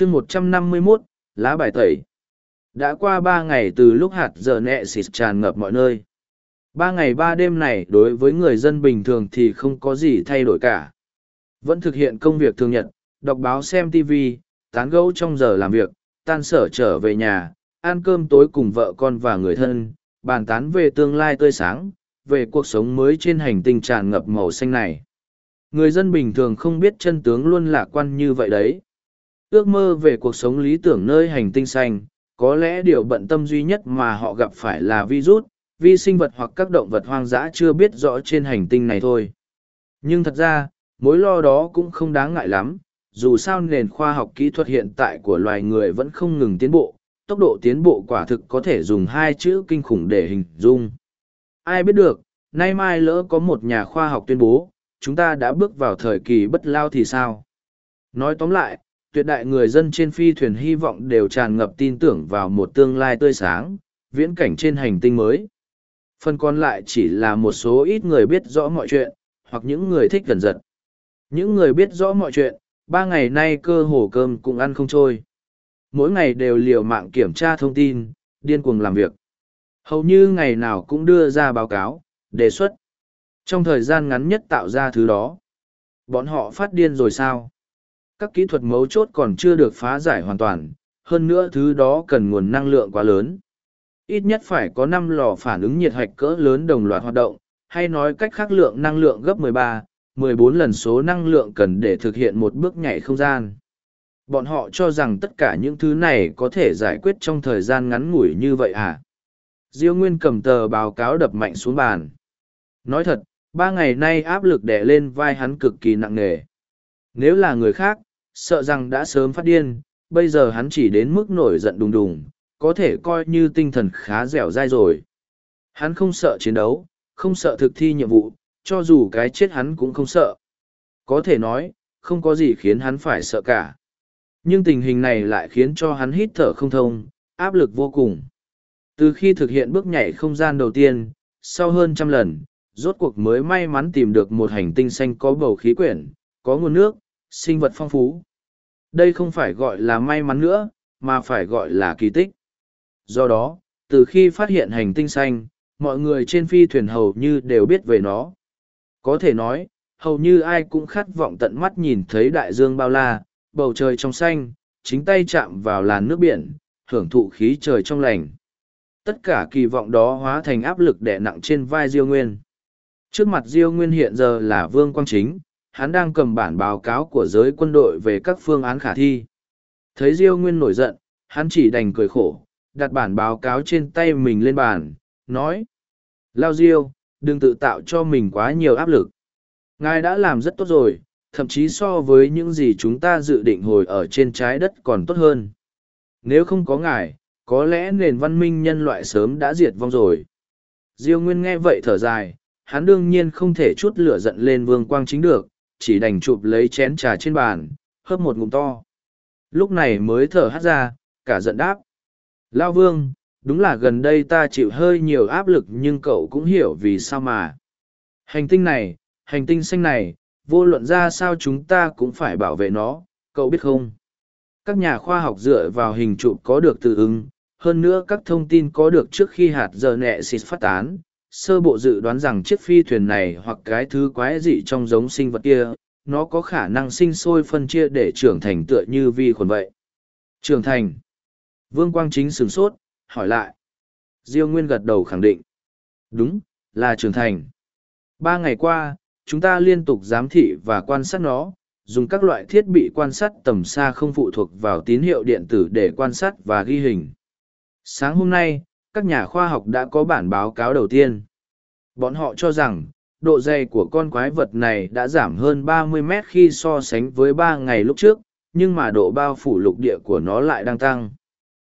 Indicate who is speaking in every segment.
Speaker 1: chương một trăm năm mươi mốt lá bài tẩy. Đã qua ba ngày từ lúc hạt giờ nẹ xịt tràn ngập mọi nơi. Ba ngày ba đêm này đối với người dân bình thường thì không có gì thay đổi cả. Vẫn thực hiện công việc thường nhật, đọc báo xem TV, tán gẫu trong giờ làm việc, tan sở trở về nhà, ăn cơm tối cùng vợ con và người thân, bàn tán về tương lai tươi sáng, về cuộc sống mới trên hành tinh tràn ngập màu xanh này. Người dân bình thường không biết chân tướng luôn lạc quan như vậy đấy. Ước mơ về cuộc sống lý tưởng nơi hành tinh xanh, có lẽ điều bận tâm duy nhất mà họ gặp phải là virus, vi sinh vật hoặc các động vật hoang dã chưa biết rõ trên hành tinh này thôi. Nhưng thật ra, mối lo đó cũng không đáng ngại lắm, dù sao nền khoa học kỹ thuật hiện tại của loài người vẫn không ngừng tiến bộ, tốc độ tiến bộ quả thực có thể dùng hai chữ kinh khủng để hình dung. Ai biết được, nay mai lỡ có một nhà khoa học tuyên bố, chúng ta đã bước vào thời kỳ bất lao thì sao? Nói tóm lại, tuyệt đại người dân trên phi thuyền hy vọng đều tràn ngập tin tưởng vào một tương lai tươi sáng, viễn cảnh trên hành tinh mới. Phần còn lại chỉ là một số ít người biết rõ mọi chuyện, hoặc những người thích gần giật. Những người biết rõ mọi chuyện, ba ngày nay cơ hồ cơm cũng ăn không trôi. Mỗi ngày đều liều mạng kiểm tra thông tin, điên cuồng làm việc. Hầu như ngày nào cũng đưa ra báo cáo, đề xuất. Trong thời gian ngắn nhất tạo ra thứ đó. Bọn họ phát điên rồi sao? Các kỹ thuật mấu chốt còn chưa được phá giải hoàn toàn, hơn nữa thứ đó cần nguồn năng lượng quá lớn. Ít nhất phải có năm lò phản ứng nhiệt hạch cỡ lớn đồng loạt hoạt động, hay nói cách khác lượng năng lượng gấp 13, 14 lần số năng lượng cần để thực hiện một bước nhảy không gian. Bọn họ cho rằng tất cả những thứ này có thể giải quyết trong thời gian ngắn ngủi như vậy à? Diêu Nguyên cầm tờ báo cáo đập mạnh xuống bàn. Nói thật, ba ngày nay áp lực đè lên vai hắn cực kỳ nặng nề. Nếu là người khác, sợ rằng đã sớm phát điên, bây giờ hắn chỉ đến mức nổi giận đùng đùng, có thể coi như tinh thần khá dẻo dai rồi. Hắn không sợ chiến đấu, không sợ thực thi nhiệm vụ, cho dù cái chết hắn cũng không sợ. Có thể nói, không có gì khiến hắn phải sợ cả. Nhưng tình hình này lại khiến cho hắn hít thở không thông, áp lực vô cùng. Từ khi thực hiện bước nhảy không gian đầu tiên, sau hơn trăm lần, rốt cuộc mới may mắn tìm được một hành tinh xanh có bầu khí quyển, có nguồn nước, sinh vật phong phú. Đây không phải gọi là may mắn nữa, mà phải gọi là kỳ tích. Do đó, từ khi phát hiện hành tinh xanh, mọi người trên phi thuyền hầu như đều biết về nó. Có thể nói, hầu như ai cũng khát vọng tận mắt nhìn thấy đại dương bao la, bầu trời trong xanh, chính tay chạm vào làn nước biển, hưởng thụ khí trời trong lành. Tất cả kỳ vọng đó hóa thành áp lực đè nặng trên vai Diêu Nguyên. Trước mặt Diêu Nguyên hiện giờ là Vương Quang Chính, hắn đang cầm bản báo cáo của giới quân đội về các phương án khả thi. Thấy Diêu Nguyên nổi giận, hắn chỉ đành cười khổ, đặt bản báo cáo trên tay mình lên bàn, nói. Lao Diêu, đừng tự tạo cho mình quá nhiều áp lực. Ngài đã làm rất tốt rồi, thậm chí so với những gì chúng ta dự định hồi ở trên trái đất còn tốt hơn. Nếu không có ngài, có lẽ nền văn minh nhân loại sớm đã diệt vong rồi. Diêu Nguyên nghe vậy thở dài, hắn đương nhiên không thể chút lửa giận lên vương quang chính được, chỉ đành chụp lấy chén trà trên bàn, hớp một ngụm to. Lúc này mới thở hát ra, cả giận đáp. Lao vương, đúng là gần đây ta chịu hơi nhiều áp lực nhưng cậu cũng hiểu vì sao mà. Hành tinh này, hành tinh xanh này, vô luận ra sao chúng ta cũng phải bảo vệ nó, cậu biết không? Các nhà khoa học dựa vào hình chụp có được từ ứng, hơn nữa các thông tin có được trước khi hạt giờ nẹ xịt phát tán, sơ bộ dự đoán rằng chiếc phi thuyền này hoặc cái thứ quái dị trong giống sinh vật kia, nó có khả năng sinh sôi phân chia để trưởng thành tựa như vi khuẩn vậy. Trưởng thành. Vương Quang Chính sửng sốt, hỏi lại. Diêu Nguyên gật đầu khẳng định. Đúng, là trưởng thành. Ba ngày qua, chúng ta liên tục giám thị và quan sát nó, dùng các loại thiết bị quan sát tầm xa không phụ thuộc vào tín hiệu điện tử để quan sát và ghi hình. Sáng hôm nay, các nhà khoa học đã có bản báo cáo đầu tiên. Bọn họ cho rằng, độ dày của con quái vật này đã giảm hơn 30 mét khi so sánh với ba ngày lúc trước, nhưng mà độ bao phủ lục địa của nó lại đang tăng.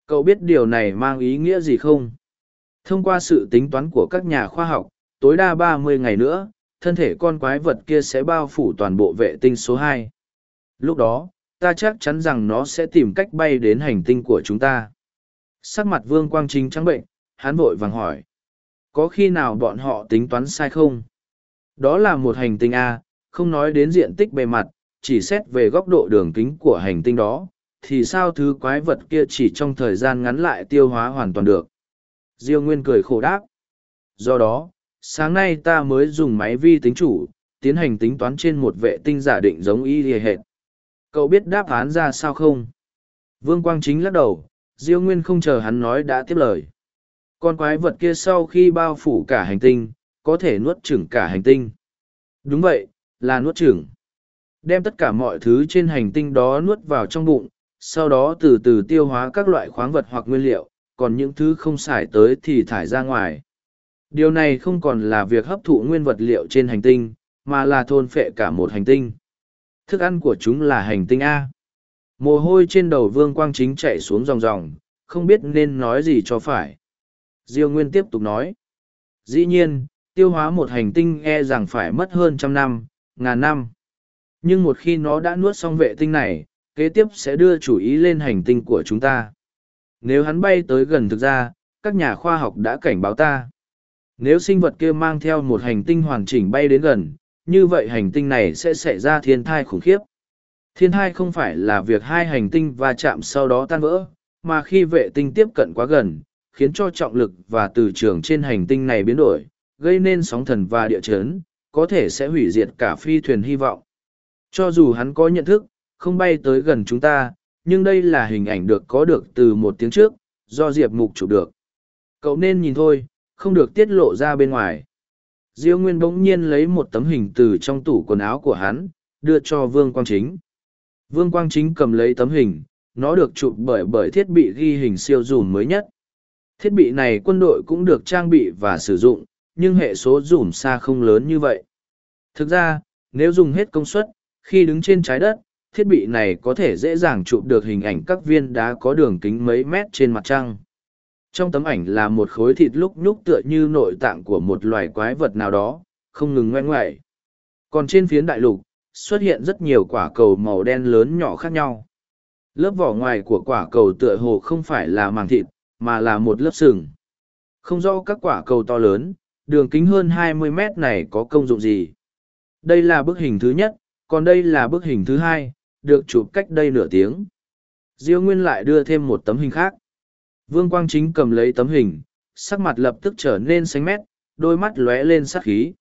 Speaker 1: Cậu biết điều này mang ý nghĩa gì không? Thông qua sự tính toán của các nhà khoa học, tối đa 30 ngày nữa, thân thể con quái vật kia sẽ bao phủ toàn bộ vệ tinh số 2. Lúc đó, ta chắc chắn rằng nó sẽ tìm cách bay đến hành tinh của chúng ta. Sắc mặt vương quang chính trắng bệnh, hắn vội vàng hỏi. Có khi nào bọn họ tính toán sai không? Đó là một hành tinh A, không nói đến diện tích bề mặt, chỉ xét về góc độ đường kính của hành tinh đó, thì sao thứ quái vật kia chỉ trong thời gian ngắn lại tiêu hóa hoàn toàn được. Diêu Nguyên cười khổ đáp. Do đó, sáng nay ta mới dùng máy vi tính chủ, tiến hành tính toán trên một vệ tinh giả định giống y hề hệt. Cậu biết đáp án ra sao không? Vương Quang Chính lắc đầu, Diêu Nguyên không chờ hắn nói đã tiếp lời. Con quái vật kia sau khi bao phủ cả hành tinh, có thể nuốt chửng cả hành tinh. Đúng vậy, là nuốt chửng. Đem tất cả mọi thứ trên hành tinh đó nuốt vào trong bụng, sau đó từ từ tiêu hóa các loại khoáng vật hoặc nguyên liệu, còn những thứ không xài tới thì thải ra ngoài. Điều này không còn là việc hấp thụ nguyên vật liệu trên hành tinh, mà là thôn phệ cả một hành tinh. Thức ăn của chúng là hành tinh A. Mồ hôi trên đầu vương quang chính chạy xuống ròng ròng, không biết nên nói gì cho phải. Diêu Nguyên tiếp tục nói. Dĩ nhiên, tiêu hóa một hành tinh e rằng phải mất hơn trăm năm, ngàn năm. Nhưng một khi nó đã nuốt xong vệ tinh này, kế tiếp sẽ đưa chủ ý lên hành tinh của chúng ta. Nếu hắn bay tới gần thực ra, các nhà khoa học đã cảnh báo ta. Nếu sinh vật kia mang theo một hành tinh hoàn chỉnh bay đến gần, như vậy hành tinh này sẽ xảy ra thiên thai khủng khiếp. Thiên thai không phải là việc hai hành tinh va chạm sau đó tan vỡ, mà khi vệ tinh tiếp cận quá gần, khiến cho trọng lực và từ trường trên hành tinh này biến đổi, gây nên sóng thần và địa chấn, có thể sẽ hủy diệt cả phi thuyền hy vọng. Cho dù hắn có nhận thức, không bay tới gần chúng ta, nhưng đây là hình ảnh được có được từ một tiếng trước, do Diệp Mục chụp được. Cậu nên nhìn thôi, không được tiết lộ ra bên ngoài. Diêu Nguyên bỗng nhiên lấy một tấm hình từ trong tủ quần áo của hắn, đưa cho Vương Quang Chính. Vương Quang Chính cầm lấy tấm hình, nó được chụp bởi bởi thiết bị ghi hình siêu dùm mới nhất. Thiết bị này quân đội cũng được trang bị và sử dụng, nhưng hệ số dùm xa không lớn như vậy. Thực ra, nếu dùng hết công suất, khi đứng trên trái đất, thiết bị này có thể dễ dàng chụp được hình ảnh các viên đá có đường kính mấy mét trên mặt trăng. Trong tấm ảnh là một khối thịt lúc nhúc tựa như nội tạng của một loài quái vật nào đó, không ngừng ngoe ngoại. Còn trên phiến đại lục, xuất hiện rất nhiều quả cầu màu đen lớn nhỏ khác nhau. Lớp vỏ ngoài của quả cầu tựa hồ không phải là màng thịt, mà là một lớp sừng. Không rõ các quả cầu to lớn, đường kính hơn 20 mét này có công dụng gì. Đây là bức hình thứ nhất, còn đây là bức hình thứ hai, được chụp cách đây nửa tiếng. Diêu Nguyên lại đưa thêm một tấm hình khác. Vương Quang Chính cầm lấy tấm hình, sắc mặt lập tức trở nên xanh mét, đôi mắt lóe lên sát khí.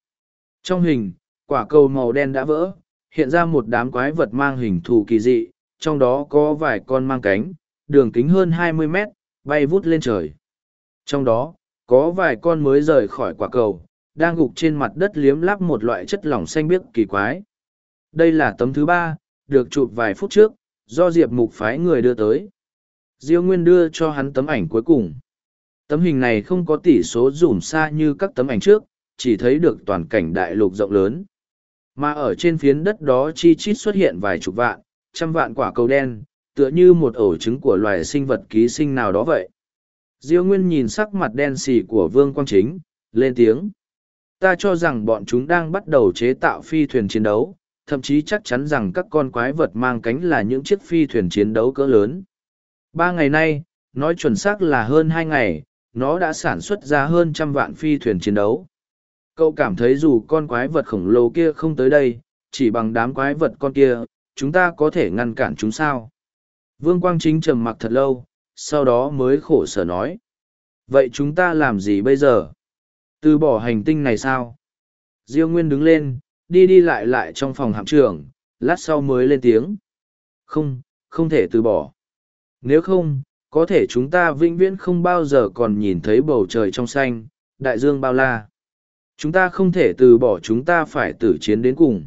Speaker 1: Trong hình, quả cầu màu đen đã vỡ, hiện ra một đám quái vật mang hình thù kỳ dị, trong đó có vài con mang cánh, đường kính hơn 20 mét, bay vút lên trời. Trong đó, có vài con mới rời khỏi quả cầu, đang gục trên mặt đất liếm lắp một loại chất lỏng xanh biếc kỳ quái. Đây là tấm thứ ba, được chụp vài phút trước, do Diệp Mục phái người đưa tới. Diêu Nguyên đưa cho hắn tấm ảnh cuối cùng. Tấm hình này không có tỷ số rủm xa như các tấm ảnh trước, chỉ thấy được toàn cảnh đại lục rộng lớn. Mà ở trên phiến đất đó chi chít xuất hiện vài chục vạn, trăm vạn quả cầu đen, tựa như một ổ trứng của loài sinh vật ký sinh nào đó vậy. Diêu Nguyên nhìn sắc mặt đen xì của Vương Quang Chính, lên tiếng. Ta cho rằng bọn chúng đang bắt đầu chế tạo phi thuyền chiến đấu, thậm chí chắc chắn rằng các con quái vật mang cánh là những chiếc phi thuyền chiến đấu cỡ lớn. Ba ngày nay, nói chuẩn xác là hơn hai ngày, nó đã sản xuất ra hơn trăm vạn phi thuyền chiến đấu. Cậu cảm thấy dù con quái vật khổng lồ kia không tới đây, chỉ bằng đám quái vật con kia, chúng ta có thể ngăn cản chúng sao? Vương Quang Chính trầm mặc thật lâu, sau đó mới khổ sở nói. Vậy chúng ta làm gì bây giờ? Từ bỏ hành tinh này sao? Diêu Nguyên đứng lên, đi đi lại lại trong phòng hạm trưởng, lát sau mới lên tiếng. Không, không thể từ bỏ. Nếu không, có thể chúng ta vĩnh viễn không bao giờ còn nhìn thấy bầu trời trong xanh, đại dương bao la. Chúng ta không thể từ bỏ chúng ta phải tử chiến đến cùng.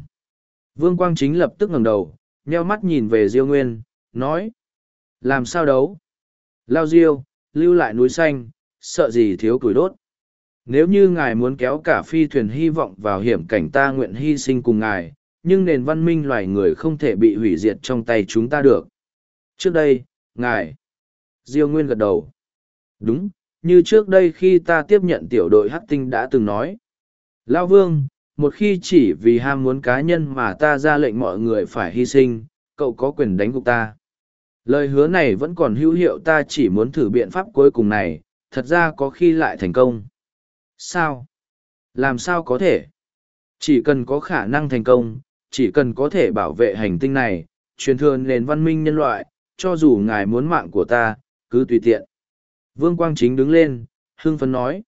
Speaker 1: Vương Quang Chính lập tức ngẩng đầu, nheo mắt nhìn về Diêu Nguyên, nói. Làm sao đấu? Lao Diêu, lưu lại núi xanh, sợ gì thiếu củi đốt. Nếu như ngài muốn kéo cả phi thuyền hy vọng vào hiểm cảnh ta nguyện hy sinh cùng ngài, nhưng nền văn minh loài người không thể bị hủy diệt trong tay chúng ta được. Trước đây, ngài. Diêu Nguyên gật đầu. Đúng, như trước đây khi ta tiếp nhận tiểu đội Hắc Tinh đã từng nói. Lao Vương, một khi chỉ vì ham muốn cá nhân mà ta ra lệnh mọi người phải hy sinh, cậu có quyền đánh gục ta. Lời hứa này vẫn còn hữu hiệu ta chỉ muốn thử biện pháp cuối cùng này, thật ra có khi lại thành công. Sao? Làm sao có thể? Chỉ cần có khả năng thành công, chỉ cần có thể bảo vệ hành tinh này, truyền thừa nền văn minh nhân loại, cho dù ngài muốn mạng của ta, cứ tùy tiện. Vương Quang Chính đứng lên, hưng phấn nói.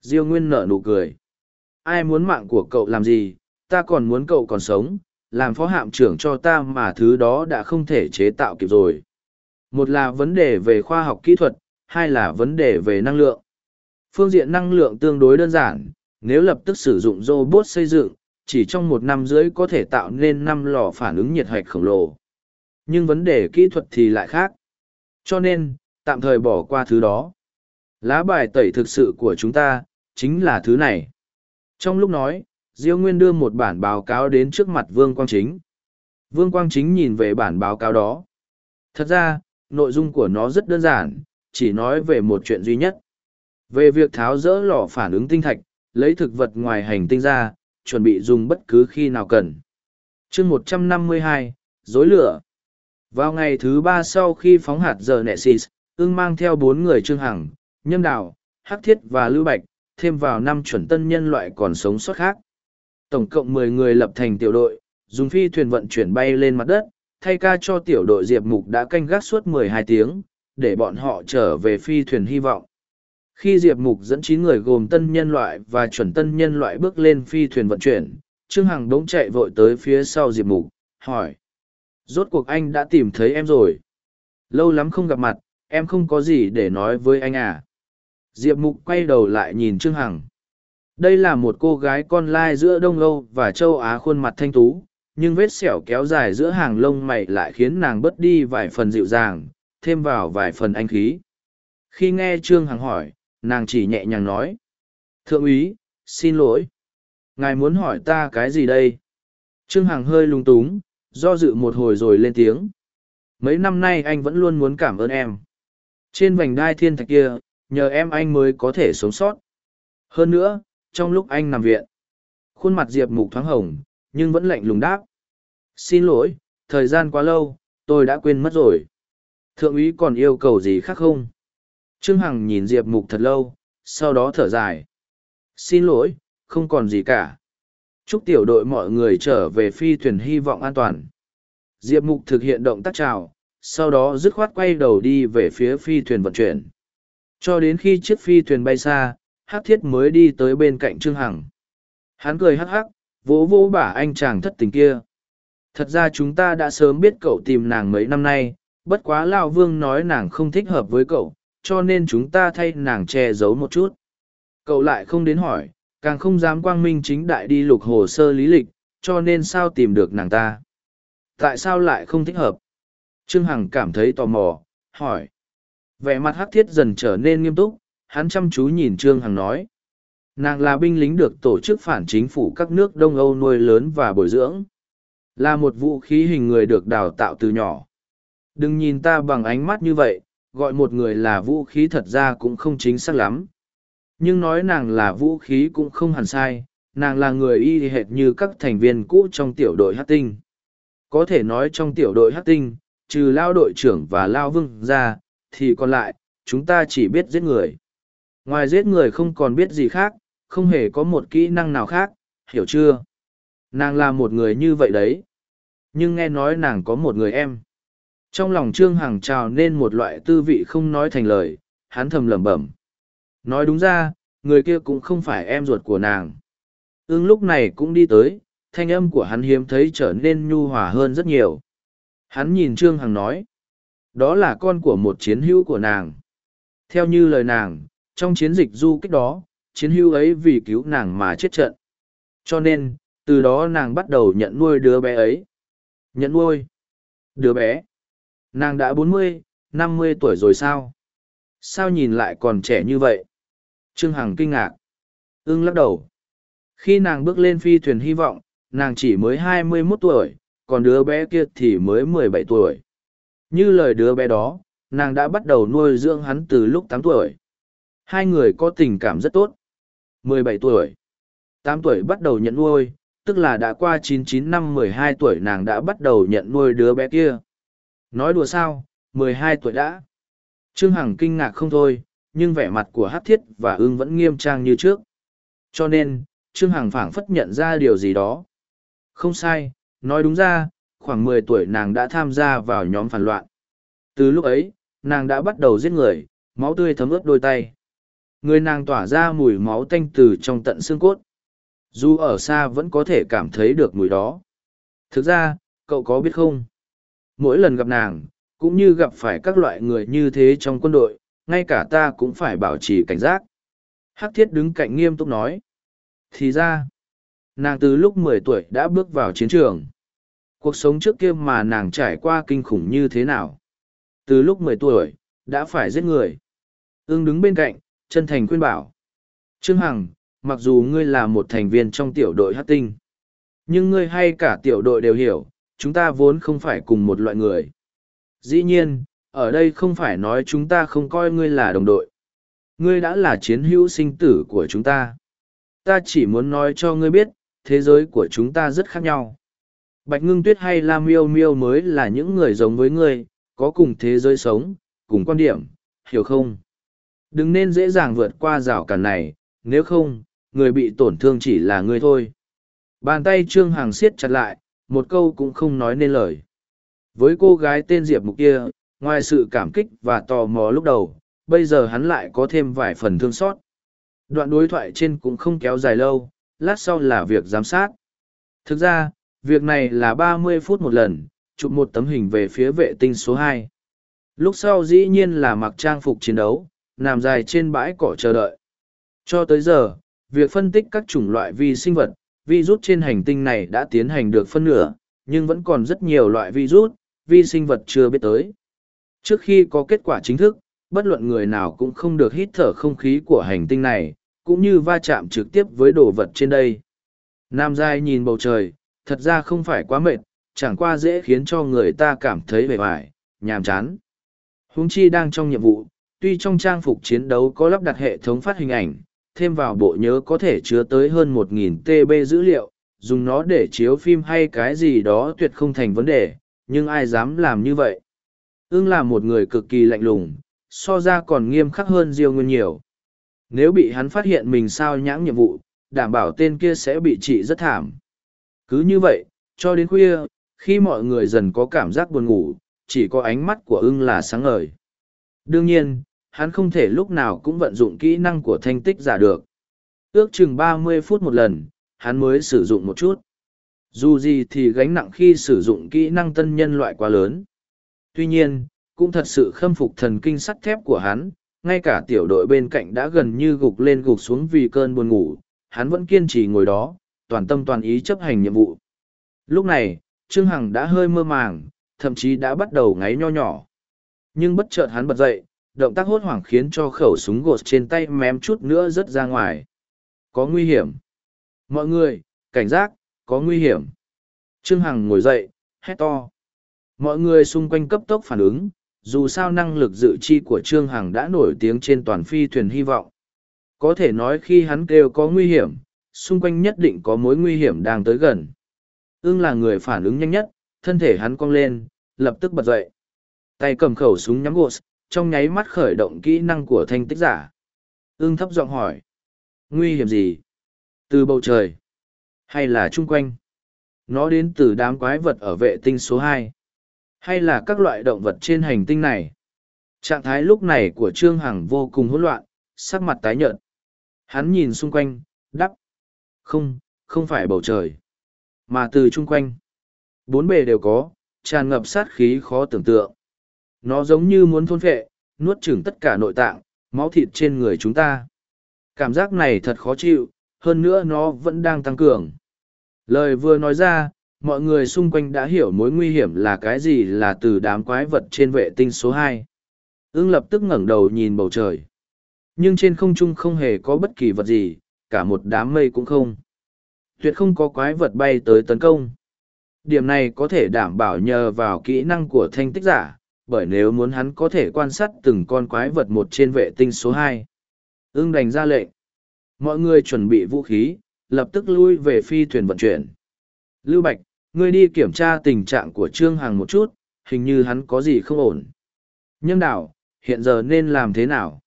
Speaker 1: Diêu Nguyên nở nụ cười. Ai muốn mạng của cậu làm gì, ta còn muốn cậu còn sống, làm phó hạm trưởng cho ta mà thứ đó đã không thể chế tạo kịp rồi. Một là vấn đề về khoa học kỹ thuật, hai là vấn đề về năng lượng. Phương diện năng lượng tương đối đơn giản, nếu lập tức sử dụng robot xây dựng, chỉ trong một năm rưỡi có thể tạo nên năm lò phản ứng nhiệt hạch khổng lồ. Nhưng vấn đề kỹ thuật thì lại khác. Cho nên, tạm thời bỏ qua thứ đó. Lá bài tẩy thực sự của chúng ta, chính là thứ này. Trong lúc nói, Diêu Nguyên đưa một bản báo cáo đến trước mặt Vương Quang Chính. Vương Quang Chính nhìn về bản báo cáo đó. Thật ra, nội dung của nó rất đơn giản, chỉ nói về một chuyện duy nhất. Về việc tháo rỡ lò phản ứng tinh thạch, lấy thực vật ngoài hành tinh ra, chuẩn bị dùng bất cứ khi nào cần. chương 152, dối lửa. Vào ngày thứ ba sau khi phóng hạt giờ Nexus, ưng mang theo bốn người Trương Hằng, Nhâm Đào, Hắc Thiết và Lưu Bạch, thêm vào năm chuẩn tân nhân loại còn sống sót khác. Tổng cộng mười người lập thành tiểu đội, dùng phi thuyền vận chuyển bay lên mặt đất, thay ca cho tiểu đội Diệp Mục đã canh gác suốt mười hai tiếng, để bọn họ trở về phi thuyền hy vọng. Khi Diệp Mục dẫn chín người gồm tân nhân loại và chuẩn tân nhân loại bước lên phi thuyền vận chuyển, Trương Hằng đống chạy vội tới phía sau Diệp Mục, hỏi. Rốt cuộc anh đã tìm thấy em rồi. Lâu lắm không gặp mặt, em không có gì để nói với anh à. Diệp Mục quay đầu lại nhìn Trương Hằng. Đây là một cô gái con lai giữa Đông Âu và châu Á khuôn mặt thanh tú, nhưng vết sẹo kéo dài giữa hàng lông mày lại khiến nàng bớt đi vài phần dịu dàng, thêm vào vài phần anh khí. Khi nghe Trương Hằng hỏi, nàng chỉ nhẹ nhàng nói. Thượng úy, xin lỗi. Ngài muốn hỏi ta cái gì đây? Trương Hằng hơi lung túng, do dự một hồi rồi lên tiếng. Mấy năm nay anh vẫn luôn muốn cảm ơn em. Trên vành đai thiên thạch kia, nhờ em anh mới có thể sống sót. Hơn nữa, trong lúc anh nằm viện, khuôn mặt Diệp Mục thoáng hồng, nhưng vẫn lạnh lùng đáp. Xin lỗi, thời gian quá lâu, tôi đã quên mất rồi. Thượng úy còn yêu cầu gì khác không? Trương Hằng nhìn Diệp Mục thật lâu, sau đó thở dài. Xin lỗi, không còn gì cả. Chúc tiểu đội mọi người trở về phi thuyền hy vọng an toàn. Diệp Mục thực hiện động tác chào, sau đó dứt khoát quay đầu đi về phía phi thuyền vận chuyển. Cho đến khi chiếc phi thuyền bay xa, Hắc Thiết mới đi tới bên cạnh Trương Hằng. Hắn cười hắc hắc, vỗ vỗ bả anh chàng thất tình kia. Thật ra chúng ta đã sớm biết cậu tìm nàng mấy năm nay, bất quá Lão Vương nói nàng không thích hợp với cậu, cho nên chúng ta thay nàng che giấu một chút. Cậu lại không đến hỏi, càng không dám quang minh chính đại đi lục hồ sơ lý lịch, cho nên sao tìm được nàng ta. Tại sao lại không thích hợp? Trương Hằng cảm thấy tò mò, hỏi. Vẻ mặt hắc thiết dần trở nên nghiêm túc, hắn chăm chú nhìn Trương Hằng nói. Nàng là binh lính được tổ chức phản chính phủ các nước Đông Âu nuôi lớn và bồi dưỡng. Là một vũ khí hình người được đào tạo từ nhỏ. Đừng nhìn ta bằng ánh mắt như vậy, gọi một người là vũ khí thật ra cũng không chính xác lắm. Nhưng nói nàng là vũ khí cũng không hẳn sai, nàng là người y hệt như các thành viên cũ trong tiểu đội hát tinh. Có thể nói trong tiểu đội hát tinh, trừ lao đội trưởng và lao vương ra, thì còn lại, chúng ta chỉ biết giết người. Ngoài giết người không còn biết gì khác, không hề có một kỹ năng nào khác, hiểu chưa? Nàng là một người như vậy đấy. Nhưng nghe nói nàng có một người em. Trong lòng Trương Hằng trào nên một loại tư vị không nói thành lời, hắn thầm lẩm bẩm. Nói đúng ra, người kia cũng không phải em ruột của nàng. Ưng lúc này cũng đi tới, thanh âm của hắn hiếm thấy trở nên nhu hòa hơn rất nhiều. Hắn nhìn Trương Hằng nói. Đó là con của một chiến hữu của nàng. Theo như lời nàng, trong chiến dịch du kích đó, chiến hữu ấy vì cứu nàng mà chết trận. Cho nên, từ đó nàng bắt đầu nhận nuôi đứa bé ấy. Nhận nuôi? Đứa bé? Nàng đã bốn mươi, năm mươi tuổi rồi sao? Sao nhìn lại còn trẻ như vậy? Trương Hằng kinh ngạc. Ưng lắc đầu. Khi nàng bước lên phi thuyền hy vọng, nàng chỉ mới hai mươi 21 tuổi, còn đứa bé kia thì mới mười bảy tuổi. Như lời đứa bé đó, nàng đã bắt đầu nuôi dưỡng hắn từ lúc tám tuổi. Hai người có tình cảm rất tốt. mười bảy tuổi. tám tuổi bắt đầu nhận nuôi, tức là đã qua chín chín năm mười hai tuổi nàng đã bắt đầu nhận nuôi đứa bé kia. Nói đùa sao, mười hai tuổi đã. Trương Hằng kinh ngạc không thôi, nhưng vẻ mặt của hát thiết và ưng vẫn nghiêm trang như trước. Cho nên, Trương Hằng phảng phất nhận ra điều gì đó. Không sai, nói đúng ra, khoảng mười tuổi nàng đã tham gia vào nhóm phản loạn. Từ lúc ấy, nàng đã bắt đầu giết người, máu tươi thấm ướt đôi tay. Người nàng tỏa ra mùi máu tanh từ trong tận xương cốt. Dù ở xa vẫn có thể cảm thấy được mùi đó. Thực ra, cậu có biết không? Mỗi lần gặp nàng, cũng như gặp phải các loại người như thế trong quân đội, ngay cả ta cũng phải bảo trì cảnh giác. Hắc thiết đứng cạnh nghiêm túc nói. Thì ra, nàng từ lúc mười tuổi đã bước vào chiến trường. Cuộc sống trước kia mà nàng trải qua kinh khủng như thế nào? Từ lúc mười tuổi, đã phải giết người. Ưng đứng bên cạnh, chân thành khuyên bảo. Trương Hằng, mặc dù ngươi là một thành viên trong tiểu đội hát tinh, nhưng ngươi hay cả tiểu đội đều hiểu, chúng ta vốn không phải cùng một loại người. Dĩ nhiên, ở đây không phải nói chúng ta không coi ngươi là đồng đội. Ngươi đã là chiến hữu sinh tử của chúng ta. Ta chỉ muốn nói cho ngươi biết, thế giới của chúng ta rất khác nhau. Bạch Ngưng Tuyết hay Lam Miêu Miêu mới là những người giống với ngươi, có cùng thế giới sống, cùng quan điểm, hiểu không? Đừng nên dễ dàng vượt qua rào cản này, nếu không, người bị tổn thương chỉ là ngươi thôi. Bàn tay Trương Hằng siết chặt lại, một câu cũng không nói nên lời. Với cô gái tên Diệp Mục kia, ngoài sự cảm kích và tò mò lúc đầu, bây giờ hắn lại có thêm vài phần thương xót. Đoạn đối thoại trên cũng không kéo dài lâu, lát sau là việc giám sát. Thực ra, việc này là ba mươi phút một lần, chụp một tấm hình về phía vệ tinh số hai. Lúc sau dĩ nhiên là mặc trang phục chiến đấu, nằm dài trên bãi cỏ chờ đợi. Cho tới giờ, việc phân tích các chủng loại vi sinh vật, virus trên hành tinh này đã tiến hành được phân nửa, nhưng vẫn còn rất nhiều loại virus, vi sinh vật chưa biết tới. Trước khi có kết quả chính thức, bất luận người nào cũng không được hít thở không khí của hành tinh này, cũng như va chạm trực tiếp với đồ vật trên đây. Nam Giai nhìn bầu trời, thật ra không phải quá mệt, chẳng qua dễ khiến cho người ta cảm thấy vẻ vải, nhàm chán. Huống chi đang trong nhiệm vụ, tuy trong trang phục chiến đấu có lắp đặt hệ thống phát hình ảnh, thêm vào bộ nhớ có thể chứa tới hơn 1.000 TB dữ liệu, dùng nó để chiếu phim hay cái gì đó tuyệt không thành vấn đề, nhưng ai dám làm như vậy? Ưng là một người cực kỳ lạnh lùng, so ra còn nghiêm khắc hơn Diêu Nguyên nhiều. Nếu bị hắn phát hiện mình sao nhãng nhiệm vụ, đảm bảo tên kia sẽ bị trị rất thảm. Cứ như vậy, cho đến khuya, khi mọi người dần có cảm giác buồn ngủ, chỉ có ánh mắt của ưng là sáng ngời. Đương nhiên, hắn không thể lúc nào cũng vận dụng kỹ năng của thanh tích giả được. Ước chừng ba mươi phút một lần, hắn mới sử dụng một chút. Dù gì thì gánh nặng khi sử dụng kỹ năng tân nhân loại quá lớn. Tuy nhiên, cũng thật sự khâm phục thần kinh sắt thép của hắn, ngay cả tiểu đội bên cạnh đã gần như gục lên gục xuống vì cơn buồn ngủ, hắn vẫn kiên trì ngồi đó, toàn tâm toàn ý chấp hành nhiệm vụ. Lúc này, Trương Hằng đã hơi mơ màng, thậm chí đã bắt đầu ngáy nho nhỏ. Nhưng bất chợt hắn bật dậy, động tác hốt hoảng khiến cho khẩu súng gột trên tay mém chút nữa rớt ra ngoài. Có nguy hiểm. Mọi người, cảnh giác, có nguy hiểm. Trương Hằng ngồi dậy, hét to. Mọi người xung quanh cấp tốc phản ứng, dù sao năng lực dự chi của Trương Hằng đã nổi tiếng trên toàn phi thuyền hy vọng. Có thể nói khi hắn kêu có nguy hiểm, xung quanh nhất định có mối nguy hiểm đang tới gần. Ưng là người phản ứng nhanh nhất, thân thể hắn cong lên, lập tức bật dậy. Tay cầm khẩu súng nhắm gột, trong nháy mắt khởi động kỹ năng của thanh tích giả. Ưng thấp giọng hỏi. Nguy hiểm gì? Từ bầu trời? Hay là chung quanh? Nó đến từ đám quái vật ở vệ tinh số hai, Hay là các loại động vật trên hành tinh này? Trạng thái lúc này của Trương Hằng vô cùng hỗn loạn, sắc mặt tái nhợt. Hắn nhìn xung quanh, đắp. Không, không phải bầu trời, mà từ chung quanh. Bốn bề đều có, tràn ngập sát khí khó tưởng tượng. Nó giống như muốn thôn phệ, nuốt chửng tất cả nội tạng, máu thịt trên người chúng ta. Cảm giác này thật khó chịu, hơn nữa nó vẫn đang tăng cường. Lời vừa nói ra, mọi người xung quanh đã hiểu mối nguy hiểm là cái gì là từ đám quái vật trên vệ tinh số hai. Ưng lập tức ngẩng đầu nhìn bầu trời. Nhưng trên không trung không hề có bất kỳ vật gì, cả một đám mây cũng không. Tuyệt không có quái vật bay tới tấn công. Điểm này có thể đảm bảo nhờ vào kỹ năng của thanh tích giả, bởi nếu muốn hắn có thể quan sát từng con quái vật một trên vệ tinh số hai. Ưng đành ra lệnh. Mọi người chuẩn bị vũ khí, lập tức lui về phi thuyền vận chuyển. Lưu Bạch, ngươi đi kiểm tra tình trạng của Trương Hằng một chút, hình như hắn có gì không ổn. Nhâm đảo, hiện giờ nên làm thế nào?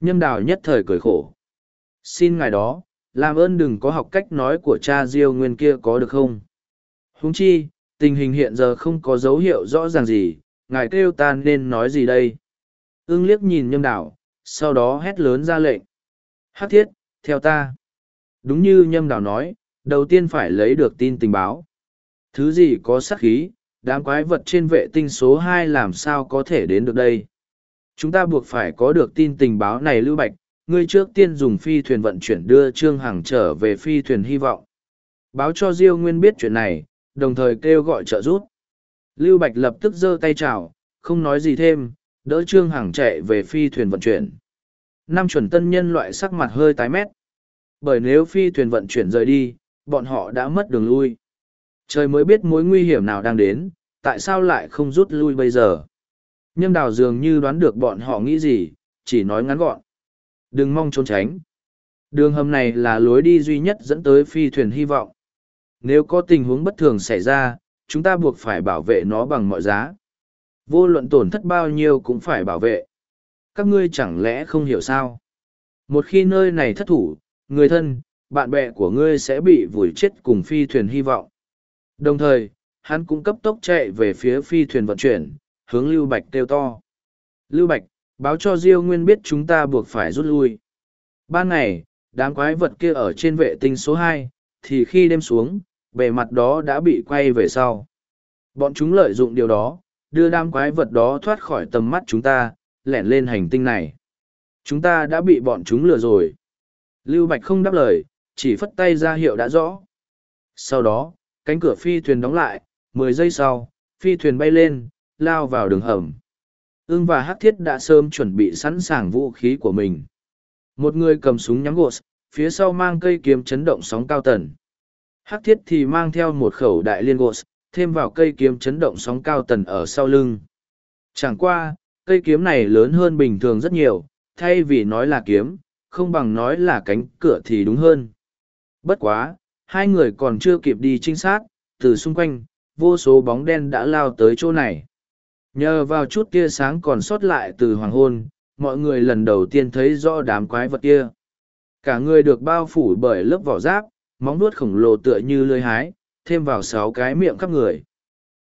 Speaker 1: Nhâm đảo nhất thời cười khổ. Xin ngài đó, làm ơn đừng có học cách nói của cha Diêu Nguyên kia có được không? Huống chi, tình hình hiện giờ không có dấu hiệu rõ ràng gì, ngài kêu ta nên nói gì đây? Ưng liếc nhìn nhâm đảo sau đó hét lớn ra lệnh. Hát thiết theo ta. Đúng như nhâm đảo nói đầu tiên phải lấy được tin tình báo. Thứ gì có sắc khí đám quái vật trên vệ tinh số hai làm sao có thể đến được đây? Chúng ta buộc phải có được tin tình báo này lưu bạch ngươi trước tiên dùng phi thuyền vận chuyển đưa trương hằng trở về phi thuyền hy vọng. Báo cho diêu nguyên biết chuyện này, đồng thời kêu gọi trợ giúp. Lưu bạch lập tức giơ tay chào, không nói gì thêm, đỡ trương hằng chạy về phi thuyền vận chuyển. Năm chuẩn tân nhân loại sắc mặt hơi tái mét. Bởi nếu phi thuyền vận chuyển rời đi, bọn họ đã mất đường lui. Trời mới biết mối nguy hiểm nào đang đến, tại sao lại không rút lui bây giờ. Nhâm đào dường như đoán được bọn họ nghĩ gì, chỉ nói ngắn gọn đừng mong trốn tránh. Đường hầm này là lối đi duy nhất dẫn tới phi thuyền hy vọng. Nếu có tình huống bất thường xảy ra, chúng ta buộc phải bảo vệ nó bằng mọi giá. Vô luận tổn thất bao nhiêu cũng phải bảo vệ. Các ngươi chẳng lẽ không hiểu sao? Một khi nơi này thất thủ, người thân, bạn bè của ngươi sẽ bị vùi chết cùng phi thuyền hy vọng. Đồng thời, hắn cũng cấp tốc chạy về phía phi thuyền vận chuyển, hướng lưu bạch kêu to. Lưu bạch báo cho diêu nguyên biết chúng ta buộc phải rút lui. Ban ngày, đám quái vật kia ở trên vệ tinh số hai, thì khi đêm xuống, bề mặt đó đã bị quay về sau. Bọn chúng lợi dụng điều đó, đưa đám quái vật đó thoát khỏi tầm mắt chúng ta, lẻn lên hành tinh này. Chúng ta đã bị bọn chúng lừa rồi. Lưu bạch không đáp lời, chỉ phất tay ra hiệu đã rõ. Sau đó, cánh cửa phi thuyền đóng lại, mười giây sau, phi thuyền bay lên, lao vào đường hầm ưng và hắc thiết đã sớm chuẩn bị sẵn sàng vũ khí của mình. Một người cầm súng nhắm gột, phía sau mang cây kiếm chấn động sóng cao tần. Hắc thiết thì mang theo một khẩu đại liên gột, thêm vào cây kiếm chấn động sóng cao tần ở sau lưng. Chẳng qua, cây kiếm này lớn hơn bình thường rất nhiều, thay vì nói là kiếm, không bằng nói là cánh cửa thì đúng hơn. Bất quá, hai người còn chưa kịp đi trinh sát, từ xung quanh, vô số bóng đen đã lao tới chỗ này nhờ vào chút tia sáng còn sót lại từ hoàng hôn, mọi người lần đầu tiên thấy rõ đám quái vật kia. Cả người được bao phủ bởi lớp vỏ giáp, móng nuốt khổng lồ tựa như lưới hái, thêm vào sáu cái miệng khắp người.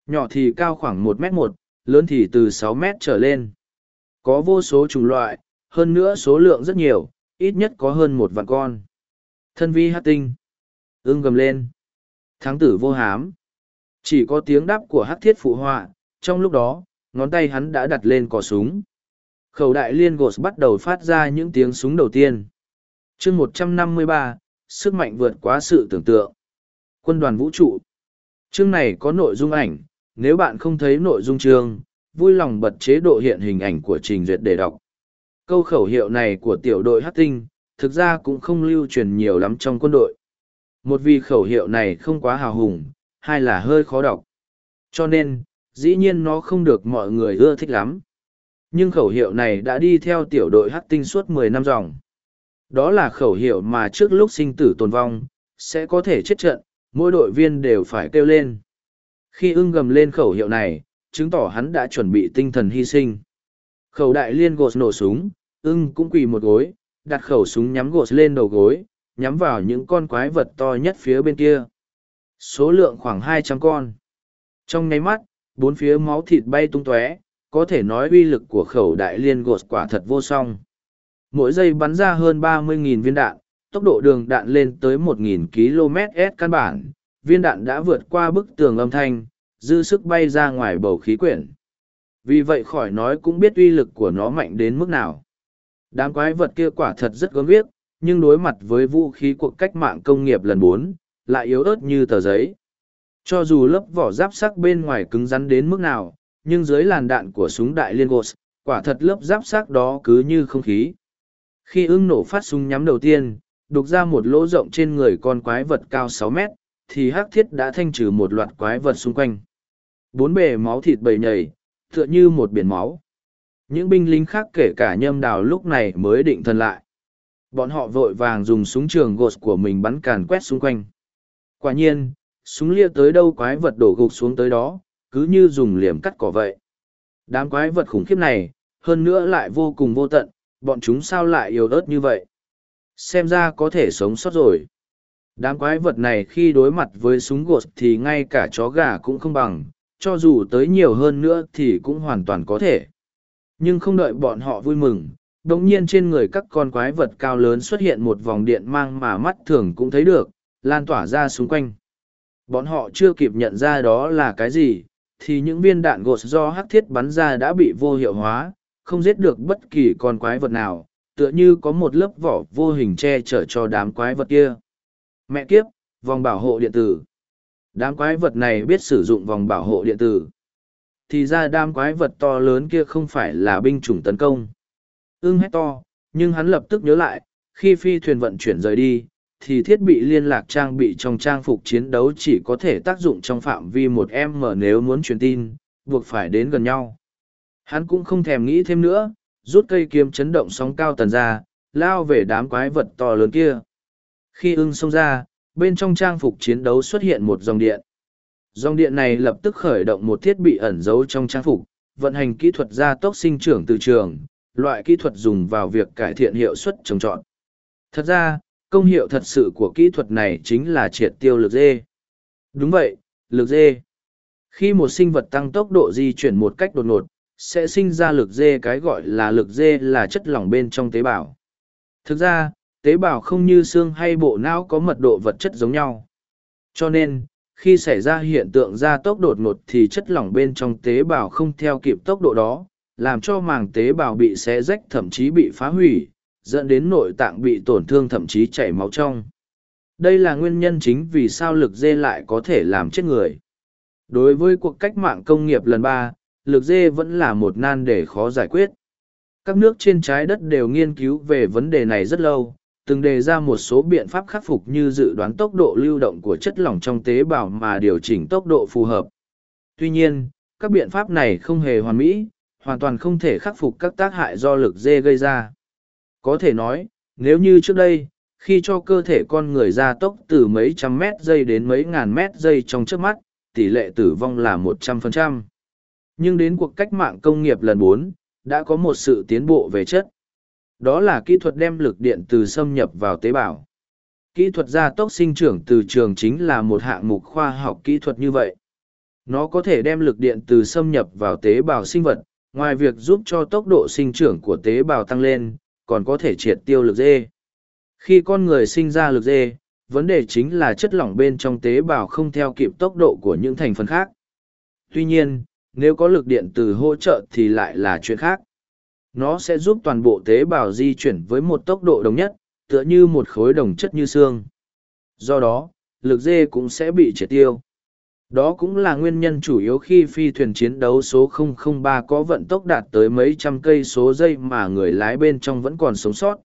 Speaker 1: Nhỏ thì cao khoảng một m một, lớn thì từ sáu m trở lên. Có vô số chủng loại, hơn nữa số lượng rất nhiều, ít nhất có hơn một vạn con. Thân vi hát tinh. Ưng gầm lên. Thắng tử vô hám. Chỉ có tiếng đáp của hát thiết phụ họa, trong lúc đó ngón tay hắn đã đặt lên cò súng. Khẩu đại liên gột bắt đầu phát ra những tiếng súng đầu tiên. Chương một trăm năm mươi ba, sức mạnh vượt quá sự tưởng tượng. Quân đoàn vũ trụ. Chương này có nội dung ảnh, nếu bạn không thấy nội dung chương, vui lòng bật chế độ hiện hình ảnh của trình duyệt để đọc. Câu khẩu hiệu này của tiểu đội hát tinh, thực ra cũng không lưu truyền nhiều lắm trong quân đội. Một vì khẩu hiệu này không quá hào hùng, hai là hơi khó đọc. Cho nên dĩ nhiên nó không được mọi người ưa thích lắm. Nhưng khẩu hiệu này đã đi theo tiểu đội hát tinh suốt mười năm dòng. Đó là khẩu hiệu mà trước lúc sinh tử tồn vong, sẽ có thể chết trận, mỗi đội viên đều phải kêu lên. Khi ưng gầm lên khẩu hiệu này, chứng tỏ hắn đã chuẩn bị tinh thần hy sinh. Khẩu đại liên gột nổ súng, ưng cũng quỳ một gối, đặt khẩu súng nhắm gột lên đầu gối, nhắm vào những con quái vật to nhất phía bên kia. Số lượng khoảng hai trăm con. Trong nháy mắt bốn phía máu thịt bay tung tóe, có thể nói uy lực của khẩu đại liên gột quả thật vô song. Mỗi giây bắn ra hơn ba mươi nghìn viên đạn, tốc độ đường đạn lên tới một nghìn km s căn bản, viên đạn đã vượt qua bức tường âm thanh, dư sức bay ra ngoài bầu khí quyển. Vì vậy khỏi nói cũng biết uy lực của nó mạnh đến mức nào. Đám quái vật kia quả thật rất gớm viết nhưng đối mặt với vũ khí cuộc cách mạng công nghiệp lần bốn, lại yếu ớt như tờ giấy cho dù lớp vỏ giáp sắc bên ngoài cứng rắn đến mức nào nhưng dưới làn đạn của súng đại liên gột, quả thật lớp giáp sắc đó cứ như không khí. Khi ưng nổ phát súng nhắm đầu tiên đục ra một lỗ rộng trên người con quái vật cao sáu mét thì hắc thiết đã thanh trừ một loạt quái vật xung quanh. Bốn bề máu thịt bầy nhầy tựa như một biển máu. Những binh lính khác kể cả nhâm đào lúc này mới định thần lại. Bọn họ vội vàng dùng súng trường gột của mình bắn càn quét xung quanh. Quả nhiên súng lia tới đâu quái vật đổ gục xuống tới đó cứ như dùng liềm cắt cỏ vậy đám quái vật khủng khiếp này hơn nữa lại vô cùng vô tận bọn chúng sao lại yếu ớt như vậy xem ra có thể sống sót rồi đám quái vật này khi đối mặt với súng gột thì ngay cả chó gà cũng không bằng cho dù tới nhiều hơn nữa thì cũng hoàn toàn có thể. Nhưng không đợi bọn họ vui mừng, đồng nhiên trên người các con quái vật cao lớn xuất hiện một vòng điện mang mà mắt thường cũng thấy được, lan tỏa ra xung quanh. Bọn họ chưa kịp nhận ra đó là cái gì, thì những viên đạn gột do hắc thiết bắn ra đã bị vô hiệu hóa, không giết được bất kỳ con quái vật nào, tựa như có một lớp vỏ vô hình che chở cho đám quái vật kia. Mẹ kiếp, vòng bảo hộ điện tử. Đám quái vật này biết sử dụng vòng bảo hộ điện tử. Thì ra đám quái vật to lớn kia không phải là binh chủng tấn công. Ưng hét to, nhưng hắn lập tức nhớ lại, khi phi thuyền vận chuyển rời đi, thì thiết bị liên lạc trang bị trong trang phục chiến đấu chỉ có thể tác dụng trong phạm vi một m nếu muốn truyền tin, buộc phải đến gần nhau. Hắn cũng không thèm nghĩ thêm nữa, rút cây kiếm chấn động sóng cao tần ra, lao về đám quái vật to lớn kia. Khi ưng xông ra, bên trong trang phục chiến đấu xuất hiện một dòng điện. Dòng điện này lập tức khởi động một thiết bị ẩn giấu trong trang phục, vận hành kỹ thuật gia tốc sinh trưởng từ trường, loại kỹ thuật dùng vào việc cải thiện hiệu suất trồng trọt. Thật ra, công hiệu thật sự của kỹ thuật này chính là triệt tiêu lực dê. Đúng vậy, lực dê. Khi một sinh vật tăng tốc độ di chuyển một cách đột ngột, sẽ sinh ra lực dê cái gọi là lực dê là chất lỏng bên trong tế bào. Thực ra, tế bào không như xương hay bộ não có mật độ vật chất giống nhau. Cho nên, khi xảy ra hiện tượng gia tốc đột ngột thì chất lỏng bên trong tế bào không theo kịp tốc độ đó, làm cho màng tế bào bị xé rách thậm chí bị phá hủy, dẫn đến nội tạng bị tổn thương thậm chí chảy máu trong. Đây là nguyên nhân chính vì sao lực dê lại có thể làm chết người. Đối với cuộc cách mạng công nghiệp lần ba, lực dê vẫn là một nan đề khó giải quyết. Các nước trên trái đất đều nghiên cứu về vấn đề này rất lâu, từng đề ra một số biện pháp khắc phục như dự đoán tốc độ lưu động của chất lỏng trong tế bào mà điều chỉnh tốc độ phù hợp. Tuy nhiên, các biện pháp này không hề hoàn mỹ, hoàn toàn không thể khắc phục các tác hại do lực dê gây ra. Có thể nói, nếu như trước đây, khi cho cơ thể con người ra tốc từ mấy trăm mét giây đến mấy ngàn mét giây trong trước mắt, tỷ lệ tử vong là 100%. Nhưng đến cuộc cách mạng công nghiệp lần bốn đã có một sự tiến bộ về chất. Đó là kỹ thuật đem lực điện từ xâm nhập vào tế bào. Kỹ thuật gia tốc sinh trưởng từ trường chính là một hạng mục khoa học kỹ thuật như vậy. Nó có thể đem lực điện từ xâm nhập vào tế bào sinh vật, ngoài việc giúp cho tốc độ sinh trưởng của tế bào tăng lên, còn có thể triệt tiêu lực dê. Khi con người sinh ra lực dê, vấn đề chính là chất lỏng bên trong tế bào không theo kịp tốc độ của những thành phần khác. Tuy nhiên, nếu có lực điện từ hỗ trợ thì lại là chuyện khác. Nó sẽ giúp toàn bộ tế bào di chuyển với một tốc độ đồng nhất, tựa như một khối đồng chất như xương. Do đó, lực dê cũng sẽ bị triệt tiêu. Đó cũng là nguyên nhân chủ yếu khi phi thuyền chiến đấu số 003 có vận tốc đạt tới mấy trăm cây số giây mà người lái bên trong vẫn còn sống sót.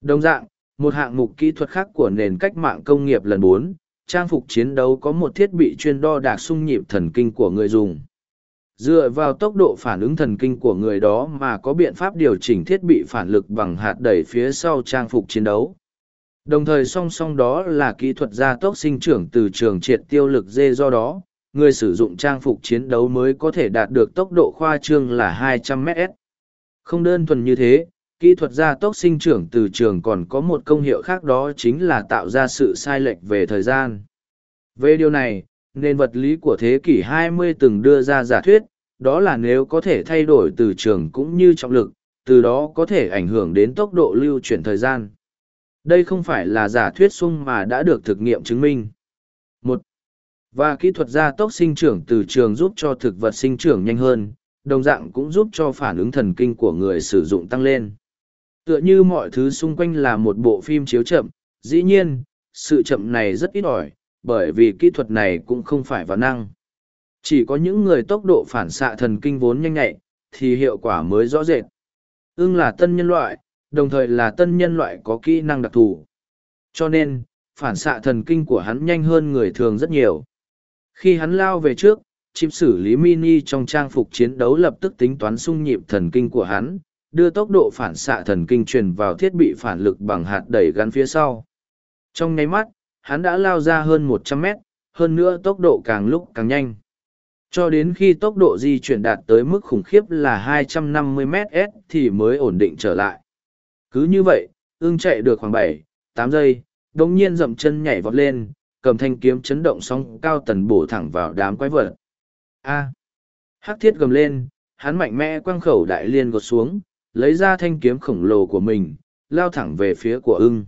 Speaker 1: Đồng dạng, một hạng mục kỹ thuật khác của nền cách mạng công nghiệp lần 4, trang phục chiến đấu có một thiết bị chuyên đo đạc xung nhịp thần kinh của người dùng. Dựa vào tốc độ phản ứng thần kinh của người đó mà có biện pháp điều chỉnh thiết bị phản lực bằng hạt đẩy phía sau trang phục chiến đấu. Đồng thời song song đó là kỹ thuật gia tốc sinh trưởng từ trường triệt tiêu lực dê do đó, người sử dụng trang phục chiến đấu mới có thể đạt được tốc độ khoa trương là 200 s Không đơn thuần như thế, kỹ thuật gia tốc sinh trưởng từ trường còn có một công hiệu khác đó chính là tạo ra sự sai lệch về thời gian. Về điều này, nền vật lý của thế kỷ 20 từng đưa ra giả thuyết, đó là nếu có thể thay đổi từ trường cũng như trọng lực, từ đó có thể ảnh hưởng đến tốc độ lưu chuyển thời gian. Đây không phải là giả thuyết sung mà đã được thực nghiệm chứng minh. Một Và kỹ thuật gia tốc sinh trưởng từ trường giúp cho thực vật sinh trưởng nhanh hơn, đồng dạng cũng giúp cho phản ứng thần kinh của người sử dụng tăng lên. Tựa như mọi thứ xung quanh là một bộ phim chiếu chậm, dĩ nhiên, sự chậm này rất ít ỏi, bởi vì kỹ thuật này cũng không phải vào năng. Chỉ có những người tốc độ phản xạ thần kinh vốn nhanh nhạy, thì hiệu quả mới rõ rệt. Ưng là tân nhân loại, đồng thời là tân nhân loại có kỹ năng đặc thù. Cho nên, phản xạ thần kinh của hắn nhanh hơn người thường rất nhiều. Khi hắn lao về trước, chim xử lý mini trong trang phục chiến đấu lập tức tính toán xung nhịp thần kinh của hắn, đưa tốc độ phản xạ thần kinh truyền vào thiết bị phản lực bằng hạt đẩy gắn phía sau. Trong nháy mắt, hắn đã lao ra hơn 100 mét, hơn nữa tốc độ càng lúc càng nhanh. Cho đến khi tốc độ di chuyển đạt tới mức khủng khiếp là 250 s thì mới ổn định trở lại. Cứ như vậy, ương chạy được khoảng bảy, tám giây, đồng nhiên dậm chân nhảy vọt lên, cầm thanh kiếm chấn động sóng cao tần bổ thẳng vào đám quái vật. a. Hắc thiết gầm lên hắn mạnh mẽ quăng khẩu đại liên gột xuống lấy ra thanh kiếm khổng lồ của mình lao thẳng về phía của ưng.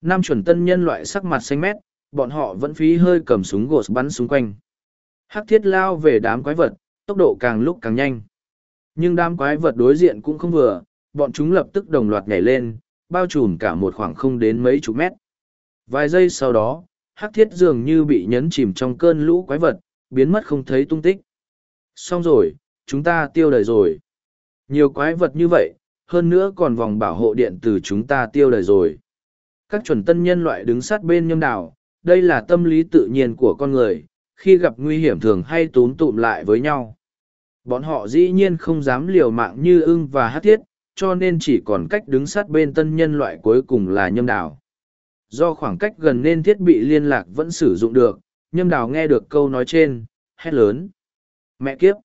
Speaker 1: Nam chuẩn tân nhân loại sắc mặt xanh mét bọn họ vẫn phí hơi cầm súng gột bắn xung quanh. Hắc thiết lao về đám quái vật tốc độ càng lúc càng nhanh. Nhưng đám quái vật đối diện cũng không vừa bọn chúng lập tức đồng loạt nhảy lên, bao trùm cả một khoảng không đến mấy chục mét. Vài giây sau đó, hắc thiết dường như bị nhấn chìm trong cơn lũ quái vật, biến mất không thấy tung tích. Xong rồi, chúng ta tiêu đời rồi. Nhiều quái vật như vậy, hơn nữa còn vòng bảo hộ điện từ chúng ta tiêu đời rồi. Các chuẩn tân nhân loại đứng sát bên nhâm đảo, đây là tâm lý tự nhiên của con người, khi gặp nguy hiểm thường hay túm tụm lại với nhau. Bọn họ dĩ nhiên không dám liều mạng như ưng và hát thiết cho nên chỉ còn cách đứng sát bên tân nhân loại cuối cùng là nhâm đảo. Do khoảng cách gần nên thiết bị liên lạc vẫn sử dụng được, nhâm đào nghe được câu nói trên, hét lớn. Mẹ kiếp!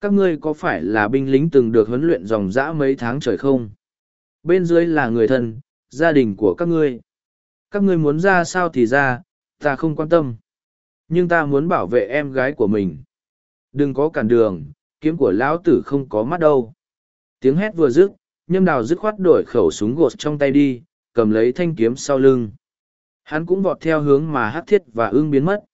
Speaker 1: Các ngươi có phải là binh lính từng được huấn luyện dòng dã mấy tháng trời không? Bên dưới là người thân, gia đình của các ngươi. Các ngươi muốn ra sao thì ra, ta không quan tâm. Nhưng ta muốn bảo vệ em gái của mình. Đừng có cản đường, kiếm của lão tử không có mắt đâu tiếng hét vừa dứt, nhâm đào dứt khoát đổi khẩu súng gột trong tay đi, cầm lấy thanh kiếm sau lưng. Hắn cũng vọt theo hướng mà hát thiết và ưng biến mất.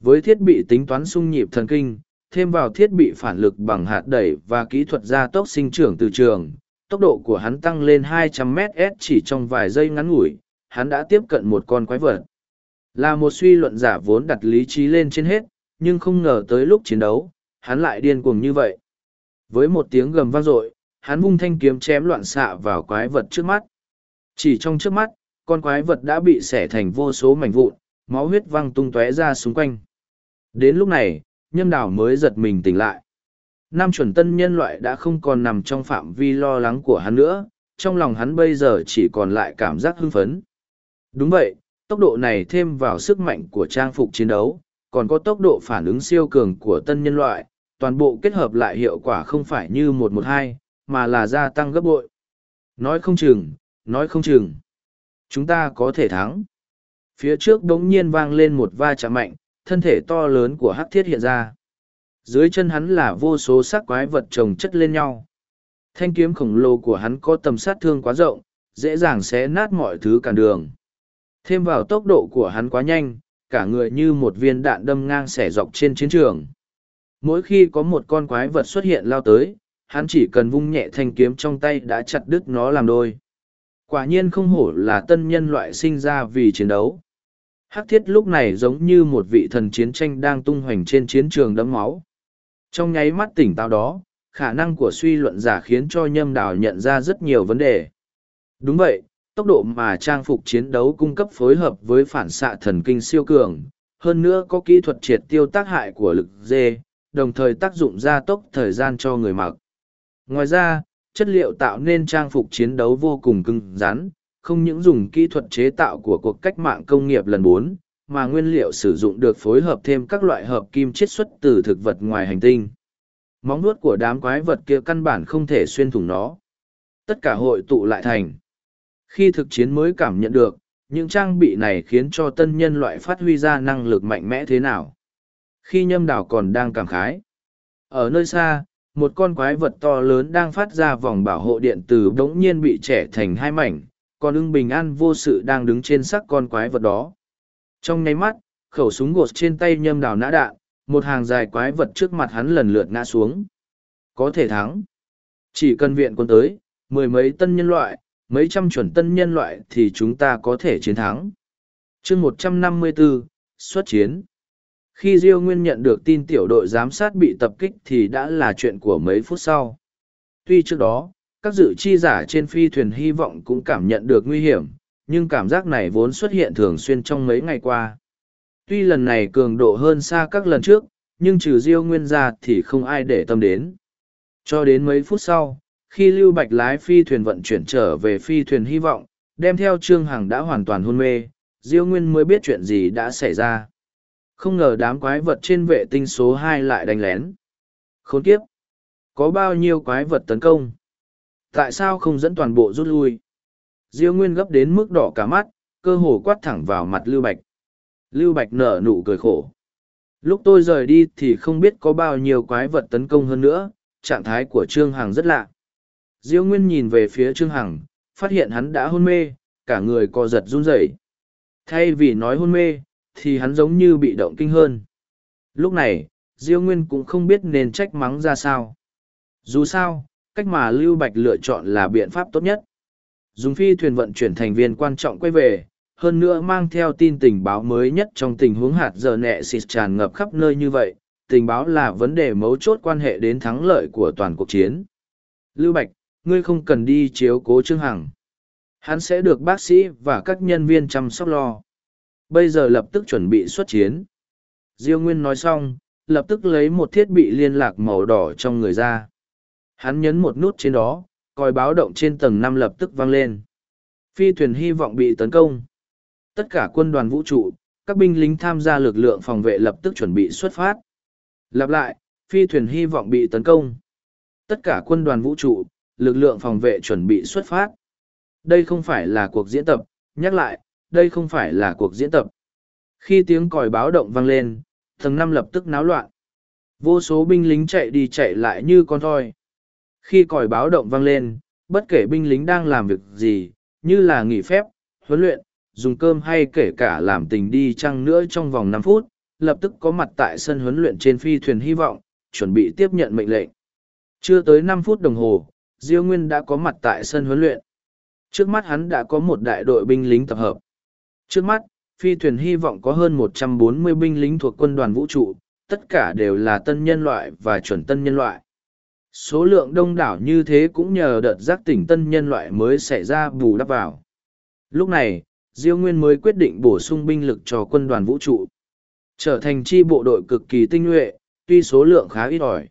Speaker 1: Với thiết bị tính toán sung nhịp thần kinh, thêm vào thiết bị phản lực bằng hạt đẩy và kỹ thuật gia tốc sinh trưởng từ trường, tốc độ của hắn tăng lên 200 m s chỉ trong vài giây ngắn ngủi, hắn đã tiếp cận một con quái vật. Là một suy luận giả vốn đặt lý trí lên trên hết, nhưng không ngờ tới lúc chiến đấu, hắn lại điên cuồng như vậy. Với một tiếng gầm vang dội hắn vung thanh kiếm chém loạn xạ vào quái vật trước mắt. Chỉ trong trước mắt, con quái vật đã bị xẻ thành vô số mảnh vụn, máu huyết văng tung tóe ra xung quanh. Đến lúc này nhâm đảo mới giật mình tỉnh lại. Nam chuẩn tân nhân loại đã không còn nằm trong phạm vi lo lắng của hắn nữa, trong lòng hắn bây giờ chỉ còn lại cảm giác hưng phấn. Đúng vậy, tốc độ này thêm vào sức mạnh của trang phục chiến đấu, còn có tốc độ phản ứng siêu cường của tân nhân loại, toàn bộ kết hợp lại hiệu quả không phải như một một hai mà là gia tăng gấp bội. Nói không chừng, nói không chừng. Chúng ta có thể thắng. Phía trước đống nhiên vang lên một va chạm mạnh, thân thể to lớn của hắc thiết hiện ra. Dưới chân hắn là vô số xác quái vật trồng chất lên nhau. Thanh kiếm khổng lồ của hắn có tầm sát thương quá rộng, dễ dàng xé nát mọi thứ cản đường. Thêm vào tốc độ của hắn quá nhanh, cả người như một viên đạn đâm ngang xẻ dọc trên chiến trường. Mỗi khi có một con quái vật xuất hiện lao tới hắn chỉ cần vung nhẹ thanh kiếm trong tay đã chặt đứt nó làm đôi Quả nhiên không hổ là tân nhân loại sinh ra vì chiến đấu. Hắc thiết lúc này giống như một vị thần chiến tranh đang tung hoành trên chiến trường đẫm máu. Trong nháy mắt tỉnh táo đó, khả năng của suy luận giả khiến cho nhâm đào nhận ra rất nhiều vấn đề. Đúng vậy, tốc độ mà trang phục chiến đấu cung cấp phối hợp với phản xạ thần kinh siêu cường, hơn nữa có kỹ thuật triệt tiêu tác hại của lực dê, đồng thời tác dụng gia tốc thời gian cho người mặc. Ngoài ra, chất liệu tạo nên trang phục chiến đấu vô cùng cứng rắn, không những dùng kỹ thuật chế tạo của cuộc cách mạng công nghiệp lần bốn, mà nguyên liệu sử dụng được phối hợp thêm các loại hợp kim chiết xuất từ thực vật ngoài hành tinh. Móng nuốt của đám quái vật kia căn bản không thể xuyên thủng nó. Tất cả hội tụ lại thành. Khi thực chiến mới cảm nhận được, những trang bị này khiến cho tân nhân loại phát huy ra năng lực mạnh mẽ thế nào. Khi nhâm đảo còn đang cảm khái. Ở nơi xa, một con quái vật to lớn đang phát ra vòng bảo hộ điện từ bỗng nhiên bị trẻ thành hai mảnh, còn ưng bình an vô sự đang đứng trên sắc con quái vật đó. Trong nháy mắt, khẩu súng gột trên tay nhâm đào nã đạn, một hàng dài quái vật trước mặt hắn lần lượt ngã xuống. Có thể thắng. Chỉ cần viện quân tới, mười mấy tân nhân loại, mấy trăm chuẩn tân nhân loại thì chúng ta có thể chiến thắng. Chương một trăm năm mươi bốn xuất chiến khi diêu nguyên nhận được tin tiểu đội giám sát bị tập kích thì đã là chuyện của mấy phút sau. Tuy trước đó, các dự chi giả trên phi thuyền hy vọng cũng cảm nhận được nguy hiểm, nhưng cảm giác này vốn xuất hiện thường xuyên trong mấy ngày qua. Tuy lần này cường độ hơn xa các lần trước, nhưng trừ diêu nguyên ra thì không ai để tâm đến. Cho đến mấy phút sau, khi lưu bạch lái phi thuyền vận chuyển trở về phi thuyền hy vọng, đem theo trương hằng đã hoàn toàn hôn mê, diêu nguyên mới biết chuyện gì đã xảy ra không ngờ đám quái vật trên vệ tinh số hai lại đánh lén. Khốn kiếp! Có bao nhiêu quái vật tấn công? Tại sao không dẫn toàn bộ rút lui? Diêu Nguyên gấp đến mức đỏ cả mắt, cơ hồ quát thẳng vào mặt Lưu Bạch. Lưu Bạch nở nụ cười khổ. Lúc tôi rời đi thì không biết có bao nhiêu quái vật tấn công hơn nữa, trạng thái của Trương Hằng rất lạ. Diêu Nguyên nhìn về phía Trương Hằng, phát hiện hắn đã hôn mê, cả người co giật run rẩy. Thay vì nói hôn mê, thì hắn giống như bị động kinh hơn. Lúc này, Diêu Nguyên cũng không biết nên trách mắng ra sao. Dù sao, cách mà Lưu Bạch lựa chọn là biện pháp tốt nhất. Dùng phi thuyền vận chuyển thành viên quan trọng quay về, hơn nữa mang theo tin tình báo mới nhất trong tình huống hạt giờ nẹ xịt tràn ngập khắp nơi như vậy. Tình báo là vấn đề mấu chốt quan hệ đến thắng lợi của toàn cuộc chiến. Lưu Bạch, ngươi không cần đi chiếu cố Trương Hằng. Hắn sẽ được bác sĩ và các nhân viên chăm sóc lo. Bây giờ lập tức chuẩn bị xuất chiến. Diêu Nguyên nói xong, lập tức lấy một thiết bị liên lạc màu đỏ trong người ra. Hắn nhấn một nút trên đó, còi báo động trên tầng năm lập tức vang lên. Phi thuyền hy vọng bị tấn công. Tất cả quân đoàn vũ trụ, các binh lính tham gia lực lượng phòng vệ lập tức chuẩn bị xuất phát. Lặp lại, phi thuyền hy vọng bị tấn công. Tất cả quân đoàn vũ trụ, lực lượng phòng vệ chuẩn bị xuất phát. Đây không phải là cuộc diễn tập, nhắc lại, đây không phải là cuộc diễn tập. Khi tiếng còi báo động vang lên, tầng năm lập tức náo loạn. Vô số binh lính chạy đi chạy lại như con thoi. Khi còi báo động vang lên, bất kể binh lính đang làm việc gì, như là nghỉ phép, huấn luyện, dùng cơm hay kể cả làm tình đi chăng nữa trong vòng năm phút, lập tức có mặt tại sân huấn luyện trên phi thuyền hy vọng, chuẩn bị tiếp nhận mệnh lệnh. Chưa tới năm phút đồng hồ, Diêu Nguyên đã có mặt tại sân huấn luyện. Trước mắt hắn đã có một đại đội binh lính tập hợp. Trước mắt, phi thuyền hy vọng có hơn 140 binh lính thuộc quân đoàn vũ trụ, tất cả đều là tân nhân loại và chuẩn tân nhân loại. Số lượng đông đảo như thế cũng nhờ đợt giác tỉnh tân nhân loại mới xảy ra bù đắp vào. Lúc này, Diêu Nguyên mới quyết định bổ sung binh lực cho quân đoàn vũ trụ. Trở thành chi bộ đội cực kỳ tinh nhuệ, tuy số lượng khá ít ỏi.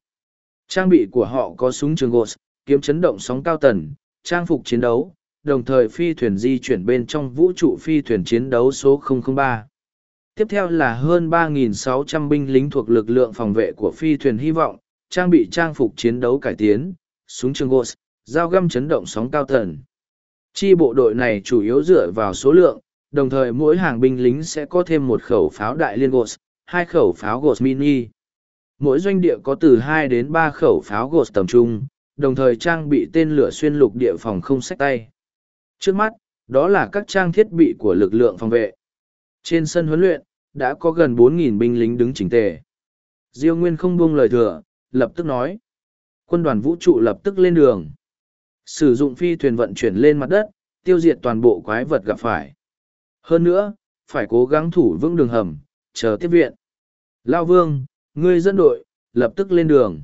Speaker 1: Trang bị của họ có súng trường gột, kiếm chấn động sóng cao tần, trang phục chiến đấu, đồng thời phi thuyền di chuyển bên trong vũ trụ phi thuyền chiến đấu số 003. Tiếp theo là hơn 3.600 binh lính thuộc lực lượng phòng vệ của phi thuyền hy vọng, trang bị trang phục chiến đấu cải tiến, súng trường gos, dao găm chấn động sóng cao tần. Chi bộ đội này chủ yếu dựa vào số lượng, đồng thời mỗi hàng binh lính sẽ có thêm một khẩu pháo đại liên gos, hai khẩu pháo gos mini. Mỗi doanh địa có từ hai đến ba khẩu pháo gos tầm trung, đồng thời trang bị tên lửa xuyên lục địa phòng không sách tay. Trước mắt, đó là các trang thiết bị của lực lượng phòng vệ. Trên sân huấn luyện, đã có gần 4.000 binh lính đứng chỉnh tề. Diêu Nguyên không buông lời thừa, lập tức nói. Quân đoàn vũ trụ lập tức lên đường. Sử dụng phi thuyền vận chuyển lên mặt đất, tiêu diệt toàn bộ quái vật gặp phải. Hơn nữa, phải cố gắng thủ vững đường hầm, chờ tiếp viện. Lao Vương, ngươi dẫn đội, lập tức lên đường.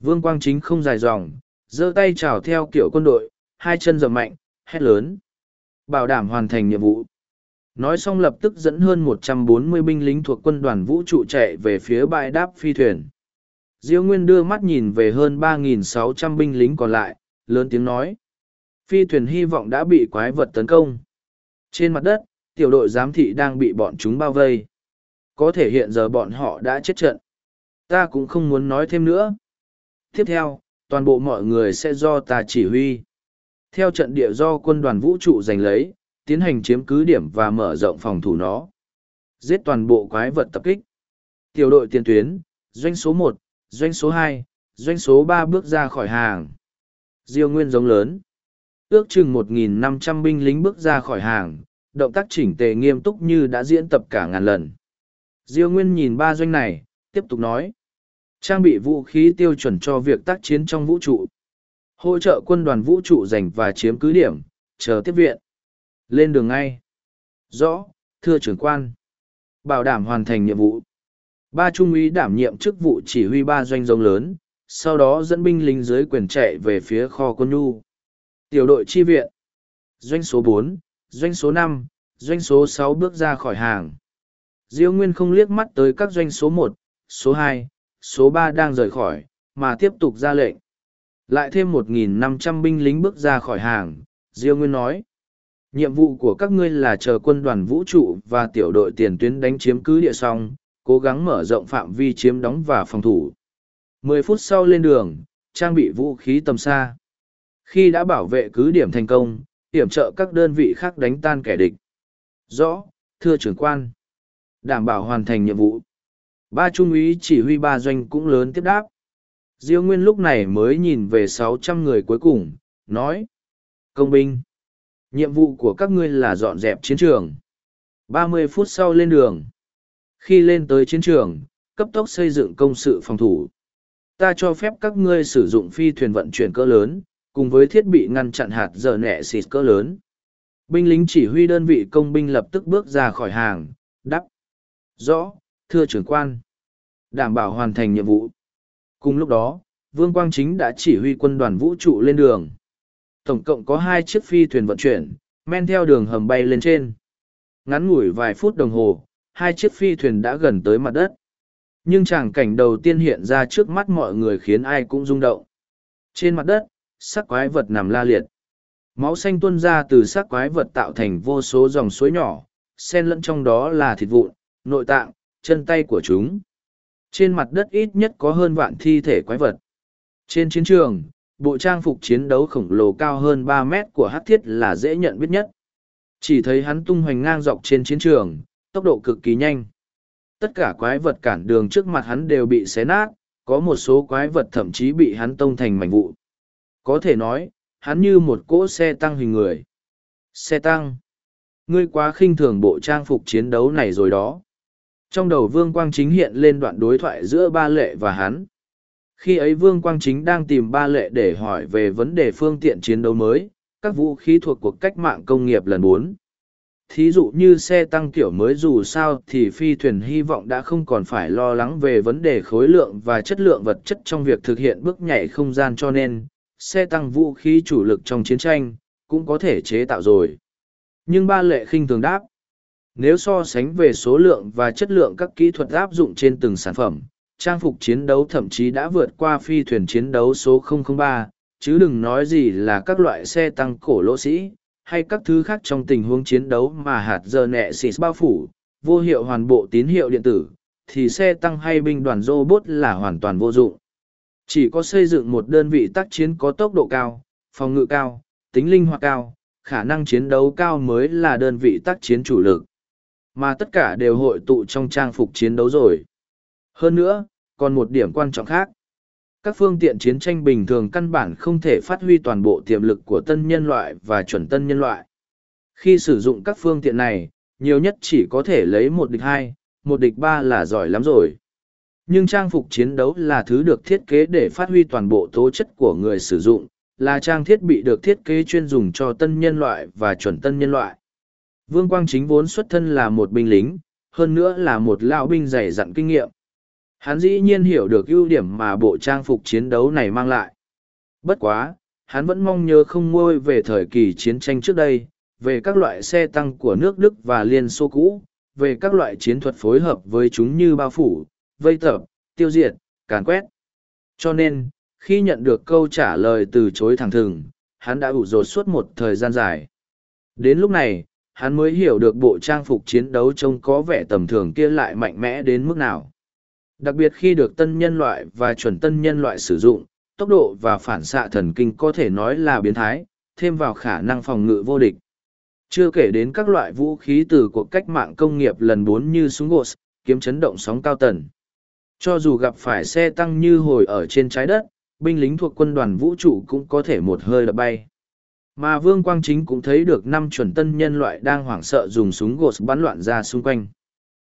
Speaker 1: Vương Quang Chính không dài dòng, giơ tay chào theo kiểu quân đội, hai chân dầm mạnh, hét lớn. Bảo đảm hoàn thành nhiệm vụ. Nói xong lập tức dẫn hơn 140 binh lính thuộc quân đoàn vũ trụ chạy về phía bãi đáp phi thuyền. Diêu Nguyên đưa mắt nhìn về hơn 3.600 binh lính còn lại, lớn tiếng nói. Phi thuyền hy vọng đã bị quái vật tấn công. Trên mặt đất, tiểu đội giám thị đang bị bọn chúng bao vây. Có thể hiện giờ bọn họ đã chết trận. Ta cũng không muốn nói thêm nữa. Tiếp theo, toàn bộ mọi người sẽ do ta chỉ huy. Theo trận địa do quân đoàn vũ trụ giành lấy, tiến hành chiếm cứ điểm và mở rộng phòng thủ nó. Giết toàn bộ quái vật tập kích. Tiểu đội tiền tuyến, doanh số một, doanh số hai, doanh số ba bước ra khỏi hàng. Diêu nguyên giống lớn. Ước chừng 1.500 binh lính bước ra khỏi hàng, động tác chỉnh tề nghiêm túc như đã diễn tập cả ngàn lần. Diêu nguyên nhìn ba doanh này, tiếp tục nói. Trang bị vũ khí tiêu chuẩn cho việc tác chiến trong vũ trụ. Hỗ trợ quân đoàn vũ trụ giành và chiếm cứ điểm, chờ tiếp viện. Lên đường ngay. Rõ, thưa trưởng quan. Bảo đảm hoàn thành nhiệm vụ. Ba trung úy đảm nhiệm chức vụ chỉ huy ba doanh giống lớn, sau đó dẫn binh lính dưới quyền chạy về phía kho quân nhu. Tiểu đội chi viện. Doanh số bốn, doanh số năm, doanh số sáu bước ra khỏi hàng. Diêu Nguyên không liếc mắt tới các doanh số một, số hai, số ba đang rời khỏi, mà tiếp tục ra lệnh. Lại thêm 1.500 binh lính bước ra khỏi hàng, Diêu Nguyên nói. Nhiệm vụ của các ngươi là chờ quân đoàn vũ trụ và tiểu đội tiền tuyến đánh chiếm cứ địa xong, cố gắng mở rộng phạm vi chiếm đóng và phòng thủ. 10 phút sau lên đường, trang bị vũ khí tầm xa. Khi đã bảo vệ cứ điểm thành công, hiểm trợ các đơn vị khác đánh tan kẻ địch. Rõ, thưa trưởng quan. Đảm bảo hoàn thành nhiệm vụ. Ba trung úy chỉ huy ba doanh cũng lớn tiếp đáp. Diêu Nguyên lúc này mới nhìn về sáu trăm người cuối cùng, nói. Công binh. Nhiệm vụ của các ngươi là dọn dẹp chiến trường. Ba mươi phút sau lên đường. Khi lên tới chiến trường, cấp tốc xây dựng công sự phòng thủ. Ta cho phép các ngươi sử dụng phi thuyền vận chuyển cỡ lớn, cùng với thiết bị ngăn chặn hạt dở nẹ xịt cỡ lớn. Binh lính chỉ huy đơn vị công binh lập tức bước ra khỏi hàng, đắp. Rõ, thưa trưởng quan. Đảm bảo hoàn thành nhiệm vụ. Cùng lúc đó, Vương Quang Chính đã chỉ huy quân đoàn vũ trụ lên đường. Tổng cộng có hai chiếc phi thuyền vận chuyển, men theo đường hầm bay lên trên. Ngắn ngủi vài phút đồng hồ, hai chiếc phi thuyền đã gần tới mặt đất. Nhưng tràng cảnh đầu tiên hiện ra trước mắt mọi người khiến ai cũng rung động. Trên mặt đất, sắc quái vật nằm la liệt. Máu xanh tuôn ra từ sắc quái vật tạo thành vô số dòng suối nhỏ, xen lẫn trong đó là thịt vụn, nội tạng, chân tay của chúng. Trên mặt đất ít nhất có hơn vạn thi thể quái vật. Trên chiến trường, bộ trang phục chiến đấu khổng lồ cao hơn ba mét của Hắc Thiết là dễ nhận biết nhất. Chỉ thấy hắn tung hoành ngang dọc trên chiến trường, tốc độ cực kỳ nhanh. Tất cả quái vật cản đường trước mặt hắn đều bị xé nát, có một số quái vật thậm chí bị hắn tông thành mảnh vụ. Có thể nói, hắn như một cỗ xe tăng hình người. Xe tăng. Ngươi quá khinh thường bộ trang phục chiến đấu này rồi đó. Trong đầu Vương Quang Chính hiện lên đoạn đối thoại giữa ba lệ và hắn. Khi ấy Vương Quang Chính đang tìm ba lệ để hỏi về vấn đề phương tiện chiến đấu mới, các vũ khí thuộc cuộc cách mạng công nghiệp lần bốn. Thí dụ như xe tăng kiểu mới dù sao thì phi thuyền hy vọng đã không còn phải lo lắng về vấn đề khối lượng và chất lượng vật chất trong việc thực hiện bước nhảy không gian cho nên, xe tăng vũ khí chủ lực trong chiến tranh, cũng có thể chế tạo rồi. Nhưng ba lệ khinh thường đáp. Nếu so sánh về số lượng và chất lượng các kỹ thuật áp dụng trên từng sản phẩm, trang phục chiến đấu thậm chí đã vượt qua phi thuyền chiến đấu số 003, chứ đừng nói gì là các loại xe tăng cổ lỗ sĩ, hay các thứ khác trong tình huống chiến đấu mà hạt giờ nẹ xịt bao phủ, vô hiệu hoàn bộ tín hiệu điện tử, thì xe tăng hay binh đoàn robot là hoàn toàn vô dụng. Chỉ có xây dựng một đơn vị tác chiến có tốc độ cao, phòng ngự cao, tính linh hoạt cao, khả năng chiến đấu cao mới là đơn vị tác chiến chủ lực. Mà tất cả đều hội tụ trong trang phục chiến đấu rồi. Hơn nữa, còn một điểm quan trọng khác. Các phương tiện chiến tranh bình thường căn bản không thể phát huy toàn bộ tiềm lực của tân nhân loại và chuẩn tân nhân loại. Khi sử dụng các phương tiện này, nhiều nhất chỉ có thể lấy một địch hai, một địch ba là giỏi lắm rồi. Nhưng trang phục chiến đấu là thứ được thiết kế để phát huy toàn bộ tố chất của người sử dụng, là trang thiết bị được thiết kế chuyên dùng cho tân nhân loại và chuẩn tân nhân loại. Vương Quang Chính vốn xuất thân là một binh lính, hơn nữa là một lão binh dày dặn kinh nghiệm. Hắn dĩ nhiên hiểu được ưu điểm mà bộ trang phục chiến đấu này mang lại. Bất quá, hắn vẫn mong nhớ không ngôi về thời kỳ chiến tranh trước đây, về các loại xe tăng của nước Đức và Liên Xô cũ, về các loại chiến thuật phối hợp với chúng như bao phủ, vây tập, tiêu diệt, càn quét. Cho nên, khi nhận được câu trả lời từ chối thẳng thừng, hắn đã ủ rột suốt một thời gian dài. Đến lúc này, hắn mới hiểu được bộ trang phục chiến đấu trông có vẻ tầm thường kia lại mạnh mẽ đến mức nào. Đặc biệt khi được tân nhân loại và chuẩn tân nhân loại sử dụng, tốc độ và phản xạ thần kinh có thể nói là biến thái, thêm vào khả năng phòng ngự vô địch. Chưa kể đến các loại vũ khí từ cuộc cách mạng công nghiệp lần bốn như súng gột, kiếm chấn động sóng cao tần. Cho dù gặp phải xe tăng như hồi ở trên trái đất, binh lính thuộc quân đoàn vũ trụ cũng có thể một hơi đập bay. Mà Vương Quang Chính cũng thấy được năm chuẩn tân nhân loại đang hoảng sợ dùng súng gột bắn loạn ra xung quanh.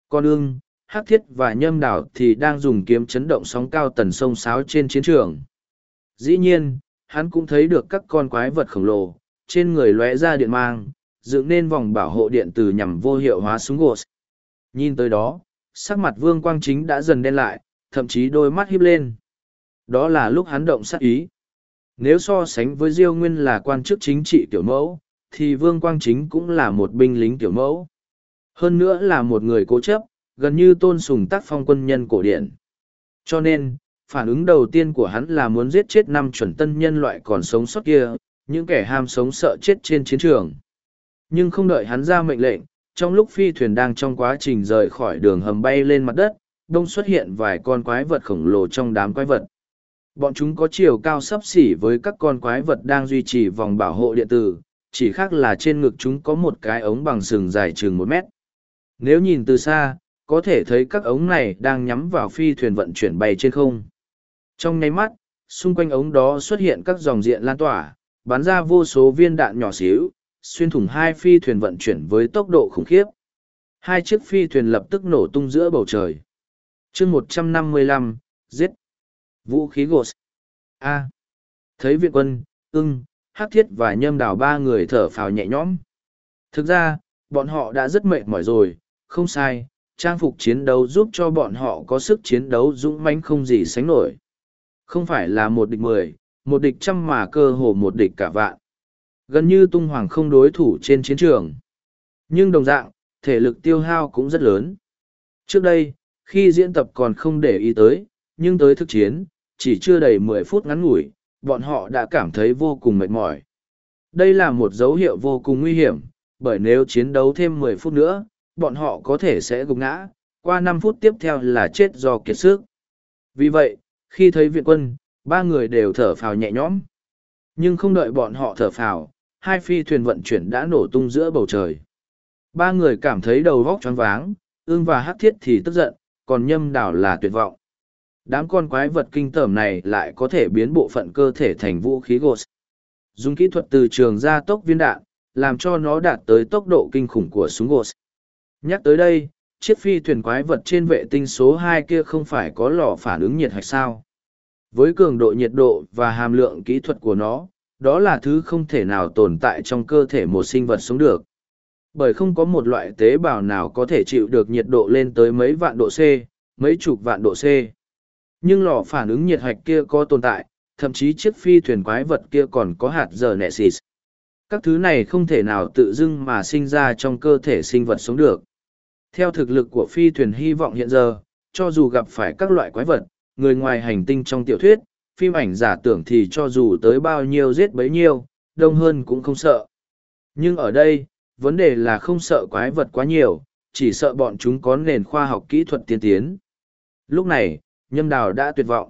Speaker 1: Con ương, hắc thiết và nhâm đảo thì đang dùng kiếm chấn động sóng cao tần sông sáo trên chiến trường. Dĩ nhiên, hắn cũng thấy được các con quái vật khổng lồ, trên người lóe ra điện mang, dựng nên vòng bảo hộ điện từ nhằm vô hiệu hóa súng gột. Nhìn tới đó, sắc mặt vương quang chính đã dần đen lại, thậm chí đôi mắt híp lên. Đó là lúc hắn động sát ý. Nếu so sánh với Diêu Nguyên là quan chức chính trị tiểu mẫu, thì Vương Quang Chính cũng là một binh lính tiểu mẫu. Hơn nữa là một người cố chấp, gần như tôn sùng tác phong quân nhân cổ điển. Cho nên, phản ứng đầu tiên của hắn là muốn giết chết năm chuẩn tân nhân loại còn sống sót kia, những kẻ ham sống sợ chết trên chiến trường. Nhưng không đợi hắn ra mệnh lệnh, trong lúc phi thuyền đang trong quá trình rời khỏi đường hầm bay lên mặt đất, đông xuất hiện vài con quái vật khổng lồ trong đám quái vật. Bọn chúng có chiều cao sấp xỉ với các con quái vật đang duy trì vòng bảo hộ điện tử, chỉ khác là trên ngực chúng có một cái ống bằng sừng dài chừng một mét. Nếu nhìn từ xa, có thể thấy các ống này đang nhắm vào phi thuyền vận chuyển bay trên không. Trong nháy mắt, xung quanh ống đó xuất hiện các dòng diện lan tỏa, bắn ra vô số viên đạn nhỏ xíu, xuyên thủng hai phi thuyền vận chuyển với tốc độ khủng khiếp. Hai chiếc phi thuyền lập tức nổ tung giữa bầu trời. chương một trăm năm mươi lăm giết. Vũ khí gột. A. Thấy viện quân, ưng, hắc thiết và nhâm đào ba người thở phào nhẹ nhõm. Thực ra, bọn họ đã rất mệt mỏi rồi, không sai, trang phục chiến đấu giúp cho bọn họ có sức chiến đấu dũng mãnh không gì sánh nổi. Không phải là một địch mười, một địch trăm mà cơ hồ một địch cả vạn. Gần như tung hoàng không đối thủ trên chiến trường. Nhưng đồng dạng, thể lực tiêu hao cũng rất lớn. Trước đây, khi diễn tập còn không để ý tới, nhưng tới thực chiến, chỉ chưa đầy mười phút ngắn ngủi, bọn họ đã cảm thấy vô cùng mệt mỏi. Đây là một dấu hiệu vô cùng nguy hiểm, bởi nếu chiến đấu thêm mười phút nữa, bọn họ có thể sẽ gục ngã, qua năm phút tiếp theo là chết do kiệt sức. Vì vậy, khi thấy viện quân, ba người đều thở phào nhẹ nhõm. Nhưng không đợi bọn họ thở phào, hai phi thuyền vận chuyển đã nổ tung giữa bầu trời. Ba người cảm thấy đầu vóc choáng váng, ương và hắc thiết thì tức giận, còn nhâm đảo là tuyệt vọng. Đám con quái vật kinh tởm này lại có thể biến bộ phận cơ thể thành vũ khí gột. Dùng kỹ thuật từ trường ra tốc viên đạn, làm cho nó đạt tới tốc độ kinh khủng của súng gột. Nhắc tới đây, chiếc phi thuyền quái vật trên vệ tinh số hai kia không phải có lò phản ứng nhiệt hạch sao. Với cường độ nhiệt độ và hàm lượng kỹ thuật của nó, đó là thứ không thể nào tồn tại trong cơ thể một sinh vật sống được. Bởi không có một loại tế bào nào có thể chịu được nhiệt độ lên tới mấy vạn độ C, mấy chục vạn độ C. Nhưng lò phản ứng nhiệt hạch kia có tồn tại, thậm chí chiếc phi thuyền quái vật kia còn có hạt giờ nẹ xịt. Các thứ này không thể nào tự dưng mà sinh ra trong cơ thể sinh vật sống được. Theo thực lực của phi thuyền hy vọng hiện giờ, cho dù gặp phải các loại quái vật, người ngoài hành tinh trong tiểu thuyết, phim ảnh giả tưởng thì cho dù tới bao nhiêu giết bấy nhiêu, đông hơn cũng không sợ. Nhưng ở đây, vấn đề là không sợ quái vật quá nhiều, chỉ sợ bọn chúng có nền khoa học kỹ thuật tiên tiến. Lúc này, nhâm đào đã tuyệt vọng.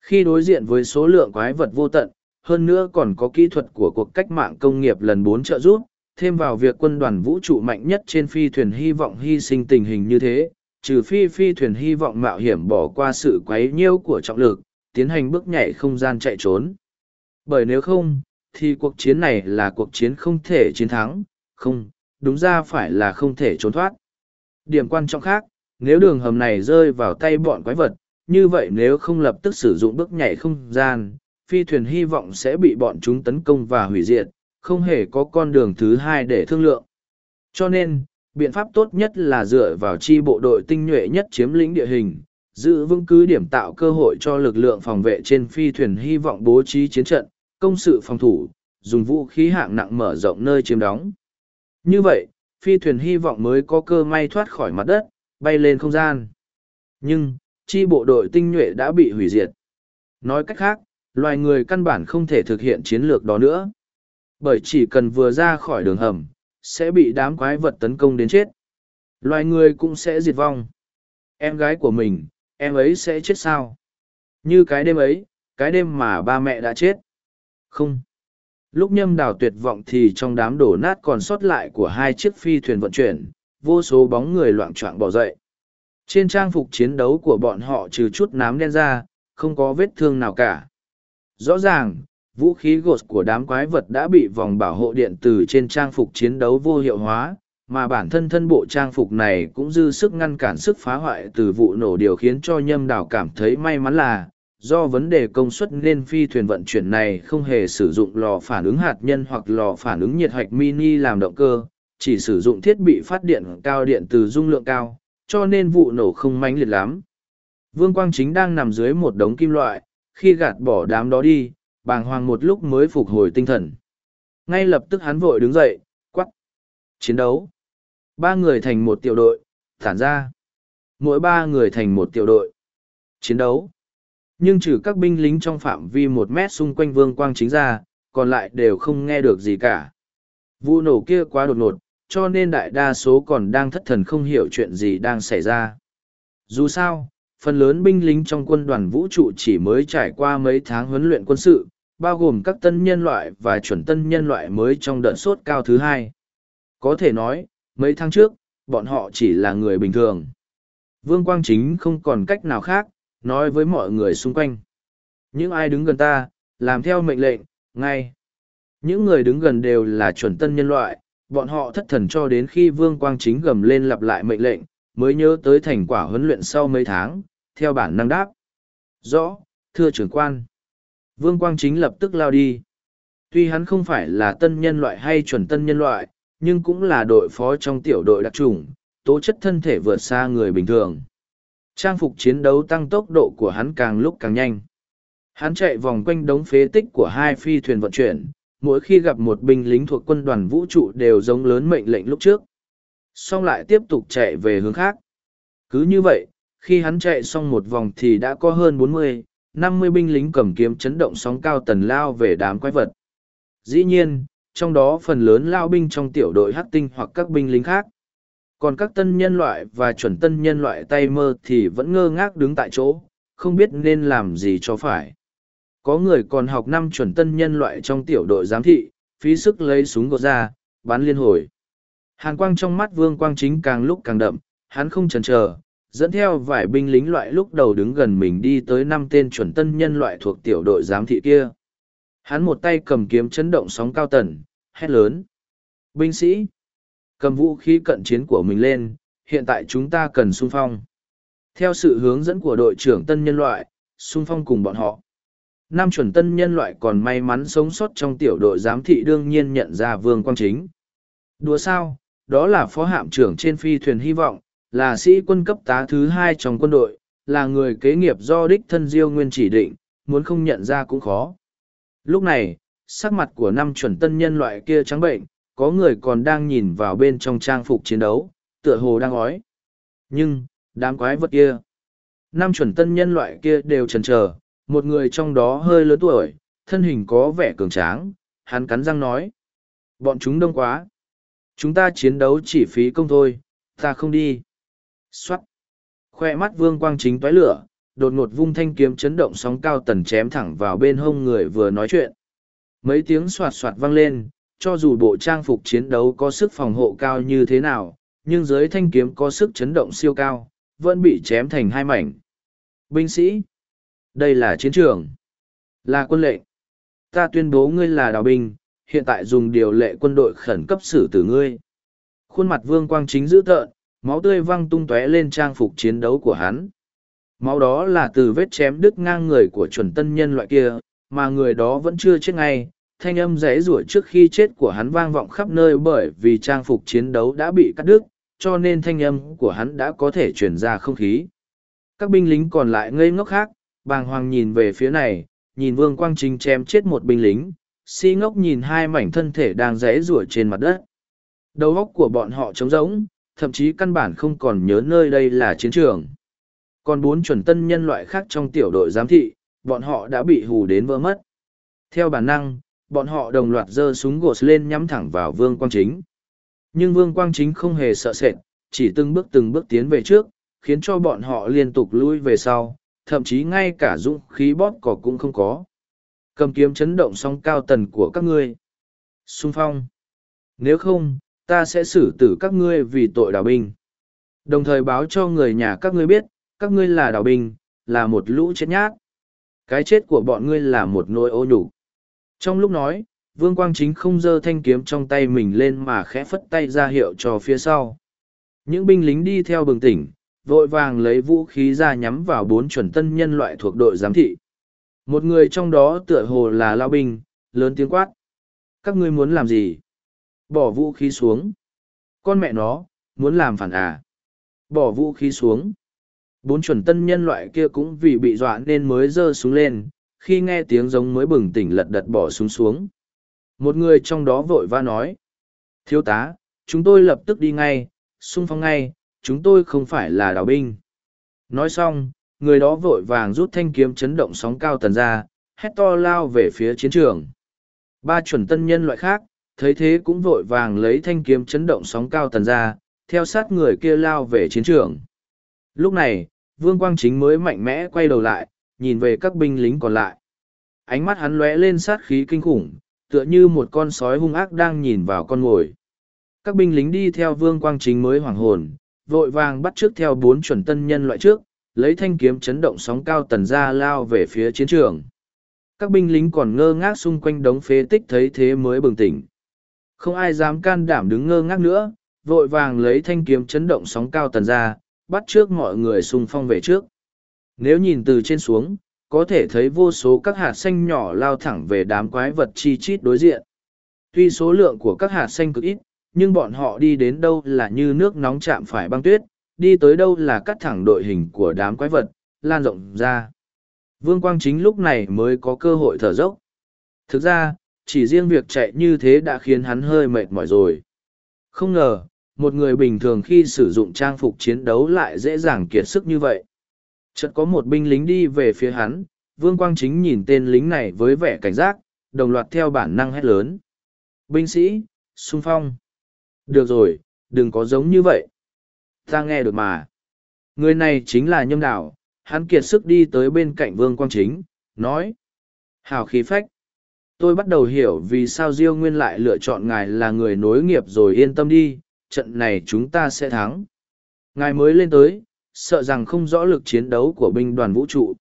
Speaker 1: Khi đối diện với số lượng quái vật vô tận, hơn nữa còn có kỹ thuật của cuộc cách mạng công nghiệp lần bốn trợ giúp, thêm vào việc quân đoàn vũ trụ mạnh nhất trên phi thuyền hy vọng hy sinh tình hình như thế, trừ phi phi thuyền hy vọng mạo hiểm bỏ qua sự quấy nhiêu của trọng lực, tiến hành bước nhảy không gian chạy trốn. Bởi nếu không, thì cuộc chiến này là cuộc chiến không thể chiến thắng, không, đúng ra phải là không thể trốn thoát. Điểm quan trọng khác, nếu đường hầm này rơi vào tay bọn quái vật, như vậy nếu không lập tức sử dụng bước nhảy không gian, phi thuyền hy vọng sẽ bị bọn chúng tấn công và hủy diệt, không hề có con đường thứ hai để thương lượng. Cho nên, biện pháp tốt nhất là dựa vào chi bộ đội tinh nhuệ nhất chiếm lĩnh địa hình, giữ vững cứ điểm tạo cơ hội cho lực lượng phòng vệ trên phi thuyền hy vọng bố trí chiến trận, công sự phòng thủ, dùng vũ khí hạng nặng mở rộng nơi chiếm đóng. Như vậy, phi thuyền hy vọng mới có cơ may thoát khỏi mặt đất, bay lên không gian. Nhưng, chi bộ đội tinh nhuệ đã bị hủy diệt. Nói cách khác, loài người căn bản không thể thực hiện chiến lược đó nữa. Bởi chỉ cần vừa ra khỏi đường hầm, sẽ bị đám quái vật tấn công đến chết. Loài người cũng sẽ diệt vong. Em gái của mình, em ấy sẽ chết sao? Như cái đêm ấy, cái đêm mà ba mẹ đã chết. Không. Lúc nhâm đào tuyệt vọng thì trong đám đổ nát còn sót lại của hai chiếc phi thuyền vận chuyển, vô số bóng người loạn choạng bỏ dậy. Trên trang phục chiến đấu của bọn họ trừ chút nám đen ra, không có vết thương nào cả. Rõ ràng, vũ khí gột của đám quái vật đã bị vòng bảo hộ điện từ trên trang phục chiến đấu vô hiệu hóa, mà bản thân thân bộ trang phục này cũng dư sức ngăn cản sức phá hoại từ vụ nổ điều khiến cho nhâm đảo cảm thấy may mắn là do vấn đề công suất nên phi thuyền vận chuyển này không hề sử dụng lò phản ứng hạt nhân hoặc lò phản ứng nhiệt hạch mini làm động cơ chỉ sử dụng thiết bị phát điện cao điện từ dung lượng cao cho nên vụ nổ không mãnh liệt lắm. Vương quang chính đang nằm dưới một đống kim loại, khi gạt bỏ đám đó đi, bàng hoàng một lúc mới phục hồi tinh thần. Ngay lập tức hắn vội đứng dậy, quắc. chiến đấu. Ba người thành một tiểu đội, thản ra. Mỗi ba người thành một tiểu đội. Chiến đấu. Nhưng trừ các binh lính trong phạm vi một mét xung quanh vương quang chính ra, còn lại đều không nghe được gì cả. Vụ nổ kia quá đột ngột cho nên đại đa số còn đang thất thần không hiểu chuyện gì đang xảy ra dù sao phần lớn binh lính trong quân đoàn vũ trụ chỉ mới trải qua mấy tháng huấn luyện quân sự bao gồm các tân nhân loại và chuẩn tân nhân loại mới trong đợt sốt cao thứ hai có thể nói mấy tháng trước bọn họ chỉ là người bình thường Vương Quang Chính không còn cách nào khác, nói với mọi người xung quanh. Những ai đứng gần ta, làm theo mệnh lệnh, ngay. Những người đứng gần đều là chuẩn tân nhân loại, bọn họ thất thần cho đến khi Vương Quang Chính gầm lên lặp lại mệnh lệnh, mới nhớ tới thành quả huấn luyện sau mấy tháng, theo bản năng đáp. Rõ, thưa trưởng quan. Vương Quang Chính lập tức lao đi. Tuy hắn không phải là tân nhân loại hay chuẩn tân nhân loại, nhưng cũng là đội phó trong tiểu đội đặc trùng, tố chất thân thể vượt xa người bình thường. Trang phục chiến đấu tăng tốc độ của hắn càng lúc càng nhanh. Hắn chạy vòng quanh đống phế tích của hai phi thuyền vận chuyển, mỗi khi gặp một binh lính thuộc quân đoàn vũ trụ đều giống lớn mệnh lệnh lúc trước. Xong lại tiếp tục chạy về hướng khác. Cứ như vậy, khi hắn chạy xong một vòng thì đã có hơn bốn mươi, năm mươi binh lính cầm kiếm chấn động sóng cao tần lao về đám quái vật. Dĩ nhiên, trong đó phần lớn lao binh trong tiểu đội hắc tinh hoặc các binh lính khác. Còn các tân nhân loại và chuẩn tân nhân loại tay mơ thì vẫn ngơ ngác đứng tại chỗ, không biết nên làm gì cho phải. Có người còn học năm chuẩn tân nhân loại trong tiểu đội giám thị, phí sức lấy súng gọt ra, bắn liên hồi. Hàn quang trong mắt vương quang chính càng lúc càng đậm, hắn không chần chờ, dẫn theo vài binh lính loại lúc đầu đứng gần mình đi tới năm tên chuẩn tân nhân loại thuộc tiểu đội giám thị kia. Hắn một tay cầm kiếm chấn động sóng cao tần, hét lớn. Binh sĩ, cầm vũ khí cận chiến của mình lên, hiện tại chúng ta cần sung phong. Theo sự hướng dẫn của đội trưởng tân nhân loại, sung phong cùng bọn họ. Nam chuẩn tân nhân loại còn may mắn sống sót trong tiểu đội giám thị đương nhiên nhận ra Vương Quang Chính. Đùa sao, đó là phó hạm trưởng trên phi thuyền hy vọng, là sĩ quân cấp tá thứ hai trong quân đội, là người kế nghiệp do đích thân Diêu Nguyên chỉ định, muốn không nhận ra cũng khó. Lúc này, sắc mặt của năm chuẩn tân nhân loại kia trắng bệnh, có người còn đang nhìn vào bên trong trang phục chiến đấu, tựa hồ đang ói. Nhưng, đám quái vật kia, năm chuẩn tân nhân loại kia đều chần chờ, một người trong đó hơi lớn tuổi, thân hình có vẻ cường tráng, hắn cắn răng nói. Bọn chúng đông quá. Chúng ta chiến đấu chỉ phí công thôi, ta không đi. Xoát. Khoe mắt vương quang chính toái lửa, đột ngột vung thanh kiếm chấn động sóng cao tần chém thẳng vào bên hông người vừa nói chuyện. Mấy tiếng soạt soạt vang lên, cho dù bộ trang phục chiến đấu có sức phòng hộ cao như thế nào, nhưng dưới thanh kiếm có sức chấn động siêu cao, vẫn bị chém thành hai mảnh. Binh sĩ, đây là chiến trường, là quân lệnh. Ta tuyên bố ngươi là đào binh, hiện tại dùng điều lệ quân đội khẩn cấp xử tử ngươi. Khuôn mặt vương quang chính dữ tợn, máu tươi văng tung tóe lên trang phục chiến đấu của hắn. Máu đó là từ vết chém đứt ngang người của chuẩn tân nhân loại kia, mà người đó vẫn chưa chết ngay. Thanh âm rẽ rủa trước khi chết của hắn vang vọng khắp nơi bởi vì trang phục chiến đấu đã bị cắt đứt, cho nên thanh âm của hắn đã có thể truyền ra không khí. Các binh lính còn lại ngây ngốc khác, bàng hoàng nhìn về phía này, nhìn vương quang chính chém chết một binh lính, si ngốc nhìn hai mảnh thân thể đang rẽ rủa trên mặt đất. Đầu óc của bọn họ trống rỗng, thậm chí căn bản không còn nhớ nơi đây là chiến trường. Còn bốn chuẩn tân nhân loại khác trong tiểu đội giám thị, bọn họ đã bị hù đến vỡ mất. Theo bản năng, bọn họ đồng loạt giơ súng gột lên nhắm thẳng vào Vương Quang Chính. Nhưng Vương Quang Chính không hề sợ sệt, chỉ từng bước từng bước tiến về trước, khiến cho bọn họ liên tục lui về sau, thậm chí ngay cả dũng khí bóp cỏ cũng không có. Cầm kiếm chấn động song cao tần của các ngươi. Xung phong. Nếu không, ta sẽ xử tử các ngươi vì tội đào binh. Đồng thời báo cho người nhà các ngươi biết, các ngươi là đào binh, là một lũ chết nhát. Cái chết của bọn ngươi là một nỗi ô nhục. Trong lúc nói, Vương Quang Chính không giơ thanh kiếm trong tay mình lên mà khẽ phất tay ra hiệu cho phía sau. Những binh lính đi theo bừng tỉnh, vội vàng lấy vũ khí ra nhắm vào bốn chuẩn tân nhân loại thuộc đội giám thị. Một người trong đó tựa hồ là lao binh, lớn tiếng quát. Các ngươi muốn làm gì? Bỏ vũ khí xuống. Con mẹ nó, muốn làm phản à? Bỏ vũ khí xuống. Bốn chuẩn tân nhân loại kia cũng vì bị dọa nên mới giơ xuống lên, khi nghe tiếng giống mới bừng tỉnh lật đật bỏ súng xuống. Một người trong đó vội va nói. Thiếu tá, chúng tôi lập tức đi ngay, xung phong ngay, chúng tôi không phải là đào binh. Nói xong, người đó vội vàng rút thanh kiếm chấn động sóng cao tần ra, hét to lao về phía chiến trường. Ba chuẩn tân nhân loại khác, thấy thế cũng vội vàng lấy thanh kiếm chấn động sóng cao tần ra, theo sát người kia lao về chiến trường. Lúc này, Vương Quang Chính mới mạnh mẽ quay đầu lại, nhìn về các binh lính còn lại. Ánh mắt hắn lóe lên sát khí kinh khủng, tựa như một con sói hung ác đang nhìn vào con mồi. Các binh lính đi theo Vương Quang Chính mới hoảng hồn, vội vàng bắt trước theo bốn chuẩn tân nhân loại trước, lấy thanh kiếm chấn động sóng cao tần ra lao về phía chiến trường. Các binh lính còn ngơ ngác xung quanh đống phế tích thấy thế mới bừng tỉnh. Không ai dám can đảm đứng ngơ ngác nữa, vội vàng lấy thanh kiếm chấn động sóng cao tần ra, bắt trước mọi người xung phong về trước. Nếu nhìn từ trên xuống, có thể thấy vô số các hạt xanh nhỏ lao thẳng về đám quái vật chi chít đối diện. Tuy số lượng của các hạt xanh cực ít, nhưng bọn họ đi đến đâu là như nước nóng chạm phải băng tuyết, đi tới đâu là cắt thẳng đội hình của đám quái vật, lan rộng ra. Vương Quang chính lúc này mới có cơ hội thở dốc. Thực ra, chỉ riêng việc chạy như thế đã khiến hắn hơi mệt mỏi rồi. Không ngờ, một người bình thường khi sử dụng trang phục chiến đấu lại dễ dàng kiệt sức như vậy. Chợt có một binh lính đi về phía hắn, Vương Quang Chính nhìn tên lính này với vẻ cảnh giác, đồng loạt theo bản năng hét lớn. Binh sĩ, xung phong. Được rồi, đừng có giống như vậy. Ta nghe được mà. Người này chính là nhâm đảo, hắn kiệt sức đi tới bên cạnh Vương Quang Chính, nói. Hào khí phách. Tôi bắt đầu hiểu vì sao Diêu Nguyên lại lựa chọn ngài là người nối nghiệp rồi yên tâm đi, trận này chúng ta sẽ thắng. Ngài mới lên tới, sợ rằng không rõ lực chiến đấu của binh đoàn vũ trụ.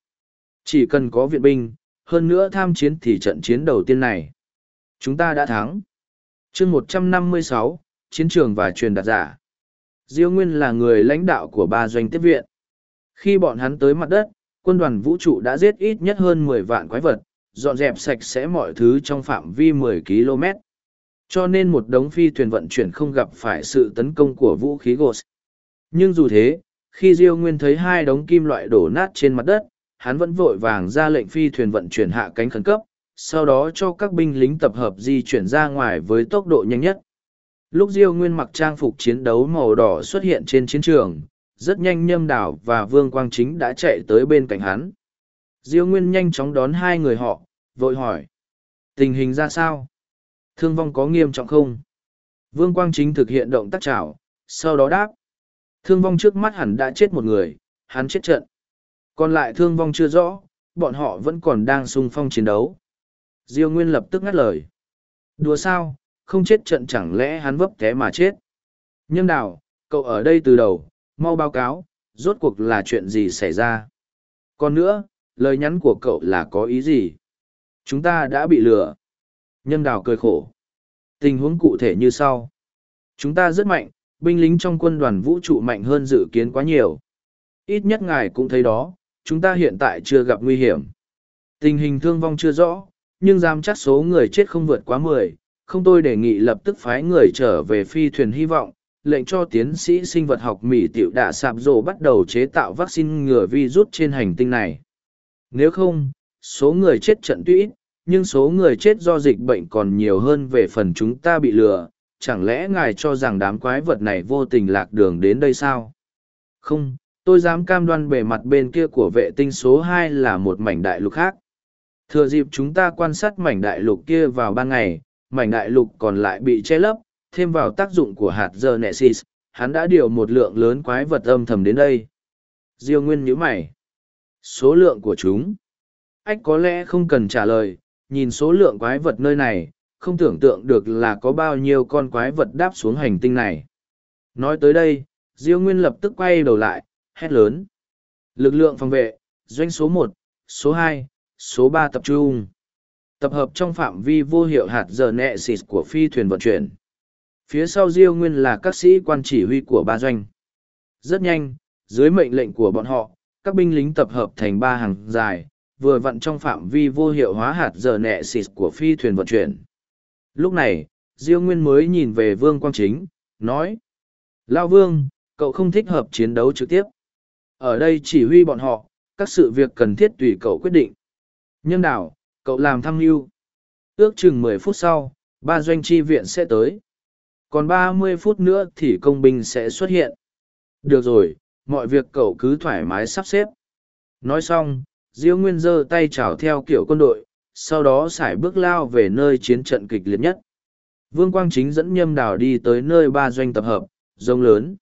Speaker 1: Chỉ cần có viện binh, hơn nữa tham chiến thì trận chiến đầu tiên này. Chúng ta đã thắng. chương 156, Chiến trường và truyền đạt giả. Diêu Nguyên là người lãnh đạo của ba doanh tiếp viện. Khi bọn hắn tới mặt đất, quân đoàn vũ trụ đã giết ít nhất hơn mười vạn quái vật, dọn dẹp sạch sẽ mọi thứ trong phạm vi 10 km. Cho nên một đống phi thuyền vận chuyển không gặp phải sự tấn công của vũ khí Ghost. Nhưng dù thế, khi Diêu Nguyên thấy hai đống kim loại đổ nát trên mặt đất, hắn vẫn vội vàng ra lệnh phi thuyền vận chuyển hạ cánh khẩn cấp, sau đó cho các binh lính tập hợp di chuyển ra ngoài với tốc độ nhanh nhất. Lúc Diêu Nguyên mặc trang phục chiến đấu màu đỏ xuất hiện trên chiến trường, rất nhanh Nhâm Đảo và Vương Quang Chính đã chạy tới bên cạnh hắn. Diêu Nguyên nhanh chóng đón hai người họ, vội hỏi. Tình hình ra sao? Thương vong có nghiêm trọng không? Vương Quang Chính thực hiện động tác chảo, sau đó đáp. Thương vong trước mắt hẳn đã chết một người, hắn chết trận. Còn lại thương vong chưa rõ, bọn họ vẫn còn đang sung phong chiến đấu. Diêu Nguyên lập tức ngắt lời. Đùa sao, không chết trận chẳng lẽ hắn vấp té mà chết. Nhâm đào, cậu ở đây từ đầu, mau báo cáo, rốt cuộc là chuyện gì xảy ra. Còn nữa, lời nhắn của cậu là có ý gì? Chúng ta đã bị lừa. Nhâm đào cười khổ. Tình huống cụ thể như sau. Chúng ta rất mạnh, binh lính trong quân đoàn vũ trụ mạnh hơn dự kiến quá nhiều. Ít nhất ngài cũng thấy đó, chúng ta hiện tại chưa gặp nguy hiểm. Tình hình thương vong chưa rõ, nhưng dám chắc số người chết không vượt quá mười không tôi đề nghị lập tức phái người trở về phi thuyền hy vọng, lệnh cho tiến sĩ sinh vật học Mỹ tiểu đạ sạp rộ bắt đầu chế tạo vaccine ngừa virus trên hành tinh này. Nếu không, số người chết trận tuy ít, nhưng số người chết do dịch bệnh còn nhiều hơn về phần chúng ta bị lừa. Chẳng lẽ ngài cho rằng đám quái vật này vô tình lạc đường đến đây sao? Không, tôi dám cam đoan bề mặt bên kia của vệ tinh số hai là một mảnh đại lục khác. Thừa dịp chúng ta quan sát mảnh đại lục kia vào ban ngày, mảnh đại lục còn lại bị che lấp, thêm vào tác dụng của hạt giờ xịt, hắn đã điều một lượng lớn quái vật âm thầm đến đây. Diêu Nguyên nhíu mày. Số lượng của chúng. Ách có lẽ không cần trả lời, nhìn số lượng quái vật nơi này, không tưởng tượng được là có bao nhiêu con quái vật đáp xuống hành tinh này. Nói tới đây, Diêu Nguyên lập tức quay đầu lại, hét lớn. Lực lượng phòng vệ, doanh số một, số hai, số ba tập trung. Tập hợp trong phạm vi vô hiệu hạt giờ nẹ xịt của phi thuyền vận chuyển. Phía sau Diêu Nguyên là các sĩ quan chỉ huy của ba doanh. Rất nhanh, dưới mệnh lệnh của bọn họ, các binh lính tập hợp thành ba hàng dài, vừa vặn trong phạm vi vô hiệu hóa hạt giờ nẹ xịt của phi thuyền vận chuyển. Lúc này, Diêu Nguyên mới nhìn về Vương Quang Chính, nói. Lao Vương, cậu không thích hợp chiến đấu trực tiếp. Ở đây chỉ huy bọn họ, các sự việc cần thiết tùy cậu quyết định. Nhân đạo, cậu làm thăng mưu. Ước chừng mười phút sau, ba doanh tri viện sẽ tới. Còn ba mươi phút nữa thì công binh sẽ xuất hiện. Được rồi, mọi việc cậu cứ thoải mái sắp xếp. Nói xong, Diêu Nguyên giơ tay chào theo kiểu quân đội, sau đó sải bước lao về nơi chiến trận kịch liệt nhất. Vương Quang Chính dẫn nhâm đào đi tới nơi ba doanh tập hợp, rông lớn.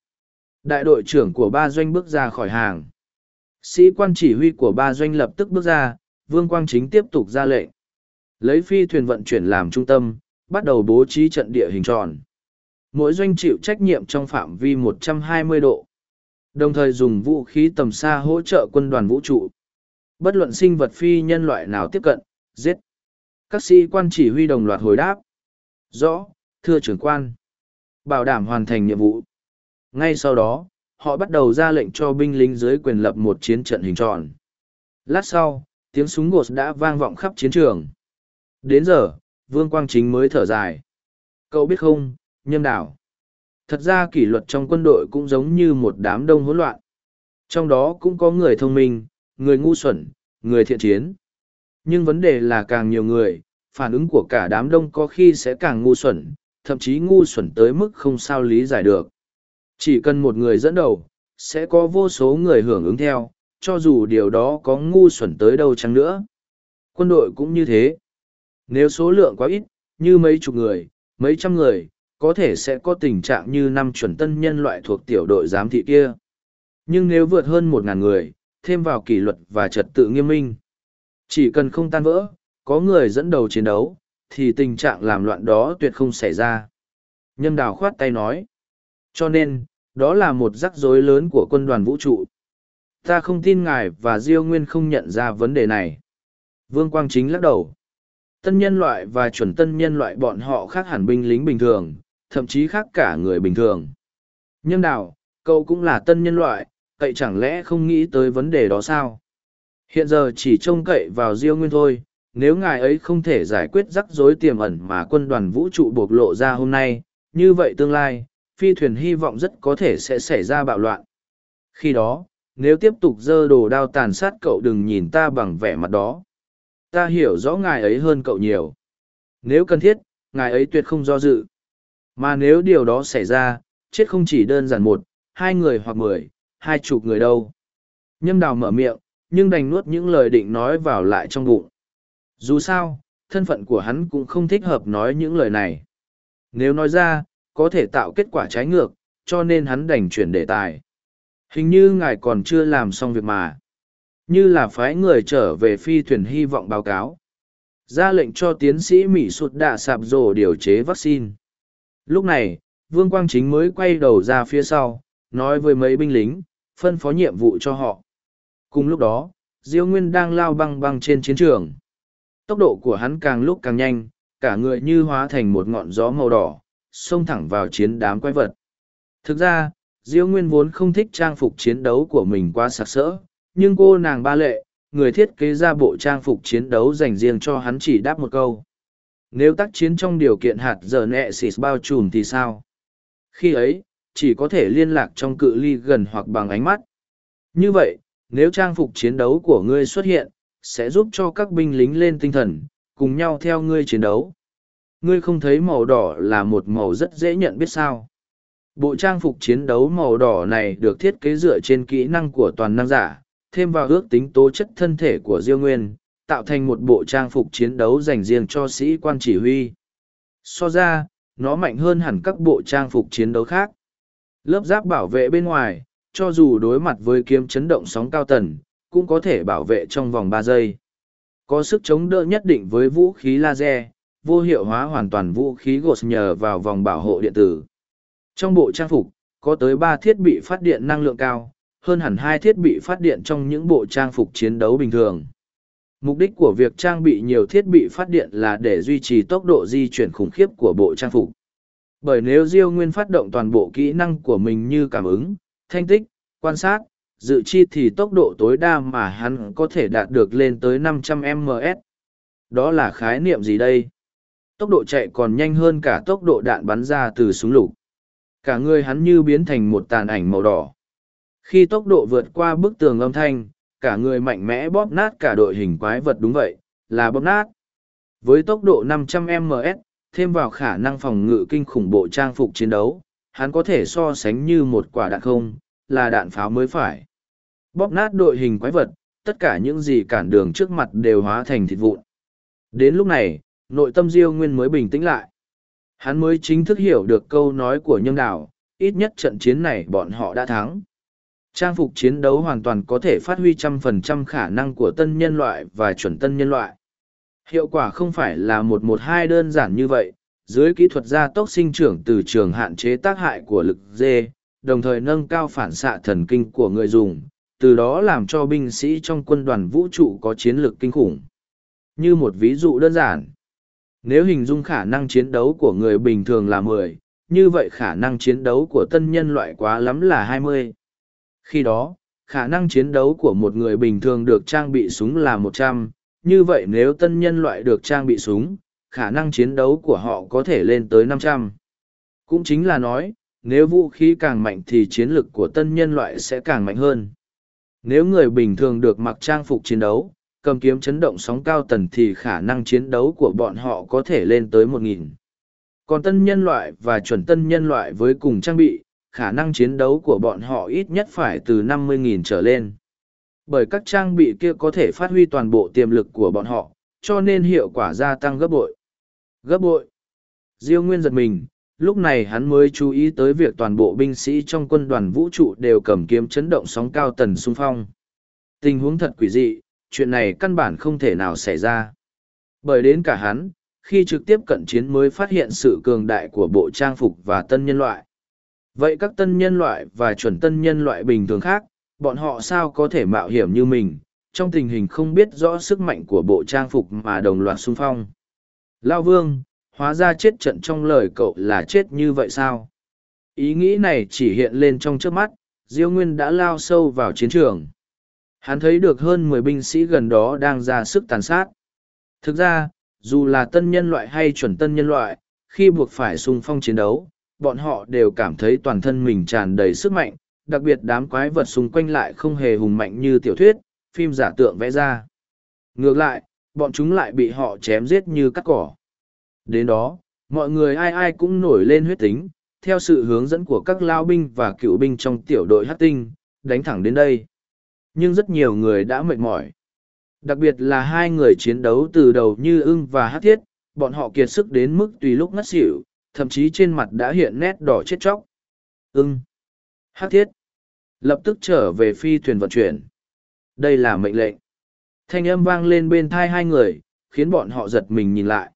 Speaker 1: Đại đội trưởng của ba doanh bước ra khỏi hàng. Sĩ quan chỉ huy của ba doanh lập tức bước ra, Vương Quang Chính tiếp tục ra lệnh. Lấy phi thuyền vận chuyển làm trung tâm, bắt đầu bố trí trận địa hình tròn. Mỗi doanh chịu trách nhiệm trong phạm vi 120 độ. Đồng thời dùng vũ khí tầm xa hỗ trợ quân đoàn vũ trụ. Bất luận sinh vật phi nhân loại nào tiếp cận, giết. Các sĩ quan chỉ huy đồng loạt hồi đáp. Rõ, thưa trưởng quan. Bảo đảm hoàn thành nhiệm vụ. Ngay sau đó, họ bắt đầu ra lệnh cho binh lính dưới quyền lập một chiến trận hình tròn. Lát sau, tiếng súng gột đã vang vọng khắp chiến trường. Đến giờ, Vương Quang Chính mới thở dài. Cậu biết không, nhâm đảo. Thật ra kỷ luật trong quân đội cũng giống như một đám đông hỗn loạn. Trong đó cũng có người thông minh, người ngu xuẩn, người thiện chiến. Nhưng vấn đề là càng nhiều người, phản ứng của cả đám đông có khi sẽ càng ngu xuẩn, thậm chí ngu xuẩn tới mức không sao lý giải được. Chỉ cần một người dẫn đầu, sẽ có vô số người hưởng ứng theo, cho dù điều đó có ngu xuẩn tới đâu chăng nữa. Quân đội cũng như thế. Nếu số lượng quá ít, như mấy chục người, mấy trăm người, có thể sẽ có tình trạng như năm chuẩn tân nhân loại thuộc tiểu đội giám thị kia. Nhưng nếu vượt hơn một ngàn người, thêm vào kỷ luật và trật tự nghiêm minh, chỉ cần không tan vỡ, có người dẫn đầu chiến đấu, thì tình trạng làm loạn đó tuyệt không xảy ra. Nhâm đào khoát tay nói. Cho nên, đó là một rắc rối lớn của quân đoàn vũ trụ. Ta không tin ngài và Diêu Nguyên không nhận ra vấn đề này. Vương Quang Chính lắc đầu. Tân nhân loại và chuẩn tân nhân loại bọn họ khác hẳn binh lính bình thường, thậm chí khác cả người bình thường. Nhâm đào, cậu cũng là tân nhân loại, cậy chẳng lẽ không nghĩ tới vấn đề đó sao? Hiện giờ chỉ trông cậy vào Diêu Nguyên thôi, nếu ngài ấy không thể giải quyết rắc rối tiềm ẩn mà quân đoàn vũ trụ bộc lộ ra hôm nay, như vậy tương lai, phi thuyền hy vọng rất có thể sẽ xảy ra bạo loạn. Khi đó, nếu tiếp tục dơ đồ đao tàn sát cậu đừng nhìn ta bằng vẻ mặt đó. Ta hiểu rõ ngài ấy hơn cậu nhiều. Nếu cần thiết, ngài ấy tuyệt không do dự. Mà nếu điều đó xảy ra, chết không chỉ đơn giản một, hai người hoặc mười, hai chục người đâu. Nhâm đào mở miệng, nhưng đành nuốt những lời định nói vào lại trong bụng. Dù sao, thân phận của hắn cũng không thích hợp nói những lời này. Nếu nói ra, có thể tạo kết quả trái ngược, cho nên hắn đành chuyển đề tài. Hình như ngài còn chưa làm xong việc mà. Như là phái người trở về phi thuyền hy vọng báo cáo. Ra lệnh cho tiến sĩ Mỹ sụt đạ sạp rổ điều chế vaccine. Lúc này, Vương Quang Chính mới quay đầu ra phía sau, nói với mấy binh lính, phân phó nhiệm vụ cho họ. Cùng lúc đó, Diêu Nguyên đang lao băng băng trên chiến trường. Tốc độ của hắn càng lúc càng nhanh, cả người như hóa thành một ngọn gió màu đỏ, xông thẳng vào chiến đám quái vật. Thực ra, Diêu Nguyên vốn không thích trang phục chiến đấu của mình quá sặc sỡ, nhưng cô nàng ba lệ, người thiết kế ra bộ trang phục chiến đấu dành riêng cho hắn chỉ đáp một câu. Nếu tác chiến trong điều kiện hạt giờ nẹ xịt bao trùm thì sao? Khi ấy, chỉ có thể liên lạc trong cự ly gần hoặc bằng ánh mắt. Như vậy, nếu trang phục chiến đấu của ngươi xuất hiện, sẽ giúp cho các binh lính lên tinh thần, cùng nhau theo ngươi chiến đấu. Ngươi không thấy màu đỏ là một màu rất dễ nhận biết sao. Bộ trang phục chiến đấu màu đỏ này được thiết kế dựa trên kỹ năng của toàn năng giả, thêm vào ước tính tố chất thân thể của Diêu Nguyên, tạo thành một bộ trang phục chiến đấu dành riêng cho sĩ quan chỉ huy. So ra, nó mạnh hơn hẳn các bộ trang phục chiến đấu khác. Lớp giáp bảo vệ bên ngoài, cho dù đối mặt với kiếm chấn động sóng cao tần, cũng có thể bảo vệ trong vòng ba giây. Có sức chống đỡ nhất định với vũ khí laser, vô hiệu hóa hoàn toàn vũ khí gột nhờ vào vòng bảo hộ điện tử. Trong bộ trang phục, có tới ba thiết bị phát điện năng lượng cao, hơn hẳn hai thiết bị phát điện trong những bộ trang phục chiến đấu bình thường. Mục đích của việc trang bị nhiều thiết bị phát điện là để duy trì tốc độ di chuyển khủng khiếp của bộ trang phục. Bởi nếu Diêu Nguyên phát động toàn bộ kỹ năng của mình như cảm ứng, thanh tích, quan sát, dự chi thì tốc độ tối đa mà hắn có thể đạt được lên tới 500 ms đó là khái niệm gì đây tốc độ chạy còn nhanh hơn cả tốc độ đạn bắn ra từ súng lục cả người hắn như biến thành một tàn ảnh màu đỏ khi tốc độ vượt qua bức tường âm thanh cả người mạnh mẽ bóp nát cả đội hình quái vật đúng vậy là bóp nát với tốc độ 500 ms thêm vào khả năng phòng ngự kinh khủng bộ trang phục chiến đấu hắn có thể so sánh như một quả đạn không là đạn pháo mới phải. Bóp nát đội hình quái vật, tất cả những gì cản đường trước mặt đều hóa thành thịt vụn. Đến lúc này, nội tâm Diêu Nguyên mới bình tĩnh lại. Hắn mới chính thức hiểu được câu nói của nhâm đảo, ít nhất trận chiến này bọn họ đã thắng. Trang phục chiến đấu hoàn toàn có thể phát huy trăm phần trăm khả năng của tân nhân loại và chuẩn tân nhân loại. Hiệu quả không phải là một một hai đơn giản như vậy, dưới kỹ thuật gia tốc sinh trưởng từ trường hạn chế tác hại của lực dê, đồng thời nâng cao phản xạ thần kinh của người dùng, từ đó làm cho binh sĩ trong quân đoàn vũ trụ có chiến lược kinh khủng. Như một ví dụ đơn giản, nếu hình dung khả năng chiến đấu của người bình thường là mười, như vậy khả năng chiến đấu của tân nhân loại quá lắm là hai mươi. Khi đó, khả năng chiến đấu của một người bình thường được trang bị súng là một trăm, như vậy nếu tân nhân loại được trang bị súng, khả năng chiến đấu của họ có thể lên tới năm trăm. Cũng chính là nói, nếu vũ khí càng mạnh thì chiến lực của tân nhân loại sẽ càng mạnh hơn. Nếu người bình thường được mặc trang phục chiến đấu, cầm kiếm chấn động sóng cao tần thì khả năng chiến đấu của bọn họ có thể lên tới một nghìn. Còn tân nhân loại và chuẩn tân nhân loại với cùng trang bị, khả năng chiến đấu của bọn họ ít nhất phải từ năm mươi nghìn trở lên. Bởi các trang bị kia có thể phát huy toàn bộ tiềm lực của bọn họ, cho nên hiệu quả gia tăng gấp bội. Gấp bội. Diêu Nguyên giật mình, lúc này hắn mới chú ý tới việc toàn bộ binh sĩ trong quân đoàn vũ trụ đều cầm kiếm chấn động sóng cao tần xung phong. Tình huống thật quỷ dị, chuyện này căn bản không thể nào xảy ra. Bởi đến cả hắn, khi trực tiếp cận chiến mới phát hiện sự cường đại của bộ trang phục và tân nhân loại. Vậy các tân nhân loại và chuẩn tân nhân loại bình thường khác, bọn họ sao có thể mạo hiểm như mình, trong tình hình không biết rõ sức mạnh của bộ trang phục mà đồng loạt xung phong. Lao Vương, hóa ra chết trận trong lời cậu là chết như vậy sao? Ý nghĩ này chỉ hiện lên trong trước mắt, Diêu Nguyên đã lao sâu vào chiến trường. Hắn thấy được hơn mười binh sĩ gần đó đang ra sức tàn sát. Thực ra, dù là tân nhân loại hay chuẩn tân nhân loại, khi buộc phải xung phong chiến đấu, bọn họ đều cảm thấy toàn thân mình tràn đầy sức mạnh, đặc biệt đám quái vật xung quanh lại không hề hùng mạnh như tiểu thuyết, phim giả tượng vẽ ra. Ngược lại, bọn chúng lại bị họ chém giết như cắt cỏ. Đến đó, mọi người ai ai cũng nổi lên huyết tính, theo sự hướng dẫn của các lao binh và cựu binh trong tiểu đội hát tinh, đánh thẳng đến đây. Nhưng rất nhiều người đã mệt mỏi. Đặc biệt là hai người chiến đấu từ đầu như ưng và hát thiết, bọn họ kiệt sức đến mức tùy lúc ngất xỉu, thậm chí trên mặt đã hiện nét đỏ chết chóc. Ưng. Hát thiết. Lập tức trở về phi thuyền vận chuyển. Đây là mệnh lệnh. Thanh âm vang lên bên thai hai người, khiến bọn họ giật mình nhìn lại.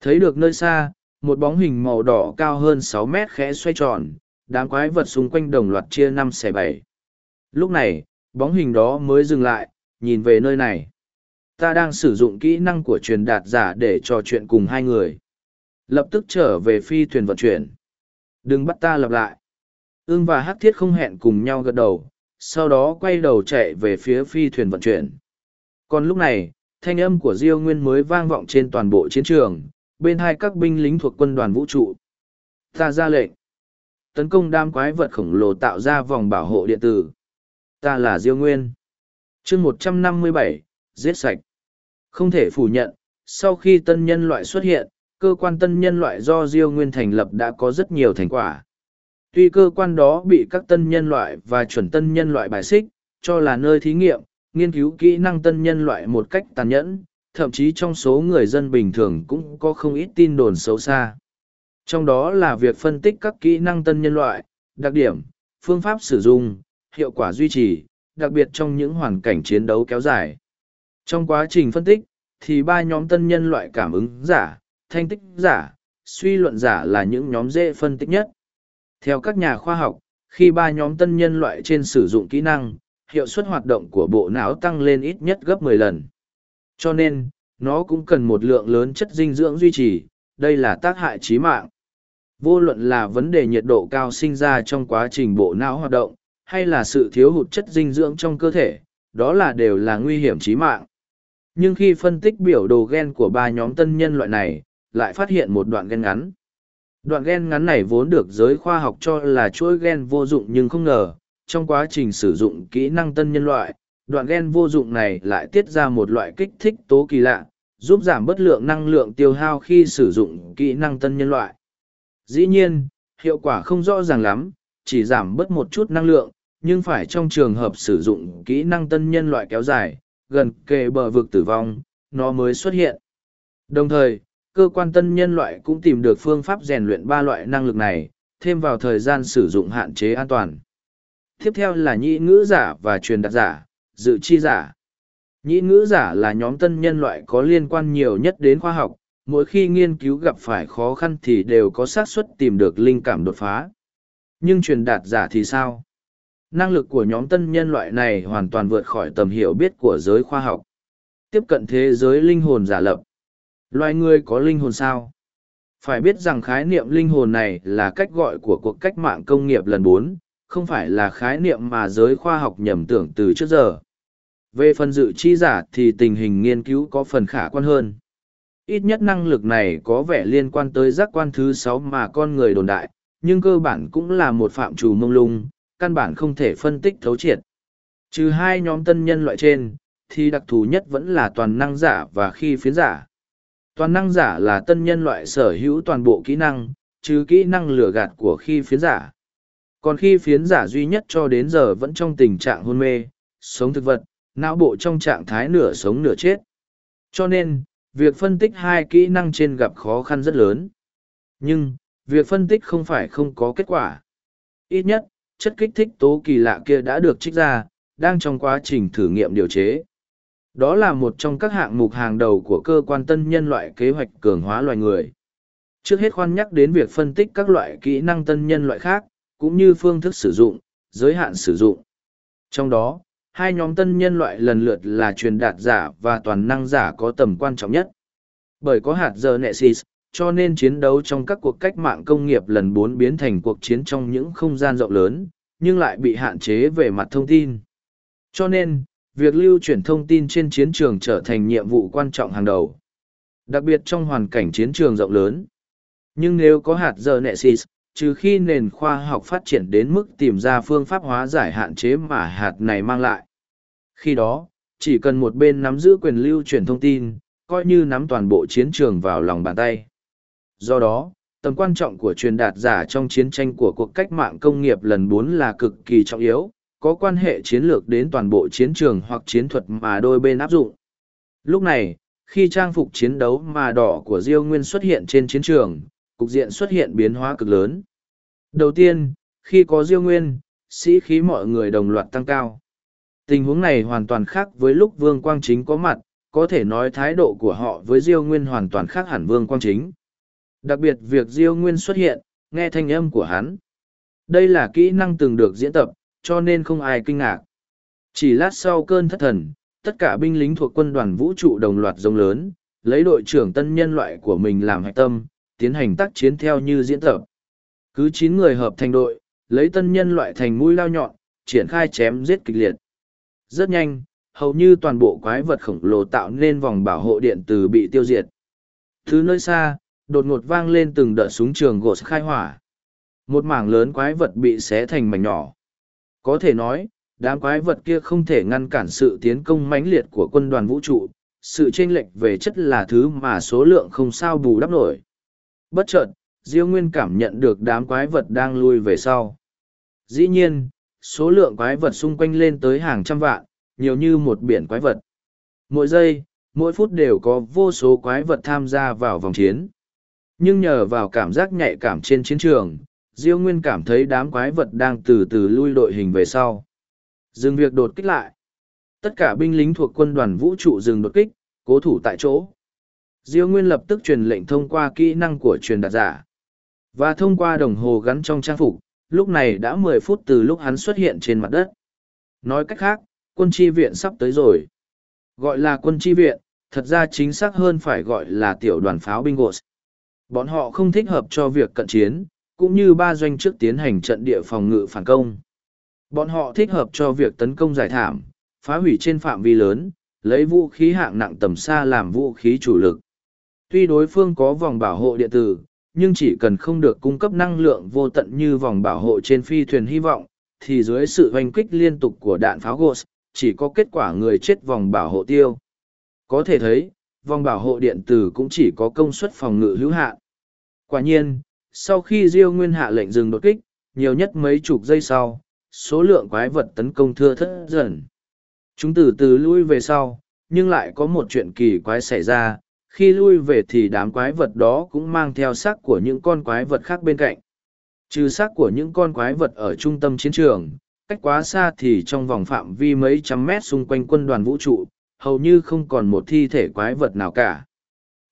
Speaker 1: Thấy được nơi xa, một bóng hình màu đỏ cao hơn sáu mét khẽ xoay tròn, đám quái vật xung quanh đồng loạt chia năm xẻ bảy. Lúc này, bóng hình đó mới dừng lại, nhìn về nơi này. Ta đang sử dụng kỹ năng của truyền đạt giả để trò chuyện cùng hai người. Lập tức trở về phi thuyền vận chuyển. Đừng bắt ta lặp lại. Ưng và Hắc Thiết không hẹn cùng nhau gật đầu, sau đó quay đầu chạy về phía phi thuyền vận chuyển. Còn lúc này, thanh âm của Diêu Nguyên mới vang vọng trên toàn bộ chiến trường, bên hai các binh lính thuộc quân đoàn vũ trụ. Ta ra lệnh. Tấn công đám quái vật khổng lồ tạo ra vòng bảo hộ điện tử. Ta là Diêu Nguyên. chương một trăm năm mươi bảy giết sạch. Không thể phủ nhận, sau khi tân nhân loại xuất hiện, cơ quan tân nhân loại do Diêu Nguyên thành lập đã có rất nhiều thành quả. Tuy cơ quan đó bị các tân nhân loại và chuẩn tân nhân loại bài xích, cho là nơi thí nghiệm, nghiên cứu kỹ năng tân nhân loại một cách tàn nhẫn, thậm chí trong số người dân bình thường cũng có không ít tin đồn xấu xa. Trong đó là việc phân tích các kỹ năng tân nhân loại, đặc điểm, phương pháp sử dụng, hiệu quả duy trì, đặc biệt trong những hoàn cảnh chiến đấu kéo dài. Trong quá trình phân tích, thì ba nhóm tân nhân loại cảm ứng giả, thanh tích giả, suy luận giả là những nhóm dễ phân tích nhất. Theo các nhà khoa học, khi ba nhóm tân nhân loại trên sử dụng kỹ năng, hiệu suất hoạt động của bộ não tăng lên ít nhất gấp 10 lần. Cho nên, nó cũng cần một lượng lớn chất dinh dưỡng duy trì, đây là tác hại chí mạng. Vô luận là vấn đề nhiệt độ cao sinh ra trong quá trình bộ não hoạt động, hay là sự thiếu hụt chất dinh dưỡng trong cơ thể, đó là đều là nguy hiểm chí mạng. Nhưng khi phân tích biểu đồ gen của ba nhóm tân nhân loại này, lại phát hiện một đoạn gen ngắn. Đoạn gen ngắn này vốn được giới khoa học cho là chuỗi gen vô dụng nhưng không ngờ, trong quá trình sử dụng kỹ năng tân nhân loại, đoạn gen vô dụng này lại tiết ra một loại kích thích tố kỳ lạ, giúp giảm bất lượng năng lượng tiêu hao khi sử dụng kỹ năng tân nhân loại. Dĩ nhiên, hiệu quả không rõ ràng lắm, chỉ giảm bớt một chút năng lượng, nhưng phải trong trường hợp sử dụng kỹ năng tân nhân loại kéo dài, gần kề bờ vực tử vong, nó mới xuất hiện. Đồng thời, cơ quan tân nhân loại cũng tìm được phương pháp rèn luyện ba loại năng lực này, thêm vào thời gian sử dụng hạn chế an toàn. Tiếp theo là nhị ngữ giả và truyền đạt giả, dự chi giả. Nhị ngữ giả là nhóm tân nhân loại có liên quan nhiều nhất đến khoa học, mỗi khi nghiên cứu gặp phải khó khăn thì đều có xác suất tìm được linh cảm đột phá. Nhưng truyền đạt giả thì sao? Năng lực của nhóm tân nhân loại này hoàn toàn vượt khỏi tầm hiểu biết của giới khoa học. Tiếp cận thế giới linh hồn giả lập. Loài người có linh hồn sao? Phải biết rằng khái niệm linh hồn này là cách gọi của cuộc cách mạng công nghiệp lần bốn, không phải là khái niệm mà giới khoa học nhầm tưởng từ trước giờ. Về phần dự chi giả thì tình hình nghiên cứu có phần khả quan hơn. Ít nhất năng lực này có vẻ liên quan tới giác quan thứ sáu mà con người đồn đại, nhưng cơ bản cũng là một phạm trù mông lung, căn bản không thể phân tích thấu triệt. Trừ hai nhóm tân nhân loại trên, thì đặc thù nhất vẫn là toàn năng giả và khi phiến giả. Toàn năng giả là tân nhân loại sở hữu toàn bộ kỹ năng, trừ kỹ năng lừa gạt của khi phiến giả. Còn khi phiến giả duy nhất cho đến giờ vẫn trong tình trạng hôn mê, sống thực vật, não bộ trong trạng thái nửa sống nửa chết. Cho nên, việc phân tích hai kỹ năng trên gặp khó khăn rất lớn. Nhưng, việc phân tích không phải không có kết quả. Ít nhất, chất kích thích tố kỳ lạ kia đã được trích ra, đang trong quá trình thử nghiệm điều chế. Đó là một trong các hạng mục hàng đầu của cơ quan tân nhân loại kế hoạch cường hóa loài người. Trước hết khoan nhắc đến việc phân tích các loại kỹ năng tân nhân loại khác, cũng như phương thức sử dụng, giới hạn sử dụng. Trong đó, hai nhóm tân nhân loại lần lượt là truyền đạt giả và toàn năng giả có tầm quan trọng nhất. Bởi có hạt giờ Nexus, cho nên chiến đấu trong các cuộc cách mạng công nghiệp lần bốn biến thành cuộc chiến trong những không gian rộng lớn, nhưng lại bị hạn chế về mặt thông tin. Cho nên, việc lưu chuyển thông tin trên chiến trường trở thành nhiệm vụ quan trọng hàng đầu. Đặc biệt trong hoàn cảnh chiến trường rộng lớn. Nhưng nếu có hạt giờ Nexus, trừ khi nền khoa học phát triển đến mức tìm ra phương pháp hóa giải hạn chế mà hạt này mang lại. Khi đó, chỉ cần một bên nắm giữ quyền lưu chuyển thông tin, coi như nắm toàn bộ chiến trường vào lòng bàn tay. Do đó, tầm quan trọng của truyền đạt giả trong chiến tranh của cuộc cách mạng công nghiệp lần bốn là cực kỳ trọng yếu, có quan hệ chiến lược đến toàn bộ chiến trường hoặc chiến thuật mà đôi bên áp dụng. Lúc này, khi trang phục chiến đấu mà đỏ của Diêu Nguyên xuất hiện trên chiến trường, cục diện xuất hiện biến hóa cực lớn. Đầu tiên, khi có Diêu Nguyên, sĩ khí mọi người đồng loạt tăng cao. Tình huống này hoàn toàn khác với lúc Vương Quang Chính có mặt, có thể nói thái độ của họ với Diêu Nguyên hoàn toàn khác hẳn Vương Quang Chính. Đặc biệt việc Diêu Nguyên xuất hiện, nghe thanh âm của hắn. Đây là kỹ năng từng được diễn tập, cho nên không ai kinh ngạc. Chỉ lát sau cơn thất thần, tất cả binh lính thuộc quân đoàn vũ trụ đồng loạt rông lớn, lấy đội trưởng tân nhân loại của mình làm hạch tâm, tiến hành tác chiến theo như diễn tập. Cứ chín người hợp thành đội, lấy tân nhân loại thành mũi lao nhọn, triển khai chém giết kịch liệt. Rất nhanh, hầu như toàn bộ quái vật khổng lồ tạo nên vòng bảo hộ điện từ bị tiêu diệt. Thứ nơi xa, đột ngột vang lên từng đợt súng trường gột khai hỏa. Một mảng lớn quái vật bị xé thành mảnh nhỏ. Có thể nói, đám quái vật kia không thể ngăn cản sự tiến công mãnh liệt của quân đoàn vũ trụ, sự chênh lệch về chất là thứ mà số lượng không sao bù đắp nổi. Bất chợt, Diêu Nguyên cảm nhận được đám quái vật đang lui về sau. Dĩ nhiên, số lượng quái vật xung quanh lên tới hàng trăm vạn, nhiều như một biển quái vật. Mỗi giây, mỗi phút đều có vô số quái vật tham gia vào vòng chiến. Nhưng nhờ vào cảm giác nhạy cảm trên chiến trường, Diêu Nguyên cảm thấy đám quái vật đang từ từ lui đội hình về sau. Dừng việc đột kích lại. Tất cả binh lính thuộc quân đoàn vũ trụ dừng đột kích, cố thủ tại chỗ. Diêu Nguyên lập tức truyền lệnh thông qua kỹ năng của truyền đạt giả. Và thông qua đồng hồ gắn trong trang phục, lúc này đã mười phút từ lúc hắn xuất hiện trên mặt đất. Nói cách khác, quân chi viện sắp tới rồi. Gọi là quân chi viện, thật ra chính xác hơn phải gọi là tiểu đoàn pháo binh gột. Bọn họ không thích hợp cho việc cận chiến, cũng như ba doanh trước tiến hành trận địa phòng ngự phản công. Bọn họ thích hợp cho việc tấn công giải thảm, phá hủy trên phạm vi lớn, lấy vũ khí hạng nặng tầm xa làm vũ khí chủ lực. Tuy đối phương có vòng bảo hộ điện tử, nhưng chỉ cần không được cung cấp năng lượng vô tận như vòng bảo hộ trên phi thuyền hy vọng, thì dưới sự hoành kích liên tục của đạn pháo Ghost, chỉ có kết quả người chết vòng bảo hộ tiêu. Có thể thấy, vòng bảo hộ điện tử cũng chỉ có công suất phòng ngự hữu hạn. Quả nhiên, sau khi Diêu Nguyên hạ lệnh dừng đột kích, nhiều nhất mấy chục giây sau, số lượng quái vật tấn công thưa thất dần. Chúng từ từ lui về sau, nhưng lại có một chuyện kỳ quái xảy ra, khi lui về thì đám quái vật đó cũng mang theo xác của những con quái vật khác bên cạnh. Trừ xác của những con quái vật ở trung tâm chiến trường, cách quá xa thì trong vòng phạm vi mấy trăm mét xung quanh quân đoàn vũ trụ, hầu như không còn một thi thể quái vật nào cả.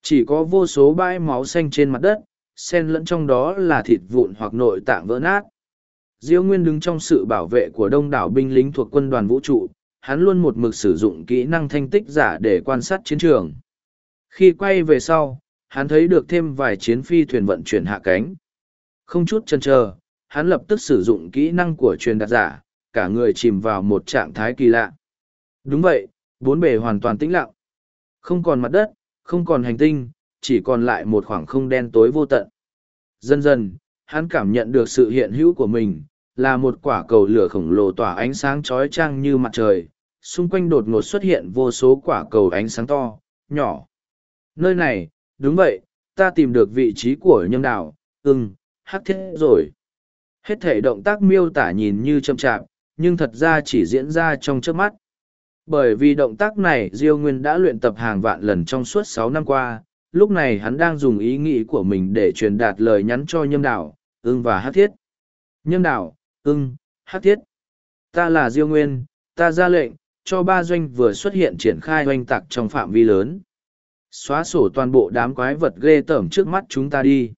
Speaker 1: Chỉ có vô số bãi máu xanh trên mặt đất, Sen lẫn trong đó là thịt vụn hoặc nội tạng vỡ nát. Diêu Nguyên đứng trong sự bảo vệ của đông đảo binh lính thuộc quân đoàn vũ trụ, hắn luôn một mực sử dụng kỹ năng thanh tích giả để quan sát chiến trường. Khi quay về sau, hắn thấy được thêm vài chiến phi thuyền vận chuyển hạ cánh. Không chút chần chờ, hắn lập tức sử dụng kỹ năng của truyền đạt giả, cả người chìm vào một trạng thái kỳ lạ. Đúng vậy, bốn bề hoàn toàn tĩnh lặng. Không còn mặt đất, không còn hành tinh, chỉ còn lại một khoảng không đen tối vô tận. Dần dần, hắn cảm nhận được sự hiện hữu của mình, là một quả cầu lửa khổng lồ tỏa ánh sáng chói chang như mặt trời, xung quanh đột ngột xuất hiện vô số quả cầu ánh sáng to, nhỏ. Nơi này, đúng vậy, ta tìm được vị trí của nhâm đạo, ưng, hắc thiết rồi. Hết thể động tác miêu tả nhìn như chậm chạp, nhưng thật ra chỉ diễn ra trong trước mắt. Bởi vì động tác này Diêu Nguyên đã luyện tập hàng vạn lần trong suốt sáu năm qua, lúc này hắn đang dùng ý nghĩ của mình để truyền đạt lời nhắn cho nhâm đảo, ưng và hát thiết. Nhâm đảo, ưng, hát thiết. Ta là Diêu Nguyên, ta ra lệnh, cho ba doanh vừa xuất hiện triển khai doanh tặc trong phạm vi lớn. Xóa sổ toàn bộ đám quái vật ghê tởm trước mắt chúng ta đi.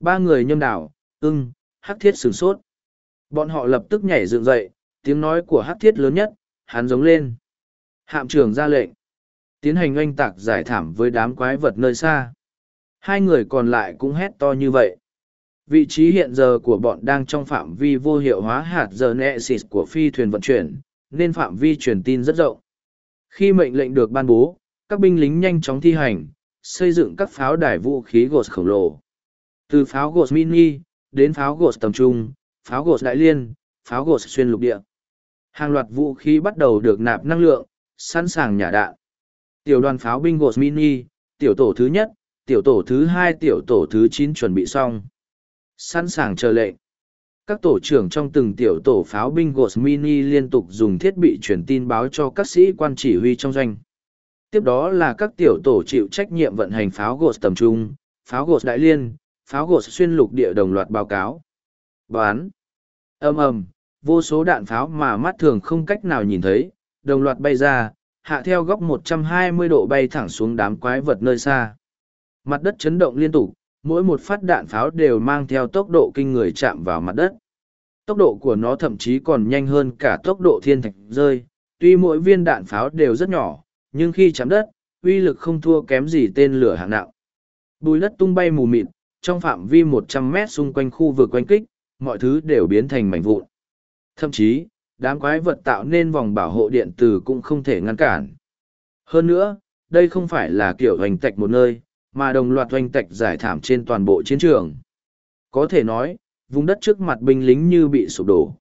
Speaker 1: Ba người nhâm đảo, ưng, hát thiết sửng sốt. Bọn họ lập tức nhảy dựng dậy, tiếng nói của hát thiết lớn nhất, hắn giống lên. Hạm trưởng ra lệnh. Tiến hành oanh tạc giải thảm với đám quái vật nơi xa. Hai người còn lại cũng hét to như vậy. Vị trí hiện giờ của bọn đang trong phạm vi vô hiệu hóa hạt giờ Nexus của phi thuyền vận chuyển, nên phạm vi truyền tin rất rộng. Khi mệnh lệnh được ban bố, các binh lính nhanh chóng thi hành, xây dựng các pháo đài vũ khí gột khổng lồ. Từ pháo gột mini, đến pháo gột tầm trung, pháo gột đại liên, pháo gột xuyên lục địa. Hàng loạt vũ khí bắt đầu được nạp năng lượng, sẵn sàng nhả đạn. Tiểu đoàn pháo binh Ghost mini, tiểu tổ thứ nhất, tiểu tổ thứ hai tiểu tổ thứ chín chuẩn bị xong. Sẵn sàng chờ lệnh. Các tổ trưởng trong từng tiểu tổ pháo binh Ghost mini liên tục dùng thiết bị truyền tin báo cho các sĩ quan chỉ huy trong doanh. Tiếp đó là các tiểu tổ chịu trách nhiệm vận hành pháo Ghost tầm trung, pháo Ghost đại liên, pháo Ghost xuyên lục địa đồng loạt báo cáo. Bán. ầm ầm, vô số đạn pháo mà mắt thường không cách nào nhìn thấy, đồng loạt bay ra, hạ theo góc 120 độ bay thẳng xuống đám quái vật nơi xa. Mặt đất chấn động liên tục, mỗi một phát đạn pháo đều mang theo tốc độ kinh người chạm vào mặt đất. Tốc độ của nó thậm chí còn nhanh hơn cả tốc độ thiên thạch rơi, tuy mỗi viên đạn pháo đều rất nhỏ, nhưng khi chạm đất, uy lực không thua kém gì tên lửa hạng nặng. Bùi đất tung bay mù mịt, trong phạm vi 100 mét xung quanh khu vực quanh kích, mọi thứ đều biến thành mảnh vụn. Thậm chí, đám quái vật tạo nên vòng bảo hộ điện tử cũng không thể ngăn cản. Hơn nữa, đây không phải là kiểu hoành tạch một nơi, mà đồng loạt hoành tạch giải thảm trên toàn bộ chiến trường. Có thể nói, vùng đất trước mặt binh lính như bị sụp đổ.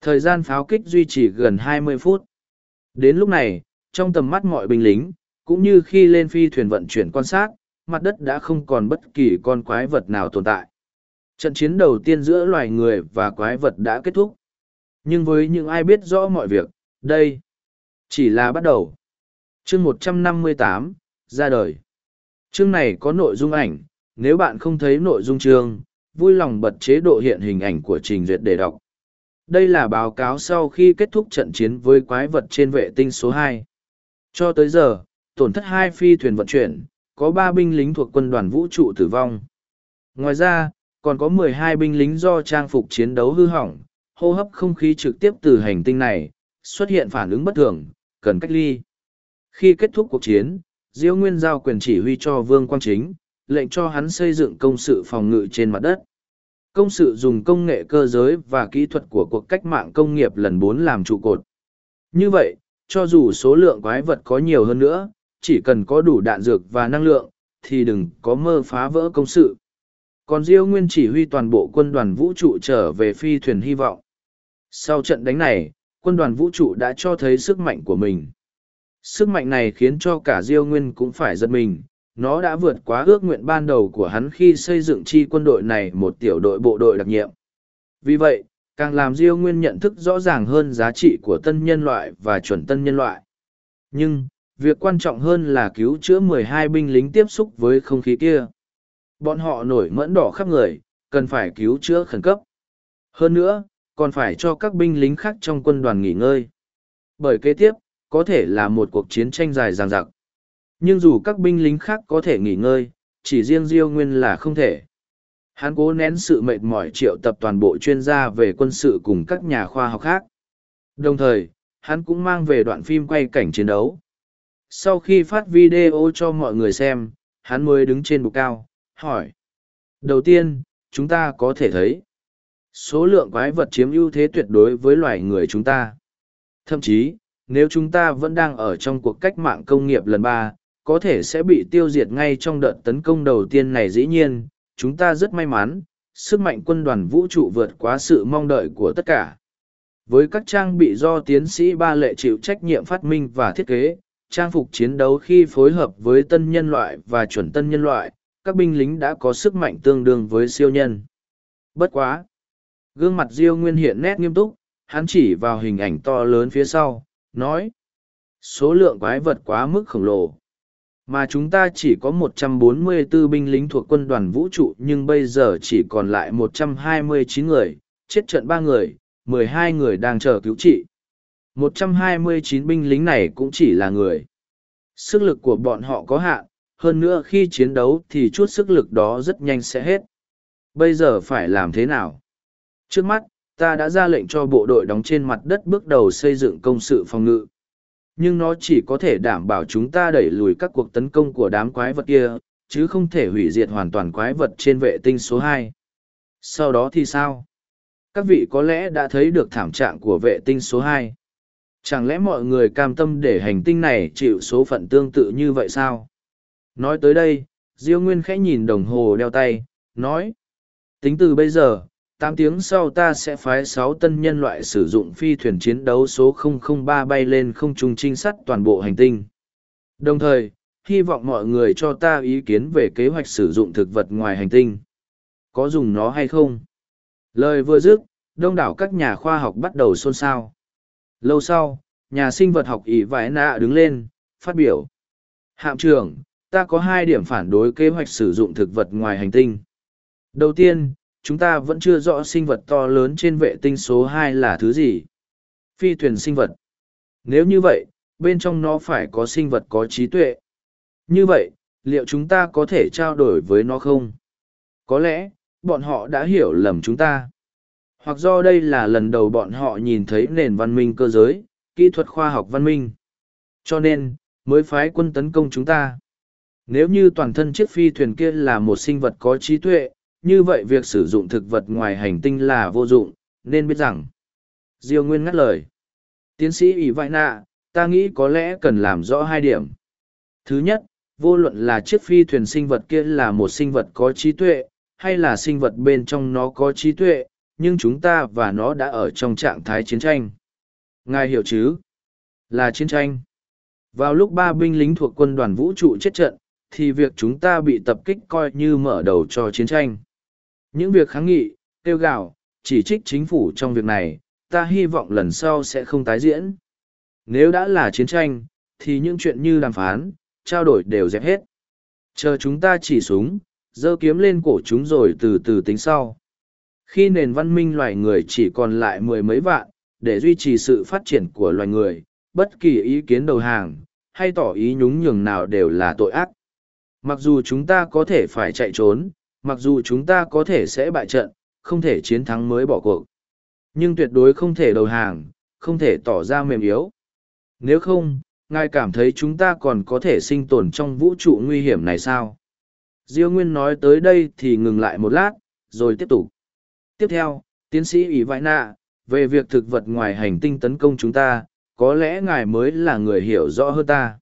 Speaker 1: Thời gian pháo kích duy trì gần 20 phút. Đến lúc này, trong tầm mắt mọi binh lính, cũng như khi lên phi thuyền vận chuyển quan sát, mặt đất đã không còn bất kỳ con quái vật nào tồn tại. Trận chiến đầu tiên giữa loài người và quái vật đã kết thúc. Nhưng với những ai biết rõ mọi việc, đây chỉ là bắt đầu. Chương 158, ra đời. Chương này có nội dung ảnh, nếu bạn không thấy nội dung chương, vui lòng bật chế độ hiện hình ảnh của trình duyệt để đọc. Đây là báo cáo sau khi kết thúc trận chiến với quái vật trên vệ tinh số hai. Cho tới giờ, tổn thất hai phi thuyền vận chuyển, có ba binh lính thuộc quân đoàn vũ trụ tử vong. Ngoài ra, còn có 12 binh lính do trang phục chiến đấu hư hỏng, hô hấp không khí trực tiếp từ hành tinh này, xuất hiện phản ứng bất thường, cần cách ly. Khi kết thúc cuộc chiến, Diêu Nguyên giao quyền chỉ huy cho Vương Quang Chính, lệnh cho hắn xây dựng công sự phòng ngự trên mặt đất. Công sự dùng công nghệ cơ giới và kỹ thuật của cuộc cách mạng công nghiệp lần bốn làm trụ cột. Như vậy, cho dù số lượng quái vật có nhiều hơn nữa, chỉ cần có đủ đạn dược và năng lượng, thì đừng có mơ phá vỡ công sự. Còn Diêu Nguyên chỉ huy toàn bộ quân đoàn vũ trụ trở về phi thuyền hy vọng. Sau trận đánh này, quân đoàn vũ trụ đã cho thấy sức mạnh của mình. Sức mạnh này khiến cho cả Diêu Nguyên cũng phải giật mình, nó đã vượt quá ước nguyện ban đầu của hắn khi xây dựng chi quân đội này một tiểu đội bộ đội đặc nhiệm. Vì vậy, càng làm Diêu Nguyên nhận thức rõ ràng hơn giá trị của tân nhân loại và chuẩn tân nhân loại. Nhưng, việc quan trọng hơn là cứu chữa 12 binh lính tiếp xúc với không khí kia. Bọn họ nổi mẫn đỏ khắp người, cần phải cứu chữa khẩn cấp. Hơn nữa, còn phải cho các binh lính khác trong quân đoàn nghỉ ngơi. Bởi kế tiếp, có thể là một cuộc chiến tranh dài dằng dặc. Nhưng dù các binh lính khác có thể nghỉ ngơi, chỉ riêng Diêu Nguyên là không thể. Hắn cố nén sự mệt mỏi triệu tập toàn bộ chuyên gia về quân sự cùng các nhà khoa học khác. Đồng thời, hắn cũng mang về đoạn phim quay cảnh chiến đấu. Sau khi phát video cho mọi người xem, hắn mới đứng trên bục cao, hỏi. Đầu tiên, chúng ta có thể thấy số lượng quái vật chiếm ưu thế tuyệt đối với loài người chúng ta. Thậm chí, nếu chúng ta vẫn đang ở trong cuộc cách mạng công nghiệp lần ba, có thể sẽ bị tiêu diệt ngay trong đợt tấn công đầu tiên này dĩ nhiên, chúng ta rất may mắn, sức mạnh quân đoàn vũ trụ vượt quá sự mong đợi của tất cả. Với các trang bị do tiến sĩ Ba Lệ chịu trách nhiệm phát minh và thiết kế, trang phục chiến đấu khi phối hợp với tân nhân loại và chuẩn tân nhân loại, các binh lính đã có sức mạnh tương đương với siêu nhân. Bất quá! Gương mặt Diêu Nguyên hiện nét nghiêm túc, hắn chỉ vào hình ảnh to lớn phía sau, nói. Số lượng quái vật quá mức khổng lồ. Mà chúng ta chỉ có 144 binh lính thuộc quân đoàn vũ trụ nhưng bây giờ chỉ còn lại 129 người, chết trận ba người, 12 người đang chờ cứu trị. 129 binh lính này cũng chỉ là người. Sức lực của bọn họ có hạn, hơn nữa khi chiến đấu thì chút sức lực đó rất nhanh sẽ hết. Bây giờ phải làm thế nào? Trước mắt, ta đã ra lệnh cho bộ đội đóng trên mặt đất bước đầu xây dựng công sự phòng ngự. Nhưng nó chỉ có thể đảm bảo chúng ta đẩy lùi các cuộc tấn công của đám quái vật kia, chứ không thể hủy diệt hoàn toàn quái vật trên vệ tinh số hai. Sau đó thì sao? Các vị có lẽ đã thấy được thảm trạng của vệ tinh số hai. Chẳng lẽ mọi người cam tâm để hành tinh này chịu số phận tương tự như vậy sao? Nói tới đây, Diêu Nguyên khẽ nhìn đồng hồ đeo tay, nói. Tính từ bây giờ, tám tiếng sau ta sẽ phái sáu tân nhân loại sử dụng phi thuyền chiến đấu số 003 bay lên không trung trinh sát toàn bộ hành tinh. Đồng thời, hy vọng mọi người cho ta ý kiến về kế hoạch sử dụng thực vật ngoài hành tinh. Có dùng nó hay không? Lời vừa dứt, đông đảo các nhà khoa học bắt đầu xôn xao. Lâu sau, nhà sinh vật học ỷ vải nạ đứng lên, phát biểu. Hạm trưởng, ta có hai điểm phản đối kế hoạch sử dụng thực vật ngoài hành tinh. Đầu tiên, chúng ta vẫn chưa rõ sinh vật to lớn trên vệ tinh số hai là thứ gì. Phi thuyền sinh vật. Nếu như vậy, bên trong nó phải có sinh vật có trí tuệ. Như vậy, liệu chúng ta có thể trao đổi với nó không? Có lẽ, bọn họ đã hiểu lầm chúng ta. Hoặc do đây là lần đầu bọn họ nhìn thấy nền văn minh cơ giới, kỹ thuật khoa học văn minh. Cho nên, mới phái quân tấn công chúng ta. Nếu như toàn thân chiếc phi thuyền kia là một sinh vật có trí tuệ, như vậy việc sử dụng thực vật ngoài hành tinh là vô dụng, nên biết rằng. Diêu Nguyên ngắt lời. Tiến sĩ ỷ Vại Nạ, ta nghĩ có lẽ cần làm rõ hai điểm. Thứ nhất, vô luận là chiếc phi thuyền sinh vật kia là một sinh vật có trí tuệ, hay là sinh vật bên trong nó có trí tuệ, nhưng chúng ta và nó đã ở trong trạng thái chiến tranh. Ngài hiểu chứ? Là chiến tranh. Vào lúc ba binh lính thuộc quân đoàn vũ trụ chết trận, thì việc chúng ta bị tập kích coi như mở đầu cho chiến tranh. Những việc kháng nghị, tiêu gạo, chỉ trích chính phủ trong việc này, ta hy vọng lần sau sẽ không tái diễn. Nếu đã là chiến tranh, thì những chuyện như đàm phán, trao đổi đều dẹp hết. Chờ chúng ta chỉ súng, giơ kiếm lên cổ chúng rồi từ từ tính sau. Khi nền văn minh loài người chỉ còn lại mười mấy vạn, để duy trì sự phát triển của loài người, bất kỳ ý kiến đầu hàng, hay tỏ ý nhúng nhường nào đều là tội ác. Mặc dù chúng ta có thể phải chạy trốn, mặc dù chúng ta có thể sẽ bại trận, không thể chiến thắng mới bỏ cuộc. Nhưng tuyệt đối không thể đầu hàng, không thể tỏ ra mềm yếu. Nếu không, ngài cảm thấy chúng ta còn có thể sinh tồn trong vũ trụ nguy hiểm này sao? Diêu Nguyên nói tới đây thì ngừng lại một lát, rồi tiếp tục. Tiếp theo, tiến sĩ Ý Vãi Nạ, về việc thực vật ngoài hành tinh tấn công chúng ta, có lẽ ngài mới là người hiểu rõ hơn ta.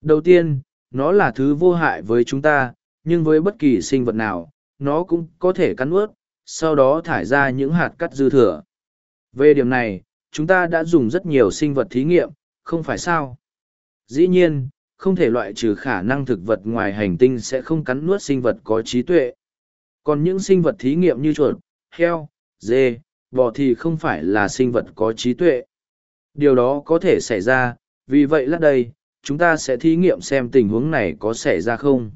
Speaker 1: Đầu tiên, nó là thứ vô hại với chúng ta, nhưng với bất kỳ sinh vật nào, nó cũng có thể cắn ướt, sau đó thải ra những hạt cắt dư thừa. Về điểm này, chúng ta đã dùng rất nhiều sinh vật thí nghiệm, không phải sao? Dĩ nhiên, không thể loại trừ khả năng thực vật ngoài hành tinh sẽ không cắn nuốt sinh vật có trí tuệ. Còn những sinh vật thí nghiệm như chuột, heo, dê, bò thì không phải là sinh vật có trí tuệ. Điều đó có thể xảy ra, vì vậy lát đây, chúng ta sẽ thí nghiệm xem tình huống này có xảy ra không.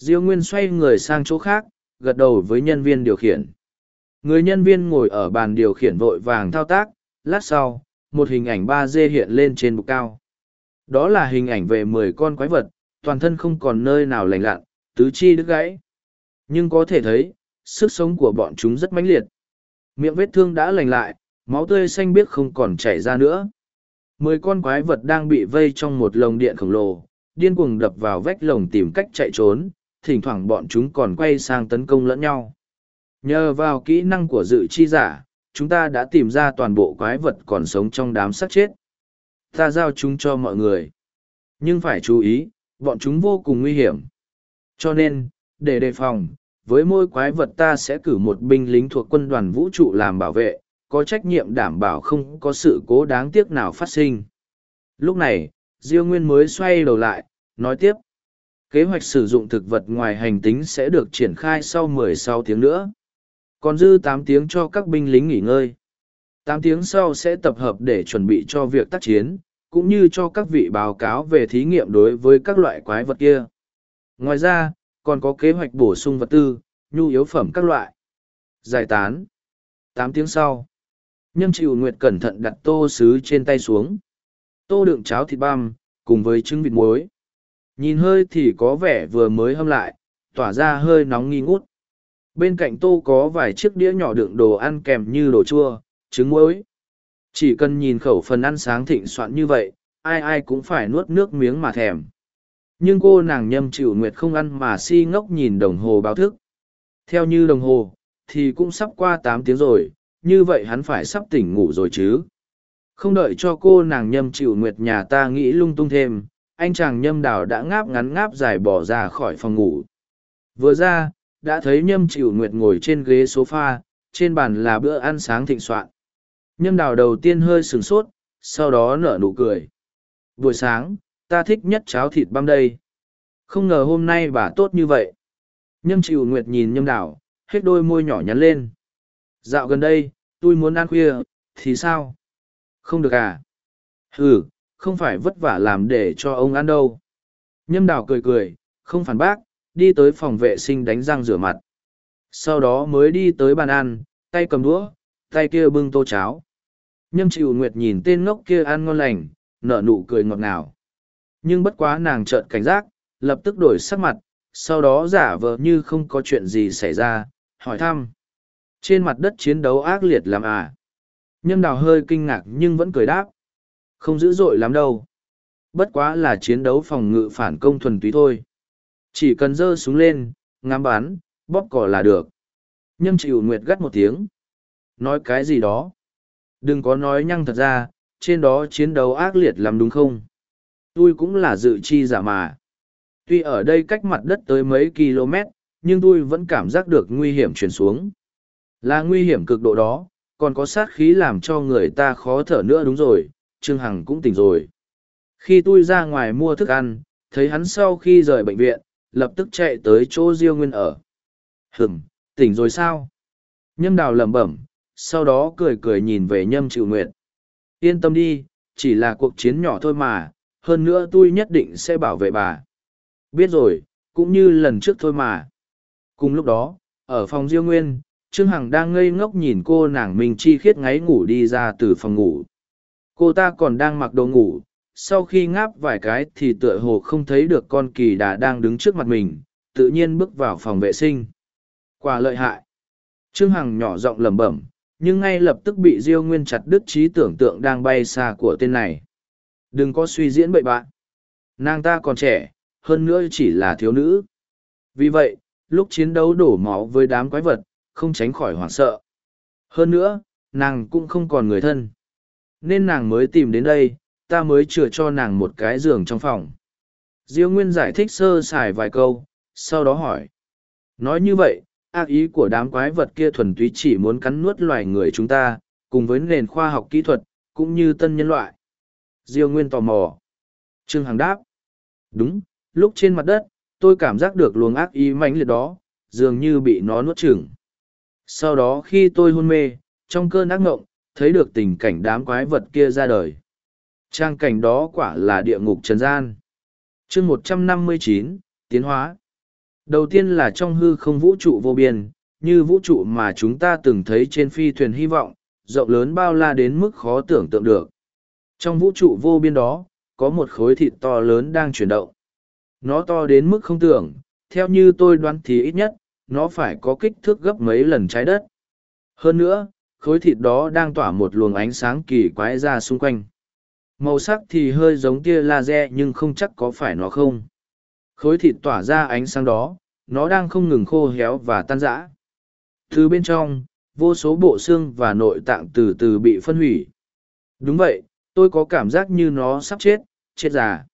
Speaker 1: Diêu Nguyên xoay người sang chỗ khác, gật đầu với nhân viên điều khiển. Người nhân viên ngồi ở bàn điều khiển vội vàng thao tác, lát sau, một hình ảnh 3D hiện lên trên bục cao. Đó là hình ảnh về mười con quái vật, toàn thân không còn nơi nào lành lặn, tứ chi đứt gãy. Nhưng có thể thấy, sức sống của bọn chúng rất mãnh liệt. Miệng vết thương đã lành lại, máu tươi xanh biếc không còn chảy ra nữa. Mười con quái vật đang bị vây trong một lồng điện khổng lồ, điên cuồng đập vào vách lồng tìm cách chạy trốn, thỉnh thoảng bọn chúng còn quay sang tấn công lẫn nhau. Nhờ vào kỹ năng của dự chi giả, chúng ta đã tìm ra toàn bộ quái vật còn sống trong đám xác chết. Ta giao chúng cho mọi người. Nhưng phải chú ý, bọn chúng vô cùng nguy hiểm. Cho nên, để đề phòng, với mỗi quái vật ta sẽ cử một binh lính thuộc quân đoàn vũ trụ làm bảo vệ, có trách nhiệm đảm bảo không có sự cố đáng tiếc nào phát sinh. Lúc này, Diêu Nguyên mới xoay đầu lại, nói tiếp. Kế hoạch sử dụng thực vật ngoài hành tính sẽ được triển khai sau 16 tiếng nữa. Còn dư 8 tiếng cho các binh lính nghỉ ngơi. 8 tiếng sau sẽ tập hợp để chuẩn bị cho việc tác chiến, cũng như cho các vị báo cáo về thí nghiệm đối với các loại quái vật kia. Ngoài ra, còn có kế hoạch bổ sung vật tư, nhu yếu phẩm các loại. Giải tán. 8 tiếng sau. Nhâm chịu nguyệt cẩn thận đặt tô sứ trên tay xuống. Tô đựng cháo thịt băm, cùng với trứng vịt muối. Nhìn hơi thì có vẻ vừa mới hâm lại, tỏa ra hơi nóng nghi ngút. Bên cạnh tô có vài chiếc đĩa nhỏ đựng đồ ăn kèm như đồ chua, trứng muối. Chỉ cần nhìn khẩu phần ăn sáng thịnh soạn như vậy, ai ai cũng phải nuốt nước miếng mà thèm. Nhưng cô nàng nhâm chịu nguyệt không ăn mà si ngốc nhìn đồng hồ báo thức. Theo như đồng hồ, thì cũng sắp qua tám tiếng rồi, như vậy hắn phải sắp tỉnh ngủ rồi chứ. Không đợi cho cô nàng nhâm chịu nguyệt nhà ta nghĩ lung tung thêm, anh chàng nhâm đào đã ngáp ngắn ngáp dài bỏ ra khỏi phòng ngủ. Vừa ra, đã thấy nhâm chịu nguyệt ngồi trên ghế sofa, trên bàn là bữa ăn sáng thịnh soạn. Nhâm đào đầu tiên hơi sửng sốt, sau đó nở nụ cười. Buổi sáng, ta thích nhất cháo thịt băm đây. Không ngờ hôm nay bà tốt như vậy. Nhâm chịu nguyệt nhìn nhâm đào, hết đôi môi nhỏ nhắn lên. Dạo gần đây, tôi muốn ăn khuya, thì sao? Không được à? Ừ, không phải vất vả làm để cho ông ăn đâu. Nhâm đào cười cười, không phản bác, đi tới phòng vệ sinh đánh răng rửa mặt. Sau đó mới đi tới bàn ăn, tay cầm đũa, tay kia bưng tô cháo. Nhâm chịu nguyệt nhìn tên ngốc kia ăn ngon lành, nở nụ cười ngọt ngào. Nhưng bất quá nàng trợn cảnh giác, lập tức đổi sắc mặt, sau đó giả vờ như không có chuyện gì xảy ra, hỏi thăm. Trên mặt đất chiến đấu ác liệt làm à? Nhâm đào hơi kinh ngạc nhưng vẫn cười đáp. Không dữ dội lắm đâu. Bất quá là chiến đấu phòng ngự phản công thuần túy thôi. Chỉ cần dơ súng lên, ngắm bắn, bóp cỏ là được. Nhâm chịu nguyệt gắt một tiếng. Nói cái gì đó? Đừng có nói nhăng thật ra, trên đó chiến đấu ác liệt lắm đúng không? Tôi cũng là dự chi giả mà. Tuy ở đây cách mặt đất tới mấy km, nhưng tôi vẫn cảm giác được nguy hiểm truyền xuống. Là nguy hiểm cực độ đó, còn có sát khí làm cho người ta khó thở nữa đúng rồi, Trương Hằng cũng tỉnh rồi. Khi tôi ra ngoài mua thức ăn, thấy hắn sau khi rời bệnh viện, lập tức chạy tới chỗ Diêu Nguyên ở. Hửm, tỉnh rồi sao? Nhâm đào lẩm bẩm, sau đó cười cười nhìn về nhâm chịu nguyệt. Yên tâm đi, chỉ là cuộc chiến nhỏ thôi mà, hơn nữa tôi nhất định sẽ bảo vệ bà. Biết rồi, cũng như lần trước thôi mà. Cùng lúc đó, ở phòng Diêu Nguyên, Trương Hằng đang ngây ngốc nhìn cô nàng Minh Chi khiết ngáy ngủ đi ra từ phòng ngủ. Cô ta còn đang mặc đồ ngủ, sau khi ngáp vài cái thì tựa hồ không thấy được con kỳ đà đang đứng trước mặt mình, tự nhiên bước vào phòng vệ sinh. Quả lợi hại. Trương Hằng nhỏ giọng lẩm bẩm, nhưng ngay lập tức bị Diêu Nguyên chặt đứt trí tưởng tượng đang bay xa của tên này. Đừng có suy diễn bậy bạn. Nàng ta còn trẻ, hơn nữa chỉ là thiếu nữ. Vì vậy, lúc chiến đấu đổ máu với đám quái vật, không tránh khỏi hoảng sợ. Hơn nữa, nàng cũng không còn người thân. Nên nàng mới tìm đến đây, ta mới chừa cho nàng một cái giường trong phòng. Diêu Nguyên giải thích sơ sài vài câu, sau đó hỏi. Nói như vậy, ác ý của đám quái vật kia thuần túy chỉ muốn cắn nuốt loài người chúng ta, cùng với nền khoa học kỹ thuật, cũng như tân nhân loại. Diêu Nguyên tò mò. Trương Hằng đáp. Đúng, lúc trên mặt đất, tôi cảm giác được luồng ác ý mãnh liệt đó, dường như bị nó nuốt chửng. Sau đó khi tôi hôn mê, trong cơn ác ngộng, thấy được tình cảnh đám quái vật kia ra đời. Trang cảnh đó quả là địa ngục trần gian. chương một trăm năm mươi chín tiến hóa. Đầu tiên là trong hư không vũ trụ vô biên, như vũ trụ mà chúng ta từng thấy trên phi thuyền hy vọng, rộng lớn bao la đến mức khó tưởng tượng được. Trong vũ trụ vô biên đó, có một khối thịt to lớn đang chuyển động. Nó to đến mức không tưởng, theo như tôi đoán thì ít nhất, nó phải có kích thước gấp mấy lần trái đất. Hơn nữa, khối thịt đó đang tỏa một luồng ánh sáng kỳ quái ra xung quanh. Màu sắc thì hơi giống tia laser nhưng không chắc có phải nó không. Khối thịt tỏa ra ánh sáng đó, nó đang không ngừng khô héo và tan rã. Từ bên trong, vô số bộ xương và nội tạng từ từ bị phân hủy. Đúng vậy, tôi có cảm giác như nó sắp chết, chết già.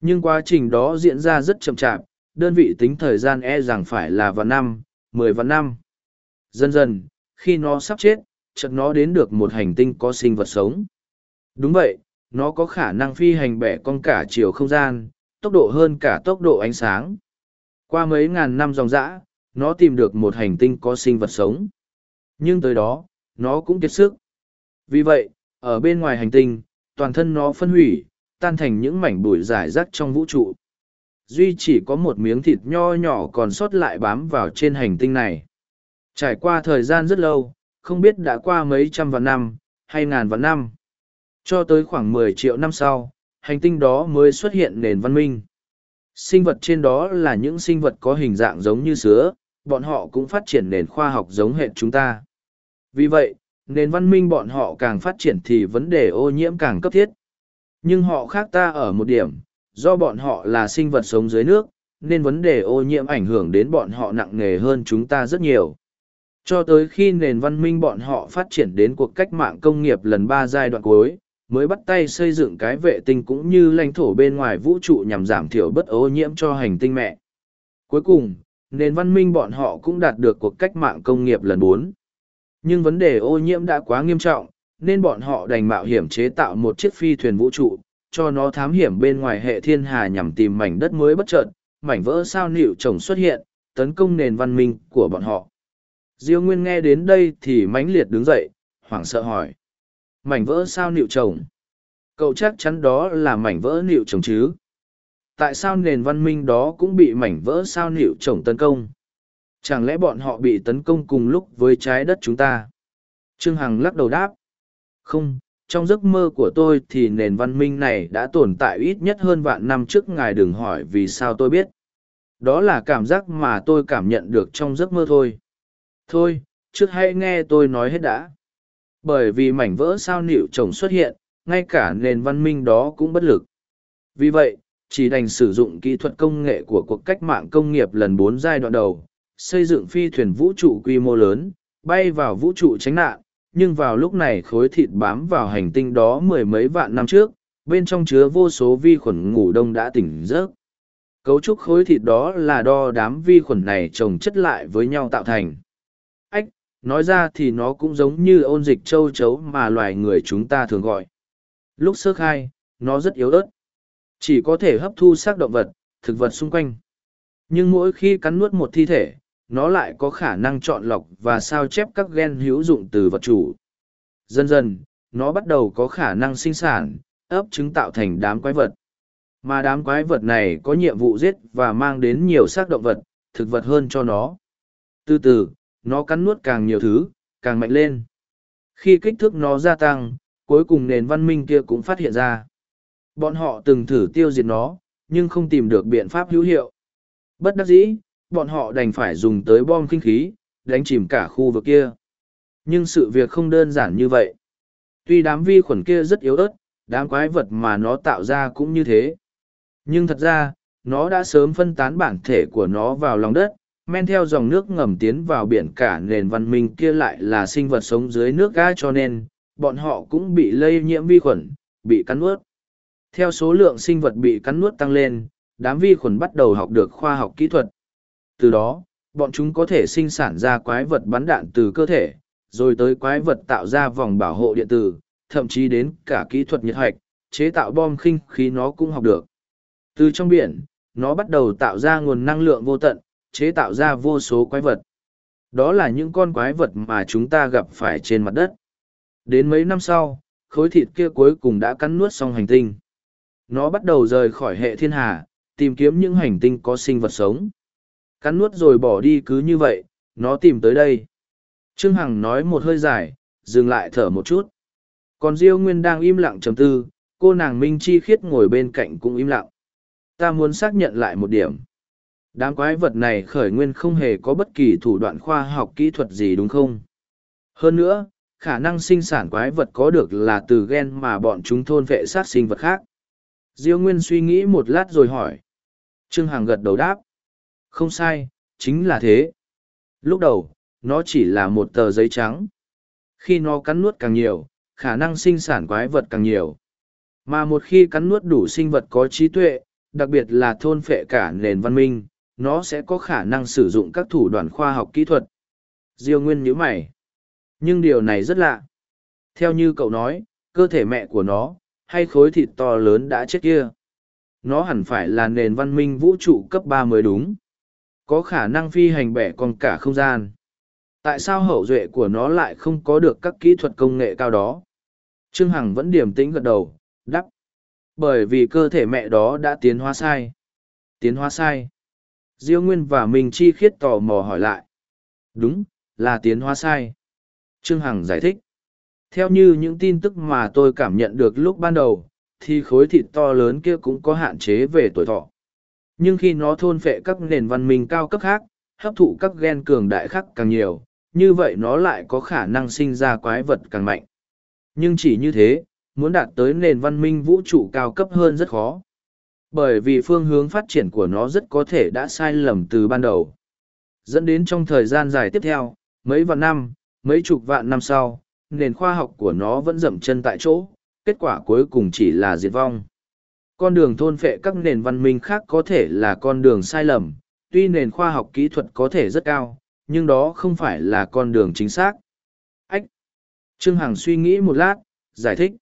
Speaker 1: Nhưng quá trình đó diễn ra rất chậm chạp, đơn vị tính thời gian e rằng phải là vào năm, mười vạn năm. Dần dần, khi nó sắp chết, chợt nó đến được một hành tinh có sinh vật sống. Đúng vậy, nó có khả năng phi hành bẻ con cả chiều không gian, tốc độ hơn cả tốc độ ánh sáng. Qua mấy ngàn năm dòng dã, nó tìm được một hành tinh có sinh vật sống. Nhưng tới đó, nó cũng kiệt sức. Vì vậy, ở bên ngoài hành tinh, toàn thân nó phân hủy, tan thành những mảnh bụi rải rác trong vũ trụ. Duy chỉ có một miếng thịt nho nhỏ còn sót lại bám vào trên hành tinh này. Trải qua thời gian rất lâu, không biết đã qua mấy trăm vạn năm, hay ngàn vạn năm. Cho tới khoảng mười triệu năm sau, hành tinh đó mới xuất hiện nền văn minh. Sinh vật trên đó là những sinh vật có hình dạng giống như sứa, bọn họ cũng phát triển nền khoa học giống hệ chúng ta. Vì vậy, nền văn minh bọn họ càng phát triển thì vấn đề ô nhiễm càng cấp thiết. Nhưng họ khác ta ở một điểm, do bọn họ là sinh vật sống dưới nước, nên vấn đề ô nhiễm ảnh hưởng đến bọn họ nặng nề hơn chúng ta rất nhiều. Cho tới khi nền văn minh bọn họ phát triển đến cuộc cách mạng công nghiệp lần ba giai đoạn cuối, mới bắt tay xây dựng cái vệ tinh cũng như lãnh thổ bên ngoài vũ trụ nhằm giảm thiểu bất ô nhiễm cho hành tinh mẹ. Cuối cùng, nền văn minh bọn họ cũng đạt được cuộc cách mạng công nghiệp lần bốn. Nhưng vấn đề ô nhiễm đã quá nghiêm trọng, nên bọn họ đành mạo hiểm chế tạo một chiếc phi thuyền vũ trụ, cho nó thám hiểm bên ngoài hệ thiên hà nhằm tìm mảnh đất mới bất chợt, mảnh vỡ sao nịu chồng xuất hiện, tấn công nền văn minh của bọn họ. Diêu Nguyên nghe đến đây thì mãnh liệt đứng dậy, hoảng sợ hỏi. Mảnh vỡ sao nịu chồng? Cậu chắc chắn đó là mảnh vỡ nịu chồng chứ? Tại sao nền văn minh đó cũng bị mảnh vỡ sao nịu chồng tấn công? Chẳng lẽ bọn họ bị tấn công cùng lúc với trái đất chúng ta? Trương Hằng lắc đầu đáp. Không, trong giấc mơ của tôi thì nền văn minh này đã tồn tại ít nhất hơn vạn năm trước ngài đừng hỏi vì sao tôi biết. Đó là cảm giác mà tôi cảm nhận được trong giấc mơ thôi. Thôi, trước hãy nghe tôi nói hết đã. Bởi vì mảnh vỡ sao nịu chồng xuất hiện, ngay cả nền văn minh đó cũng bất lực. Vì vậy, chỉ đành sử dụng kỹ thuật công nghệ của cuộc cách mạng công nghiệp lần bốn giai đoạn đầu, xây dựng phi thuyền vũ trụ quy mô lớn, bay vào vũ trụ tránh nạn, nhưng vào lúc này khối thịt bám vào hành tinh đó mười mấy vạn năm trước, bên trong chứa vô số vi khuẩn ngủ đông đã tỉnh giấc. Cấu trúc khối thịt đó là đo đám vi khuẩn này trồng chất lại với nhau tạo thành nói ra thì nó cũng giống như ôn dịch châu chấu mà loài người chúng ta thường gọi. Lúc sơ khai, nó rất yếu ớt. Chỉ có thể hấp thu xác động vật, thực vật xung quanh. Nhưng mỗi khi cắn nuốt một thi thể, nó lại có khả năng chọn lọc và sao chép các gen hữu dụng từ vật chủ. Dần dần, nó bắt đầu có khả năng sinh sản, ấp trứng tạo thành đám quái vật. Mà đám quái vật này có nhiệm vụ giết và mang đến nhiều xác động vật, thực vật hơn cho nó. Từ từ, nó cắn nuốt càng nhiều thứ, càng mạnh lên. Khi kích thước nó gia tăng, cuối cùng nền văn minh kia cũng phát hiện ra. Bọn họ từng thử tiêu diệt nó, nhưng không tìm được biện pháp hữu hiệu. Bất đắc dĩ, bọn họ đành phải dùng tới bom kinh khí, đánh chìm cả khu vực kia. Nhưng sự việc không đơn giản như vậy. Tuy đám vi khuẩn kia rất yếu ớt, đám quái vật mà nó tạo ra cũng như thế. Nhưng thật ra, nó đã sớm phân tán bản thể của nó vào lòng đất, men theo dòng nước ngầm tiến vào biển cả nền văn minh kia lại là sinh vật sống dưới nước ga cho nên, bọn họ cũng bị lây nhiễm vi khuẩn, bị cắn nuốt. Theo số lượng sinh vật bị cắn nuốt tăng lên, đám vi khuẩn bắt đầu học được khoa học kỹ thuật. Từ đó, bọn chúng có thể sinh sản ra quái vật bắn đạn từ cơ thể, rồi tới quái vật tạo ra vòng bảo hộ điện tử, thậm chí đến cả kỹ thuật nhiệt hạch, chế tạo bom khinh khí nó cũng học được. Từ trong biển, nó bắt đầu tạo ra nguồn năng lượng vô tận chế tạo ra vô số quái vật. Đó là những con quái vật mà chúng ta gặp phải trên mặt đất. Đến mấy năm sau, khối thịt kia cuối cùng đã cắn nuốt xong hành tinh. Nó bắt đầu rời khỏi hệ thiên hà, tìm kiếm những hành tinh có sinh vật sống. Cắn nuốt rồi bỏ đi cứ như vậy, nó tìm tới đây. Trương Hằng nói một hơi dài, dừng lại thở một chút. Còn Diêu Nguyên đang im lặng trầm tư, cô nàng Minh Chi Khiết ngồi bên cạnh cũng im lặng. Ta muốn xác nhận lại một điểm. Đám quái vật này khởi nguyên không hề có bất kỳ thủ đoạn khoa học kỹ thuật gì đúng không? Hơn nữa, khả năng sinh sản quái vật có được là từ gen mà bọn chúng thôn vệ sát sinh vật khác. Diêu Nguyên suy nghĩ một lát rồi hỏi. Trương Hằng gật đầu đáp. Không sai, chính là thế. Lúc đầu, nó chỉ là một tờ giấy trắng. Khi nó cắn nuốt càng nhiều, khả năng sinh sản quái vật càng nhiều. Mà một khi cắn nuốt đủ sinh vật có trí tuệ, đặc biệt là thôn phệ cả nền văn minh, nó sẽ có khả năng sử dụng các thủ đoạn khoa học kỹ thuật. Diêu Nguyên nhíu mày. Nhưng điều này rất lạ. Theo như cậu nói, cơ thể mẹ của nó, hay khối thịt to lớn đã chết kia. Nó hẳn phải là nền văn minh vũ trụ cấp ba mới đúng. Có khả năng phi hành bẻ còn cả không gian. Tại sao hậu duệ của nó lại không có được các kỹ thuật công nghệ cao đó? Trương Hằng vẫn điềm tĩnh gật đầu, đắp. Bởi vì cơ thể mẹ đó đã tiến hóa sai. Tiến hóa sai. Diêu Nguyên và Minh Chi khiết tò mò hỏi lại. Đúng, là tiến hóa sai. Trương Hằng giải thích. Theo như những tin tức mà tôi cảm nhận được lúc ban đầu, thì khối thịt to lớn kia cũng có hạn chế về tuổi thọ. Nhưng khi nó thôn phệ các nền văn minh cao cấp khác, hấp thụ các gen cường đại khác càng nhiều, như vậy nó lại có khả năng sinh ra quái vật càng mạnh. Nhưng chỉ như thế, muốn đạt tới nền văn minh vũ trụ cao cấp hơn rất khó. Bởi vì phương hướng phát triển của nó rất có thể đã sai lầm từ ban đầu. Dẫn đến trong thời gian dài tiếp theo, mấy vạn năm, mấy chục vạn năm sau, nền khoa học của nó vẫn dậm chân tại chỗ, kết quả cuối cùng chỉ là diệt vong. Con đường thôn phệ các nền văn minh khác có thể là con đường sai lầm, tuy nền khoa học kỹ thuật có thể rất cao, nhưng đó không phải là con đường chính xác. Ách! Trương Hằng suy nghĩ một lát, giải thích.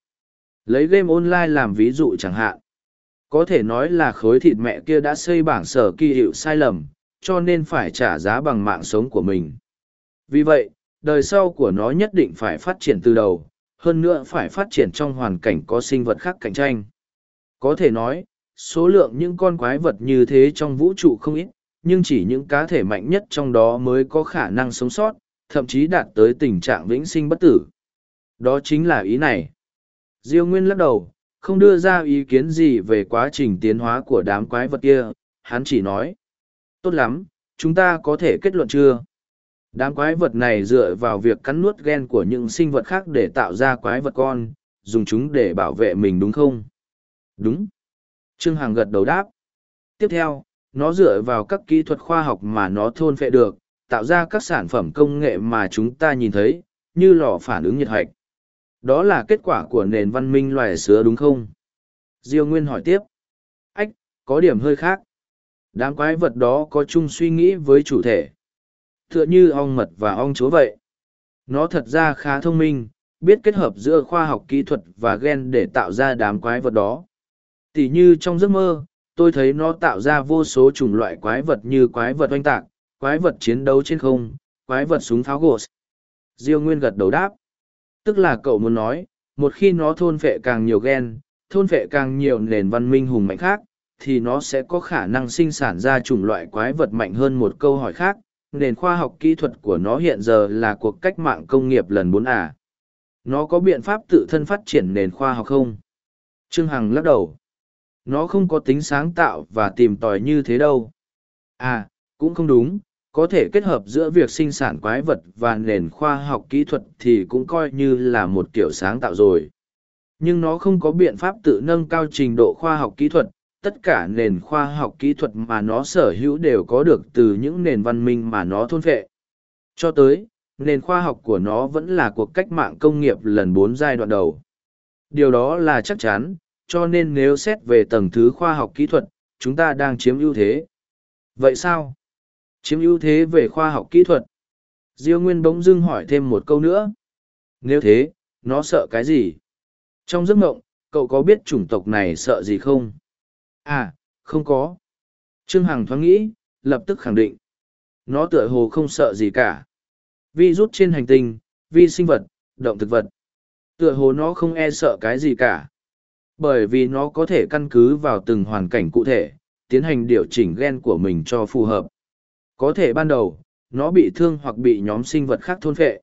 Speaker 1: Lấy game online làm ví dụ chẳng hạn. Có thể nói là khối thịt mẹ kia đã xây bảng sở kỳ hiệu sai lầm, cho nên phải trả giá bằng mạng sống của mình. Vì vậy, đời sau của nó nhất định phải phát triển từ đầu, hơn nữa phải phát triển trong hoàn cảnh có sinh vật khác cạnh tranh. Có thể nói, số lượng những con quái vật như thế trong vũ trụ không ít, nhưng chỉ những cá thể mạnh nhất trong đó mới có khả năng sống sót, thậm chí đạt tới tình trạng vĩnh sinh bất tử. Đó chính là ý này. Diêu Nguyên lắc đầu, không đưa ra ý kiến gì về quá trình tiến hóa của đám quái vật kia, hắn chỉ nói. Tốt lắm, chúng ta có thể kết luận chưa? Đám quái vật này dựa vào việc cắn nuốt gen của những sinh vật khác để tạo ra quái vật con, dùng chúng để bảo vệ mình đúng không? Đúng. Trương Hằng gật đầu đáp. Tiếp theo, nó dựa vào các kỹ thuật khoa học mà nó thôn phệ được, tạo ra các sản phẩm công nghệ mà chúng ta nhìn thấy, như lò phản ứng nhiệt hạch. Đó là kết quả của nền văn minh loài sứa đúng không? Diêu Nguyên hỏi tiếp. Ách, có điểm hơi khác. Đám quái vật đó có chung suy nghĩ với chủ thể. Tựa như ong mật và ong chúa vậy. Nó thật ra khá thông minh, biết kết hợp giữa khoa học kỹ thuật và gen để tạo ra đám quái vật đó. Tỉ như trong giấc mơ, tôi thấy nó tạo ra vô số chủng loại quái vật như quái vật oanh tạc, quái vật chiến đấu trên không, quái vật súng pháo gos Diêu Nguyên gật đầu đáp. Tức là cậu muốn nói, một khi nó thôn phệ càng nhiều gen, thôn phệ càng nhiều nền văn minh hùng mạnh khác, thì nó sẽ có khả năng sinh sản ra chủng loại quái vật mạnh hơn một câu hỏi khác. Nền khoa học kỹ thuật của nó hiện giờ là cuộc cách mạng công nghiệp lần bốn à. Nó có biện pháp tự thân phát triển nền khoa học không? Trương Hằng lắc đầu. Nó không có tính sáng tạo và tìm tòi như thế đâu. À, cũng không đúng, có thể kết hợp giữa việc sinh sản quái vật và nền khoa học kỹ thuật thì cũng coi như là một kiểu sáng tạo rồi. Nhưng nó không có biện pháp tự nâng cao trình độ khoa học kỹ thuật, tất cả nền khoa học kỹ thuật mà nó sở hữu đều có được từ những nền văn minh mà nó thôn vệ. cho tới, nền khoa học của nó vẫn là cuộc cách mạng công nghiệp lần bốn giai đoạn đầu. Điều đó là chắc chắn, cho nên nếu xét về tầng thứ khoa học kỹ thuật, chúng ta đang chiếm ưu thế. Vậy sao? Chiếm ưu thế về khoa học kỹ thuật. Diêu nguyên bỗng dưng hỏi thêm một câu nữa. Nếu thế, nó sợ cái gì? Trong giấc mộng, cậu có biết chủng tộc này sợ gì không? À không có. Trương hằng thoáng nghĩ, lập tức khẳng định. Nó tựa hồ không sợ gì cả. Vi rút trên hành tinh, vi sinh vật, động thực vật. Tựa hồ nó không e sợ cái gì cả. Bởi vì nó có thể căn cứ vào từng hoàn cảnh cụ thể, tiến hành điều chỉnh gen của mình cho phù hợp có thể ban đầu, nó bị thương hoặc bị nhóm sinh vật khác thôn phệ.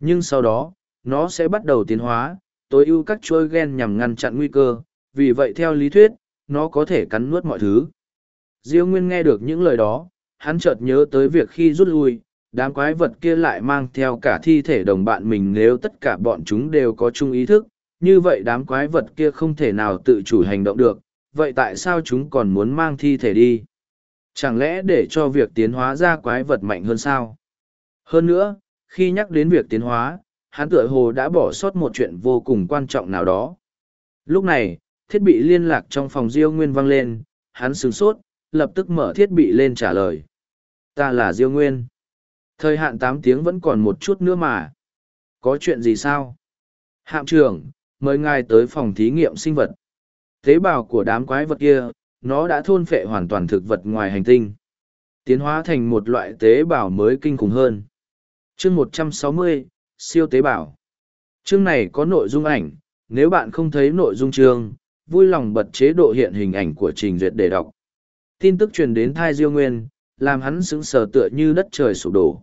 Speaker 1: Nhưng sau đó, nó sẽ bắt đầu tiến hóa, tối ưu các chuỗi gen nhằm ngăn chặn nguy cơ, vì vậy theo lý thuyết, nó có thể cắn nuốt mọi thứ. Diêu Nguyên nghe được những lời đó, hắn chợt nhớ tới việc khi rút lui, đám quái vật kia lại mang theo cả thi thể đồng bạn mình nếu tất cả bọn chúng đều có chung ý thức, như vậy đám quái vật kia không thể nào tự chủ hành động được, vậy tại sao chúng còn muốn mang thi thể đi? Chẳng lẽ để cho việc tiến hóa ra quái vật mạnh hơn sao? Hơn nữa, khi nhắc đến việc tiến hóa, hắn tựa hồ đã bỏ sót một chuyện vô cùng quan trọng nào đó. Lúc này, thiết bị liên lạc trong phòng Diêu Nguyên vang lên, hắn sửng sốt, lập tức mở thiết bị lên trả lời. Ta là Diêu Nguyên. Thời hạn tám tiếng vẫn còn một chút nữa mà. Có chuyện gì sao? Hạm trưởng, mời ngài tới phòng thí nghiệm sinh vật. Tế bào của đám quái vật kia, nó đã thôn phệ hoàn toàn thực vật ngoài hành tinh. Tiến hóa thành một loại tế bào mới kinh khủng hơn. Chương 160, siêu tế bào. Chương này có nội dung ảnh, nếu bạn không thấy nội dung chương, vui lòng bật chế độ hiện hình ảnh của trình duyệt để đọc. Tin tức truyền đến thai Diêu Nguyên, làm hắn sững sờ tựa như đất trời sụp đổ.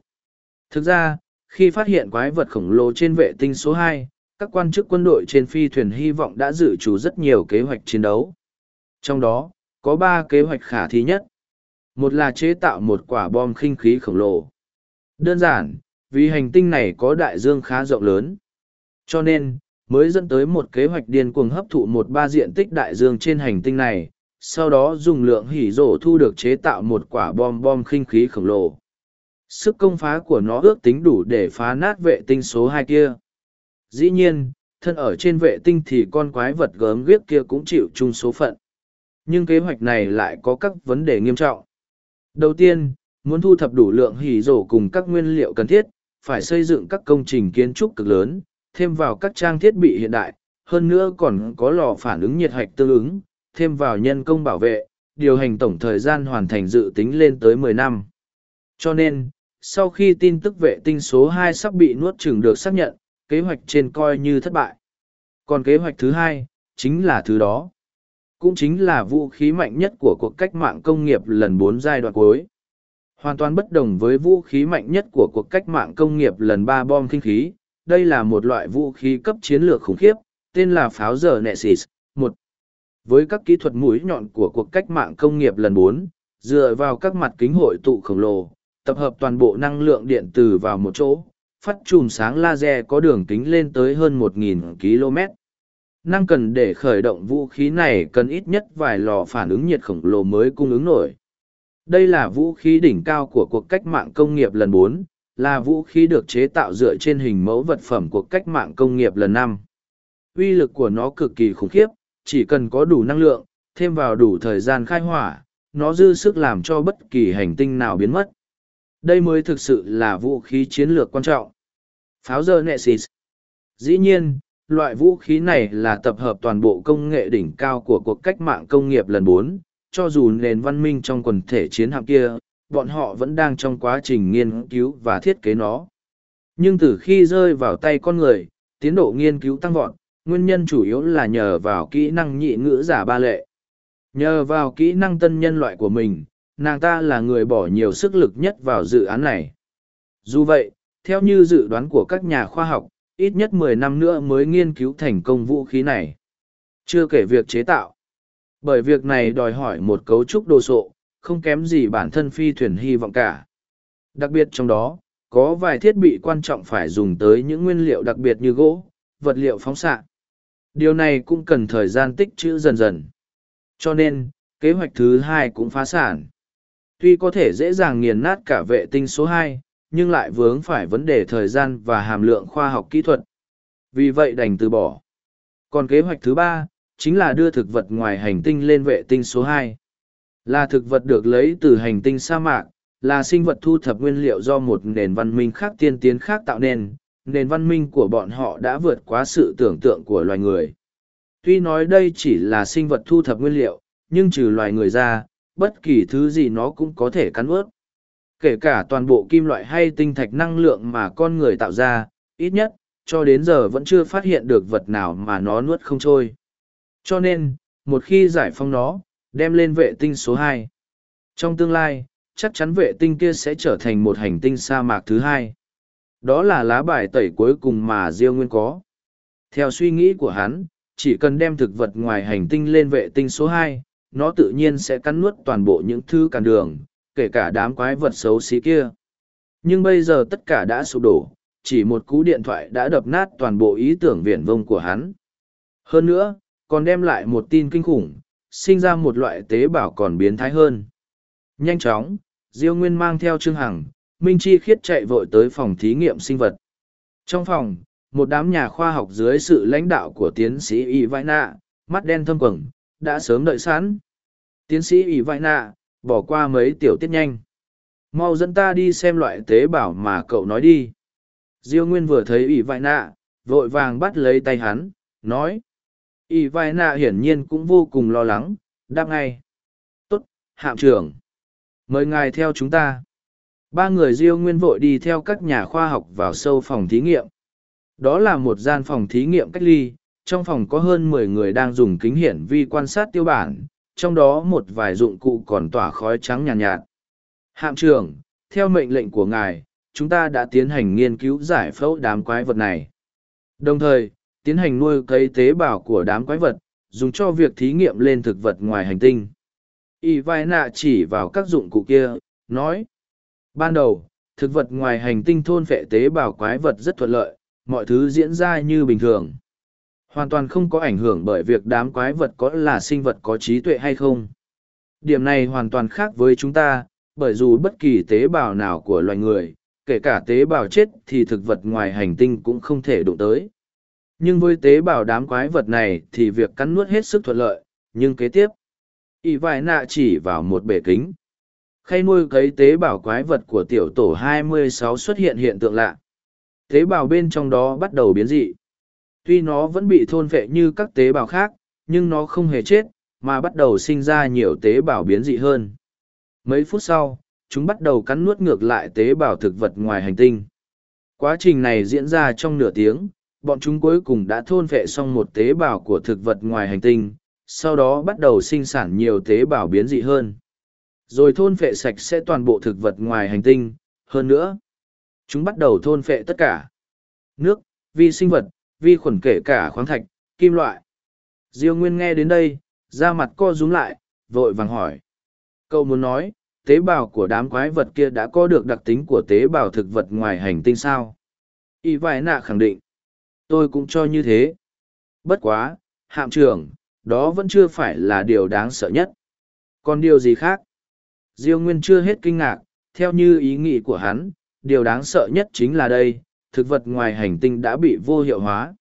Speaker 1: Thực ra, khi phát hiện quái vật khổng lồ trên vệ tinh số hai, các quan chức quân đội trên phi thuyền hy vọng đã dự trù rất nhiều kế hoạch chiến đấu. Trong đó, có ba kế hoạch khả thi nhất. Một là chế tạo một quả bom khinh khí khổng lồ. Đơn giản, vì hành tinh này có đại dương khá rộng lớn. Cho nên, mới dẫn tới một kế hoạch điên cuồng hấp thụ một ba diện tích đại dương trên hành tinh này, sau đó dùng lượng hỉ rổ thu được chế tạo một quả bom bom khinh khí khổng lồ. Sức công phá của nó ước tính đủ để phá nát vệ tinh số hai kia. Dĩ nhiên, thân ở trên vệ tinh thì con quái vật gớm ghiếc kia cũng chịu chung số phận. Nhưng kế hoạch này lại có các vấn đề nghiêm trọng. Đầu tiên, muốn thu thập đủ lượng hỉ rổ cùng các nguyên liệu cần thiết, phải xây dựng các công trình kiến trúc cực lớn, thêm vào các trang thiết bị hiện đại, hơn nữa còn có lò phản ứng nhiệt hạch tương ứng, thêm vào nhân công bảo vệ, điều hành tổng thời gian hoàn thành dự tính lên tới 10 năm. Cho nên, sau khi tin tức vệ tinh số 2 sắp bị nuốt chửng được xác nhận, kế hoạch trên coi như thất bại. Còn kế hoạch thứ hai, chính là thứ đó. Cũng chính là vũ khí mạnh nhất của cuộc cách mạng công nghiệp lần 4 giai đoạn cuối. Hoàn toàn bất đồng với vũ khí mạnh nhất của cuộc cách mạng công nghiệp lần 3 bom kinh khí, đây là một loại vũ khí cấp chiến lược khủng khiếp, tên là pháo giờ Nesis. Một, Với các kỹ thuật mũi nhọn của cuộc cách mạng công nghiệp lần 4, dựa vào các mặt kính hội tụ khổng lồ, tập hợp toàn bộ năng lượng điện từ vào một chỗ, phát chùm sáng laser có đường kính lên tới hơn 1.000 km. Năng cần để khởi động vũ khí này cần ít nhất vài lò phản ứng nhiệt khổng lồ mới cung ứng nổi. Đây là vũ khí đỉnh cao của cuộc cách mạng công nghiệp lần 4, là vũ khí được chế tạo dựa trên hình mẫu vật phẩm của cách mạng công nghiệp lần 5. Uy lực của nó cực kỳ khủng khiếp, chỉ cần có đủ năng lượng, thêm vào đủ thời gian khai hỏa, nó dư sức làm cho bất kỳ hành tinh nào biến mất. Đây mới thực sự là vũ khí chiến lược quan trọng. Pháo giờ Nexus Dĩ nhiên, loại vũ khí này là tập hợp toàn bộ công nghệ đỉnh cao của cuộc cách mạng công nghiệp lần bốn. cho dù nền văn minh trong quần thể chiến hạm kia, bọn họ vẫn đang trong quá trình nghiên cứu và thiết kế nó. Nhưng từ khi rơi vào tay con người, tiến độ nghiên cứu tăng vọt, nguyên nhân chủ yếu là nhờ vào kỹ năng nhị ngữ giả ba lệ. Nhờ vào kỹ năng tân nhân loại của mình, nàng ta là người bỏ nhiều sức lực nhất vào dự án này. Dù vậy, theo như dự đoán của các nhà khoa học, ít nhất 10 năm nữa mới nghiên cứu thành công vũ khí này. Chưa kể việc chế tạo. Bởi việc này đòi hỏi một cấu trúc đồ sộ, không kém gì bản thân phi thuyền hy vọng cả. Đặc biệt trong đó, có vài thiết bị quan trọng phải dùng tới những nguyên liệu đặc biệt như gỗ, vật liệu phóng xạ. Điều này cũng cần thời gian tích trữ dần dần. Cho nên, kế hoạch thứ hai cũng phá sản. Tuy có thể dễ dàng nghiền nát cả vệ tinh số hai, nhưng lại vướng phải vấn đề thời gian và hàm lượng khoa học kỹ thuật. Vì vậy đành từ bỏ. Còn kế hoạch thứ ba, chính là đưa thực vật ngoài hành tinh lên vệ tinh số hai. Là thực vật được lấy từ hành tinh sa mạc, là sinh vật thu thập nguyên liệu do một nền văn minh khác tiên tiến khác tạo nên, nền văn minh của bọn họ đã vượt quá sự tưởng tượng của loài người. Tuy nói đây chỉ là sinh vật thu thập nguyên liệu, nhưng trừ loài người ra, bất kỳ thứ gì nó cũng có thể cắn ướt. Kể cả toàn bộ kim loại hay tinh thạch năng lượng mà con người tạo ra, ít nhất, cho đến giờ vẫn chưa phát hiện được vật nào mà nó nuốt không trôi. Cho nên, một khi giải phóng nó, đem lên vệ tinh số hai. Trong tương lai, chắc chắn vệ tinh kia sẽ trở thành một hành tinh sa mạc thứ hai. Đó là lá bài tẩy cuối cùng mà Diêu Nguyên có. Theo suy nghĩ của hắn, chỉ cần đem thực vật ngoài hành tinh lên vệ tinh số hai, nó tự nhiên sẽ cắn nuốt toàn bộ những thứ cản đường, kể cả đám quái vật xấu xí kia. Nhưng bây giờ tất cả đã sụp đổ, chỉ một cú điện thoại đã đập nát toàn bộ ý tưởng viển vông của hắn. Hơn nữa, còn đem lại một tin kinh khủng, sinh ra một loại tế bào còn biến thái hơn. Nhanh chóng, Diêu Nguyên mang theo Trương Hằng, Minh Chi khiết chạy vội tới phòng thí nghiệm sinh vật. Trong phòng, một đám nhà khoa học dưới sự lãnh đạo của tiến sĩ Y Vai Nạ, mắt đen thâm quầng, đã sớm đợi sẵn. Tiến sĩ Y Vai Nạ, bỏ qua mấy tiểu tiết nhanh. Mau dẫn ta đi xem loại tế bào mà cậu nói đi. Diêu Nguyên vừa thấy ỷ Vai Nạ, vội vàng bắt lấy tay hắn, nói. ỷ Vai Nạ hiển nhiên cũng vô cùng lo lắng, đáp ngay. Tốt, hạm trưởng. Mời ngài theo chúng ta. Ba người Diêu Nguyên vội đi theo các nhà khoa học vào sâu phòng thí nghiệm. Đó là một gian phòng thí nghiệm cách ly, trong phòng có hơn mười người đang dùng kính hiển vi quan sát tiêu bản, trong đó một vài dụng cụ còn tỏa khói trắng nhàn nhạt, nhạt. Hạm trưởng, theo mệnh lệnh của ngài, chúng ta đã tiến hành nghiên cứu giải phẫu đám quái vật này. Đồng thời, tiến hành nuôi cấy tế bào của đám quái vật, dùng cho việc thí nghiệm lên thực vật ngoài hành tinh. Y vai nạ chỉ vào các dụng cụ kia, nói. Ban đầu, thực vật ngoài hành tinh thôn phệ tế bào quái vật rất thuận lợi, mọi thứ diễn ra như bình thường. Hoàn toàn không có ảnh hưởng bởi việc đám quái vật có là sinh vật có trí tuệ hay không. Điểm này hoàn toàn khác với chúng ta, bởi dù bất kỳ tế bào nào của loài người, kể cả tế bào chết thì thực vật ngoài hành tinh cũng không thể đụng tới. Nhưng với tế bào đám quái vật này thì việc cắn nuốt hết sức thuận lợi, nhưng kế tiếp, y vài nạ chỉ vào một bể kính. Khay nuôi cấy tế bào quái vật của tiểu tổ 26 xuất hiện hiện tượng lạ. Tế bào bên trong đó bắt đầu biến dị. Tuy nó vẫn bị thôn vệ như các tế bào khác, nhưng nó không hề chết, mà bắt đầu sinh ra nhiều tế bào biến dị hơn. Mấy phút sau, chúng bắt đầu cắn nuốt ngược lại tế bào thực vật ngoài hành tinh. Quá trình này diễn ra trong nửa tiếng, bọn chúng cuối cùng đã thôn vệ xong một tế bào của thực vật ngoài hành tinh, sau đó bắt đầu sinh sản nhiều tế bào biến dị hơn. Rồi thôn vệ sạch sẽ toàn bộ thực vật ngoài hành tinh, hơn nữa. Chúng bắt đầu thôn vệ tất cả. Nước, vi sinh vật, vi khuẩn kể cả khoáng thạch, kim loại. Diêu Nguyên nghe đến đây, da mặt co rúm lại, vội vàng hỏi. Cậu muốn nói, tế bào của đám quái vật kia đã có được đặc tính của tế bào thực vật ngoài hành tinh sao? Y vải nạ khẳng định. Tôi cũng cho như thế. Bất quá, hạm trưởng, đó vẫn chưa phải là điều đáng sợ nhất. Còn điều gì khác? Diêu Nguyên chưa hết kinh ngạc, theo như ý nghĩ của hắn, điều đáng sợ nhất chính là đây, thực vật ngoài hành tinh đã bị vô hiệu hóa.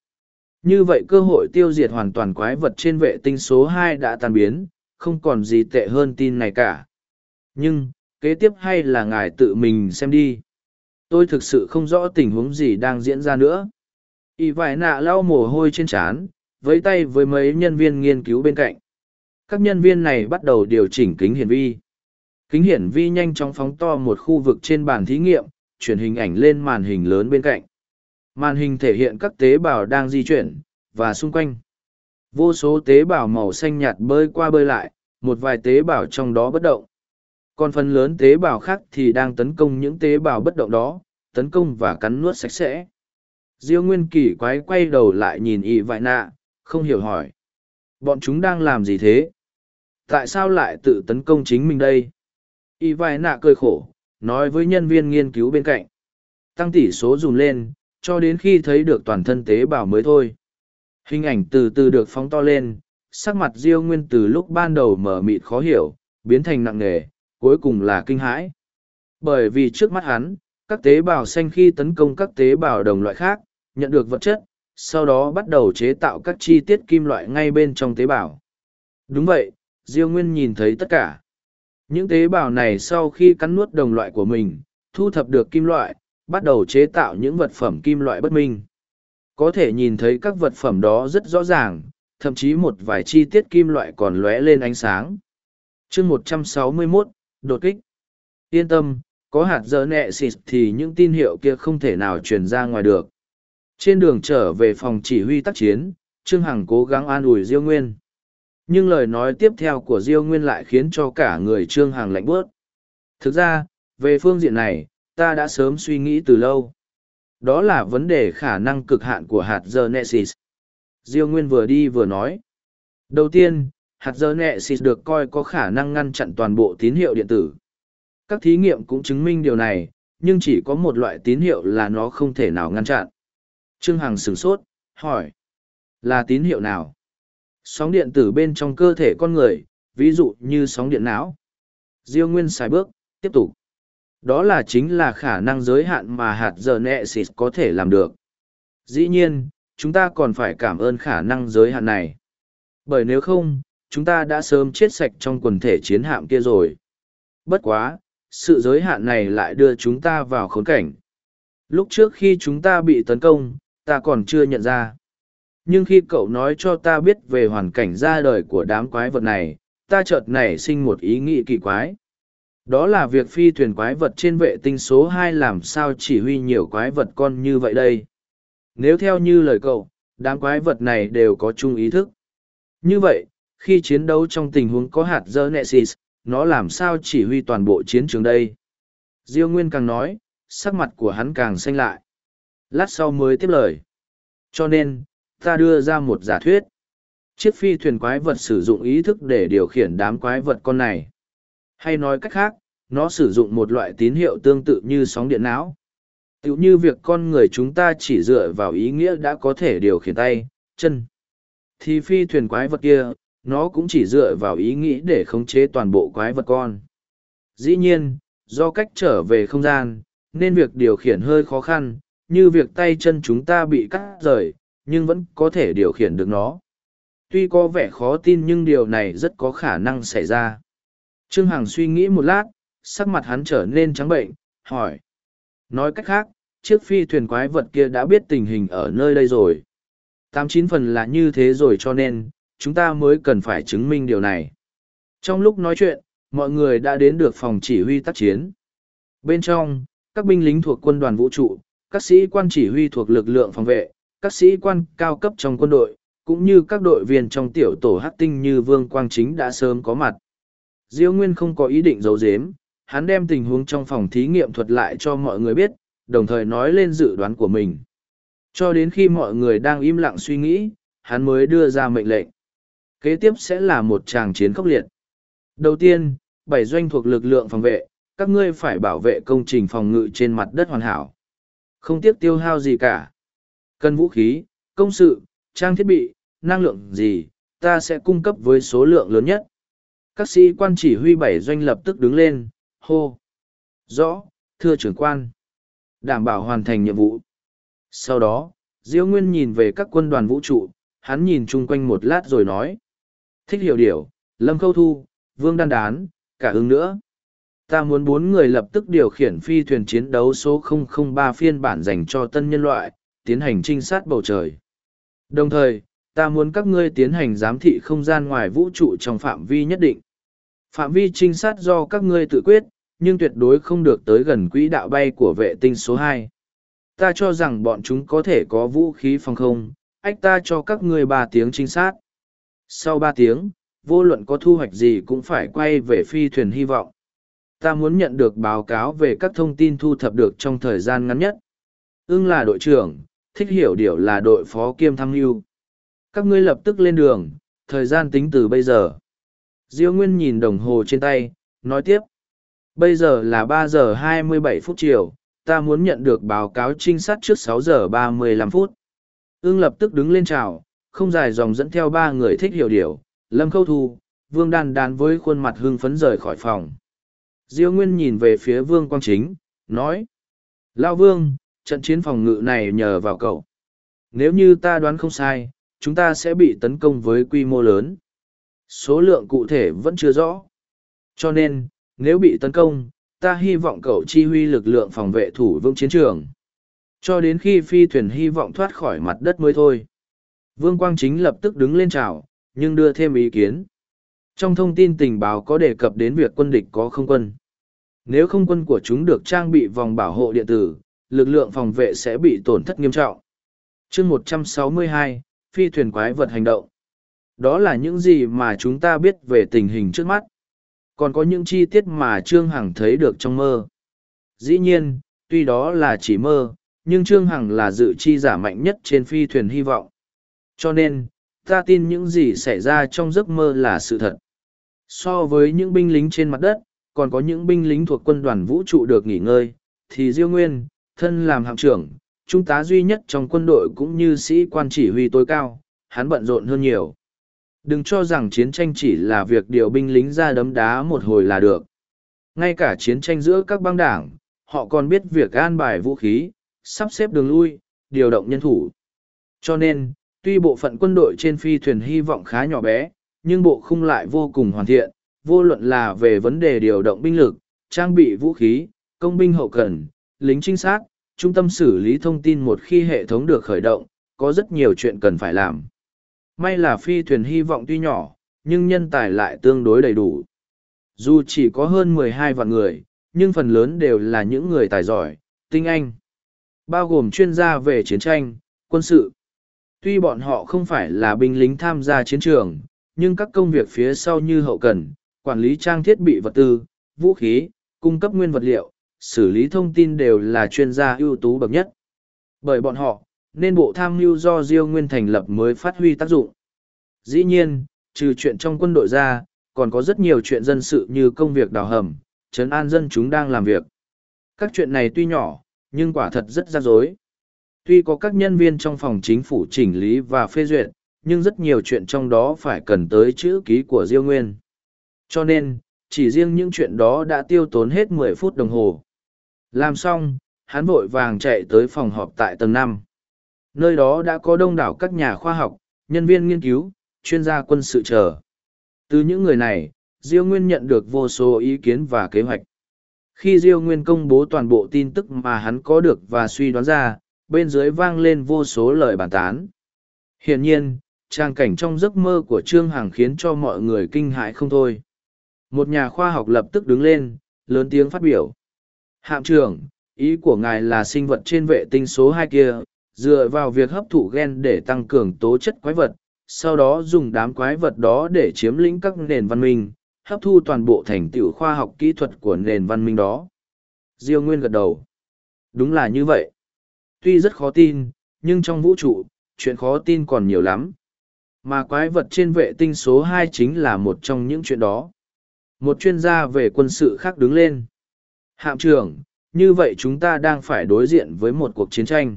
Speaker 1: Như vậy cơ hội tiêu diệt hoàn toàn quái vật trên vệ tinh số hai đã tan biến, không còn gì tệ hơn tin này cả. Nhưng, kế tiếp hay là ngài tự mình xem đi. Tôi thực sự không rõ tình huống gì đang diễn ra nữa. Y vải nạ lau mồ hôi trên trán, với tay với mấy nhân viên nghiên cứu bên cạnh. Các nhân viên này bắt đầu điều chỉnh kính hiển vi. Kính hiển vi nhanh chóng phóng to một khu vực trên bàn thí nghiệm, chuyển hình ảnh lên màn hình lớn bên cạnh. Màn hình thể hiện các tế bào đang di chuyển, và xung quanh. Vô số tế bào màu xanh nhạt bơi qua bơi lại, một vài tế bào trong đó bất động. Còn phần lớn tế bào khác thì đang tấn công những tế bào bất động đó, tấn công và cắn nuốt sạch sẽ. Diêu Nguyên Kỳ quái quay đầu lại nhìn y vại nạ, không hiểu hỏi. Bọn chúng đang làm gì thế? Tại sao lại tự tấn công chính mình đây? Y vại nạ cười khổ, nói với nhân viên nghiên cứu bên cạnh. Tăng tỷ số dùm lên, cho đến khi thấy được toàn thân tế bào mới thôi. Hình ảnh từ từ được phóng to lên, sắc mặt Diêu Nguyên từ lúc ban đầu mở mịt khó hiểu, biến thành nặng nề, cuối cùng là kinh hãi. Bởi vì trước mắt hắn, các tế bào xanh khi tấn công các tế bào đồng loại khác, nhận được vật chất, sau đó bắt đầu chế tạo các chi tiết kim loại ngay bên trong tế bào. Đúng vậy, Diêu Nguyên nhìn thấy tất cả. Những tế bào này sau khi cắn nuốt đồng loại của mình, thu thập được kim loại, bắt đầu chế tạo những vật phẩm kim loại bất minh. Có thể nhìn thấy các vật phẩm đó rất rõ ràng, thậm chí một vài chi tiết kim loại còn lóe lên ánh sáng. chương 161, đột kích. Yên tâm, có hạt dơ nẹ xịt thì những tin hiệu kia không thể nào truyền ra ngoài được. Trên đường trở về phòng chỉ huy tác chiến, Trương Hằng cố gắng an ủi Diêu Nguyên nhưng lời nói tiếp theo của diêu nguyên lại khiến cho cả người trương hằng lạnh bớt thực ra về phương diện này ta đã sớm suy nghĩ từ lâu đó là vấn đề khả năng cực hạn của hạt genesis diêu nguyên vừa đi vừa nói đầu tiên hạt dơ nẹ được coi có khả năng ngăn chặn toàn bộ tín hiệu điện tử. Các thí nghiệm cũng chứng minh điều này, nhưng chỉ có một loại tín hiệu là nó không thể nào ngăn chặn. Trương Hằng sửng sốt, hỏi. Là tín hiệu nào? Sóng điện tử bên trong cơ thể con người, ví dụ như sóng điện não. Diêu Nguyên xài bước, tiếp tục. Đó là chính là khả năng giới hạn mà hạt giờ nẹ xịt có thể làm được. Dĩ nhiên, chúng ta còn phải cảm ơn khả năng giới hạn này. Bởi nếu không, chúng ta đã sớm chết sạch trong quần thể chiến hạm kia rồi. Bất quá, sự giới hạn này lại đưa chúng ta vào khốn cảnh. Lúc trước khi chúng ta bị tấn công, ta còn chưa nhận ra. Nhưng khi cậu nói cho ta biết về hoàn cảnh ra đời của đám quái vật này, ta chợt nảy sinh một ý nghĩ kỳ quái. Đó là việc phi thuyền quái vật trên vệ tinh số hai làm sao chỉ huy nhiều quái vật con như vậy đây. Nếu theo như lời cậu, đám quái vật này đều có chung ý thức. Như vậy, khi chiến đấu trong tình huống có hạt dơ Nexus, nó làm sao chỉ huy toàn bộ chiến trường đây? Diêu Nguyên càng nói, sắc mặt của hắn càng xanh lại. Lát sau mới tiếp lời. Cho nên, ta đưa ra một giả thuyết. Chiếc phi thuyền quái vật sử dụng ý thức để điều khiển đám quái vật con này. Hay nói cách khác, nó sử dụng một loại tín hiệu tương tự như sóng điện não. tựu như việc con người chúng ta chỉ dựa vào ý nghĩa đã có thể điều khiển tay, chân. Thì phi thuyền quái vật kia, nó cũng chỉ dựa vào ý nghĩ để khống chế toàn bộ quái vật con. Dĩ nhiên, do cách trở về không gian, nên việc điều khiển hơi khó khăn, như việc tay chân chúng ta bị cắt rời, nhưng vẫn có thể điều khiển được nó. Tuy có vẻ khó tin nhưng điều này rất có khả năng xảy ra. Trương Hằng suy nghĩ một lát, sắc mặt hắn trở nên trắng bệnh, hỏi. Nói cách khác, chiếc phi thuyền quái vật kia đã biết tình hình ở nơi đây rồi. Tám chín phần là như thế rồi cho nên, chúng ta mới cần phải chứng minh điều này. Trong lúc nói chuyện, mọi người đã đến được phòng chỉ huy tác chiến. Bên trong, các binh lính thuộc quân đoàn vũ trụ, các sĩ quan chỉ huy thuộc lực lượng phòng vệ, các sĩ quan cao cấp trong quân đội, cũng như các đội viên trong tiểu tổ hát tinh như Vương Quang Chính đã sớm có mặt. Diêu Nguyên không có ý định giấu giếm, hắn đem tình huống trong phòng thí nghiệm thuật lại cho mọi người biết, đồng thời nói lên dự đoán của mình. Cho đến khi mọi người đang im lặng suy nghĩ, hắn mới đưa ra mệnh lệnh. Kế tiếp sẽ là một tràng chiến khốc liệt. Đầu tiên, bảy doanh thuộc lực lượng phòng vệ, các ngươi phải bảo vệ công trình phòng ngự trên mặt đất hoàn hảo. Không tiếc tiêu hao gì cả. Cần vũ khí, công sự, trang thiết bị, năng lượng gì, ta sẽ cung cấp với số lượng lớn nhất. Các sĩ quan chỉ huy bảy doanh lập tức đứng lên, hô. Rõ, thưa trưởng quan. Đảm bảo hoàn thành nhiệm vụ. Sau đó, Diêu Nguyên nhìn về các quân đoàn vũ trụ, hắn nhìn chung quanh một lát rồi nói. Thích hiểu điều, Lâm Khâu Thu, Vương Đan Đán, cả ứng nữa. Ta muốn bốn người lập tức điều khiển phi thuyền chiến đấu số 003 phiên bản dành cho tân nhân loại, tiến hành trinh sát bầu trời. Đồng thời, ta muốn các ngươi tiến hành giám thị không gian ngoài vũ trụ trong phạm vi nhất định. Phạm vi trinh sát do các ngươi tự quyết, nhưng tuyệt đối không được tới gần quỹ đạo bay của vệ tinh số hai. Ta cho rằng bọn chúng có thể có vũ khí phòng không, ách ta cho các ngươi ba tiếng trinh sát. Sau ba tiếng, vô luận có thu hoạch gì cũng phải quay về phi thuyền hy vọng. Ta muốn nhận được báo cáo về các thông tin thu thập được trong thời gian ngắn nhất. Ưng là đội trưởng, thích hiểu điều là đội phó kiêm tham mưu. Các ngươi lập tức lên đường, thời gian tính từ bây giờ. Diêu Nguyên nhìn đồng hồ trên tay, nói tiếp. Bây giờ là ba giờ hai mươi bảy phút chiều, ta muốn nhận được báo cáo trinh sát trước sáu giờ ba mươi lăm phút. ương lập tức đứng lên chào, không dài dòng dẫn theo ba người thích hiểu điều, Lâm Khâu Thu, Vương Đan Đan với khuôn mặt hưng phấn rời khỏi phòng. Diêu Nguyên nhìn về phía Vương Quang Chính, nói. Lao Vương, trận chiến phòng ngự này nhờ vào cậu. Nếu như ta đoán không sai, chúng ta sẽ bị tấn công với quy mô lớn. Số lượng cụ thể vẫn chưa rõ. Cho nên, nếu bị tấn công, ta hy vọng cậu chi huy lực lượng phòng vệ thủ vững chiến trường. Cho đến khi phi thuyền hy vọng thoát khỏi mặt đất mới thôi. Vương Quang Chính lập tức đứng lên chào, nhưng đưa thêm ý kiến. Trong thông tin tình báo có đề cập đến việc quân địch có không quân. Nếu không quân của chúng được trang bị vòng bảo hộ điện tử, lực lượng phòng vệ sẽ bị tổn thất nghiêm trọng. chương 162, phi thuyền quái vật hành động. Đó là những gì mà chúng ta biết về tình hình trước mắt. Còn có những chi tiết mà Trương Hằng thấy được trong mơ. Dĩ nhiên, tuy đó là chỉ mơ, nhưng Trương Hằng là dự chi giả mạnh nhất trên phi thuyền hy vọng. Cho nên, ta tin những gì xảy ra trong giấc mơ là sự thật. So với những binh lính trên mặt đất, còn có những binh lính thuộc quân đoàn vũ trụ được nghỉ ngơi, thì Diêu Nguyên, thân làm hạm trưởng, trung tá duy nhất trong quân đội cũng như sĩ quan chỉ huy tối cao, hắn bận rộn hơn nhiều. Đừng cho rằng chiến tranh chỉ là việc điều binh lính ra đấm đá một hồi là được. Ngay cả chiến tranh giữa các băng đảng, họ còn biết việc an bài vũ khí, sắp xếp đường lui, điều động nhân thủ. Cho nên, tuy bộ phận quân đội trên phi thuyền hy vọng khá nhỏ bé, nhưng bộ khung lại vô cùng hoàn thiện, vô luận là về vấn đề điều động binh lực, trang bị vũ khí, công binh hậu cần, lính trinh sát, trung tâm xử lý thông tin một khi hệ thống được khởi động, có rất nhiều chuyện cần phải làm. May là phi thuyền hy vọng tuy nhỏ, nhưng nhân tài lại tương đối đầy đủ. Dù chỉ có hơn mười hai vạn người, nhưng phần lớn đều là những người tài giỏi, tinh anh. Bao gồm chuyên gia về chiến tranh, quân sự. Tuy bọn họ không phải là binh lính tham gia chiến trường, nhưng các công việc phía sau như hậu cần, quản lý trang thiết bị vật tư, vũ khí, cung cấp nguyên vật liệu, xử lý thông tin đều là chuyên gia ưu tú bậc nhất. Bởi bọn họ, nên bộ tham mưu do Diêu Nguyên thành lập mới phát huy tác dụng. Dĩ nhiên, trừ chuyện trong quân đội ra, còn có rất nhiều chuyện dân sự như công việc đào hầm, trấn an dân chúng đang làm việc. Các chuyện này tuy nhỏ, nhưng quả thật rất rắc rối. Tuy có các nhân viên trong phòng chính phủ chỉnh lý và phê duyệt, nhưng rất nhiều chuyện trong đó phải cần tới chữ ký của Diêu Nguyên. Cho nên, chỉ riêng những chuyện đó đã tiêu tốn hết mười phút đồng hồ. Làm xong, hắn vội vàng chạy tới phòng họp tại tầng năm. Nơi đó đã có đông đảo các nhà khoa học, nhân viên nghiên cứu, chuyên gia quân sự chờ. Từ những người này, Diêu Nguyên nhận được vô số ý kiến và kế hoạch. Khi Diêu Nguyên công bố toàn bộ tin tức mà hắn có được và suy đoán ra, bên dưới vang lên vô số lời bàn tán. Hiển nhiên, trang cảnh trong giấc mơ của Trương Hằng khiến cho mọi người kinh hãi không thôi. Một nhà khoa học lập tức đứng lên, lớn tiếng phát biểu. Hạm trưởng, ý của ngài là sinh vật trên vệ tinh số hai kia, dựa vào việc hấp thụ gen để tăng cường tố chất quái vật, sau đó dùng đám quái vật đó để chiếm lĩnh các nền văn minh, hấp thu toàn bộ thành tựu khoa học kỹ thuật của nền văn minh đó. Diêu Nguyên gật đầu. Đúng là như vậy. Tuy rất khó tin, nhưng trong vũ trụ, chuyện khó tin còn nhiều lắm. Mà quái vật trên vệ tinh số hai chính là một trong những chuyện đó. Một chuyên gia về quân sự khác đứng lên. Hạm trưởng, như vậy chúng ta đang phải đối diện với một cuộc chiến tranh.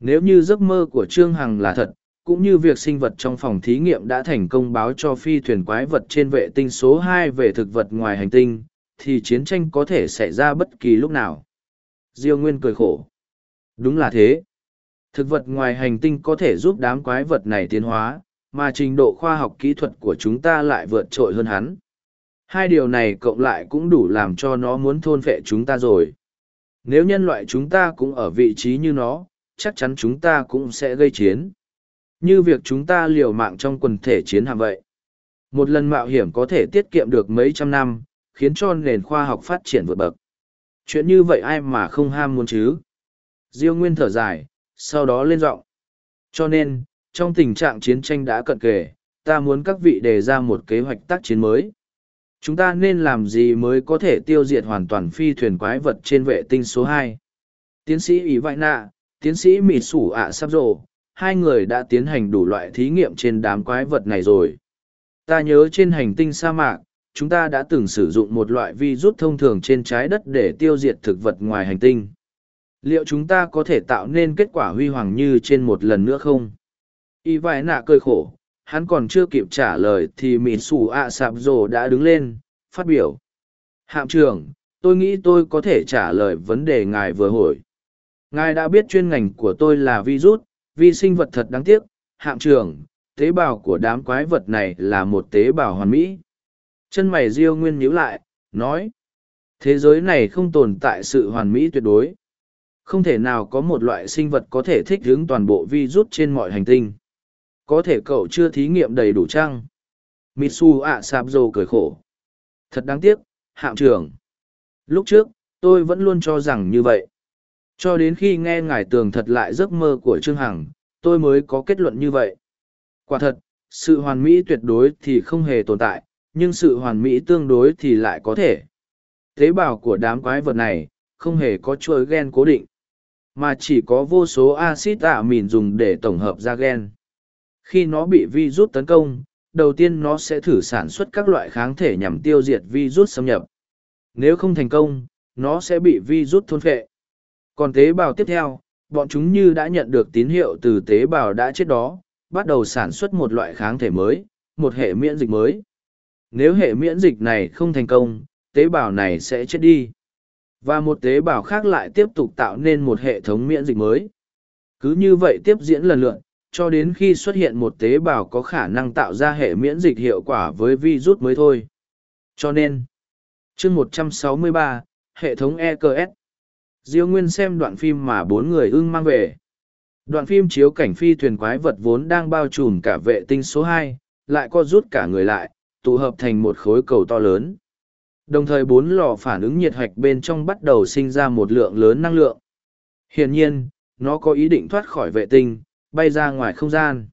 Speaker 1: Nếu như giấc mơ của Trương Hằng là thật, cũng như việc sinh vật trong phòng thí nghiệm đã thành công báo cho phi thuyền quái vật trên vệ tinh số hai về thực vật ngoài hành tinh, thì chiến tranh có thể xảy ra bất kỳ lúc nào. Diêu Nguyên cười khổ. Đúng là thế. Thực vật ngoài hành tinh có thể giúp đám quái vật này tiến hóa, mà trình độ khoa học kỹ thuật của chúng ta lại vượt trội hơn hắn. Hai điều này cộng lại cũng đủ làm cho nó muốn thôn phệ chúng ta rồi. Nếu nhân loại chúng ta cũng ở vị trí như nó, chắc chắn chúng ta cũng sẽ gây chiến. Như việc chúng ta liều mạng trong quần thể chiến hạm vậy. Một lần mạo hiểm có thể tiết kiệm được mấy trăm năm, khiến cho nền khoa học phát triển vượt bậc. Chuyện như vậy ai mà không ham muốn chứ? Diêu Nguyên thở dài, sau đó lên giọng. Cho nên, trong tình trạng chiến tranh đã cận kề, ta muốn các vị đề ra một kế hoạch tác chiến mới. Chúng ta nên làm gì mới có thể tiêu diệt hoàn toàn phi thuyền quái vật trên vệ tinh số hai? Tiến sĩ Ý vãi Nạ, tiến sĩ Mịt Sủ ạ Sắp rộ hai người đã tiến hành đủ loại thí nghiệm trên đám quái vật này rồi. Ta nhớ trên hành tinh sa mạc, chúng ta đã từng sử dụng một loại vi rút thông thường trên trái đất để tiêu diệt thực vật ngoài hành tinh. Liệu chúng ta có thể tạo nên kết quả huy hoàng như trên một lần nữa không? Y vai nạ cơi khổ, hắn còn chưa kịp trả lời thì mỹ sủ ạ sạp rồ đã đứng lên, phát biểu. Hạm trưởng, tôi nghĩ tôi có thể trả lời vấn đề ngài vừa hỏi. Ngài đã biết chuyên ngành của tôi là virus, vi sinh vật thật đáng tiếc, hạm trưởng, tế bào của đám quái vật này là một tế bào hoàn mỹ. Chân mày diêu nguyên nhíu lại, nói, thế giới này không tồn tại sự hoàn mỹ tuyệt đối. Không thể nào có một loại sinh vật có thể thích ứng toàn bộ virus trên mọi hành tinh. Có thể cậu chưa thí nghiệm đầy đủ chăng? Mitsu ạ sạp dồ cười khổ. Thật đáng tiếc, hạm trưởng. Lúc trước, tôi vẫn luôn cho rằng như vậy. Cho đến khi nghe ngài tường thật lại giấc mơ của Trương Hằng, tôi mới có kết luận như vậy. Quả thật, sự hoàn mỹ tuyệt đối thì không hề tồn tại, nhưng sự hoàn mỹ tương đối thì lại có thể. Tế bào của đám quái vật này, không hề có chuỗi gen cố định, mà chỉ có vô số axit tạ mìn dùng để tổng hợp ra gen. Khi nó bị virus tấn công, đầu tiên nó sẽ thử sản xuất các loại kháng thể nhằm tiêu diệt virus xâm nhập. Nếu không thành công, nó sẽ bị virus thôn phệ. Còn tế bào tiếp theo, bọn chúng như đã nhận được tín hiệu từ tế bào đã chết đó, bắt đầu sản xuất một loại kháng thể mới, một hệ miễn dịch mới. Nếu hệ miễn dịch này không thành công, tế bào này sẽ chết đi. Và một tế bào khác lại tiếp tục tạo nên một hệ thống miễn dịch mới. Cứ như vậy tiếp diễn lần lượt, cho đến khi xuất hiện một tế bào có khả năng tạo ra hệ miễn dịch hiệu quả với virus mới thôi. Cho nên, chương 163, hệ thống EKS. Diêu Nguyên xem đoạn phim mà bốn người ưng mang về. Đoạn phim chiếu cảnh phi thuyền quái vật vốn đang bao trùm cả vệ tinh số hai, lại co rút cả người lại, tụ hợp thành một khối cầu to lớn. Đồng thời bốn lò phản ứng nhiệt hạch bên trong bắt đầu sinh ra một lượng lớn năng lượng. Hiển nhiên, nó có ý định thoát khỏi vệ tinh, bay ra ngoài không gian.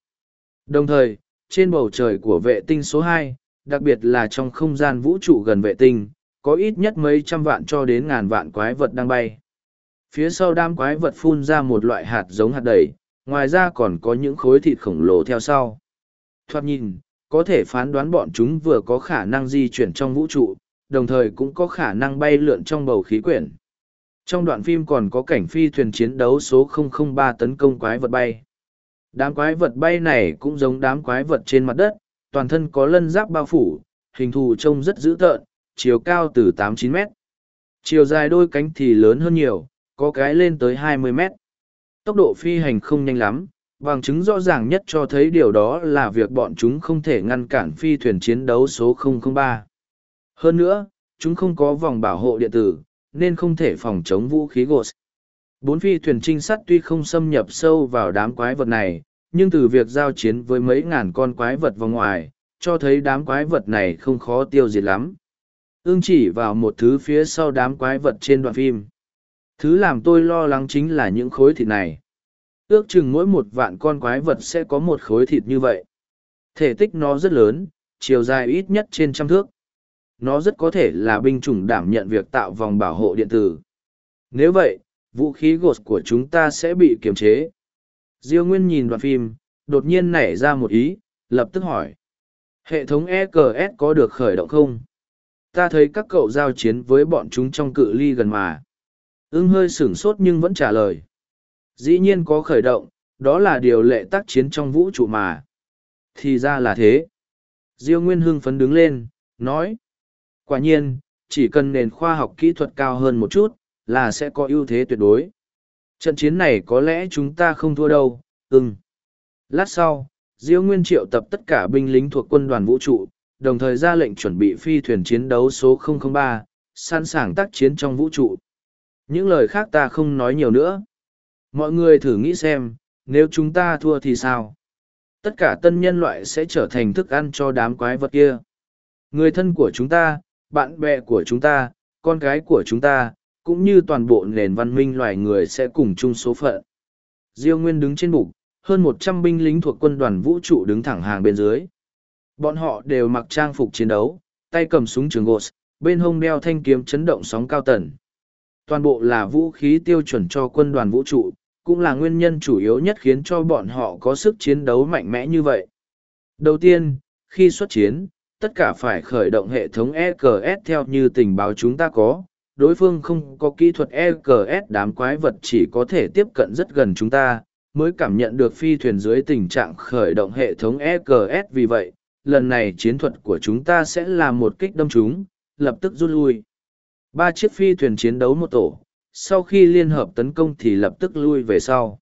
Speaker 1: Đồng thời, trên bầu trời của vệ tinh số hai, đặc biệt là trong không gian vũ trụ gần vệ tinh, có ít nhất mấy trăm vạn cho đến ngàn vạn quái vật đang bay. Phía sau đám quái vật phun ra một loại hạt giống hạt đầy, ngoài ra còn có những khối thịt khổng lồ theo sau. Thoạt nhìn, có thể phán đoán bọn chúng vừa có khả năng di chuyển trong vũ trụ, đồng thời cũng có khả năng bay lượn trong bầu khí quyển. Trong đoạn phim còn có cảnh phi thuyền chiến đấu số 003 tấn công quái vật bay. Đám quái vật bay này cũng giống đám quái vật trên mặt đất, toàn thân có lân giáp bao phủ, hình thù trông rất dữ tợn, chiều cao từ 8-9 mét. Chiều dài đôi cánh thì lớn hơn nhiều, có cái lên tới 20 mét. Tốc độ phi hành không nhanh lắm, bằng chứng rõ ràng nhất cho thấy điều đó là việc bọn chúng không thể ngăn cản phi thuyền chiến đấu số 003. Hơn nữa, chúng không có vòng bảo hộ điện tử, nên không thể phòng chống vũ khí Ghost. Bốn phi thuyền trinh sát tuy không xâm nhập sâu vào đám quái vật này, nhưng từ việc giao chiến với mấy ngàn con quái vật vào ngoài, cho thấy đám quái vật này không khó tiêu diệt lắm. Ương chỉ vào một thứ phía sau đám quái vật trên đoạn phim. Thứ làm tôi lo lắng chính là những khối thịt này. Ước chừng mỗi một vạn con quái vật sẽ có một khối thịt như vậy. Thể tích nó rất lớn, chiều dài ít nhất trên trăm thước. Nó rất có thể là binh chủng đảm nhận việc tạo vòng bảo hộ điện tử. Nếu vậy, vũ khí gột của chúng ta sẽ bị kiềm chế. Diêu Nguyên nhìn đoạn phim, đột nhiên nảy ra một ý, lập tức hỏi. Hệ thống EKS có được khởi động không? Ta thấy các cậu giao chiến với bọn chúng trong cự ly gần mà. Ưng hơi sửng sốt nhưng vẫn trả lời. Dĩ nhiên có khởi động, đó là điều lệ tác chiến trong vũ trụ mà. Thì ra là thế. Diêu Nguyên hưng phấn đứng lên, nói. Quả nhiên, chỉ cần nền khoa học kỹ thuật cao hơn một chút, là sẽ có ưu thế tuyệt đối. Trận chiến này có lẽ chúng ta không thua đâu, ưng. Lát sau, Diêu Nguyên triệu tập tất cả binh lính thuộc quân đoàn vũ trụ, đồng thời ra lệnh chuẩn bị phi thuyền chiến đấu số 003, sẵn sàng tác chiến trong vũ trụ. Những lời khác ta không nói nhiều nữa. Mọi người thử nghĩ xem, nếu chúng ta thua thì sao? Tất cả tân nhân loại sẽ trở thành thức ăn cho đám quái vật kia. Người thân của chúng ta, bạn bè của chúng ta, con cái của chúng ta, cũng như toàn bộ nền văn minh loài người sẽ cùng chung số phận. Diêu Nguyên đứng trên bục, hơn một trăm binh lính thuộc quân đoàn vũ trụ đứng thẳng hàng bên dưới. Bọn họ đều mặc trang phục chiến đấu, tay cầm súng trường gột, bên hông đeo thanh kiếm chấn động sóng cao tần. Toàn bộ là vũ khí tiêu chuẩn cho quân đoàn vũ trụ, cũng là nguyên nhân chủ yếu nhất khiến cho bọn họ có sức chiến đấu mạnh mẽ như vậy. Đầu tiên, khi xuất chiến, tất cả phải khởi động hệ thống EKS theo như tình báo chúng ta có. Đối phương không có kỹ thuật EKS đám quái vật chỉ có thể tiếp cận rất gần chúng ta, mới cảm nhận được phi thuyền dưới tình trạng khởi động hệ thống EKS vì vậy, lần này chiến thuật của chúng ta sẽ là một kích đâm chúng, lập tức rút lui. Ba chiếc phi thuyền chiến đấu một tổ, sau khi liên hợp tấn công thì lập tức lui về sau.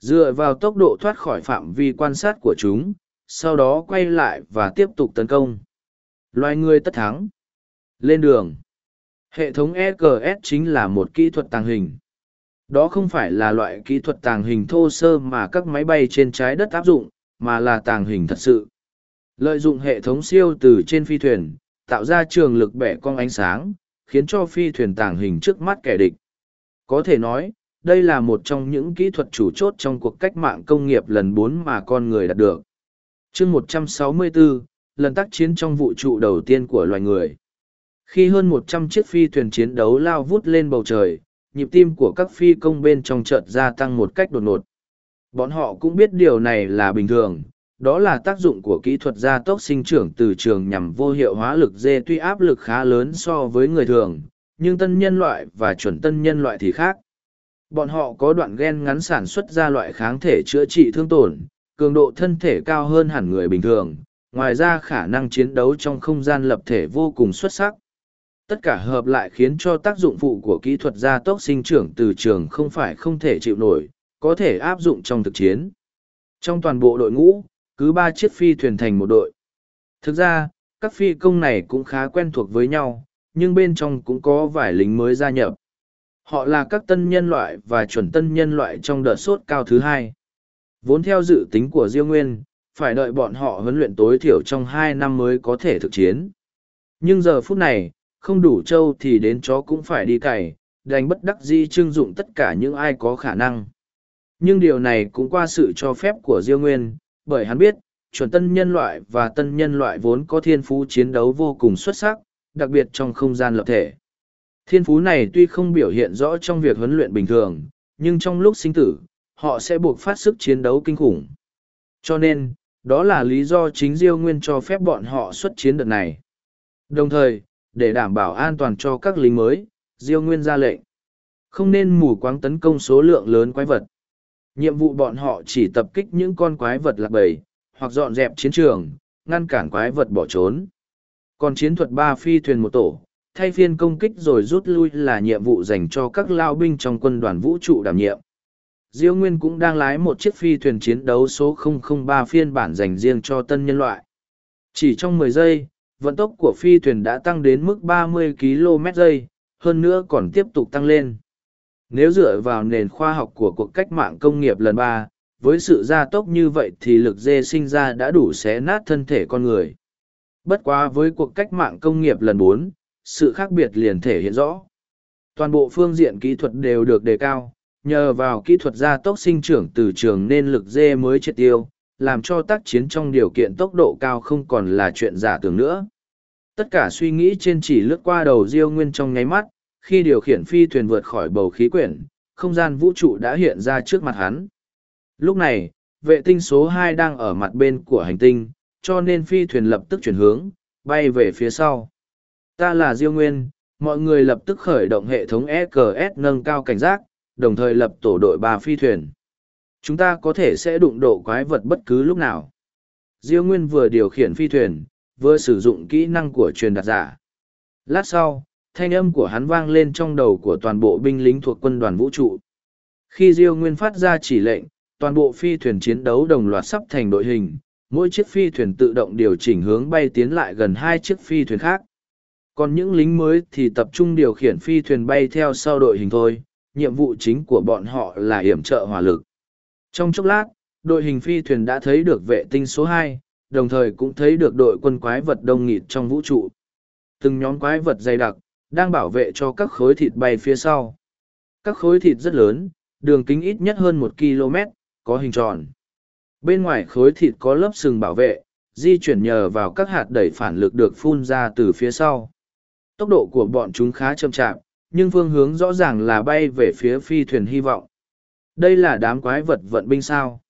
Speaker 1: Dựa vào tốc độ thoát khỏi phạm vi quan sát của chúng, sau đó quay lại và tiếp tục tấn công. Loài người tất thắng. Lên đường. Hệ thống EKS chính là một kỹ thuật tàng hình. Đó không phải là loại kỹ thuật tàng hình thô sơ mà các máy bay trên trái đất áp dụng, mà là tàng hình thật sự. Lợi dụng hệ thống siêu từ trên phi thuyền, tạo ra trường lực bẻ cong ánh sáng, khiến cho phi thuyền tàng hình trước mắt kẻ địch. Có thể nói, đây là một trong những kỹ thuật chủ chốt trong cuộc cách mạng công nghiệp lần bốn mà con người đạt được. chương 164, lần tác chiến trong vũ trụ đầu tiên của loài người. Khi hơn một trăm chiếc phi thuyền chiến đấu lao vút lên bầu trời, nhịp tim của các phi công bên trong chợt gia tăng một cách đột ngột. Bọn họ cũng biết điều này là bình thường, đó là tác dụng của kỹ thuật gia tốc sinh trưởng từ trường nhằm vô hiệu hóa lực dê tuy áp lực khá lớn so với người thường, nhưng tân nhân loại và chuẩn tân nhân loại thì khác. Bọn họ có đoạn gen ngắn sản xuất ra loại kháng thể chữa trị thương tổn, cường độ thân thể cao hơn hẳn người bình thường, ngoài ra khả năng chiến đấu trong không gian lập thể vô cùng xuất sắc. Tất cả hợp lại khiến cho tác dụng phụ của kỹ thuật gia tốc sinh trưởng từ trường không phải không thể chịu nổi, có thể áp dụng trong thực chiến. Trong toàn bộ đội ngũ, cứ ba chiếc phi thuyền thành một đội. Thực ra, các phi công này cũng khá quen thuộc với nhau, nhưng bên trong cũng có vài lính mới gia nhập. Họ là các tân nhân loại và chuẩn tân nhân loại trong đợt sốt cao thứ hai. Vốn theo dự tính của Diêu Nguyên, phải đợi bọn họ huấn luyện tối thiểu trong hai năm mới có thể thực chiến. Nhưng giờ phút này, không đủ trâu thì đến chó cũng phải đi cày, đành bất đắc di trưng dụng tất cả những ai có khả năng. Nhưng điều này cũng qua sự cho phép của Diêu Nguyên, bởi hắn biết, chuẩn tân nhân loại và tân nhân loại vốn có thiên phú chiến đấu vô cùng xuất sắc, đặc biệt trong không gian lập thể. Thiên phú này tuy không biểu hiện rõ trong việc huấn luyện bình thường, nhưng trong lúc sinh tử, họ sẽ buộc phát sức chiến đấu kinh khủng. Cho nên, đó là lý do chính Diêu Nguyên cho phép bọn họ xuất chiến đợt này. Đồng thời, để đảm bảo an toàn cho các lính mới, Diêu Nguyên ra lệnh. Không nên mù quáng tấn công số lượng lớn quái vật. Nhiệm vụ bọn họ chỉ tập kích những con quái vật lạc bầy, hoặc dọn dẹp chiến trường, ngăn cản quái vật bỏ trốn. Còn chiến thuật ba phi thuyền một tổ, thay phiên công kích rồi rút lui là nhiệm vụ dành cho các lao binh trong quân đoàn vũ trụ đảm nhiệm. Diêu Nguyên cũng đang lái một chiếc phi thuyền chiến đấu số 003 phiên bản dành riêng cho tân nhân loại. Chỉ trong 10 giây, vận tốc của phi thuyền đã tăng đến mức 30 km giây, hơn nữa còn tiếp tục tăng lên. Nếu dựa vào nền khoa học của cuộc cách mạng công nghiệp lần ba, với sự gia tốc như vậy thì lực dê sinh ra đã đủ xé nát thân thể con người. Bất quá với cuộc cách mạng công nghiệp lần bốn, sự khác biệt liền thể hiện rõ. Toàn bộ phương diện kỹ thuật đều được đề cao, nhờ vào kỹ thuật gia tốc sinh trưởng từ trường nên lực dê mới triệt tiêu, làm cho tác chiến trong điều kiện tốc độ cao không còn là chuyện giả tưởng nữa. Tất cả suy nghĩ trên chỉ lướt qua đầu Diêu Nguyên trong nháy mắt, khi điều khiển phi thuyền vượt khỏi bầu khí quyển, không gian vũ trụ đã hiện ra trước mặt hắn. Lúc này, vệ tinh số hai đang ở mặt bên của hành tinh, cho nên phi thuyền lập tức chuyển hướng, bay về phía sau. Ta là Diêu Nguyên, mọi người lập tức khởi động hệ thống EKS nâng cao cảnh giác, đồng thời lập tổ đội ba phi thuyền. Chúng ta có thể sẽ đụng độ quái vật bất cứ lúc nào. Diêu Nguyên vừa điều khiển phi thuyền, vừa sử dụng kỹ năng của truyền đạt giả. Lát sau, thanh âm của hắn vang lên trong đầu của toàn bộ binh lính thuộc quân đoàn vũ trụ. Khi Diêu Nguyên phát ra chỉ lệnh, toàn bộ phi thuyền chiến đấu đồng loạt sắp thành đội hình, mỗi chiếc phi thuyền tự động điều chỉnh hướng bay tiến lại gần hai chiếc phi thuyền khác. Còn những lính mới thì tập trung điều khiển phi thuyền bay theo sau đội hình thôi, nhiệm vụ chính của bọn họ là hiểm trợ hỏa lực. Trong chốc lát, đội hình phi thuyền đã thấy được vệ tinh số hai, đồng thời cũng thấy được đội quân quái vật đông nghịt trong vũ trụ. Từng nhóm quái vật dày đặc, đang bảo vệ cho các khối thịt bay phía sau. Các khối thịt rất lớn, đường kính ít nhất hơn một km, có hình tròn. Bên ngoài khối thịt có lớp sừng bảo vệ, di chuyển nhờ vào các hạt đẩy phản lực được phun ra từ phía sau. Tốc độ của bọn chúng khá chậm chạp, nhưng phương hướng rõ ràng là bay về phía phi thuyền hy vọng. Đây là đám quái vật vận binh sao.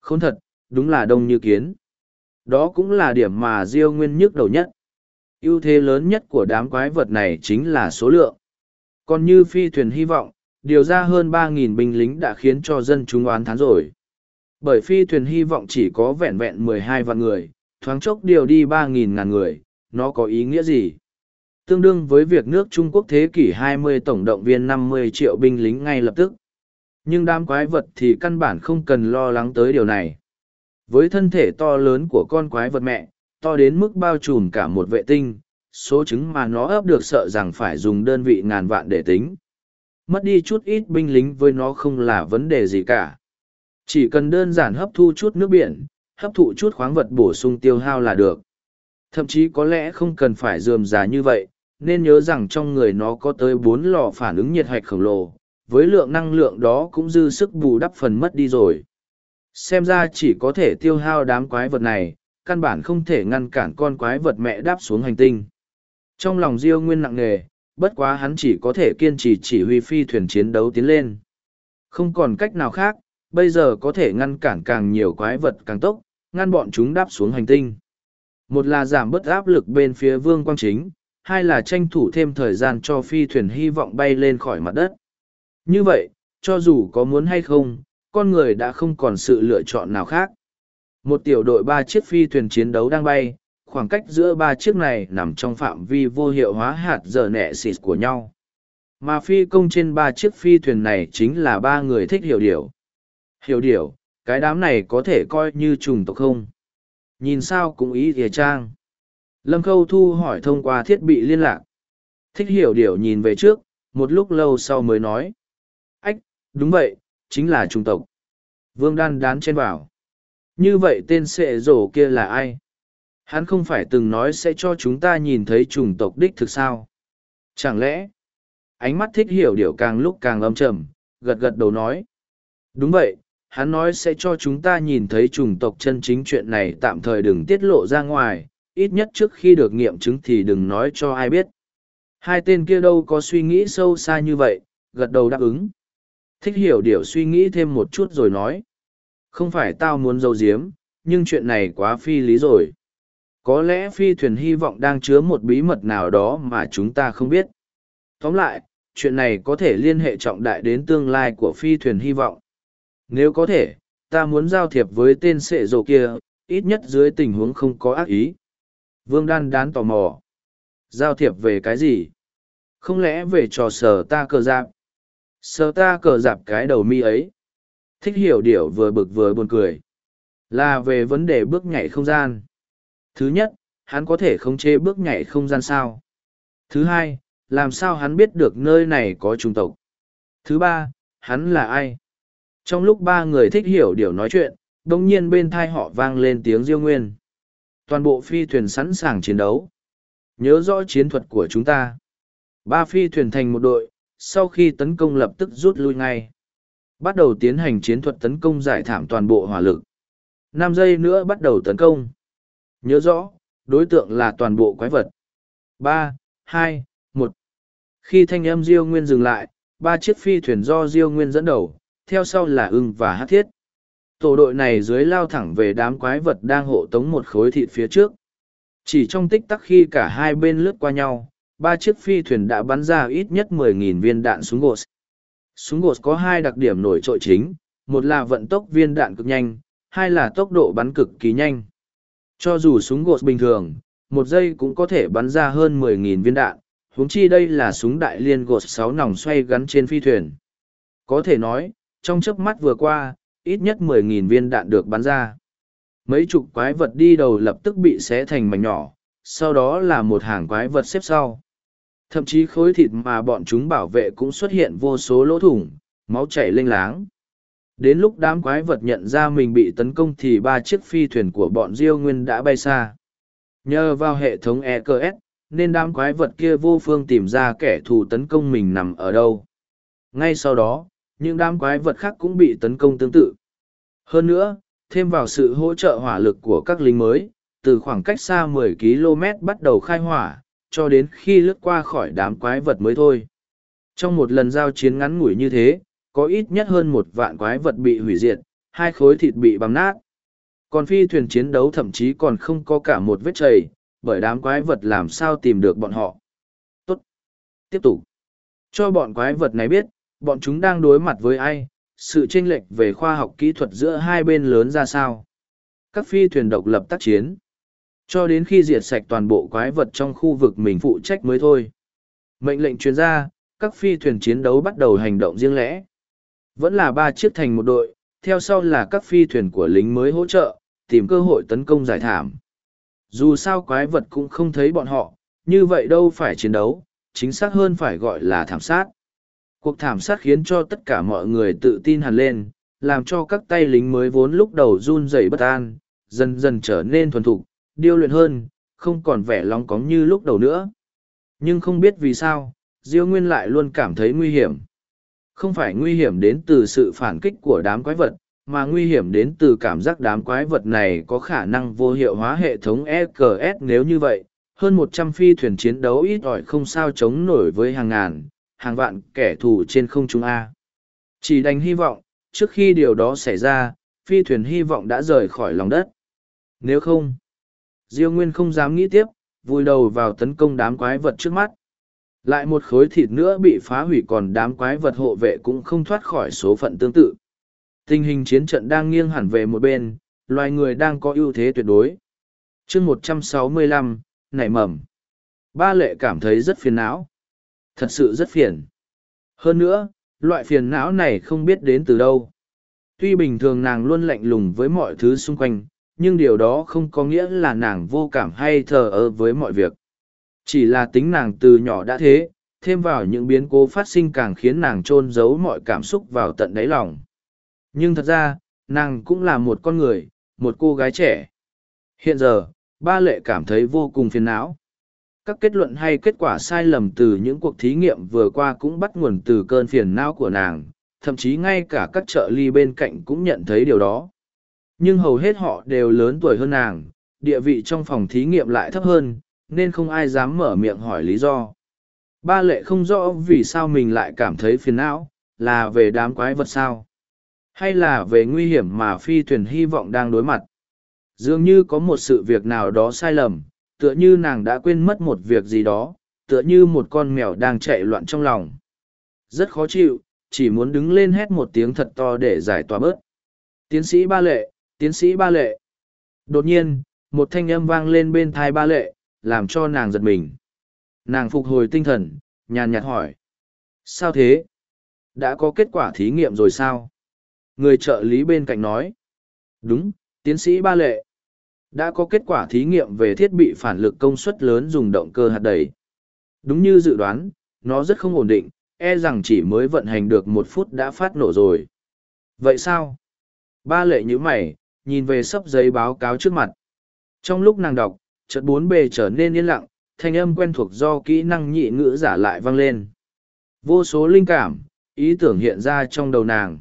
Speaker 1: Không thật, đúng là đông như kiến. Đó cũng là điểm mà Diêu Nguyên nhức đầu nhất. ưu thế lớn nhất của đám quái vật này chính là số lượng. Còn như phi thuyền hy vọng, điều ra hơn ba nghìn binh lính đã khiến cho dân chúng oán thán rồi. Bởi phi thuyền hy vọng chỉ có vẹn vẹn 12 vạn người, thoáng chốc điều đi ba nghìn ngàn người, nó có ý nghĩa gì? Tương đương với việc nước Trung Quốc thế kỷ 20 tổng động viên 50 triệu binh lính ngay lập tức. Nhưng đám quái vật thì căn bản không cần lo lắng tới điều này. Với thân thể to lớn của con quái vật mẹ, to đến mức bao trùm cả một vệ tinh, số trứng mà nó ấp được sợ rằng phải dùng đơn vị ngàn vạn để tính. Mất đi chút ít binh lính với nó không là vấn đề gì cả. Chỉ cần đơn giản hấp thu chút nước biển, hấp thụ chút khoáng vật bổ sung tiêu hao là được. Thậm chí có lẽ không cần phải dườm già như vậy, nên nhớ rằng trong người nó có tới bốn lò phản ứng nhiệt hạch khổng lồ, với lượng năng lượng đó cũng dư sức bù đắp phần mất đi rồi. Xem ra chỉ có thể tiêu hao đám quái vật này, căn bản không thể ngăn cản con quái vật mẹ đáp xuống hành tinh. Trong lòng Diêu Nguyên nặng nề, bất quá hắn chỉ có thể kiên trì chỉ huy phi thuyền chiến đấu tiến lên. Không còn cách nào khác, bây giờ có thể ngăn cản càng nhiều quái vật càng tốc, ngăn bọn chúng đáp xuống hành tinh. Một là giảm bớt áp lực bên phía vương quang chính, hai là tranh thủ thêm thời gian cho phi thuyền hy vọng bay lên khỏi mặt đất. Như vậy, cho dù có muốn hay không, con người đã không còn sự lựa chọn nào khác. Một tiểu đội ba chiếc phi thuyền chiến đấu đang bay, khoảng cách giữa ba chiếc này nằm trong phạm vi vô hiệu hóa hạt giờ nẹ xịt của nhau. Mà phi công trên ba chiếc phi thuyền này chính là ba người thích hiểu điều. Hiểu điều, cái đám này có thể coi như trùng tộc không? Nhìn sao cũng ý thìa trang. Lâm Khâu Thu hỏi thông qua thiết bị liên lạc. Thích hiểu điều nhìn về trước, một lúc lâu sau mới nói. Ách, đúng vậy, chính là trùng tộc. Vương Đan đán trên vào. Như vậy tên sệ rổ kia là ai? Hắn không phải từng nói sẽ cho chúng ta nhìn thấy trùng tộc đích thực sao? Chẳng lẽ? Ánh mắt thích hiểu điều càng lúc càng âm trầm, gật gật đầu nói. Đúng vậy, hắn nói sẽ cho chúng ta nhìn thấy trùng tộc chân chính chuyện này tạm thời đừng tiết lộ ra ngoài, ít nhất trước khi được nghiệm chứng thì đừng nói cho ai biết. Hai tên kia đâu có suy nghĩ sâu xa như vậy, gật đầu đáp ứng. Thích hiểu điều suy nghĩ thêm một chút rồi nói. Không phải tao muốn giấu giếm, nhưng chuyện này quá phi lý rồi. Có lẽ phi thuyền hy vọng đang chứa một bí mật nào đó mà chúng ta không biết. Tóm lại, chuyện này có thể liên hệ trọng đại đến tương lai của phi thuyền hy vọng. Nếu có thể, ta muốn giao thiệp với tên sệ rồ kia, ít nhất dưới tình huống không có ác ý. Vương Đan đán tò mò. Giao thiệp về cái gì? Không lẽ về trò sở ta cờ giáp? Sở ta cờ dạp cái đầu mi ấy. Thích hiểu điểu vừa bực vừa buồn cười. Là về vấn đề bước nhảy không gian. Thứ nhất, hắn có thể khống chế bước nhảy không gian sao? Thứ hai, làm sao hắn biết được nơi này có trung tộc? Thứ ba, hắn là ai? Trong lúc ba người thích hiểu điều nói chuyện, đồng nhiên bên thai họ vang lên tiếng diêu nguyên. Toàn bộ phi thuyền sẵn sàng chiến đấu. Nhớ rõ chiến thuật của chúng ta. Ba phi thuyền thành một đội, sau khi tấn công lập tức rút lui ngay. Bắt đầu tiến hành chiến thuật tấn công giải thảm toàn bộ hỏa lực. năm giây nữa bắt đầu tấn công. Nhớ rõ, đối tượng là toàn bộ quái vật. ba hai một Khi thanh âm Diêu Nguyên dừng lại, ba chiếc phi thuyền do Diêu Nguyên dẫn đầu, theo sau là ưng và hát thiết. Tổ đội này dưới lao thẳng về đám quái vật đang hộ tống một khối thịt phía trước. Chỉ trong tích tắc khi cả hai bên lướt qua nhau, ba chiếc phi thuyền đã bắn ra ít nhất 10.000 viên đạn súng gột. Súng gột có hai đặc điểm nổi trội chính, một là vận tốc viên đạn cực nhanh, hai là tốc độ bắn cực kỳ nhanh. Cho dù súng gột bình thường, một giây cũng có thể bắn ra hơn 10.000 viên đạn, huống chi đây là súng đại liên gột sáu nòng xoay gắn trên phi thuyền. Có thể nói, trong chớp mắt vừa qua, ít nhất 10.000 viên đạn được bắn ra. Mấy chục quái vật đi đầu lập tức bị xé thành mảnh nhỏ, sau đó là một hàng quái vật xếp sau. Thậm chí khối thịt mà bọn chúng bảo vệ cũng xuất hiện vô số lỗ thủng, máu chảy lênh láng. Đến lúc đám quái vật nhận ra mình bị tấn công thì ba chiếc phi thuyền của bọn Diêu Nguyên đã bay xa. Nhờ vào hệ thống EKS, nên đám quái vật kia vô phương tìm ra kẻ thù tấn công mình nằm ở đâu. Ngay sau đó, những đám quái vật khác cũng bị tấn công tương tự. Hơn nữa, thêm vào sự hỗ trợ hỏa lực của các lính mới, từ khoảng cách xa 10 km bắt đầu khai hỏa, cho đến khi lướt qua khỏi đám quái vật mới thôi. Trong một lần giao chiến ngắn ngủi như thế, có ít nhất hơn một vạn quái vật bị hủy diệt, hai khối thịt bị băm nát. Còn phi thuyền chiến đấu thậm chí còn không có cả một vết chảy, bởi đám quái vật làm sao tìm được bọn họ. Tốt. Tiếp tục. Cho bọn quái vật này biết, bọn chúng đang đối mặt với ai, sự chênh lệch về khoa học kỹ thuật giữa hai bên lớn ra sao. Các phi thuyền độc lập tác chiến. Cho đến khi diệt sạch toàn bộ quái vật trong khu vực mình phụ trách mới thôi. Mệnh lệnh truyền ra, các phi thuyền chiến đấu bắt đầu hành động riêng lẻ. Vẫn là ba chiếc thành một đội, theo sau là các phi thuyền của lính mới hỗ trợ, tìm cơ hội tấn công giải thảm. Dù sao quái vật cũng không thấy bọn họ, như vậy đâu phải chiến đấu, chính xác hơn phải gọi là thảm sát. Cuộc thảm sát khiến cho tất cả mọi người tự tin hẳn lên, làm cho các tay lính mới vốn lúc đầu run rẩy bất an, dần dần trở nên thuần thục, điêu luyện hơn, không còn vẻ long cóng như lúc đầu nữa. Nhưng không biết vì sao, Diêu Nguyên lại luôn cảm thấy nguy hiểm. Không phải nguy hiểm đến từ sự phản kích của đám quái vật, mà nguy hiểm đến từ cảm giác đám quái vật này có khả năng vô hiệu hóa hệ thống EKS nếu như vậy. Hơn một trăm phi thuyền chiến đấu ít ỏi không sao chống nổi với hàng ngàn, hàng vạn kẻ thù trên không trung A. Chỉ đành hy vọng, trước khi điều đó xảy ra, phi thuyền hy vọng đã rời khỏi lòng đất. Nếu không, Diêu Nguyên không dám nghĩ tiếp, vùi đầu vào tấn công đám quái vật trước mắt. Lại một khối thịt nữa bị phá hủy còn đám quái vật hộ vệ cũng không thoát khỏi số phận tương tự. Tình hình chiến trận đang nghiêng hẳn về một bên, loài người đang có ưu thế tuyệt đối. chương một trăm sáu mươi lăm nảy mầm. Ba lệ cảm thấy rất phiền não. Thật sự rất phiền. Hơn nữa, loại phiền não này không biết đến từ đâu. Tuy bình thường nàng luôn lạnh lùng với mọi thứ xung quanh, nhưng điều đó không có nghĩa là nàng vô cảm hay thờ ơ với mọi việc. Chỉ là tính nàng từ nhỏ đã thế, thêm vào những biến cố phát sinh càng khiến nàng chôn giấu mọi cảm xúc vào tận đáy lòng. Nhưng thật ra, nàng cũng là một con người, một cô gái trẻ. Hiện giờ, ba lệ cảm thấy vô cùng phiền não. Các kết luận hay kết quả sai lầm từ những cuộc thí nghiệm vừa qua cũng bắt nguồn từ cơn phiền não của nàng, thậm chí ngay cả các trợ ly bên cạnh cũng nhận thấy điều đó. Nhưng hầu hết họ đều lớn tuổi hơn nàng, địa vị trong phòng thí nghiệm lại thấp hơn, nên không ai dám mở miệng hỏi lý do. Ba lệ không rõ vì sao mình lại cảm thấy phiền não, là về đám quái vật sao? Hay là về nguy hiểm mà phi thuyền hy vọng đang đối mặt? Dường như có một sự việc nào đó sai lầm, tựa như nàng đã quên mất một việc gì đó, tựa như một con mèo đang chạy loạn trong lòng. Rất khó chịu, chỉ muốn đứng lên hét một tiếng thật to để giải tỏa bớt. Tiến sĩ ba lệ, tiến sĩ ba lệ. Đột nhiên, một thanh âm vang lên bên thai ba lệ, làm cho nàng giật mình. Nàng phục hồi tinh thần, nhàn nhạt hỏi. Sao thế? Đã có kết quả thí nghiệm rồi sao? Người trợ lý bên cạnh nói. Đúng, tiến sĩ ba lệ. Đã có kết quả thí nghiệm về thiết bị phản lực công suất lớn dùng động cơ hạt đầy. Đúng như dự đoán, nó rất không ổn định, e rằng chỉ mới vận hành được một phút đã phát nổ rồi. Vậy sao? Ba lệ như mày, nhìn về sấp giấy báo cáo trước mặt. Trong lúc nàng đọc, chợt bốn bề trở nên yên lặng, thanh âm quen thuộc do kỹ năng nhị ngữ giả lại vang lên. Vô số linh cảm, ý tưởng hiện ra trong đầu nàng.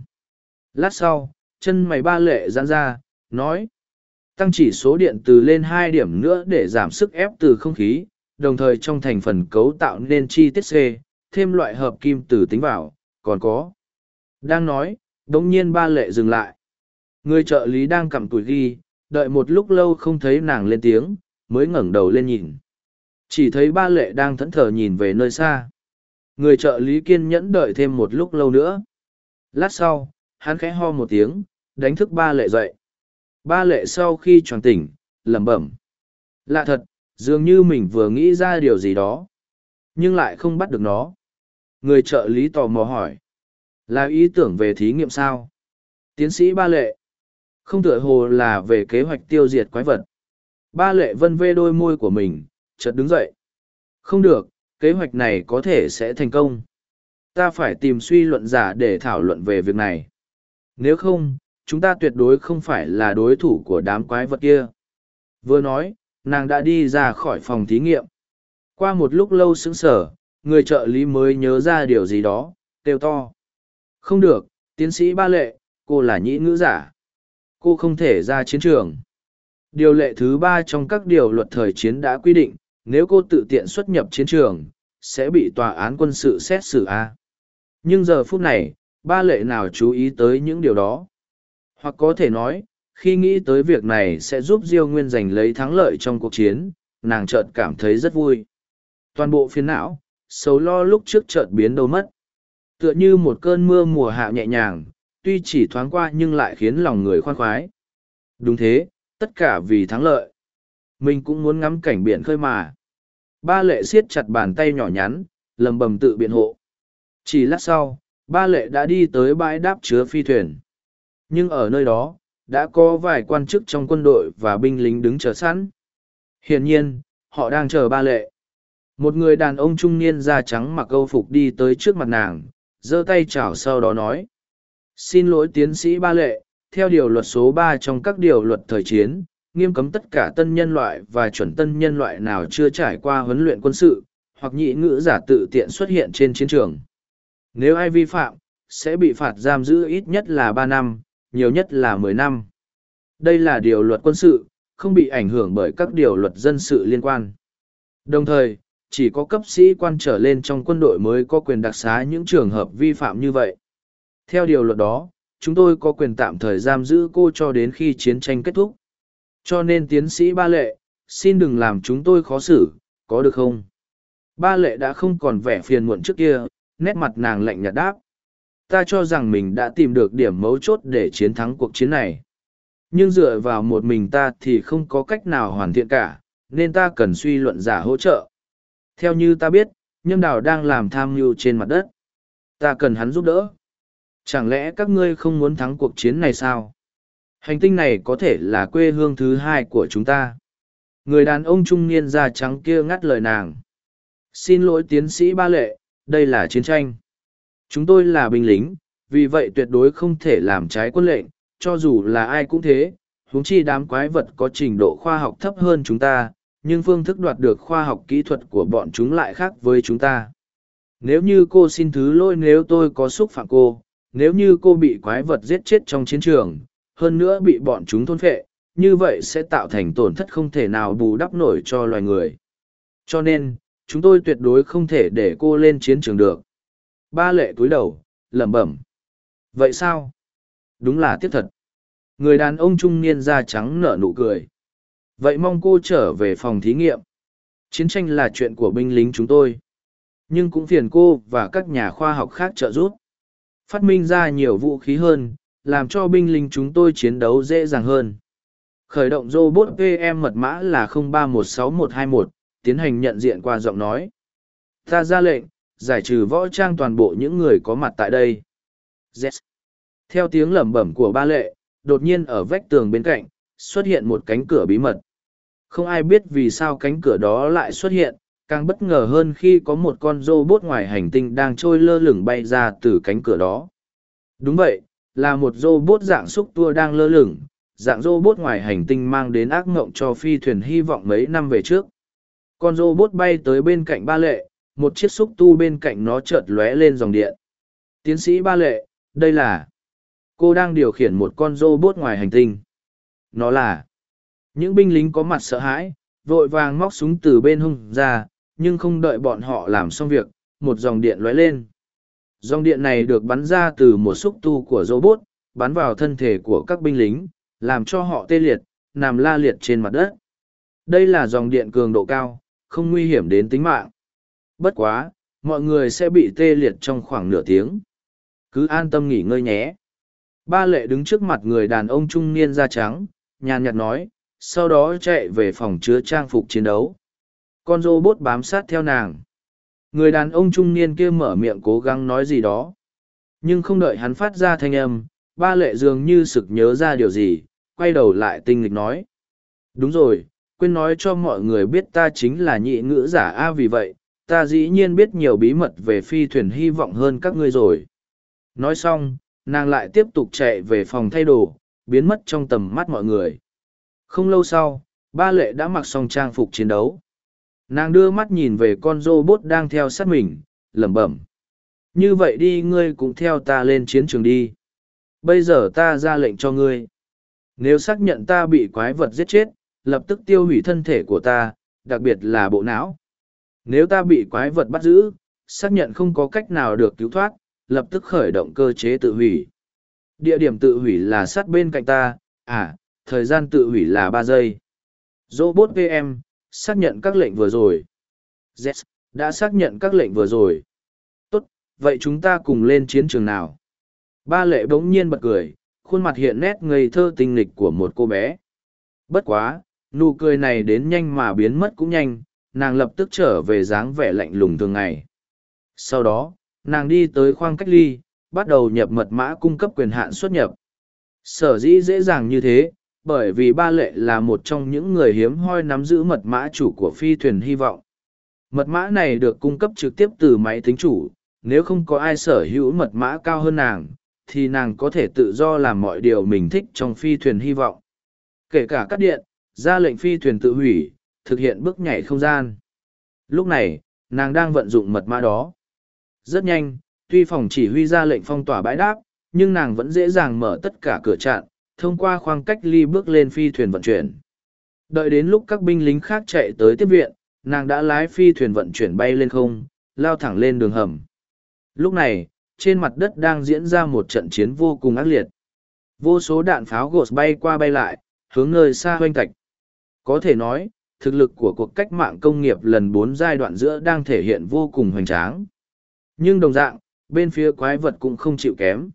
Speaker 1: Lát sau, chân mày ba lệ giãn ra, nói. Tăng chỉ số điện từ lên hai điểm nữa để giảm sức ép từ không khí, đồng thời trong thành phần cấu tạo nên chi tiết C, thêm loại hợp kim từ tính vào, còn có. Đang nói, đồng nhiên ba lệ dừng lại. Người trợ lý đang cầm tuổi ghi, đợi một lúc lâu không thấy nàng lên tiếng, mới ngẩng đầu lên nhìn. Chỉ thấy ba lệ đang thẫn thờ nhìn về nơi xa. Người trợ lý kiên nhẫn đợi thêm một lúc lâu nữa. Lát sau, hắn khẽ ho một tiếng, đánh thức ba lệ dậy. Ba lệ sau khi tròn tỉnh, lẩm bẩm. Lạ thật, dường như mình vừa nghĩ ra điều gì đó. Nhưng lại không bắt được nó. Người trợ lý tò mò hỏi. Là ý tưởng về thí nghiệm sao? Tiến sĩ ba lệ. Không tựa hồ là về kế hoạch tiêu diệt quái vật. Ba lệ vân vê đôi môi của mình, chợt đứng dậy. Không được, kế hoạch này có thể sẽ thành công. Ta phải tìm suy luận giả để thảo luận về việc này. Nếu không, chúng ta tuyệt đối không phải là đối thủ của đám quái vật kia. Vừa nói, nàng đã đi ra khỏi phòng thí nghiệm. Qua một lúc lâu sững sờ, người trợ lý mới nhớ ra điều gì đó, kêu to. Không được, tiến sĩ ba lệ, cô là nhĩ ngữ giả. Cô không thể ra chiến trường. Điều lệ thứ ba trong các điều luật thời chiến đã quy định, nếu cô tự tiện xuất nhập chiến trường, sẽ bị tòa án quân sự xét xử A. Nhưng giờ phút này, ba lệ nào chú ý tới những điều đó. Hoặc có thể nói, khi nghĩ tới việc này sẽ giúp Diêu Nguyên giành lấy thắng lợi trong cuộc chiến, nàng chợt cảm thấy rất vui. Toàn bộ phiền não, xấu lo lúc trước chợt biến đâu mất. Tựa như một cơn mưa mùa hạ nhẹ nhàng, tuy chỉ thoáng qua nhưng lại khiến lòng người khoan khoái. Đúng thế, tất cả vì thắng lợi. Mình cũng muốn ngắm cảnh biển khơi mà. Ba lệ siết chặt bàn tay nhỏ nhắn, lầm bầm tự biện hộ. Chỉ lát sau, ba lệ đã đi tới bãi đáp chứa phi thuyền. Nhưng ở nơi đó, đã có vài quan chức trong quân đội và binh lính đứng chờ sẵn. Hiển nhiên, họ đang chờ ba lệ. Một người đàn ông trung niên da trắng mặc câu phục đi tới trước mặt nàng, giơ tay chào sau đó nói. Xin lỗi tiến sĩ ba lệ, theo điều luật số ba trong các điều luật thời chiến, nghiêm cấm tất cả tân nhân loại và chuẩn tân nhân loại nào chưa trải qua huấn luyện quân sự, hoặc nhị ngữ giả tự tiện xuất hiện trên chiến trường. Nếu ai vi phạm, sẽ bị phạt giam giữ ít nhất là ba năm, nhiều nhất là mười năm. Đây là điều luật quân sự, không bị ảnh hưởng bởi các điều luật dân sự liên quan. Đồng thời, chỉ có cấp sĩ quan trở lên trong quân đội mới có quyền đặc xá những trường hợp vi phạm như vậy. Theo điều luật đó, chúng tôi có quyền tạm thời giam giữ cô cho đến khi chiến tranh kết thúc. Cho nên tiến sĩ ba lệ, xin đừng làm chúng tôi khó xử, có được không? Ba lệ đã không còn vẻ phiền muộn trước kia, nét mặt nàng lạnh nhạt đáp. Ta cho rằng mình đã tìm được điểm mấu chốt để chiến thắng cuộc chiến này. Nhưng dựa vào một mình ta thì không có cách nào hoàn thiện cả, nên ta cần suy luận giả hỗ trợ. Theo như ta biết, nhâm đào đang làm tham mưu trên mặt đất. Ta cần hắn giúp đỡ. Chẳng lẽ các ngươi không muốn thắng cuộc chiến này sao? Hành tinh này có thể là quê hương thứ hai của chúng ta. Người đàn ông trung niên da trắng kia ngắt lời nàng. Xin lỗi tiến sĩ ba lệ, đây là chiến tranh. Chúng tôi là binh lính, vì vậy tuyệt đối không thể làm trái quân lệnh, cho dù là ai cũng thế. Huống chi đám quái vật có trình độ khoa học thấp hơn chúng ta, nhưng phương thức đoạt được khoa học kỹ thuật của bọn chúng lại khác với chúng ta. Nếu như cô xin thứ lỗi nếu tôi có xúc phạm cô, nếu như cô bị quái vật giết chết trong chiến trường, hơn nữa bị bọn chúng thôn phệ, như vậy sẽ tạo thành tổn thất không thể nào bù đắp nổi cho loài người. Cho nên, chúng tôi tuyệt đối không thể để cô lên chiến trường được. Ba lệ túi đầu, lẩm bẩm. Vậy sao? Đúng là tiếc thật. Người đàn ông trung niên da trắng nở nụ cười. Vậy mong cô trở về phòng thí nghiệm. Chiến tranh là chuyện của binh lính chúng tôi. Nhưng cũng phiền cô và các nhà khoa học khác trợ giúp. Phát minh ra nhiều vũ khí hơn, làm cho binh lính chúng tôi chiến đấu dễ dàng hơn. Khởi động robot PM mật mã là 0316121, tiến hành nhận diện qua giọng nói. Ta ra lệnh, giải trừ võ trang toàn bộ những người có mặt tại đây. Yes. Theo tiếng lẩm bẩm của ba lệ, đột nhiên ở vách tường bên cạnh, xuất hiện một cánh cửa bí mật. Không ai biết vì sao cánh cửa đó lại xuất hiện, càng bất ngờ hơn khi có một con robot ngoài hành tinh đang trôi lơ lửng bay ra từ cánh cửa đó. Đúng vậy, là một robot dạng xúc tua đang lơ lửng, dạng robot ngoài hành tinh mang đến ác ngộng cho phi thuyền hy vọng mấy năm về trước. Con robot bay tới bên cạnh ba lệ, một chiếc xúc tu bên cạnh nó chợt lóe lên dòng điện. Tiến sĩ ba lệ, đây là... Cô đang điều khiển một con robot ngoài hành tinh. Nó là... Những binh lính có mặt sợ hãi, vội vàng móc súng từ bên hông ra, nhưng không đợi bọn họ làm xong việc, một dòng điện lóe lên. Dòng điện này được bắn ra từ một xúc tu của robot, bắn vào thân thể của các binh lính, làm cho họ tê liệt, nằm la liệt trên mặt đất. Đây là dòng điện cường độ cao, không nguy hiểm đến tính mạng. Bất quá, mọi người sẽ bị tê liệt trong khoảng nửa tiếng. Cứ an tâm nghỉ ngơi nhé. Ba lệ đứng trước mặt người đàn ông trung niên da trắng, nhàn nhạt nói, sau đó chạy về phòng chứa trang phục chiến đấu. Con rô bốt bám sát theo nàng. Người đàn ông trung niên kia mở miệng cố gắng nói gì đó. Nhưng không đợi hắn phát ra thanh âm, ba lệ dường như sực nhớ ra điều gì, quay đầu lại tinh lịch nói. Đúng rồi, quên nói cho mọi người biết ta chính là nhị ngữ giả A vì vậy, ta dĩ nhiên biết nhiều bí mật về phi thuyền hy vọng hơn các ngươi rồi. Nói xong, nàng lại tiếp tục chạy về phòng thay đồ, biến mất trong tầm mắt mọi người. Không lâu sau, ba lệ đã mặc xong trang phục chiến đấu. Nàng đưa mắt nhìn về con robot đang theo sát mình, lẩm bẩm. Như vậy đi ngươi cũng theo ta lên chiến trường đi. Bây giờ ta ra lệnh cho ngươi. Nếu xác nhận ta bị quái vật giết chết, lập tức tiêu hủy thân thể của ta, đặc biệt là bộ não. Nếu ta bị quái vật bắt giữ, xác nhận không có cách nào được cứu thoát, lập tức khởi động cơ chế tự hủy. Địa điểm tự hủy là sát bên cạnh ta, à, thời gian tự hủy là ba giây. Robot VM, xác nhận các lệnh vừa rồi. Z, đã xác nhận các lệnh vừa rồi. Tốt, vậy chúng ta cùng lên chiến trường nào. Ba lệ bỗng nhiên bật cười, khuôn mặt hiện nét ngây thơ tinh lịch của một cô bé. Bất quá, nụ cười này đến nhanh mà biến mất cũng nhanh, nàng lập tức trở về dáng vẻ lạnh lùng thường ngày. Sau đó, nàng đi tới khoang cách ly, bắt đầu nhập mật mã cung cấp quyền hạn xuất nhập. Sở dĩ dễ dàng như thế, bởi vì ba lệ là một trong những người hiếm hoi nắm giữ mật mã chủ của phi thuyền hy vọng. Mật mã này được cung cấp trực tiếp từ máy tính chủ, nếu không có ai sở hữu mật mã cao hơn nàng, thì nàng có thể tự do làm mọi điều mình thích trong phi thuyền hy vọng. Kể cả cắt điện, ra lệnh phi thuyền tự hủy, thực hiện bước nhảy không gian. Lúc này, nàng đang vận dụng mật mã đó. Rất nhanh, tuy phòng chỉ huy ra lệnh phong tỏa bãi đáp, nhưng nàng vẫn dễ dàng mở tất cả cửa trạm, thông qua khoang cách ly bước lên phi thuyền vận chuyển. Đợi đến lúc các binh lính khác chạy tới tiếp viện, nàng đã lái phi thuyền vận chuyển bay lên không, lao thẳng lên đường hầm. Lúc này, trên mặt đất đang diễn ra một trận chiến vô cùng ác liệt. Vô số đạn pháo gột bay qua bay lại, hướng nơi xa hoanh tạch. Có thể nói, thực lực của cuộc cách mạng công nghiệp lần bốn giai đoạn giữa đang thể hiện vô cùng hoành tráng. Nhưng đồng dạng, bên phía quái vật cũng không chịu kém.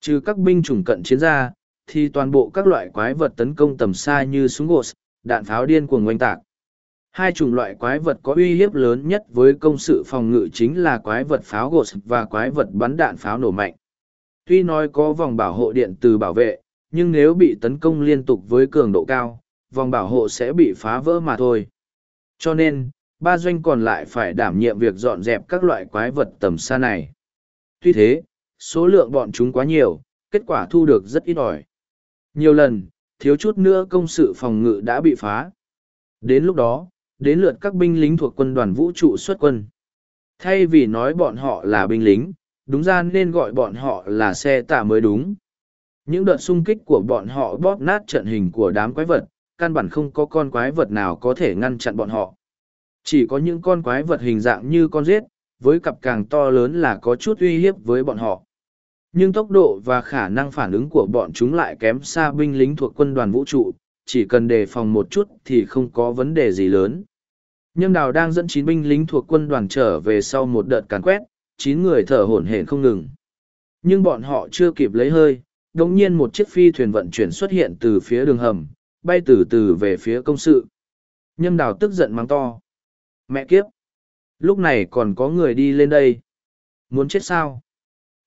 Speaker 1: Trừ các binh chủng cận chiến ra, thì toàn bộ các loại quái vật tấn công tầm xa như súng gột, đạn pháo điên cuồng oanh tạc. Hai chủng loại quái vật có uy hiếp lớn nhất với công sự phòng ngự chính là quái vật pháo gột và quái vật bắn đạn pháo nổ mạnh. Tuy nói có vòng bảo hộ điện từ bảo vệ, nhưng nếu bị tấn công liên tục với cường độ cao, vòng bảo hộ sẽ bị phá vỡ mà thôi. Cho nên, ba doanh còn lại phải đảm nhiệm việc dọn dẹp các loại quái vật tầm xa này. Tuy thế, số lượng bọn chúng quá nhiều, kết quả thu được rất ít ỏi. Nhiều lần, thiếu chút nữa công sự phòng ngự đã bị phá. Đến lúc đó, đến lượt các binh lính thuộc quân đoàn vũ trụ xuất quân. Thay vì nói bọn họ là binh lính, đúng ra nên gọi bọn họ là xe tả mới đúng. Những đợt xung kích của bọn họ bóp nát trận hình của đám quái vật, căn bản không có con quái vật nào có thể ngăn chặn bọn họ. Chỉ có những con quái vật hình dạng như con rết, với cặp càng to lớn là có chút uy hiếp với bọn họ. Nhưng tốc độ và khả năng phản ứng của bọn chúng lại kém xa binh lính thuộc quân đoàn vũ trụ, chỉ cần đề phòng một chút thì không có vấn đề gì lớn. Nhâm đào đang dẫn chín binh lính thuộc quân đoàn trở về sau một đợt càn quét, chín người thở hổn hển không ngừng. Nhưng bọn họ chưa kịp lấy hơi, đồng nhiên một chiếc phi thuyền vận chuyển xuất hiện từ phía đường hầm, bay từ từ về phía công sự. Nhâm đào tức giận mắng to. Mẹ kiếp! Lúc này còn có người đi lên đây. Muốn chết sao?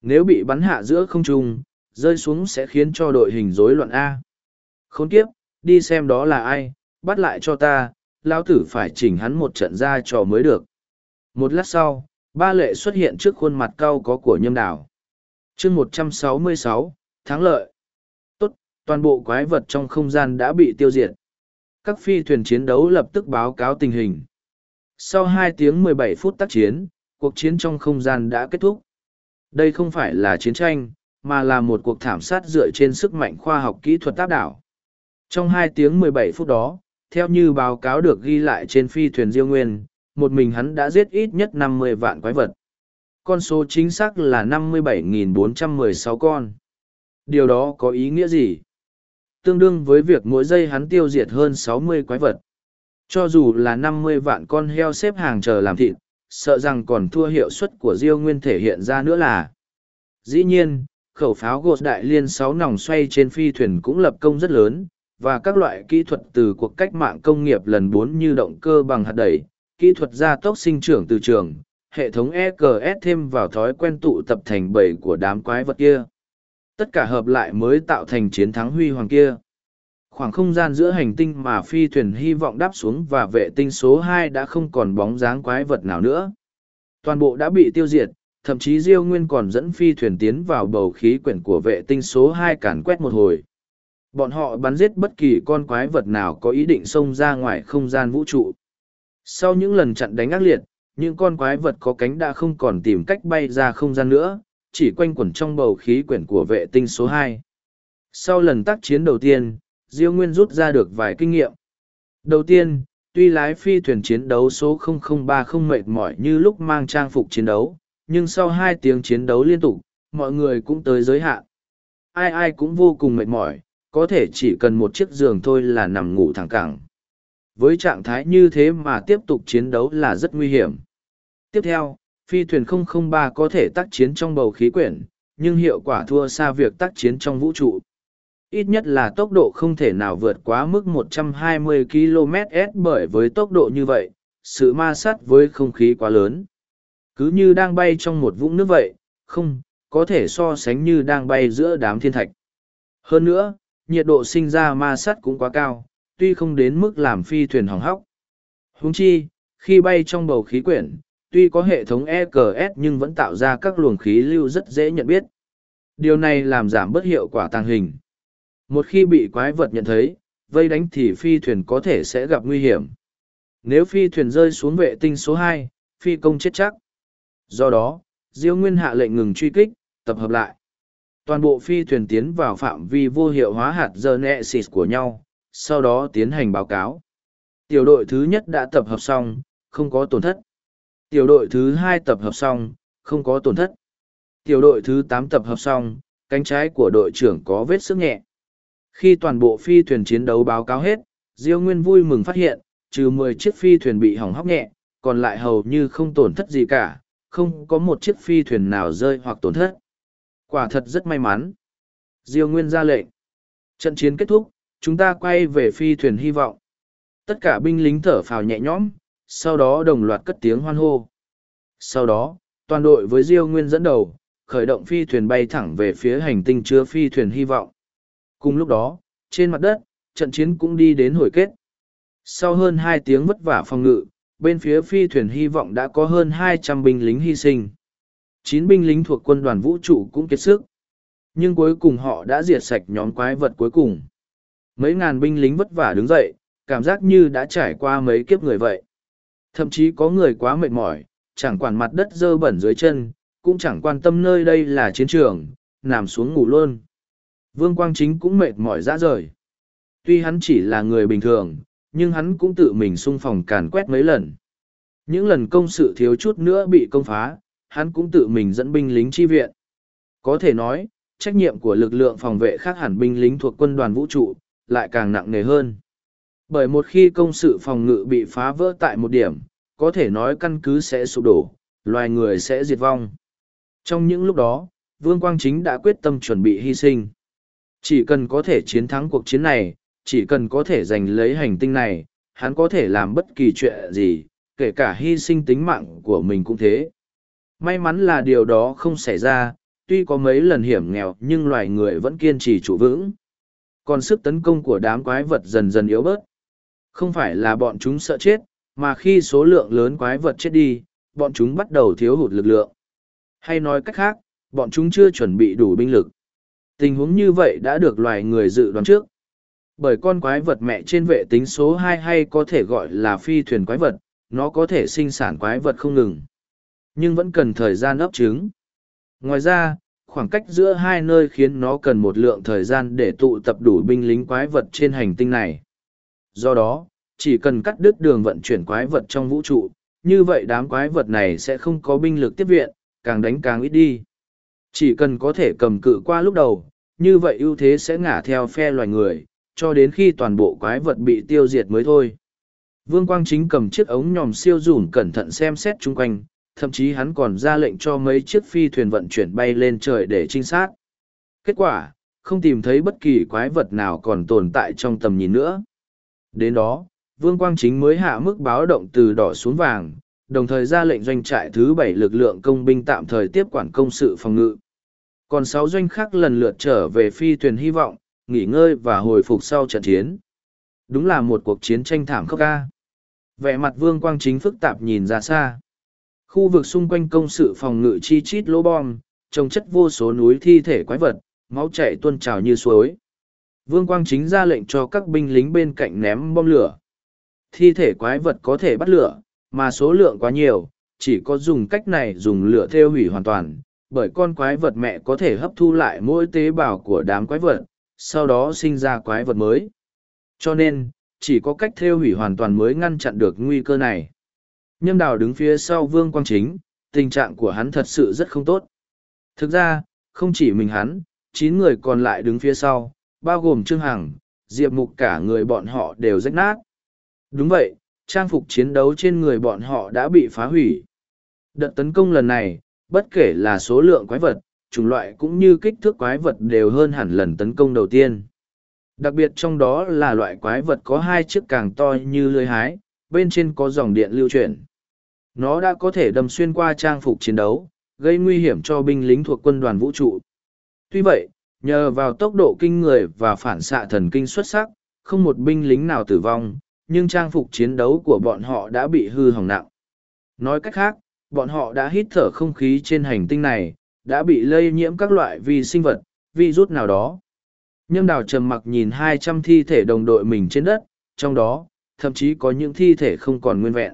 Speaker 1: Nếu bị bắn hạ giữa không trung, rơi xuống sẽ khiến cho đội hình rối loạn A. Khốn kiếp, đi xem đó là ai, bắt lại cho ta, lao tử phải chỉnh hắn một trận ra trò mới được. Một lát sau, ba lệ xuất hiện trước khuôn mặt cau có của nhâm đảo. chương một trăm sáu mươi sáu thắng lợi. Tốt, toàn bộ quái vật trong không gian đã bị tiêu diệt. Các phi thuyền chiến đấu lập tức báo cáo tình hình. Sau hai tiếng mười bảy phút tác chiến, cuộc chiến trong không gian đã kết thúc. Đây không phải là chiến tranh, mà là một cuộc thảm sát dựa trên sức mạnh khoa học kỹ thuật áp đảo. Trong hai tiếng mười bảy phút đó, theo như báo cáo được ghi lại trên phi thuyền Diêu Nguyên, một mình hắn đã giết ít nhất năm mươi vạn quái vật. Con số chính xác là năm mươi bảy nghìn bốn trăm mười sáu con. Điều đó có ý nghĩa gì? Tương đương với việc mỗi giây hắn tiêu diệt hơn sáu mươi quái vật. Cho dù là năm mươi vạn con heo xếp hàng chờ làm thịt, sợ rằng còn thua hiệu suất của Diêu Nguyên thể hiện ra nữa là. Dĩ nhiên, khẩu pháo gột đại liên sáu nòng xoay trên phi thuyền cũng lập công rất lớn, và các loại kỹ thuật từ cuộc cách mạng công nghiệp lần bốn như động cơ bằng hạt đẩy, kỹ thuật gia tốc sinh trưởng từ trường, hệ thống EKS thêm vào thói quen tụ tập thành bầy của đám quái vật kia. Tất cả hợp lại mới tạo thành chiến thắng huy hoàng kia. Khoảng không gian giữa hành tinh mà phi thuyền hy vọng đáp xuống và vệ tinh số hai đã không còn bóng dáng quái vật nào nữa. Toàn bộ đã bị tiêu diệt, thậm chí Diêu Nguyên còn dẫn phi thuyền tiến vào bầu khí quyển của vệ tinh số hai càn quét một hồi. Bọn họ bắn giết bất kỳ con quái vật nào có ý định xông ra ngoài không gian vũ trụ. Sau những lần chặn đánh ác liệt, những con quái vật có cánh đã không còn tìm cách bay ra không gian nữa, chỉ quanh quẩn trong bầu khí quyển của vệ tinh số hai. Sau lần tác chiến đầu tiên, Diêu Nguyên rút ra được vài kinh nghiệm. Đầu tiên, tuy lái phi thuyền chiến đấu số 003 không mệt mỏi như lúc mang trang phục chiến đấu, nhưng sau hai tiếng chiến đấu liên tục, mọi người cũng tới giới hạn. Ai ai cũng vô cùng mệt mỏi, có thể chỉ cần một chiếc giường thôi là nằm ngủ thẳng cẳng. Với trạng thái như thế mà tiếp tục chiến đấu là rất nguy hiểm. Tiếp theo, phi thuyền 003 có thể tác chiến trong bầu khí quyển, nhưng hiệu quả thua xa việc tác chiến trong vũ trụ. Ít nhất là tốc độ không thể nào vượt quá mức 120 km/s bởi với tốc độ như vậy, sự ma sát với không khí quá lớn. Cứ như đang bay trong một vũng nước vậy, không, có thể so sánh như đang bay giữa đám thiên thạch. Hơn nữa, nhiệt độ sinh ra ma sát cũng quá cao, tuy không đến mức làm phi thuyền hỏng hóc. Húng chi, khi bay trong bầu khí quyển, tuy có hệ thống ECS nhưng vẫn tạo ra các luồng khí lưu rất dễ nhận biết. Điều này làm giảm bớt hiệu quả tàng hình. Một khi bị quái vật nhận thấy, vây đánh thì phi thuyền có thể sẽ gặp nguy hiểm. Nếu phi thuyền rơi xuống vệ tinh số hai, phi công chết chắc. Do đó, Diêu Nguyên hạ lệnh ngừng truy kích, tập hợp lại. Toàn bộ phi thuyền tiến vào phạm vi vô hiệu hóa hạt Genesis của nhau, sau đó tiến hành báo cáo. Tiểu đội thứ nhất đã tập hợp xong, không có tổn thất. Tiểu đội thứ hai tập hợp xong, không có tổn thất. Tiểu đội thứ tám tập hợp xong, cánh trái của đội trưởng có vết sức nhẹ. Khi toàn bộ phi thuyền chiến đấu báo cáo hết, Diêu Nguyên vui mừng phát hiện, trừ mười chiếc phi thuyền bị hỏng hóc nhẹ, còn lại hầu như không tổn thất gì cả, không có một chiếc phi thuyền nào rơi hoặc tổn thất. Quả thật rất may mắn. Diêu Nguyên ra lệnh. Trận chiến kết thúc, chúng ta quay về phi thuyền hy vọng. Tất cả binh lính thở phào nhẹ nhõm, sau đó đồng loạt cất tiếng hoan hô. Sau đó, toàn đội với Diêu Nguyên dẫn đầu, khởi động phi thuyền bay thẳng về phía hành tinh chứa phi thuyền hy vọng. Cùng lúc đó, trên mặt đất, trận chiến cũng đi đến hồi kết. Sau hơn hai tiếng vất vả phòng ngự, bên phía phi thuyền hy vọng đã có hơn hai trăm binh lính hy sinh. Chín binh lính thuộc quân đoàn vũ trụ cũng kiệt sức. Nhưng cuối cùng họ đã diệt sạch nhóm quái vật cuối cùng. Mấy ngàn binh lính vất vả đứng dậy, cảm giác như đã trải qua mấy kiếp người vậy. Thậm chí có người quá mệt mỏi, chẳng quản mặt đất dơ bẩn dưới chân, cũng chẳng quan tâm nơi đây là chiến trường, nằm xuống ngủ luôn. Vương Quang Chính cũng mệt mỏi ra rời. Tuy hắn chỉ là người bình thường, nhưng hắn cũng tự mình xung phòng càn quét mấy lần. Những lần công sự thiếu chút nữa bị công phá, hắn cũng tự mình dẫn binh lính chi viện. Có thể nói, trách nhiệm của lực lượng phòng vệ khác hẳn binh lính thuộc quân đoàn vũ trụ, lại càng nặng nề hơn. Bởi một khi công sự phòng ngự bị phá vỡ tại một điểm, có thể nói căn cứ sẽ sụp đổ, loài người sẽ diệt vong. Trong những lúc đó, Vương Quang Chính đã quyết tâm chuẩn bị hy sinh. Chỉ cần có thể chiến thắng cuộc chiến này, chỉ cần có thể giành lấy hành tinh này, hắn có thể làm bất kỳ chuyện gì, kể cả hy sinh tính mạng của mình cũng thế. May mắn là điều đó không xảy ra, tuy có mấy lần hiểm nghèo nhưng loài người vẫn kiên trì trụ vững. Còn sức tấn công của đám quái vật dần dần yếu bớt. Không phải là bọn chúng sợ chết, mà khi số lượng lớn quái vật chết đi, bọn chúng bắt đầu thiếu hụt lực lượng. Hay nói cách khác, bọn chúng chưa chuẩn bị đủ binh lực. Tình huống như vậy đã được loài người dự đoán trước. Bởi con quái vật mẹ trên vệ tính số hai hay có thể gọi là phi thuyền quái vật, nó có thể sinh sản quái vật không ngừng. Nhưng vẫn cần thời gian ấp trứng. Ngoài ra, khoảng cách giữa hai nơi khiến nó cần một lượng thời gian để tụ tập đủ binh lính quái vật trên hành tinh này. Do đó, chỉ cần cắt đứt đường vận chuyển quái vật trong vũ trụ, như vậy đám quái vật này sẽ không có binh lực tiếp viện, càng đánh càng ít đi. Chỉ cần có thể cầm cự qua lúc đầu, như vậy ưu thế sẽ ngả theo phe loài người, cho đến khi toàn bộ quái vật bị tiêu diệt mới thôi. Vương Quang Chính cầm chiếc ống nhòm siêu dùn cẩn thận xem xét chung quanh, thậm chí hắn còn ra lệnh cho mấy chiếc phi thuyền vận chuyển bay lên trời để trinh sát. Kết quả, không tìm thấy bất kỳ quái vật nào còn tồn tại trong tầm nhìn nữa. Đến đó, Vương Quang Chính mới hạ mức báo động từ đỏ xuống vàng, đồng thời ra lệnh doanh trại thứ bảy lực lượng công binh tạm thời tiếp quản công sự phòng ngự. Còn sáu doanh khác lần lượt trở về phi thuyền hy vọng, nghỉ ngơi và hồi phục sau trận chiến. Đúng là một cuộc chiến tranh thảm khốc ca. Vẻ mặt Vương Quang Chính phức tạp nhìn ra xa. Khu vực xung quanh công sự phòng ngự chi chít lỗ bom, trồng chất vô số núi thi thể quái vật, máu chảy tuôn trào như suối. Vương Quang Chính ra lệnh cho các binh lính bên cạnh ném bom lửa. Thi thể quái vật có thể bắt lửa, mà số lượng quá nhiều, chỉ có dùng cách này dùng lửa theo hủy hoàn toàn, bởi con quái vật mẹ có thể hấp thu lại mỗi tế bào của đám quái vật, sau đó sinh ra quái vật mới. Cho nên, chỉ có cách theo hủy hoàn toàn mới ngăn chặn được nguy cơ này. Nhâm đào đứng phía sau vương quang chính, tình trạng của hắn thật sự rất không tốt. Thực ra, không chỉ mình hắn, chín người còn lại đứng phía sau, bao gồm Trương Hằng, Diệp Mục cả người bọn họ đều rách nát. Đúng vậy, trang phục chiến đấu trên người bọn họ đã bị phá hủy. Đợt tấn công lần này, bất kể là số lượng quái vật, chủng loại cũng như kích thước quái vật đều hơn hẳn lần tấn công đầu tiên. Đặc biệt trong đó là loại quái vật có hai chiếc càng to như lưới hái, bên trên có dòng điện lưu chuyển. Nó đã có thể đâm xuyên qua trang phục chiến đấu, gây nguy hiểm cho binh lính thuộc quân đoàn vũ trụ. Tuy vậy, nhờ vào tốc độ kinh người và phản xạ thần kinh xuất sắc, không một binh lính nào tử vong, nhưng trang phục chiến đấu của bọn họ đã bị hư hỏng nặng. Nói cách khác, bọn họ đã hít thở không khí trên hành tinh này, đã bị lây nhiễm các loại vi sinh vật, virus nào đó. Nhâm đào trầm mặc nhìn hai trăm thi thể đồng đội mình trên đất, trong đó, thậm chí có những thi thể không còn nguyên vẹn.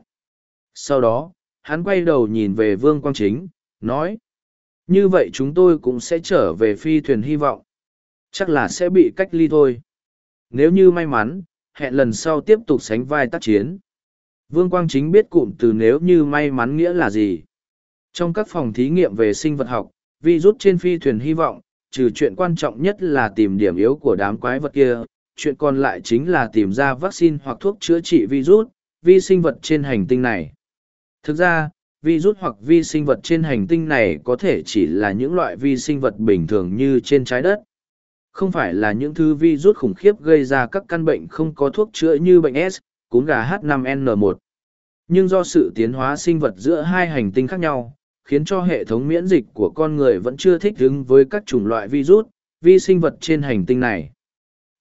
Speaker 1: Sau đó, hắn quay đầu nhìn về Vương Quang Chính, nói. Như vậy chúng tôi cũng sẽ trở về phi thuyền hy vọng. Chắc là sẽ bị cách ly thôi. Nếu như may mắn, hẹn lần sau tiếp tục sánh vai tác chiến. Vương Quang Chính biết cụm từ nếu như may mắn nghĩa là gì. Trong các phòng thí nghiệm về sinh vật học, vi rút trên phi thuyền hy vọng, trừ chuyện quan trọng nhất là tìm điểm yếu của đám quái vật kia, chuyện còn lại chính là tìm ra vaccine hoặc thuốc chữa trị virus, vi sinh vật trên hành tinh này. Thực ra, virus hoặc vi sinh vật trên hành tinh này có thể chỉ là những loại vi sinh vật bình thường như trên trái đất. Không phải là những thứ virus khủng khiếp gây ra các căn bệnh không có thuốc chữa như bệnh S, cúm gà H5N1. Nhưng do sự tiến hóa sinh vật giữa hai hành tinh khác nhau, khiến cho hệ thống miễn dịch của con người vẫn chưa thích ứng với các chủng loại virus, vi sinh vật trên hành tinh này.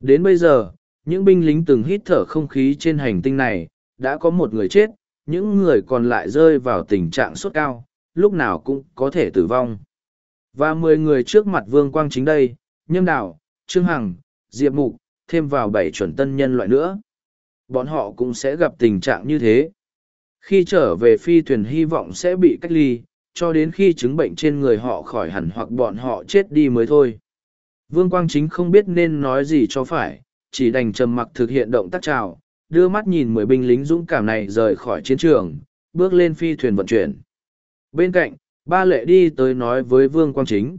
Speaker 1: Đến bây giờ, những binh lính từng hít thở không khí trên hành tinh này, đã có một người chết, những người còn lại rơi vào tình trạng sốt cao, lúc nào cũng có thể tử vong. Và mười người trước mặt Vương Quang chính đây, Nhâm Đào, Trương Hằng, Diệp Mục, thêm vào bảy chuẩn tân nhân loại nữa. Bọn họ cũng sẽ gặp tình trạng như thế. Khi trở về phi thuyền hy vọng sẽ bị cách ly, cho đến khi chứng bệnh trên người họ khỏi hẳn hoặc bọn họ chết đi mới thôi. Vương Quang Chính không biết nên nói gì cho phải, chỉ đành trầm mặc thực hiện động tác chào, đưa mắt nhìn mười binh lính dũng cảm này rời khỏi chiến trường, bước lên phi thuyền vận chuyển. Bên cạnh, ba lệ đi tới nói với Vương Quang Chính.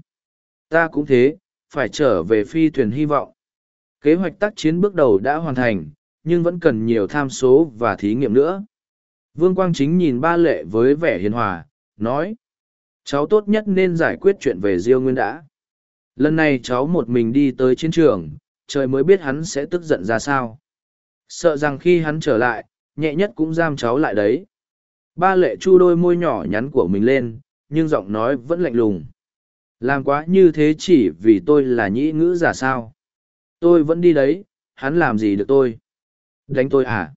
Speaker 1: Ta cũng thế, phải trở về phi thuyền hy vọng. Kế hoạch tác chiến bước đầu đã hoàn thành, nhưng vẫn cần nhiều tham số và thí nghiệm nữa. Vương Quang Chính nhìn ba lệ với vẻ hiền hòa, nói. Cháu tốt nhất nên giải quyết chuyện về Diêu Nguyên đã. Lần này cháu một mình đi tới chiến trường, trời mới biết hắn sẽ tức giận ra sao. Sợ rằng khi hắn trở lại, nhẹ nhất cũng giam cháu lại đấy. Ba lệ chu đôi môi nhỏ nhắn của mình lên, nhưng giọng nói vẫn lạnh lùng. Làm quá như thế chỉ vì tôi là nhĩ ngữ giả sao. Tôi vẫn đi đấy, hắn làm gì được tôi? Đánh tôi à?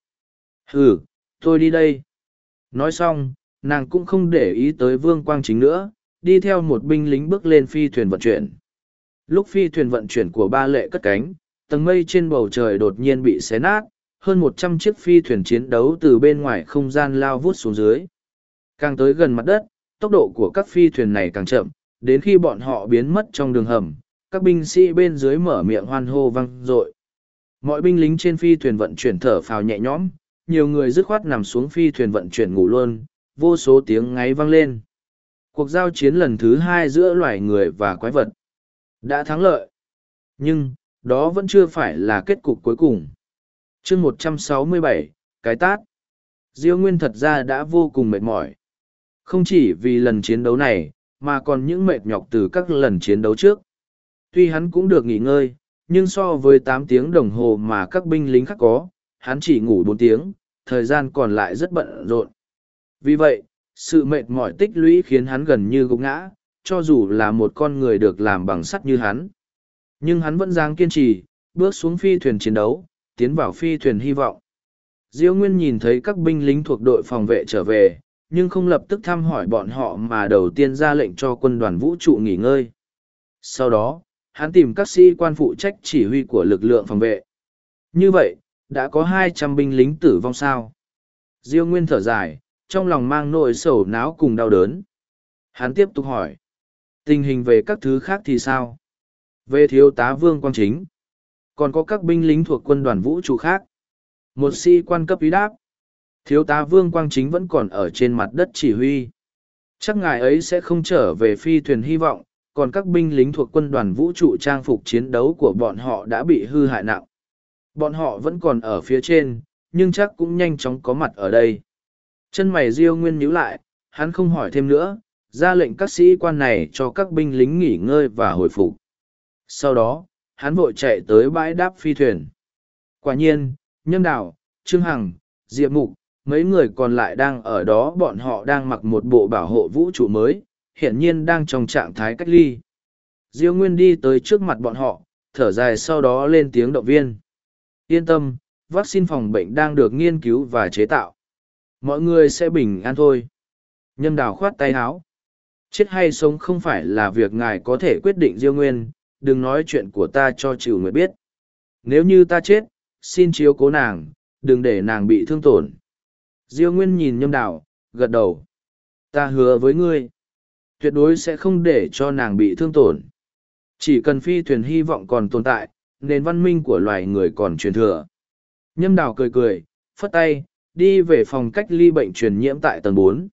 Speaker 1: Ừ, tôi đi đây. Nói xong, nàng cũng không để ý tới vương quang chính nữa, đi theo một binh lính bước lên phi thuyền vận chuyển. Lúc phi thuyền vận chuyển của ba lệ cất cánh, tầng mây trên bầu trời đột nhiên bị xé nát, hơn một trăm chiếc phi thuyền chiến đấu từ bên ngoài không gian lao vút xuống dưới. Càng tới gần mặt đất, tốc độ của các phi thuyền này càng chậm, đến khi bọn họ biến mất trong đường hầm, các binh sĩ bên dưới mở miệng hoan hô vang dội. Mọi binh lính trên phi thuyền vận chuyển thở phào nhẹ nhõm, nhiều người dứt khoát nằm xuống phi thuyền vận chuyển ngủ luôn, vô số tiếng ngáy vang lên. Cuộc giao chiến lần thứ hai giữa loài người và quái vật đã thắng lợi. Nhưng, đó vẫn chưa phải là kết cục cuối cùng. chương 167, cái tát. Diêu Nguyên thật ra đã vô cùng mệt mỏi. Không chỉ vì lần chiến đấu này, mà còn những mệt nhọc từ các lần chiến đấu trước. Tuy hắn cũng được nghỉ ngơi, nhưng so với tám tiếng đồng hồ mà các binh lính khác có, hắn chỉ ngủ bốn tiếng, thời gian còn lại rất bận rộn. Vì vậy, sự mệt mỏi tích lũy khiến hắn gần như gục ngã, cho dù là một con người được làm bằng sắt như hắn. Nhưng hắn vẫn dáng kiên trì, bước xuống phi thuyền chiến đấu, tiến vào phi thuyền hy vọng. Diêu Nguyên nhìn thấy các binh lính thuộc đội phòng vệ trở về, nhưng không lập tức thăm hỏi bọn họ mà đầu tiên ra lệnh cho quân đoàn vũ trụ nghỉ ngơi. Sau đó, hắn tìm các sĩ quan phụ trách chỉ huy của lực lượng phòng vệ. Như vậy, đã có hai trăm binh lính tử vong sao. Diêu Nguyên thở dài, trong lòng mang nỗi sầu náo cùng đau đớn. Hắn tiếp tục hỏi. Tình hình về các thứ khác thì sao? Về thiếu tá Vương Quang Chính. Còn có các binh lính thuộc quân đoàn vũ trụ khác. Một sĩ quan cấp ý đáp. Thiếu tá Vương Quang Chính vẫn còn ở trên mặt đất chỉ huy. Chắc ngài ấy sẽ không trở về phi thuyền hy vọng, còn các binh lính thuộc quân đoàn vũ trụ trang phục chiến đấu của bọn họ đã bị hư hại nặng. Bọn họ vẫn còn ở phía trên, nhưng chắc cũng nhanh chóng có mặt ở đây. Chân mày Diêu Nguyên nhíu lại, hắn không hỏi thêm nữa, ra lệnh các sĩ quan này cho các binh lính nghỉ ngơi và hồi phục. Sau đó, hắn vội chạy tới bãi đáp phi thuyền. Quả nhiên, Nhâm Đào, Trương Hằng, Diệp Mục, mấy người còn lại đang ở đó bọn họ đang mặc một bộ bảo hộ vũ trụ mới, hiển nhiên đang trong trạng thái cách ly. Diêu Nguyên đi tới trước mặt bọn họ, thở dài sau đó lên tiếng động viên. Yên tâm, vaccine phòng bệnh đang được nghiên cứu và chế tạo. Mọi người sẽ bình an thôi. Nhâm đào khoát tay áo. Chết hay sống không phải là việc ngài có thể quyết định Diêu Nguyên, đừng nói chuyện của ta cho chịu người biết. Nếu như ta chết, xin chiếu cố nàng, đừng để nàng bị thương tổn. Diêu Nguyên nhìn nhâm Đảo, gật đầu. Ta hứa với ngươi, tuyệt đối sẽ không để cho nàng bị thương tổn. Chỉ cần phi thuyền hy vọng còn tồn tại, nền văn minh của loài người còn truyền thừa. Nhâm Đảo cười cười, phất tay, đi về phòng cách ly bệnh truyền nhiễm tại tầng bốn.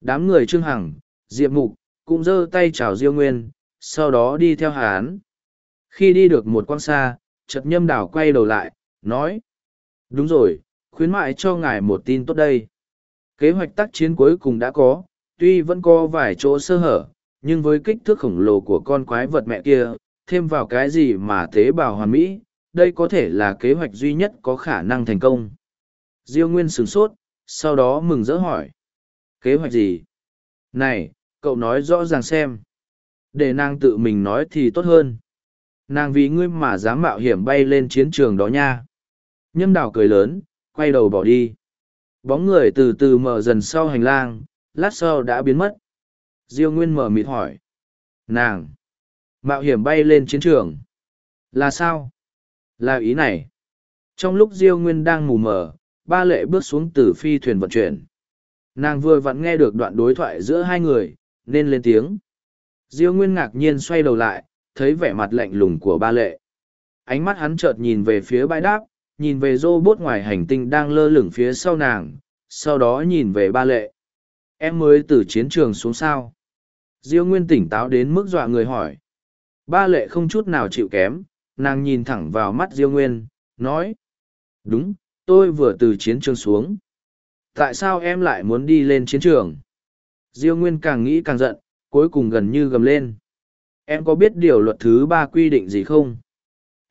Speaker 1: Đám người Trương Hằng, Diệp Mục, cũng giơ tay chào Diêu Nguyên, sau đó đi theo hán. Khi đi được một quãng xa, chật nhâm đảo quay đầu lại, nói. Đúng rồi, khuyến mại cho ngài một tin tốt đây. Kế hoạch tác chiến cuối cùng đã có, tuy vẫn có vài chỗ sơ hở, nhưng với kích thước khổng lồ của con quái vật mẹ kia, thêm vào cái gì mà tế bào hoàn mỹ, đây có thể là kế hoạch duy nhất có khả năng thành công. Diêu Nguyên sửng sốt, sau đó mừng rỡ hỏi. Kế hoạch gì? Này, cậu nói rõ ràng xem. Để nàng tự mình nói thì tốt hơn. Nàng vì ngươi mà dám mạo hiểm bay lên chiến trường đó nha. Nhâm đào cười lớn, quay đầu bỏ đi. Bóng người từ từ mở dần sau hành lang, lát sau đã biến mất. Diêu Nguyên mở mịt hỏi. Nàng! Mạo hiểm bay lên chiến trường. Là sao? Là ý này. Trong lúc Diêu Nguyên đang mù mờ, ba lệ bước xuống từ phi thuyền vận chuyển. Nàng vừa vặn nghe được đoạn đối thoại giữa hai người, nên lên tiếng. Diêu Nguyên ngạc nhiên xoay đầu lại, thấy vẻ mặt lạnh lùng của ba lệ. Ánh mắt hắn chợt nhìn về phía bãi đáp, nhìn về rô bốt ngoài hành tinh đang lơ lửng phía sau nàng, sau đó nhìn về ba lệ. Em mới từ chiến trường xuống sao. Diêu Nguyên tỉnh táo đến mức dọa người hỏi. Ba lệ không chút nào chịu kém, nàng nhìn thẳng vào mắt Diêu Nguyên, nói. Đúng, tôi vừa từ chiến trường xuống. Tại sao em lại muốn đi lên chiến trường? Diêu Nguyên càng nghĩ càng giận, cuối cùng gần như gầm lên. Em có biết điều luật thứ ba quy định gì không?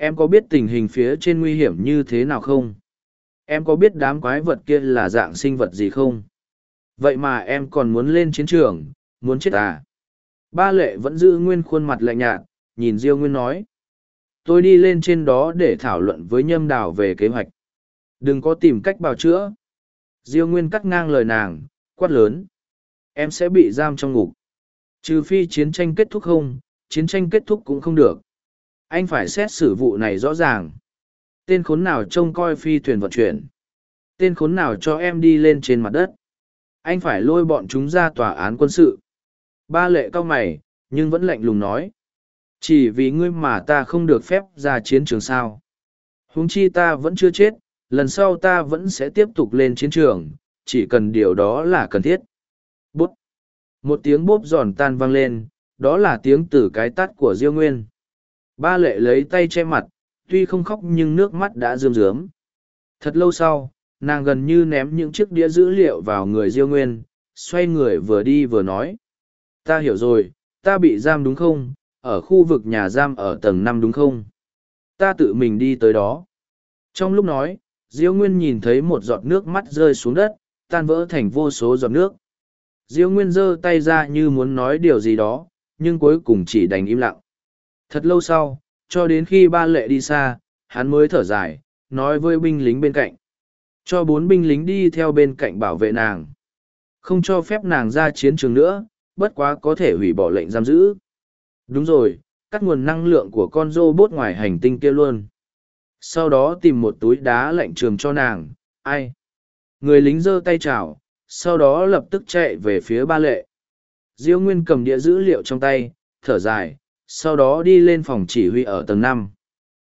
Speaker 1: Em có biết tình hình phía trên nguy hiểm như thế nào không? Em có biết đám quái vật kia là dạng sinh vật gì không? Vậy mà em còn muốn lên chiến trường, muốn chết à? Ba lệ vẫn giữ nguyên khuôn mặt lạnh nhạt, nhìn Diêu Nguyên nói. Tôi đi lên trên đó để thảo luận với nhâm đào về kế hoạch. Đừng có tìm cách bào chữa. Diêu Nguyên cắt ngang lời nàng, quát lớn. Em sẽ bị giam trong ngục. Trừ phi chiến tranh kết thúc không, chiến tranh kết thúc cũng không được. Anh phải xét xử vụ này rõ ràng. Tên khốn nào trông coi phi thuyền vận chuyển. Tên khốn nào cho em đi lên trên mặt đất. Anh phải lôi bọn chúng ra tòa án quân sự. Ba lệ cao mày, nhưng vẫn lạnh lùng nói. Chỉ vì ngươi mà ta không được phép ra chiến trường sao. Huống chi ta vẫn chưa chết, lần sau ta vẫn sẽ tiếp tục lên chiến trường, chỉ cần điều đó là cần thiết. Bút! Một tiếng bốp giòn tan vang lên, đó là tiếng từ cái tắt của Diêu Nguyên. Ba lệ lấy tay che mặt, tuy không khóc nhưng nước mắt đã rơm rớm. Thật lâu sau, nàng gần như ném những chiếc đĩa dữ liệu vào người Diêu Nguyên, xoay người vừa đi vừa nói. Ta hiểu rồi, ta bị giam đúng không, ở khu vực nhà giam ở tầng năm đúng không? Ta tự mình đi tới đó. Trong lúc nói, Diêu Nguyên nhìn thấy một giọt nước mắt rơi xuống đất, tan vỡ thành vô số giọt nước. Diêu Nguyên giơ tay ra như muốn nói điều gì đó, nhưng cuối cùng chỉ đành im lặng. Thật lâu sau, cho đến khi ba lệ đi xa, hắn mới thở dài, nói với binh lính bên cạnh. Cho bốn binh lính đi theo bên cạnh bảo vệ nàng. Không cho phép nàng ra chiến trường nữa, bất quá có thể hủy bỏ lệnh giam giữ. Đúng rồi, cắt nguồn năng lượng của con rô bốt ngoài hành tinh kia luôn. Sau đó tìm một túi đá lạnh trường cho nàng, ai? Người lính giơ tay chào, sau đó lập tức chạy về phía ba lệ. Diêu Nguyên cầm đĩa dữ liệu trong tay, thở dài, sau đó đi lên phòng chỉ huy ở tầng năm.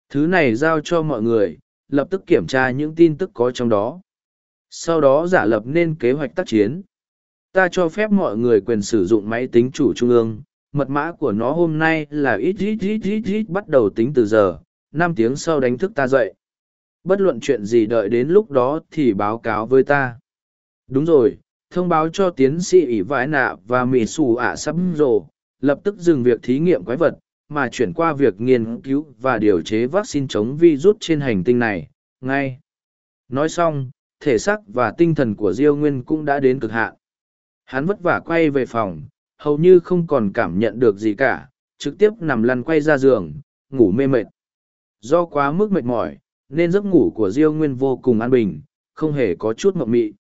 Speaker 1: Thứ này giao cho mọi người, lập tức kiểm tra những tin tức có trong đó. Sau đó giả lập nên kế hoạch tác chiến. Ta cho phép mọi người quyền sử dụng máy tính chủ trung ương, mật mã của nó hôm nay là ít ít ít ít ít bắt đầu tính từ giờ, năm tiếng sau đánh thức ta dậy. Bất luận chuyện gì đợi đến lúc đó thì báo cáo với ta. Đúng rồi, thông báo cho tiến sĩ ỷ vãi nạ và mỹ xù ả sắp rồ, lập tức dừng việc thí nghiệm quái vật, mà chuyển qua việc nghiên cứu và điều chế vaccine chống virus trên hành tinh này, ngay. Nói xong, thể xác và tinh thần của Diêu Nguyên cũng đã đến cực hạn. Hắn vất vả quay về phòng, hầu như không còn cảm nhận được gì cả, trực tiếp nằm lăn quay ra giường, ngủ mê mệt. Do quá mức mệt mỏi, nên giấc ngủ của Diêu Nguyên vô cùng an bình, không hề có chút mộng mị.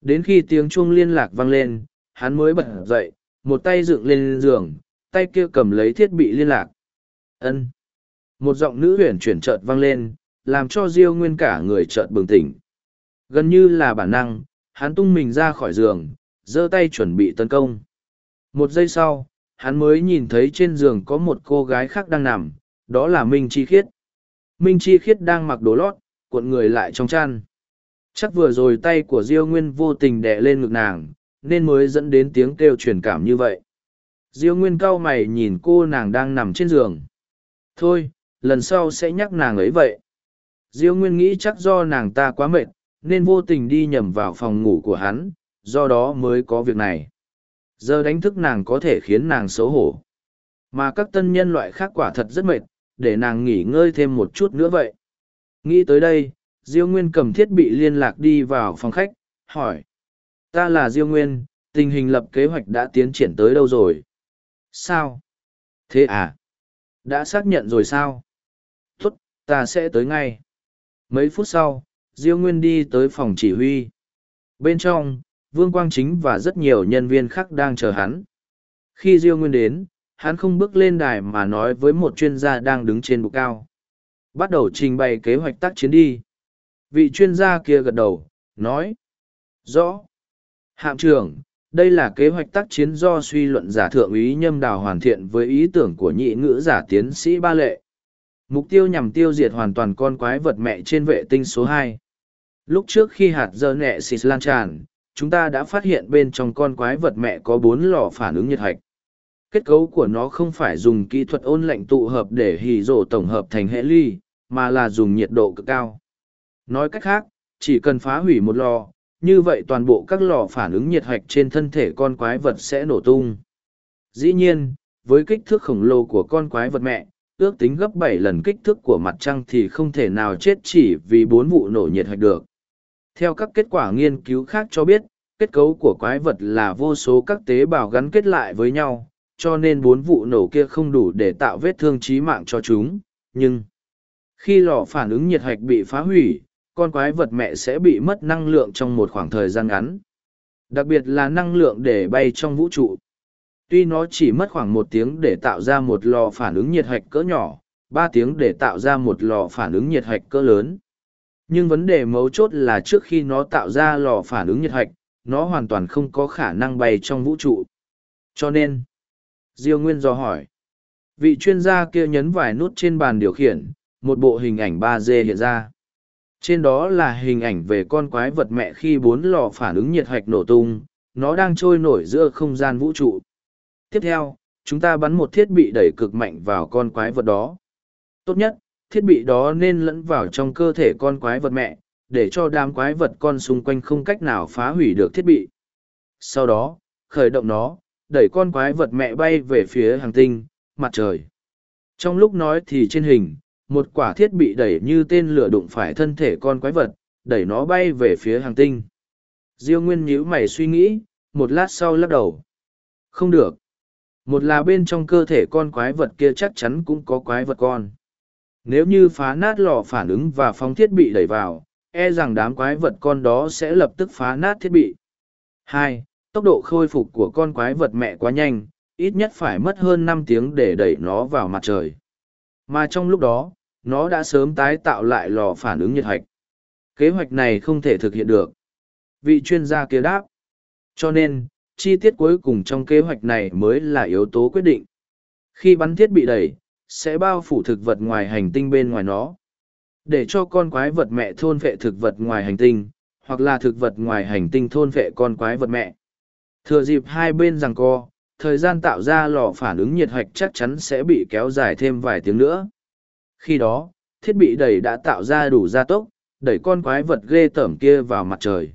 Speaker 1: Đến khi tiếng chuông liên lạc vang lên, hắn mới bật dậy, một tay dựng lên giường, tay kia cầm lấy thiết bị liên lạc. Ân. Một giọng nữ huyền chuyển chợt vang lên, làm cho Diêu Nguyên cả người chợt bừng tỉnh. Gần như là bản năng, hắn tung mình ra khỏi giường, giơ tay chuẩn bị tấn công. Một giây sau, hắn mới nhìn thấy trên giường có một cô gái khác đang nằm, đó là Minh Chi Khiết. Minh Chi Khiết đang mặc đồ lót, cuộn người lại trong chăn. Chắc vừa rồi tay của Diêu Nguyên vô tình đè lên ngực nàng, nên mới dẫn đến tiếng kêu truyền cảm như vậy. Diêu Nguyên cao mày nhìn cô nàng đang nằm trên giường. Thôi, lần sau sẽ nhắc nàng ấy vậy. Diêu nguyên nghĩ chắc do nàng ta quá mệt nên vô tình đi nhầm vào phòng ngủ của hắn do đó mới có việc này. Giờ đánh thức nàng có thể khiến nàng xấu hổ. Mà các tân nhân loại khác quả thật rất mệt để nàng nghỉ ngơi thêm một chút nữa vậy. Nghĩ tới đây diêu nguyên cầm thiết bị liên lạc đi vào phòng khách hỏi ta là diêu nguyên, tình hình lập kế hoạch đã tiến triển tới đâu rồi? Sao? Thế à? Đã xác nhận rồi sao? Tốt, ta sẽ tới ngay. Mấy phút sau, diêu nguyên đi tới phòng chỉ huy. Bên trong, vương quang chính và rất nhiều nhân viên khác đang chờ hắn. Khi diêu nguyên đến, hắn không bước lên đài mà nói với một chuyên gia đang đứng trên bục cao. Bắt đầu trình bày kế hoạch tác chiến đi. Vị chuyên gia kia gật đầu, nói, rõ hạm trưởng, đây là kế hoạch tác chiến do suy luận giả thượng úy nhâm đào hoàn thiện với ý tưởng của nhị ngữ giả tiến sĩ ba lệ. Mục tiêu nhằm tiêu diệt hoàn toàn con quái vật mẹ trên vệ tinh số hai. Lúc trước khi hạt dơ nẹ xịt lan tràn, chúng ta đã phát hiện bên trong con quái vật mẹ có bốn lò phản ứng nhiệt hạch. Kết cấu của nó không phải dùng kỹ thuật ôn lạnh tụ hợp để hì rổ tổng hợp thành hệ ly, mà là dùng nhiệt độ cực cao. Nói cách khác, chỉ cần phá hủy một lò như vậy toàn bộ các lò phản ứng nhiệt hạch trên thân thể con quái vật sẽ nổ tung. Dĩ nhiên, với kích thước khổng lồ của con quái vật mẹ, ước tính gấp bảy lần kích thước của mặt trăng thì không thể nào chết chỉ vì bốn vụ nổ nhiệt hạch được. Theo các kết quả nghiên cứu khác cho biết, kết cấu của quái vật là vô số các tế bào gắn kết lại với nhau, cho nên bốn vụ nổ kia không đủ để tạo vết thương chí mạng cho chúng. Nhưng, khi lò phản ứng nhiệt hạch bị phá hủy con quái vật mẹ sẽ bị mất năng lượng trong một khoảng thời gian ngắn. Đặc biệt là năng lượng để bay trong vũ trụ. Tuy nó chỉ mất khoảng một tiếng để tạo ra một lò phản ứng nhiệt hạch cỡ nhỏ, ba tiếng để tạo ra một lò phản ứng nhiệt hạch cỡ lớn. Nhưng vấn đề mấu chốt là trước khi nó tạo ra lò phản ứng nhiệt hạch, nó hoàn toàn không có khả năng bay trong vũ trụ. Cho nên, diêu nguyên do hỏi, vị chuyên gia kia nhấn vài nút trên bàn điều khiển, một bộ hình ảnh ba d hiện ra trên đó là hình ảnh về con quái vật mẹ khi bốn lò phản ứng nhiệt hạch nổ tung, nó đang trôi nổi giữa không gian vũ trụ. Tiếp theo, chúng ta bắn một thiết bị đẩy cực mạnh vào con quái vật đó. Tốt nhất, thiết bị đó nên lẫn vào trong cơ thể con quái vật mẹ, để cho đám quái vật con xung quanh không cách nào phá hủy được thiết bị. Sau đó, khởi động nó, đẩy con quái vật mẹ bay về phía hàng tinh, mặt trời. Trong lúc nói thì trên hình một quả thiết bị đẩy như tên lửa đụng phải thân thể con quái vật, đẩy nó bay về phía hàng tinh. Diêu nguyên nhíu mày suy nghĩ, một lát sau lắc đầu. Không được. Một là bên trong cơ thể con quái vật kia chắc chắn cũng có quái vật con. Nếu như phá nát lò phản ứng và phóng thiết bị đẩy vào e rằng đám quái vật con đó sẽ lập tức phá nát thiết bị. Hai, tốc độ khôi phục của con quái vật mẹ quá nhanh, ít nhất phải mất hơn năm tiếng để đẩy nó vào mặt trời. Mà trong lúc đó nó đã sớm tái tạo lại lò phản ứng nhiệt hạch. Kế hoạch này không thể thực hiện được. Vị chuyên gia kia đáp. Cho nên, chi tiết cuối cùng trong kế hoạch này mới là yếu tố quyết định. Khi bắn thiết bị đẩy sẽ bao phủ thực vật ngoài hành tinh bên ngoài nó. Để cho con quái vật mẹ thôn vệ thực vật ngoài hành tinh, hoặc là thực vật ngoài hành tinh thôn vệ con quái vật mẹ. Thừa dịp hai bên rằng co, thời gian tạo ra lò phản ứng nhiệt hạch chắc chắn sẽ bị kéo dài thêm vài tiếng nữa khi đó, thiết bị đẩy đã tạo ra đủ gia tốc, đẩy con quái vật ghê tởm kia vào mặt trời.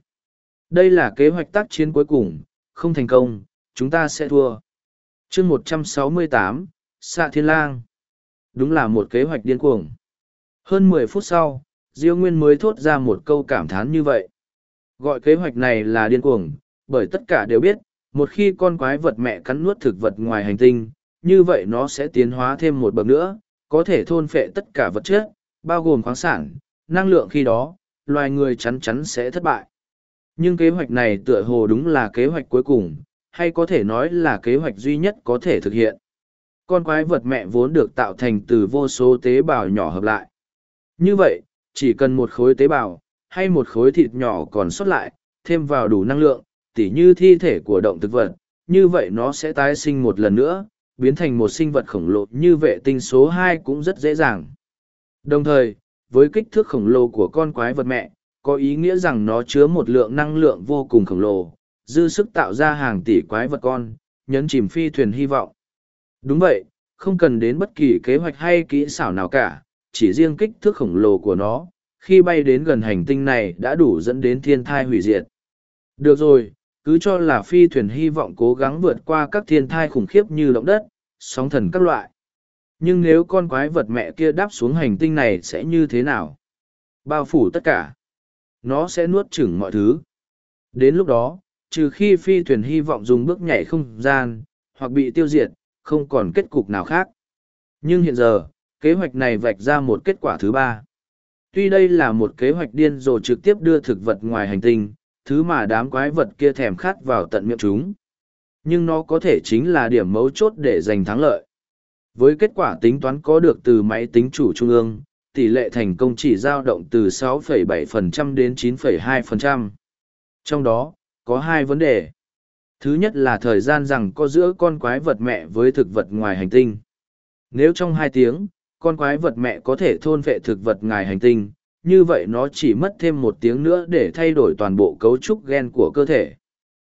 Speaker 1: Đây là kế hoạch tác chiến cuối cùng, không thành công, chúng ta sẽ thua. Chương một trăm sáu mươi tám xạ thiên lang. Đúng là một kế hoạch điên cuồng. Hơn mười phút sau, diêu nguyên mới thốt ra một câu cảm thán như vậy. Gọi kế hoạch này là điên cuồng, bởi tất cả đều biết, một khi con quái vật mẹ cắn nuốt thực vật ngoài hành tinh, như vậy nó sẽ tiến hóa thêm một bậc nữa có thể thôn phệ tất cả vật chất, bao gồm khoáng sản, năng lượng khi đó, loài người chắn chắn sẽ thất bại. Nhưng kế hoạch này tựa hồ đúng là kế hoạch cuối cùng, hay có thể nói là kế hoạch duy nhất có thể thực hiện. Con quái vật mẹ vốn được tạo thành từ vô số tế bào nhỏ hợp lại. Như vậy, chỉ cần một khối tế bào, hay một khối thịt nhỏ còn sót lại, thêm vào đủ năng lượng, tỉ như thi thể của động thực vật, như vậy nó sẽ tái sinh một lần nữa biến thành một sinh vật khổng lồ như vệ tinh số hai cũng rất dễ dàng đồng thời với kích thước khổng lồ của con quái vật mẹ có ý nghĩa rằng nó chứa một lượng năng lượng vô cùng khổng lồ dư sức tạo ra hàng tỷ quái vật con nhấn chìm phi thuyền hy vọng đúng vậy không cần đến bất kỳ kế hoạch hay kỹ xảo nào cả, chỉ riêng kích thước khổng lồ của nó, khi bay đến gần hành tinh này đã đủ dẫn đến thiên thai hủy diệt. Được rồi, cứ cho là phi thuyền hy vọng cố gắng vượt qua các thiên thai khủng khiếp như động đất, sóng thần các loại. Nhưng nếu con quái vật mẹ kia đáp xuống hành tinh này sẽ như thế nào? Bao phủ tất cả. Nó sẽ nuốt chửng mọi thứ. Đến lúc đó, trừ khi phi thuyền hy vọng dùng bước nhảy không gian, hoặc bị tiêu diệt, không còn kết cục nào khác. Nhưng hiện giờ, kế hoạch này vạch ra một kết quả thứ ba. Tuy đây là một kế hoạch điên rồ trực tiếp đưa thực vật ngoài hành tinh, thứ mà đám quái vật kia thèm khát vào tận miệng chúng. Nhưng nó có thể chính là điểm mấu chốt để giành thắng lợi. Với kết quả tính toán có được từ máy tính chủ trung ương, tỷ lệ thành công chỉ dao động từ 6,7% đến 9,2%. Trong đó, có hai vấn đề. Thứ nhất là thời gian rằng có giữa con quái vật mẹ với thực vật ngoài hành tinh. Nếu trong hai tiếng, con quái vật mẹ có thể thôn vệ thực vật ngoài hành tinh, như vậy nó chỉ mất thêm một tiếng nữa để thay đổi toàn bộ cấu trúc gen của cơ thể.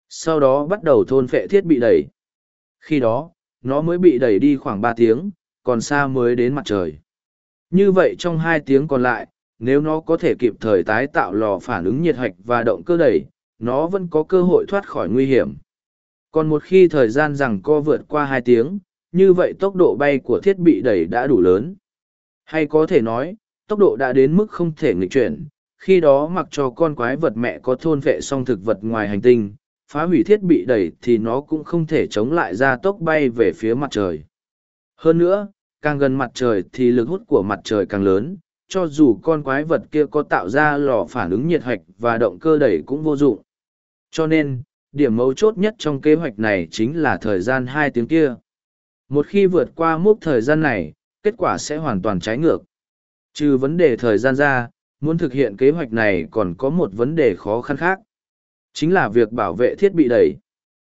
Speaker 1: Sau đó bắt đầu thôn phệ thiết bị đẩy. Khi đó, nó mới bị đẩy đi khoảng ba tiếng, còn xa mới đến mặt trời. Như vậy trong hai tiếng còn lại, nếu nó có thể kịp thời tái tạo lò phản ứng nhiệt hạch và động cơ đẩy, nó vẫn có cơ hội thoát khỏi nguy hiểm. Còn một khi thời gian rằng co vượt qua hai tiếng, như vậy tốc độ bay của thiết bị đẩy đã đủ lớn. Hay có thể nói, tốc độ đã đến mức không thể nghịch chuyển, khi đó mặc cho con quái vật mẹ có thôn vệ xong thực vật ngoài hành tinh, phá hủy thiết bị đẩy thì nó cũng không thể chống lại ra tốc bay về phía mặt trời. Hơn nữa, càng gần mặt trời thì lực hút của mặt trời càng lớn, cho dù con quái vật kia có tạo ra lò phản ứng nhiệt hạch và động cơ đẩy cũng vô dụng. Cho nên, điểm mấu chốt nhất trong kế hoạch này chính là thời gian hai tiếng kia. Một khi vượt qua mốc thời gian này, kết quả sẽ hoàn toàn trái ngược. Trừ vấn đề thời gian ra, muốn thực hiện kế hoạch này còn có một vấn đề khó khăn khác. Chính là việc bảo vệ thiết bị đẩy.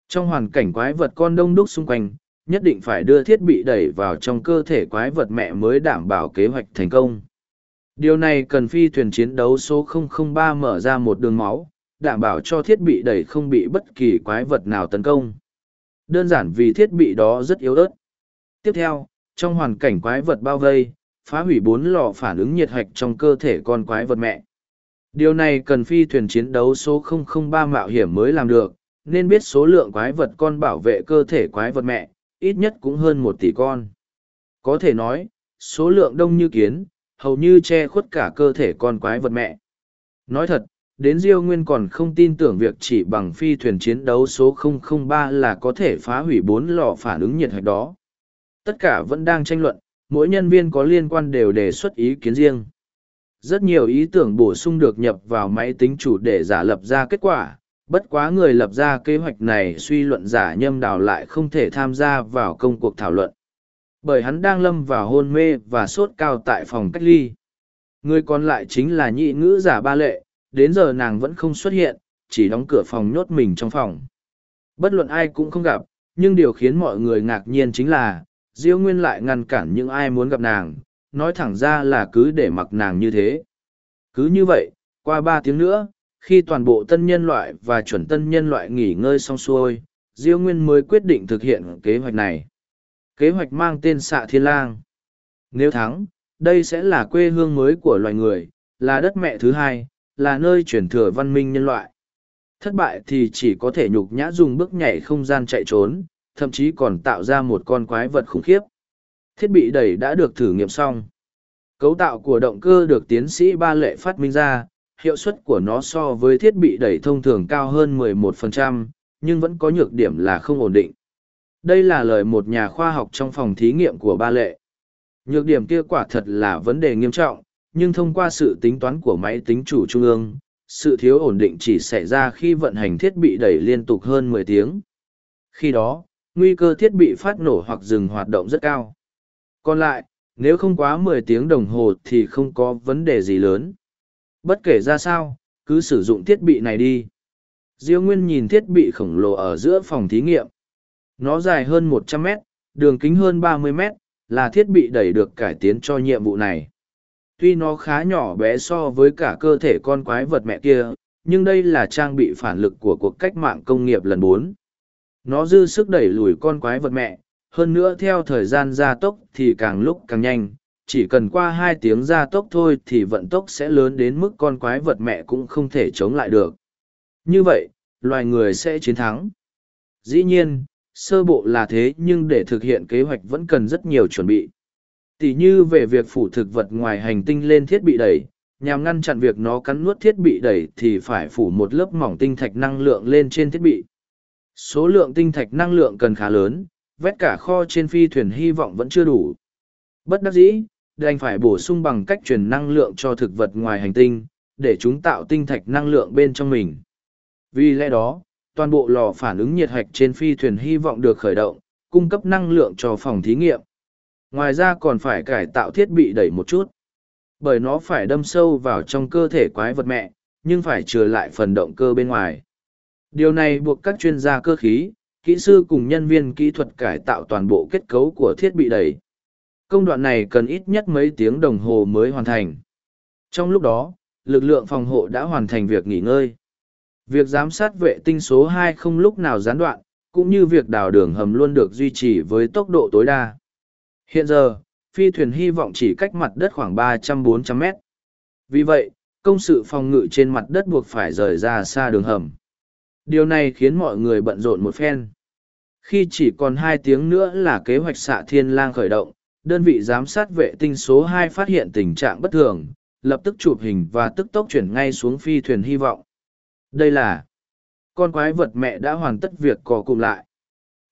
Speaker 1: Trong hoàn cảnh quái vật con đông đúc xung quanh, nhất định phải đưa thiết bị đẩy vào trong cơ thể quái vật mẹ mới đảm bảo kế hoạch thành công. Điều này cần phi thuyền chiến đấu số 003 mở ra một đường máu, đảm bảo cho thiết bị đẩy không bị bất kỳ quái vật nào tấn công. Đơn giản vì thiết bị đó rất yếu ớt. Tiếp theo, trong hoàn cảnh quái vật bao vây, phá hủy bốn lò phản ứng nhiệt hạch trong cơ thể con quái vật mẹ. Điều này cần phi thuyền chiến đấu số 003 mạo hiểm mới làm được, nên biết số lượng quái vật con bảo vệ cơ thể quái vật mẹ, ít nhất cũng hơn một tỷ con. Có thể nói, số lượng đông như kiến, hầu như che khuất cả cơ thể con quái vật mẹ. Nói thật, đến Diêu Nguyên còn không tin tưởng việc chỉ bằng phi thuyền chiến đấu số 003 là có thể phá hủy bốn lò phản ứng nhiệt hạch đó. Tất cả vẫn đang tranh luận, mỗi nhân viên có liên quan đều đề xuất ý kiến riêng. Rất nhiều ý tưởng bổ sung được nhập vào máy tính chủ để giả lập ra kết quả, bất quá người lập ra kế hoạch này suy luận giả nhâm đào lại không thể tham gia vào công cuộc thảo luận. Bởi hắn đang lâm vào hôn mê và sốt cao tại phòng cách ly. Người còn lại chính là nhị ngữ giả ba lệ, đến giờ nàng vẫn không xuất hiện, chỉ đóng cửa phòng nhốt mình trong phòng. Bất luận ai cũng không gặp, nhưng điều khiến mọi người ngạc nhiên chính là, Diêu Nguyên lại ngăn cản những ai muốn gặp nàng, nói thẳng ra là cứ để mặc nàng như thế. Cứ như vậy, qua ba tiếng nữa, khi toàn bộ tân nhân loại và chuẩn tân nhân loại nghỉ ngơi xong xuôi, Diêu Nguyên mới quyết định thực hiện kế hoạch này. Kế hoạch mang tên xạ thiên lang. Nếu thắng, đây sẽ là quê hương mới của loài người, là đất mẹ thứ hai, là nơi chuyển thừa văn minh nhân loại. Thất bại thì chỉ có thể nhục nhã dùng bước nhảy không gian chạy trốn, thậm chí còn tạo ra một con quái vật khủng khiếp. Thiết bị đẩy đã được thử nghiệm xong. Cấu tạo của động cơ được tiến sĩ ba lệ phát minh ra, hiệu suất của nó so với thiết bị đẩy thông thường cao hơn 11%, nhưng vẫn có nhược điểm là không ổn định. Đây là lời một nhà khoa học trong phòng thí nghiệm của ba lệ. Nhược điểm kia quả thật là vấn đề nghiêm trọng, nhưng thông qua sự tính toán của máy tính chủ trung ương, sự thiếu ổn định chỉ xảy ra khi vận hành thiết bị đẩy liên tục hơn 10 tiếng. Khi đó, nguy cơ thiết bị phát nổ hoặc dừng hoạt động rất cao. Còn lại, nếu không quá 10 tiếng đồng hồ thì không có vấn đề gì lớn. Bất kể ra sao, cứ sử dụng thiết bị này đi. Diêu Nguyên nhìn thiết bị khổng lồ ở giữa phòng thí nghiệm. Nó dài hơn 100 mét, đường kính hơn 30 mét, là thiết bị đẩy được cải tiến cho nhiệm vụ này. Tuy nó khá nhỏ bé so với cả cơ thể con quái vật mẹ kia, nhưng đây là trang bị phản lực của cuộc cách mạng công nghiệp lần bốn. Nó dư sức đẩy lùi con quái vật mẹ, hơn nữa theo thời gian gia tốc thì càng lúc càng nhanh, chỉ cần qua hai tiếng gia tốc thôi thì vận tốc sẽ lớn đến mức con quái vật mẹ cũng không thể chống lại được. Như vậy, loài người sẽ chiến thắng. Dĩ nhiên, sơ bộ là thế nhưng để thực hiện kế hoạch vẫn cần rất nhiều chuẩn bị. Tỉ như về việc phủ thực vật ngoài hành tinh lên thiết bị đẩy, nhằm ngăn chặn việc nó cắn nuốt thiết bị đẩy thì phải phủ một lớp mỏng tinh thạch năng lượng lên trên thiết bị. Số lượng tinh thạch năng lượng cần khá lớn, vét cả kho trên phi thuyền hy vọng vẫn chưa đủ. Bất đắc dĩ, đành phải bổ sung bằng cách truyền năng lượng cho thực vật ngoài hành tinh, để chúng tạo tinh thạch năng lượng bên trong mình. Vì lẽ đó, toàn bộ lò phản ứng nhiệt hạch trên phi thuyền hy vọng được khởi động, cung cấp năng lượng cho phòng thí nghiệm. Ngoài ra còn phải cải tạo thiết bị đẩy một chút. Bởi nó phải đâm sâu vào trong cơ thể quái vật mẹ, nhưng phải trừ lại phần động cơ bên ngoài. Điều này buộc các chuyên gia cơ khí, kỹ sư cùng nhân viên kỹ thuật cải tạo toàn bộ kết cấu của thiết bị đẩy. Công đoạn này cần ít nhất mấy tiếng đồng hồ mới hoàn thành. Trong lúc đó, lực lượng phòng hộ đã hoàn thành việc nghỉ ngơi. Việc giám sát vệ tinh số hai không lúc nào gián đoạn, cũng như việc đào đường hầm luôn được duy trì với tốc độ tối đa. Hiện giờ, phi thuyền hy vọng chỉ cách mặt đất khoảng 300-400 mét. Vì vậy, công sự phòng ngự trên mặt đất buộc phải rời ra xa đường hầm. Điều này khiến mọi người bận rộn một phen. Khi chỉ còn hai tiếng nữa là kế hoạch xạ thiên lang khởi động, đơn vị giám sát vệ tinh số hai phát hiện tình trạng bất thường, lập tức chụp hình và tức tốc chuyển ngay xuống phi thuyền hy vọng. Đây là con quái vật mẹ đã hoàn tất việc cò cụm lại.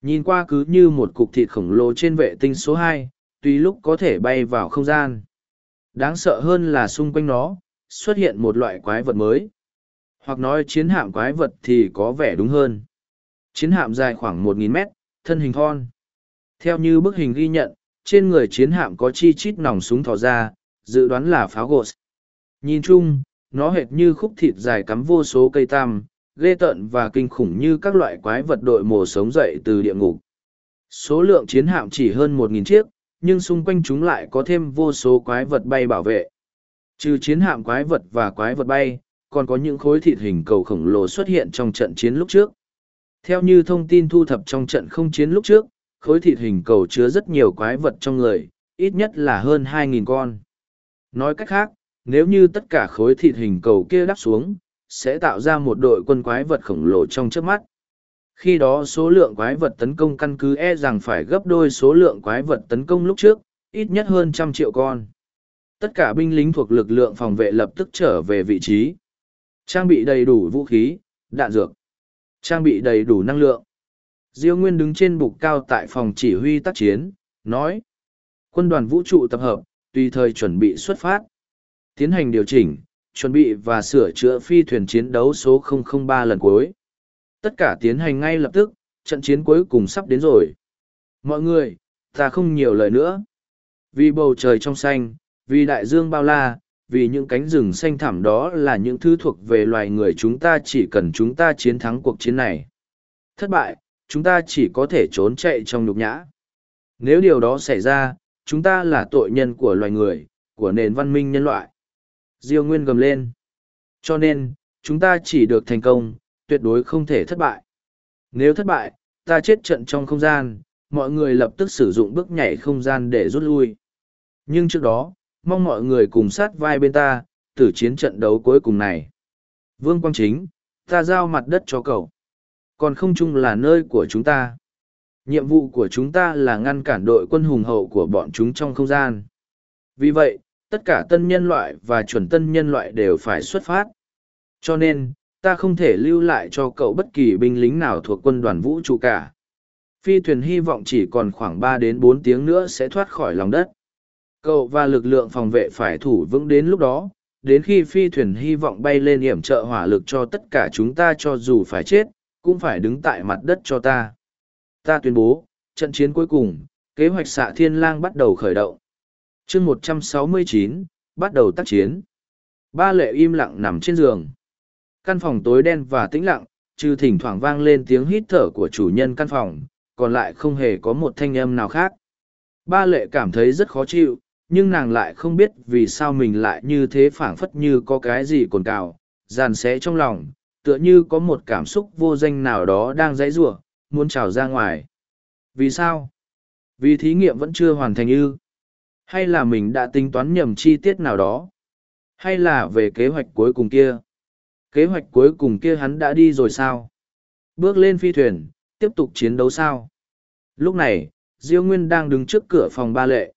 Speaker 1: Nhìn qua cứ như một cục thịt khổng lồ trên vệ tinh số hai, tùy lúc có thể bay vào không gian. Đáng sợ hơn là xung quanh nó, xuất hiện một loại quái vật mới. Hoặc nói chiến hạm quái vật thì có vẻ đúng hơn. Chiến hạm dài khoảng 1.000 mét, thân hình thon. Theo như bức hình ghi nhận, trên người chiến hạm có chi chít nòng súng thò ra, dự đoán là pháo gột. Nhìn chung, nó hệt như khúc thịt dài cắm vô số cây tam, ghê tợn và kinh khủng như các loại quái vật đội mồ sống dậy từ địa ngục. Số lượng chiến hạm chỉ hơn 1.000 chiếc, nhưng xung quanh chúng lại có thêm vô số quái vật bay bảo vệ. Trừ chiến hạm quái vật và quái vật bay, còn có những khối thịt hình cầu khổng lồ xuất hiện trong trận chiến lúc trước. Theo như thông tin thu thập trong trận không chiến lúc trước, khối thịt hình cầu chứa rất nhiều quái vật trong người, ít nhất là hơn 2.000 con. Nói cách khác, nếu như tất cả khối thịt hình cầu kia đắp xuống, sẽ tạo ra một đội quân quái vật khổng lồ trong trước mắt. Khi đó số lượng quái vật tấn công căn cứ e rằng phải gấp đôi số lượng quái vật tấn công lúc trước, ít nhất hơn trăm triệu con. Tất cả binh lính thuộc lực lượng phòng vệ lập tức trở về vị trí. Trang bị đầy đủ vũ khí, đạn dược. Trang bị đầy đủ năng lượng. Diêu Nguyên đứng trên bục cao tại phòng chỉ huy tác chiến, nói. Quân đoàn vũ trụ tập hợp, tùy thời chuẩn bị xuất phát. Tiến hành điều chỉnh, chuẩn bị và sửa chữa phi thuyền chiến đấu số 003 lần cuối. Tất cả tiến hành ngay lập tức, trận chiến cuối cùng sắp đến rồi. Mọi người, ta không nhiều lời nữa. Vì bầu trời trong xanh, vì đại dương bao la, vì những cánh rừng xanh thẳm đó là những thứ thuộc về loài người chúng ta chỉ cần chúng ta chiến thắng cuộc chiến này. Thất bại, chúng ta chỉ có thể trốn chạy trong nhục nhã. Nếu điều đó xảy ra, chúng ta là tội nhân của loài người, của nền văn minh nhân loại. Diêu Nguyên gầm lên. Cho nên, chúng ta chỉ được thành công, tuyệt đối không thể thất bại. Nếu thất bại, ta chết trận trong không gian, mọi người lập tức sử dụng bước nhảy không gian để rút lui. Nhưng trước đó, mong mọi người cùng sát vai bên ta, tử chiến trận đấu cuối cùng này. Vương Quang Chính, ta giao mặt đất cho cậu. Còn không chung là nơi của chúng ta. Nhiệm vụ của chúng ta là ngăn cản đội quân hùng hậu của bọn chúng trong không gian. Vì vậy, tất cả tân nhân loại và chuẩn tân nhân loại đều phải xuất phát. Cho nên, ta không thể lưu lại cho cậu bất kỳ binh lính nào thuộc quân đoàn vũ trụ cả. Phi thuyền hy vọng chỉ còn khoảng ba đến bốn tiếng nữa sẽ thoát khỏi lòng đất. Cậu và lực lượng phòng vệ phải thủ vững đến lúc đó, đến khi phi thuyền hy vọng bay lên hiểm trợ hỏa lực cho tất cả chúng ta cho dù phải chết, cũng phải đứng tại mặt đất cho ta. Ta tuyên bố, trận chiến cuối cùng, kế hoạch xạ thiên lang bắt đầu khởi động. chương 169, bắt đầu tác chiến. Ba lệ im lặng nằm trên giường. Căn phòng tối đen và tĩnh lặng, trừ thỉnh thoảng vang lên tiếng hít thở của chủ nhân căn phòng, còn lại không hề có một thanh âm nào khác. Ba lệ cảm thấy rất khó chịu, nhưng nàng lại không biết vì sao mình lại như thế phảng phất như có cái gì cồn cào, dàn xé trong lòng, tựa như có một cảm xúc vô danh nào đó đang dãy rủa muốn trào ra ngoài. Vì sao? Vì thí nghiệm vẫn chưa hoàn thành ư. Hay là mình đã tính toán nhầm chi tiết nào đó? Hay là về kế hoạch cuối cùng kia? Kế hoạch cuối cùng kia hắn đã đi rồi sao? Bước lên phi thuyền, tiếp tục chiến đấu sao? Lúc này, Diêu Nguyên đang đứng trước cửa phòng ba lệ.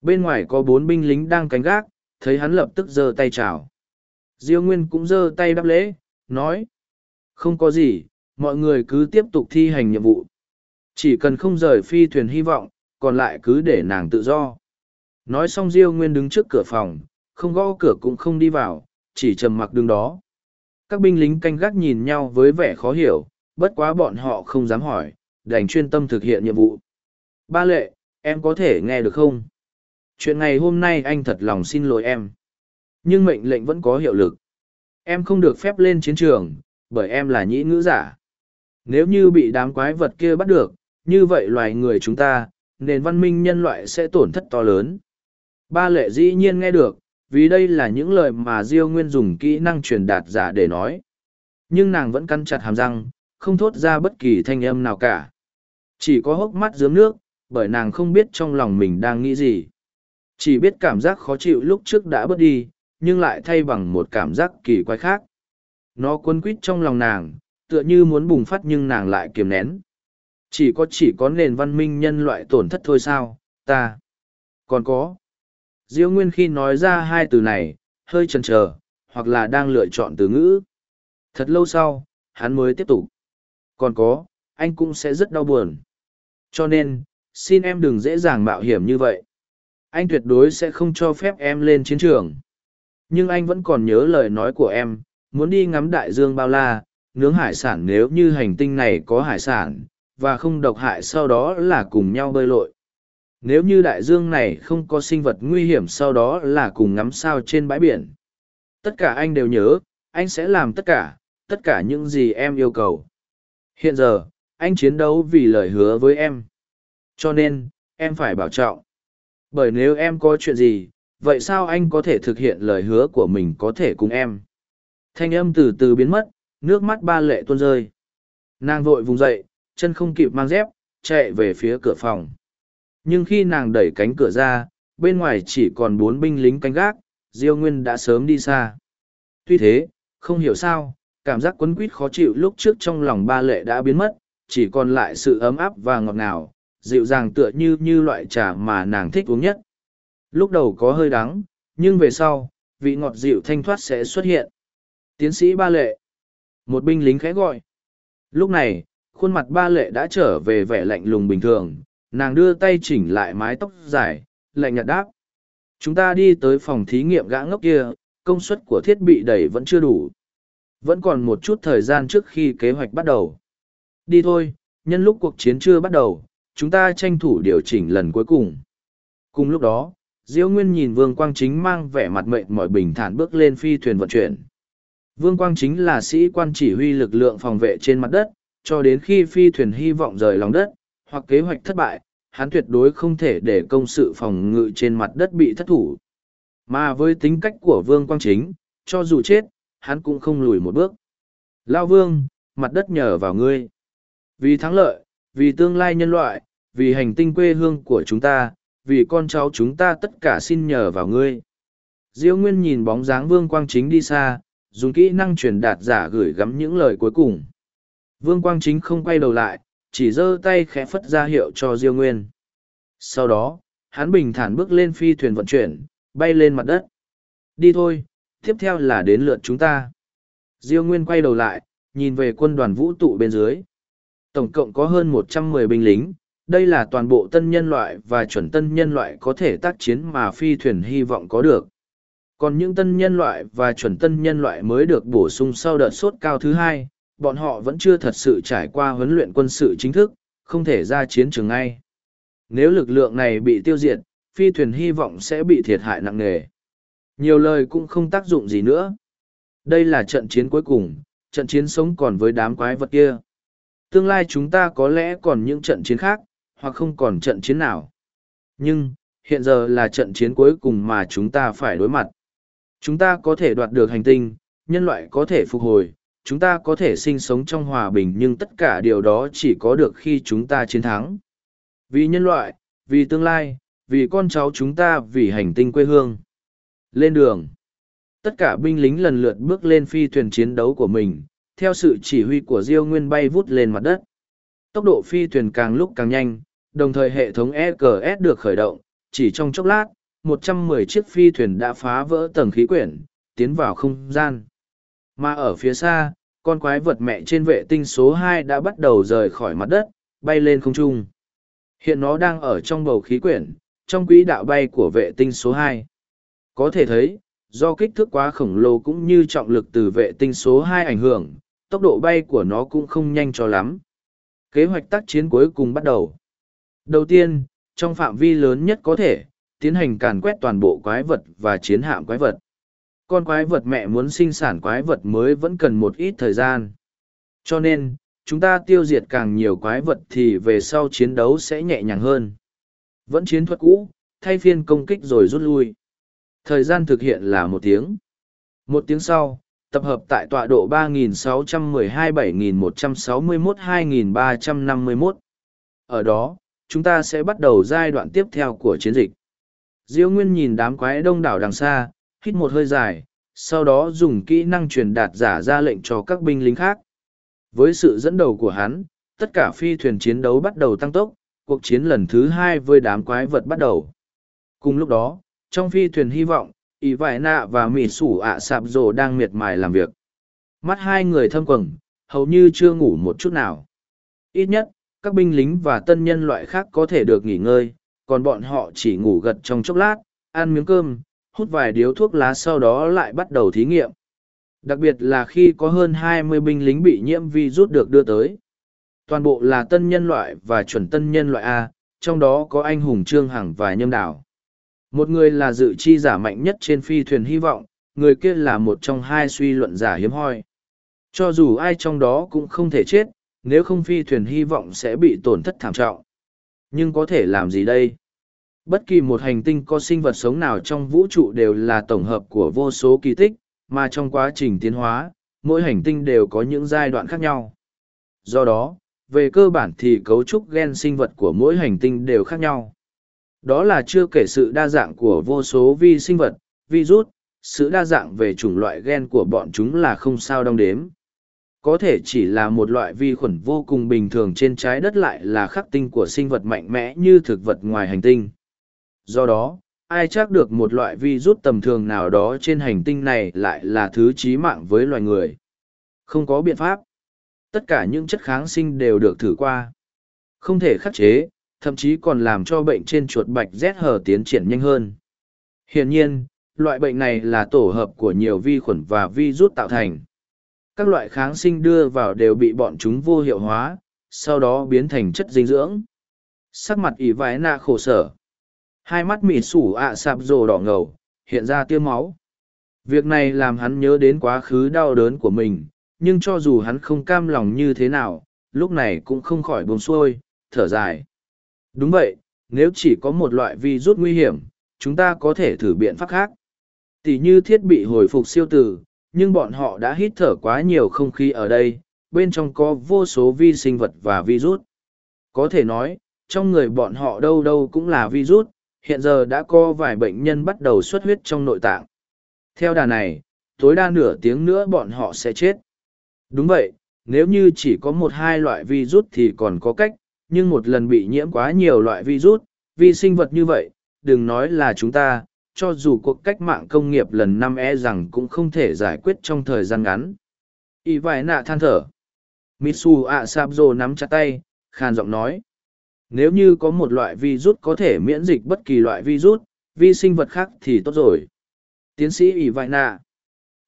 Speaker 1: Bên ngoài có bốn binh lính đang canh gác, thấy hắn lập tức giơ tay chào. Diêu Nguyên cũng giơ tay đáp lễ, nói. Không có gì, mọi người cứ tiếp tục thi hành nhiệm vụ. Chỉ cần không rời phi thuyền hy vọng, còn lại cứ để nàng tự do. Nói xong Diêu Nguyên đứng trước cửa phòng, không gõ cửa cũng không đi vào, chỉ trầm mặc đứng đó. Các binh lính canh gác nhìn nhau với vẻ khó hiểu, bất quá bọn họ không dám hỏi, đành chuyên tâm thực hiện nhiệm vụ. Ba lệ, em có thể nghe được không? Chuyện ngày hôm nay anh thật lòng xin lỗi em. Nhưng mệnh lệnh vẫn có hiệu lực. Em không được phép lên chiến trường, bởi em là nhĩ ngữ giả. Nếu như bị đám quái vật kia bắt được, như vậy loài người chúng ta, nền văn minh nhân loại sẽ tổn thất to lớn. Ba lệ dĩ nhiên nghe được, vì đây là những lời mà Diêu Nguyên dùng kỹ năng truyền đạt giả để nói. Nhưng nàng vẫn cắn chặt hàm răng, không thốt ra bất kỳ thanh âm nào cả. Chỉ có hốc mắt dướm nước, bởi nàng không biết trong lòng mình đang nghĩ gì. Chỉ biết cảm giác khó chịu lúc trước đã bớt đi, nhưng lại thay bằng một cảm giác kỳ quái khác. Nó quấn quýt trong lòng nàng, tựa như muốn bùng phát nhưng nàng lại kiềm nén. Chỉ có chỉ có nền văn minh nhân loại tổn thất thôi sao, ta. Còn có. Diêu Nguyên khi nói ra hai từ này, hơi chần chờ, hoặc là đang lựa chọn từ ngữ. Thật lâu sau, hắn mới tiếp tục. Còn có, anh cũng sẽ rất đau buồn. Cho nên, xin em đừng dễ dàng mạo hiểm như vậy. Anh tuyệt đối sẽ không cho phép em lên chiến trường. Nhưng anh vẫn còn nhớ lời nói của em, muốn đi ngắm đại dương bao la, nướng hải sản nếu như hành tinh này có hải sản, và không độc hại sau đó là cùng nhau bơi lội. Nếu như đại dương này không có sinh vật nguy hiểm sau đó là cùng ngắm sao trên bãi biển. Tất cả anh đều nhớ, anh sẽ làm tất cả, tất cả những gì em yêu cầu. Hiện giờ, anh chiến đấu vì lời hứa với em. Cho nên, em phải bảo trọng. Bởi nếu em có chuyện gì, vậy sao anh có thể thực hiện lời hứa của mình có thể cùng em? Thanh âm từ từ biến mất, nước mắt ba lệ tuôn rơi. Nàng vội vùng dậy, chân không kịp mang dép, chạy về phía cửa phòng. Nhưng khi nàng đẩy cánh cửa ra, bên ngoài chỉ còn bốn binh lính canh gác, Diêu Nguyên đã sớm đi xa. Tuy thế, không hiểu sao, cảm giác quấn quýt khó chịu lúc trước trong lòng ba lệ đã biến mất, chỉ còn lại sự ấm áp và ngọt ngào, dịu dàng tựa như như loại trà mà nàng thích uống nhất. Lúc đầu có hơi đắng, nhưng về sau, vị ngọt dịu thanh thoát sẽ xuất hiện. Tiến sĩ ba lệ. Một binh lính khẽ gọi. Lúc này, khuôn mặt ba lệ đã trở về vẻ lạnh lùng bình thường, nàng đưa tay chỉnh lại mái tóc dài, lạnh nhạt đáp. Chúng ta đi tới phòng thí nghiệm gã ngốc kia, công suất của thiết bị đẩy vẫn chưa đủ. Vẫn còn một chút thời gian trước khi kế hoạch bắt đầu. Đi thôi, nhân lúc cuộc chiến chưa bắt đầu, chúng ta tranh thủ điều chỉnh lần cuối cùng. Cùng lúc đó, Diêu Nguyên nhìn Vương Quang Chính mang vẻ mặt mệnh mỏi bình thản bước lên phi thuyền vận chuyển. Vương Quang Chính là sĩ quan chỉ huy lực lượng phòng vệ trên mặt đất, cho đến khi phi thuyền hy vọng rời lòng đất, hoặc kế hoạch thất bại, hắn tuyệt đối không thể để công sự phòng ngự trên mặt đất bị thất thủ. Mà với tính cách của Vương Quang Chính, cho dù chết, hắn cũng không lùi một bước. Lao Vương, mặt đất nhờ vào ngươi. Vì thắng lợi, vì tương lai nhân loại, vì hành tinh quê hương của chúng ta, vì con cháu chúng ta tất cả xin nhờ vào ngươi. Diêu Nguyên nhìn bóng dáng Vương Quang Chính đi xa, dùng kỹ năng truyền đạt giả gửi gắm những lời cuối cùng. Vương Quang Chính không quay đầu lại, chỉ giơ tay khẽ phất ra hiệu cho Diêu Nguyên. Sau đó, hắn bình thản bước lên phi thuyền vận chuyển, bay lên mặt đất. Đi thôi, tiếp theo là đến lượt chúng ta. Diêu Nguyên quay đầu lại, nhìn về quân đoàn vũ tụ bên dưới. Tổng cộng có hơn một trăm mười binh lính, đây là toàn bộ tân nhân loại và chuẩn tân nhân loại có thể tác chiến mà phi thuyền hy vọng có được. Còn những tân nhân loại và chuẩn tân nhân loại mới được bổ sung sau đợt sốt cao thứ hai, bọn họ vẫn chưa thật sự trải qua huấn luyện quân sự chính thức, không thể ra chiến trường ngay. Nếu lực lượng này bị tiêu diệt, phi thuyền hy vọng sẽ bị thiệt hại nặng nề. Nhiều lời cũng không tác dụng gì nữa. Đây là trận chiến cuối cùng, trận chiến sống còn với đám quái vật kia. Tương lai chúng ta có lẽ còn những trận chiến khác, hoặc không còn trận chiến nào. Nhưng, hiện giờ là trận chiến cuối cùng mà chúng ta phải đối mặt. Chúng ta có thể đoạt được hành tinh, nhân loại có thể phục hồi, chúng ta có thể sinh sống trong hòa bình nhưng tất cả điều đó chỉ có được khi chúng ta chiến thắng. Vì nhân loại, vì tương lai, vì con cháu chúng ta, vì hành tinh quê hương. Lên đường. Tất cả binh lính lần lượt bước lên phi thuyền chiến đấu của mình, theo sự chỉ huy của Diêu Nguyên bay vút lên mặt đất. Tốc độ phi thuyền càng lúc càng nhanh, đồng thời hệ thống EGS được khởi động, chỉ trong chốc lát, 110 chiếc phi thuyền đã phá vỡ tầng khí quyển, tiến vào không gian. Mà ở phía xa, con quái vật mẹ trên vệ tinh số 2 đã bắt đầu rời khỏi mặt đất, bay lên không trung. Hiện nó đang ở trong bầu khí quyển, trong quỹ đạo bay của vệ tinh số 2. Có thể thấy, do kích thước quá khổng lồ cũng như trọng lực từ vệ tinh số 2 ảnh hưởng, tốc độ bay của nó cũng không nhanh cho lắm. Kế hoạch tác chiến cuối cùng bắt đầu. Đầu tiên, trong phạm vi lớn nhất có thể, tiến hành càn quét toàn bộ quái vật và chiến hạm quái vật. Con quái vật mẹ muốn sinh sản quái vật mới vẫn cần một ít thời gian. Cho nên, chúng ta tiêu diệt càng nhiều quái vật thì về sau chiến đấu sẽ nhẹ nhàng hơn. Vẫn chiến thuật cũ, thay phiên công kích rồi rút lui. Thời gian thực hiện là một tiếng. Một tiếng sau, tập hợp tại tọa độ 3612-7161-2351. Ở đó, chúng ta sẽ bắt đầu giai đoạn tiếp theo của chiến dịch. Diêu Nguyên nhìn đám quái đông đảo đằng xa, hít một hơi dài, sau đó dùng kỹ năng truyền đạt giả ra lệnh cho các binh lính khác. Với sự dẫn đầu của hắn, tất cả phi thuyền chiến đấu bắt đầu tăng tốc, cuộc chiến lần thứ hai với đám quái vật bắt đầu. Cùng lúc đó, trong phi thuyền hy vọng, Ý Vải Nạ và Mỉ Sủ ạ Sạp Rồ đang miệt mài làm việc. Mắt hai người thâm quầng, hầu như chưa ngủ một chút nào. Ít nhất, các binh lính và tân nhân loại khác có thể được nghỉ ngơi, còn bọn họ chỉ ngủ gật trong chốc lát, ăn miếng cơm, hút vài điếu thuốc lá sau đó lại bắt đầu thí nghiệm. Đặc biệt là khi có hơn 20 binh lính bị nhiễm virus được đưa tới. Toàn bộ là tân nhân loại và chuẩn tân nhân loại A, trong đó có anh hùng Trương Hằng và Nhâm Đảo. Một người là dự chi giả mạnh nhất trên phi thuyền hy vọng, người kia là một trong hai suy luận giả hiếm hoi. Cho dù ai trong đó cũng không thể chết, nếu không phi thuyền hy vọng sẽ bị tổn thất thảm trọng. Nhưng có thể làm gì đây? Bất kỳ một hành tinh có sinh vật sống nào trong vũ trụ đều là tổng hợp của vô số kỳ tích, mà trong quá trình tiến hóa, mỗi hành tinh đều có những giai đoạn khác nhau. Do đó, về cơ bản thì cấu trúc gen sinh vật của mỗi hành tinh đều khác nhau. Đó là chưa kể sự đa dạng của vô số vi sinh vật, virus, sự đa dạng về chủng loại gen của bọn chúng là không sao đong đếm. Có thể chỉ là một loại vi khuẩn vô cùng bình thường trên trái đất lại là khắc tinh của sinh vật mạnh mẽ như thực vật ngoài hành tinh. Do đó, ai chắc được một loại virus tầm thường nào đó trên hành tinh này lại là thứ chí mạng với loài người. Không có biện pháp. Tất cả những chất kháng sinh đều được thử qua. Không thể khắc chế, thậm chí còn làm cho bệnh trên chuột bạch rét hở tiến triển nhanh hơn. Hiển nhiên, loại bệnh này là tổ hợp của nhiều vi khuẩn và virus tạo thành. Các loại kháng sinh đưa vào đều bị bọn chúng vô hiệu hóa, sau đó biến thành chất dinh dưỡng. Sắc mặt ỉ vái nạ khổ sở. Hai mắt mịt sủ ạ sạp rồ đỏ ngầu, hiện ra tiêu máu. Việc này làm hắn nhớ đến quá khứ đau đớn của mình, nhưng cho dù hắn không cam lòng như thế nào, lúc này cũng không khỏi buông xuôi, thở dài. Đúng vậy, nếu chỉ có một loại virus nguy hiểm, chúng ta có thể thử biện pháp khác. Tỷ như thiết bị hồi phục siêu tử, nhưng bọn họ đã hít thở quá nhiều không khí ở đây, bên trong có vô số vi sinh vật và virus. Có thể nói, trong người bọn họ đâu đâu cũng là virus, hiện giờ đã có vài bệnh nhân bắt đầu xuất huyết trong nội tạng. Theo đà này, tối đa nửa tiếng nữa bọn họ sẽ chết. Đúng vậy, nếu như chỉ có một hai loại virus thì còn có cách, nhưng một lần bị nhiễm quá nhiều loại virus, vi sinh vật như vậy, đừng nói là chúng ta, cho dù cuộc cách mạng công nghiệp lần năm e rằng cũng không thể giải quyết trong thời gian ngắn. Y vải nạ than thở. Mitsu ạ Sabzo nắm chặt tay, khàn giọng nói. Nếu như có một loại virus có thể miễn dịch bất kỳ loại virus, vi sinh vật khác thì tốt rồi. Tiến sĩ Y vải nạ.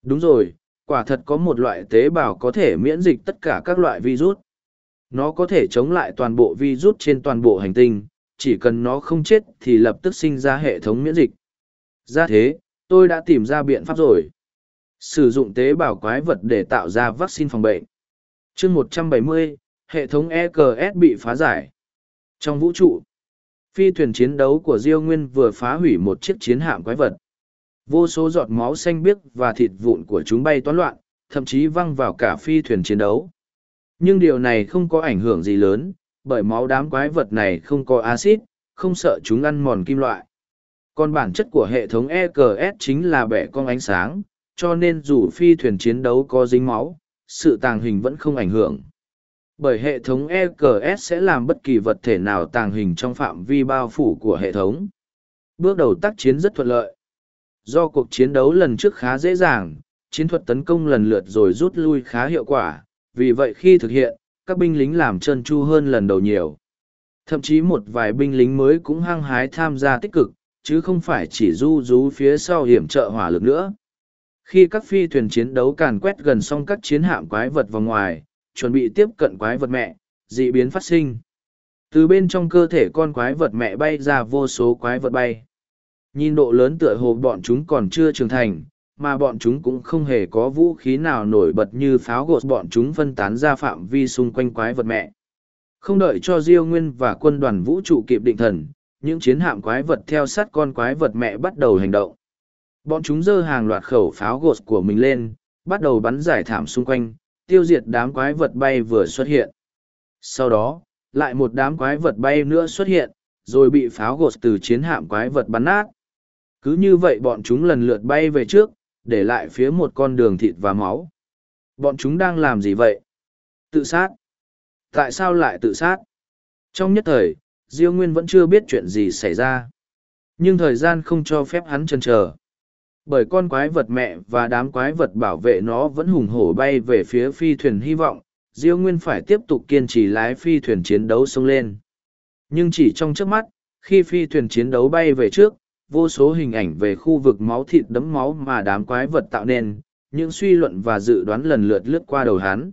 Speaker 1: Đúng rồi, quả thật có một loại tế bào có thể miễn dịch tất cả các loại virus. Nó có thể chống lại toàn bộ virus trên toàn bộ hành tinh, chỉ cần nó không chết thì lập tức sinh ra hệ thống miễn dịch. Ra thế, tôi đã tìm ra biện pháp rồi. Sử dụng tế bào quái vật để tạo ra vaccine phòng bệnh. chương 170, hệ thống EKS bị phá giải. Trong vũ trụ, phi thuyền chiến đấu của Diêu Nguyên vừa phá hủy một chiếc chiến hạm quái vật. Vô số giọt máu xanh biếc và thịt vụn của chúng bay toán loạn, thậm chí văng vào cả phi thuyền chiến đấu. Nhưng điều này không có ảnh hưởng gì lớn, bởi máu đám quái vật này không có axit, không sợ chúng ăn mòn kim loại. Còn bản chất của hệ thống EKS chính là bẻ cong ánh sáng, cho nên dù phi thuyền chiến đấu có dính máu, sự tàng hình vẫn không ảnh hưởng. Bởi hệ thống EKS sẽ làm bất kỳ vật thể nào tàng hình trong phạm vi bao phủ của hệ thống. Bước đầu tác chiến rất thuận lợi. Do cuộc chiến đấu lần trước khá dễ dàng, chiến thuật tấn công lần lượt rồi rút lui khá hiệu quả, vì vậy khi thực hiện, các binh lính làm trơn tru hơn lần đầu nhiều. Thậm chí một vài binh lính mới cũng hăng hái tham gia tích cực, chứ không phải chỉ du rú phía sau hiểm trợ hỏa lực nữa. Khi các phi thuyền chiến đấu càn quét gần xong các chiến hạm quái vật vào ngoài, chuẩn bị tiếp cận quái vật mẹ, dị biến phát sinh. Từ bên trong cơ thể con quái vật mẹ bay ra vô số quái vật bay. Nhìn độ lớn tựa hồ bọn chúng còn chưa trưởng thành, mà bọn chúng cũng không hề có vũ khí nào nổi bật như pháo gột bọn chúng phân tán ra phạm vi xung quanh quái vật mẹ. Không đợi cho Diêu Nguyên và quân đoàn vũ trụ kịp định thần, những chiến hạm quái vật theo sát con quái vật mẹ bắt đầu hành động. Bọn chúng dơ hàng loạt khẩu pháo gột của mình lên, bắt đầu bắn giải thảm xung quanh, tiêu diệt đám quái vật bay vừa xuất hiện. Sau đó, lại một đám quái vật bay nữa xuất hiện, rồi bị pháo gột từ chiến hạm quái vật bắn nát. Cứ như vậy bọn chúng lần lượt bay về trước, để lại phía một con đường thịt và máu. Bọn chúng đang làm gì vậy? Tự sát. Tại sao lại tự sát? Trong nhất thời, Diêu Nguyên vẫn chưa biết chuyện gì xảy ra. Nhưng thời gian không cho phép hắn chần chờ. Bởi con quái vật mẹ và đám quái vật bảo vệ nó vẫn hùng hổ bay về phía phi thuyền hy vọng, Diêu Nguyên phải tiếp tục kiên trì lái phi thuyền chiến đấu xông lên. Nhưng chỉ trong trước mắt, khi phi thuyền chiến đấu bay về trước, vô số hình ảnh về khu vực máu thịt đấm máu mà đám quái vật tạo nên, những suy luận và dự đoán lần lượt lướt qua đầu hắn.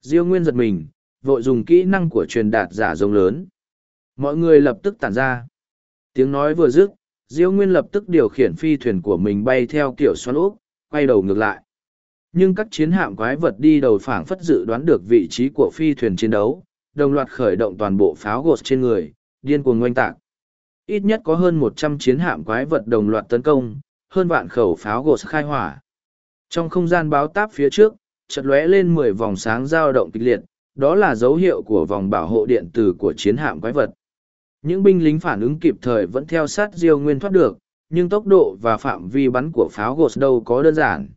Speaker 1: Diêu Nguyên giật mình, vội dùng kỹ năng của truyền đạt giả rồng lớn. Mọi người lập tức tản ra. Tiếng nói vừa dứt, Diêu Nguyên lập tức điều khiển phi thuyền của mình bay theo kiểu xoắn úp, quay đầu ngược lại. Nhưng các chiến hạm quái vật đi đầu phảng phất dự đoán được vị trí của phi thuyền chiến đấu, đồng loạt khởi động toàn bộ pháo gột trên người, điên cuồng oanh tạc. Ít nhất có hơn một trăm chiến hạm quái vật đồng loạt tấn công, hơn vạn khẩu pháo gột khai hỏa. Trong không gian báo táp phía trước, chợt lóe lên mười vòng sáng dao động kịch liệt, đó là dấu hiệu của vòng bảo hộ điện tử của chiến hạm quái vật. Những binh lính phản ứng kịp thời vẫn theo sát Diêu Nguyên thoát được, nhưng tốc độ và phạm vi bắn của pháo gột đâu có đơn giản.